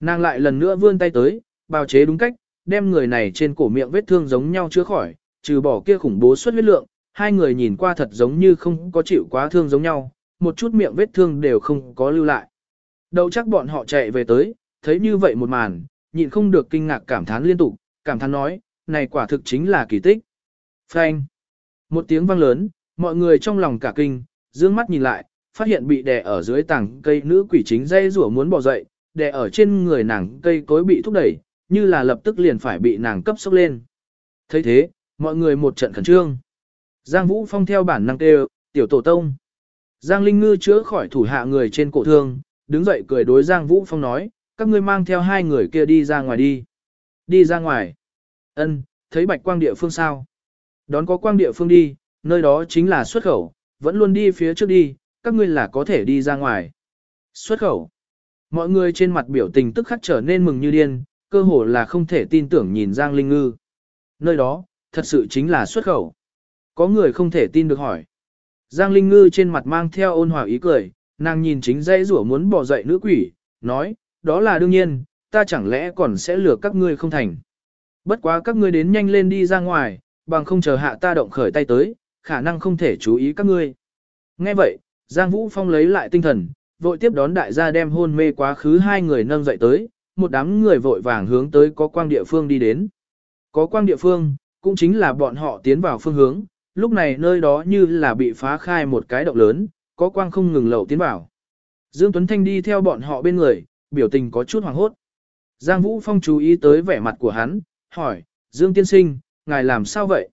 Nàng lại lần nữa vươn tay tới, bào chế đúng cách, đem người này trên cổ miệng vết thương giống nhau chữa khỏi, trừ bỏ kia khủng bố suất huyết lượng, hai người nhìn qua thật giống như không có chịu quá thương giống nhau, một chút miệng vết thương đều không có lưu lại. Đầu chắc bọn họ chạy về tới, thấy như vậy một màn, nhịn không được kinh ngạc cảm thán liên tục, cảm thán nói, này quả thực chính là kỳ tích. Phanh. Một tiếng vang lớn, mọi người trong lòng cả kinh, dương mắt nhìn lại, phát hiện bị đè ở dưới tảng cây nữ quỷ chính dây rủa muốn bỏ dậy, đè ở trên người nàng cây cối bị thúc đẩy, như là lập tức liền phải bị nàng cấp sốc lên. thấy thế, mọi người một trận khẩn trương. Giang Vũ Phong theo bản năng kêu, tiểu tổ tông. Giang Linh Ngư chữa khỏi thủ hạ người trên cổ thương, đứng dậy cười đối Giang Vũ Phong nói, các ngươi mang theo hai người kia đi ra ngoài đi. Đi ra ngoài. Ân, thấy bạch quang địa phương sao? Đón có quang địa phương đi, nơi đó chính là xuất khẩu, vẫn luôn đi phía trước đi, các ngươi là có thể đi ra ngoài. Xuất khẩu. Mọi người trên mặt biểu tình tức khắc trở nên mừng như điên, cơ hồ là không thể tin tưởng nhìn Giang Linh Ngư. Nơi đó, thật sự chính là xuất khẩu. Có người không thể tin được hỏi. Giang Linh Ngư trên mặt mang theo ôn hòa ý cười, nàng nhìn chính dây rủa muốn bỏ dậy nữ quỷ, nói, đó là đương nhiên, ta chẳng lẽ còn sẽ lừa các ngươi không thành. Bất quá các ngươi đến nhanh lên đi ra ngoài, bằng không chờ hạ ta động khởi tay tới, khả năng không thể chú ý các ngươi. Nghe vậy, Giang Vũ Phong lấy lại tinh thần, vội tiếp đón đại gia đem hôn mê quá khứ hai người nâng dậy tới, một đám người vội vàng hướng tới có quang địa phương đi đến. Có quang địa phương, cũng chính là bọn họ tiến vào phương hướng, lúc này nơi đó như là bị phá khai một cái động lớn, có quang không ngừng lậu tiến vào. Dương Tuấn Thanh đi theo bọn họ bên người, biểu tình có chút hoảng hốt. Giang Vũ Phong chú ý tới vẻ mặt của hắn, hỏi, Dương Tiên Sinh, ngài làm sao vậy?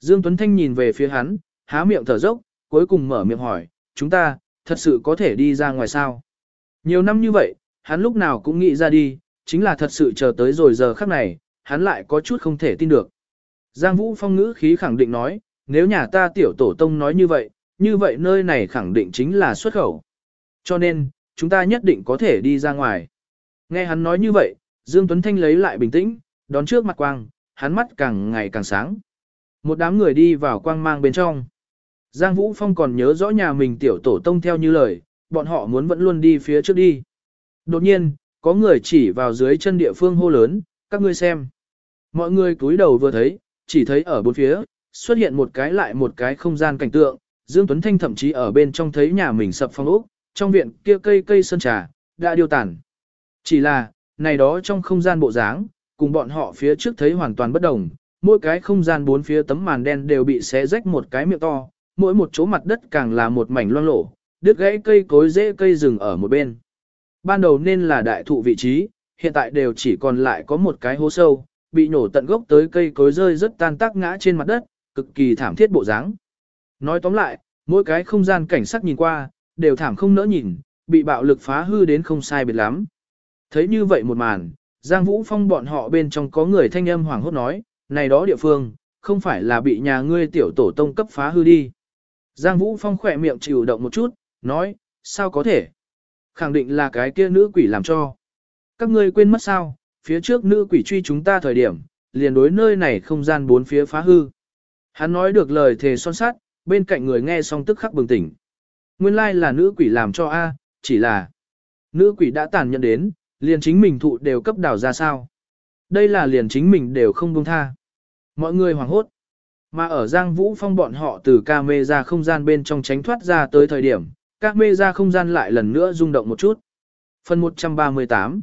Dương Tuấn Thanh nhìn về phía hắn, há miệng thở dốc, cuối cùng mở miệng hỏi, chúng ta, thật sự có thể đi ra ngoài sao? Nhiều năm như vậy, hắn lúc nào cũng nghĩ ra đi, chính là thật sự chờ tới rồi giờ khắc này, hắn lại có chút không thể tin được. Giang Vũ Phong ngữ khí khẳng định nói, nếu nhà ta tiểu tổ tông nói như vậy, như vậy nơi này khẳng định chính là xuất khẩu. Cho nên, chúng ta nhất định có thể đi ra ngoài. Nghe hắn nói như vậy, Dương Tuấn Thanh lấy lại bình tĩnh, đón trước mặt quang, hắn mắt càng ngày càng sáng. Một đám người đi vào quang mang bên trong. Giang Vũ Phong còn nhớ rõ nhà mình tiểu tổ tông theo như lời, bọn họ muốn vẫn luôn đi phía trước đi. Đột nhiên, có người chỉ vào dưới chân địa phương hô lớn, các ngươi xem. Mọi người cúi đầu vừa thấy, chỉ thấy ở bốn phía, xuất hiện một cái lại một cái không gian cảnh tượng, Dương Tuấn Thanh thậm chí ở bên trong thấy nhà mình sập phong ốc, trong viện kia cây cây sơn trà, đã điêu tàn. Chỉ là, này đó trong không gian bộ dáng, cùng bọn họ phía trước thấy hoàn toàn bất đồng, mỗi cái không gian bốn phía tấm màn đen đều bị xé rách một cái miệng to, mỗi một chỗ mặt đất càng là một mảnh loang lổ, đứt gãy cây cối rễ cây rừng ở một bên. Ban đầu nên là đại thụ vị trí, hiện tại đều chỉ còn lại có một cái hố sâu, bị nổ tận gốc tới cây cối rơi rất tan tác ngã trên mặt đất, cực kỳ thảm thiết bộ dáng. Nói tóm lại, mỗi cái không gian cảnh sắc nhìn qua, đều thảm không nỡ nhìn, bị bạo lực phá hư đến không sai biệt lắm. Thấy như vậy một màn, Giang Vũ Phong bọn họ bên trong có người thanh âm hoảng hốt nói, này đó địa phương, không phải là bị nhà ngươi tiểu tổ tông cấp phá hư đi. Giang Vũ Phong khỏe miệng chịu động một chút, nói, sao có thể? Khẳng định là cái kia nữ quỷ làm cho. Các ngươi quên mất sao, phía trước nữ quỷ truy chúng ta thời điểm, liền đối nơi này không gian bốn phía phá hư. Hắn nói được lời thề son sát, bên cạnh người nghe xong tức khắc bừng tỉnh. Nguyên lai là nữ quỷ làm cho A, chỉ là nữ quỷ đã tàn nhẫn đến, liền chính mình thụ đều cấp đảo ra sao. Đây là liền chính mình đều không buông tha. Mọi người hoảng hốt. Mà ở Giang Vũ Phong bọn họ từ ca mê ra không gian bên trong tránh thoát ra tới thời điểm, ca mê ra không gian lại lần nữa rung động một chút. Phần 138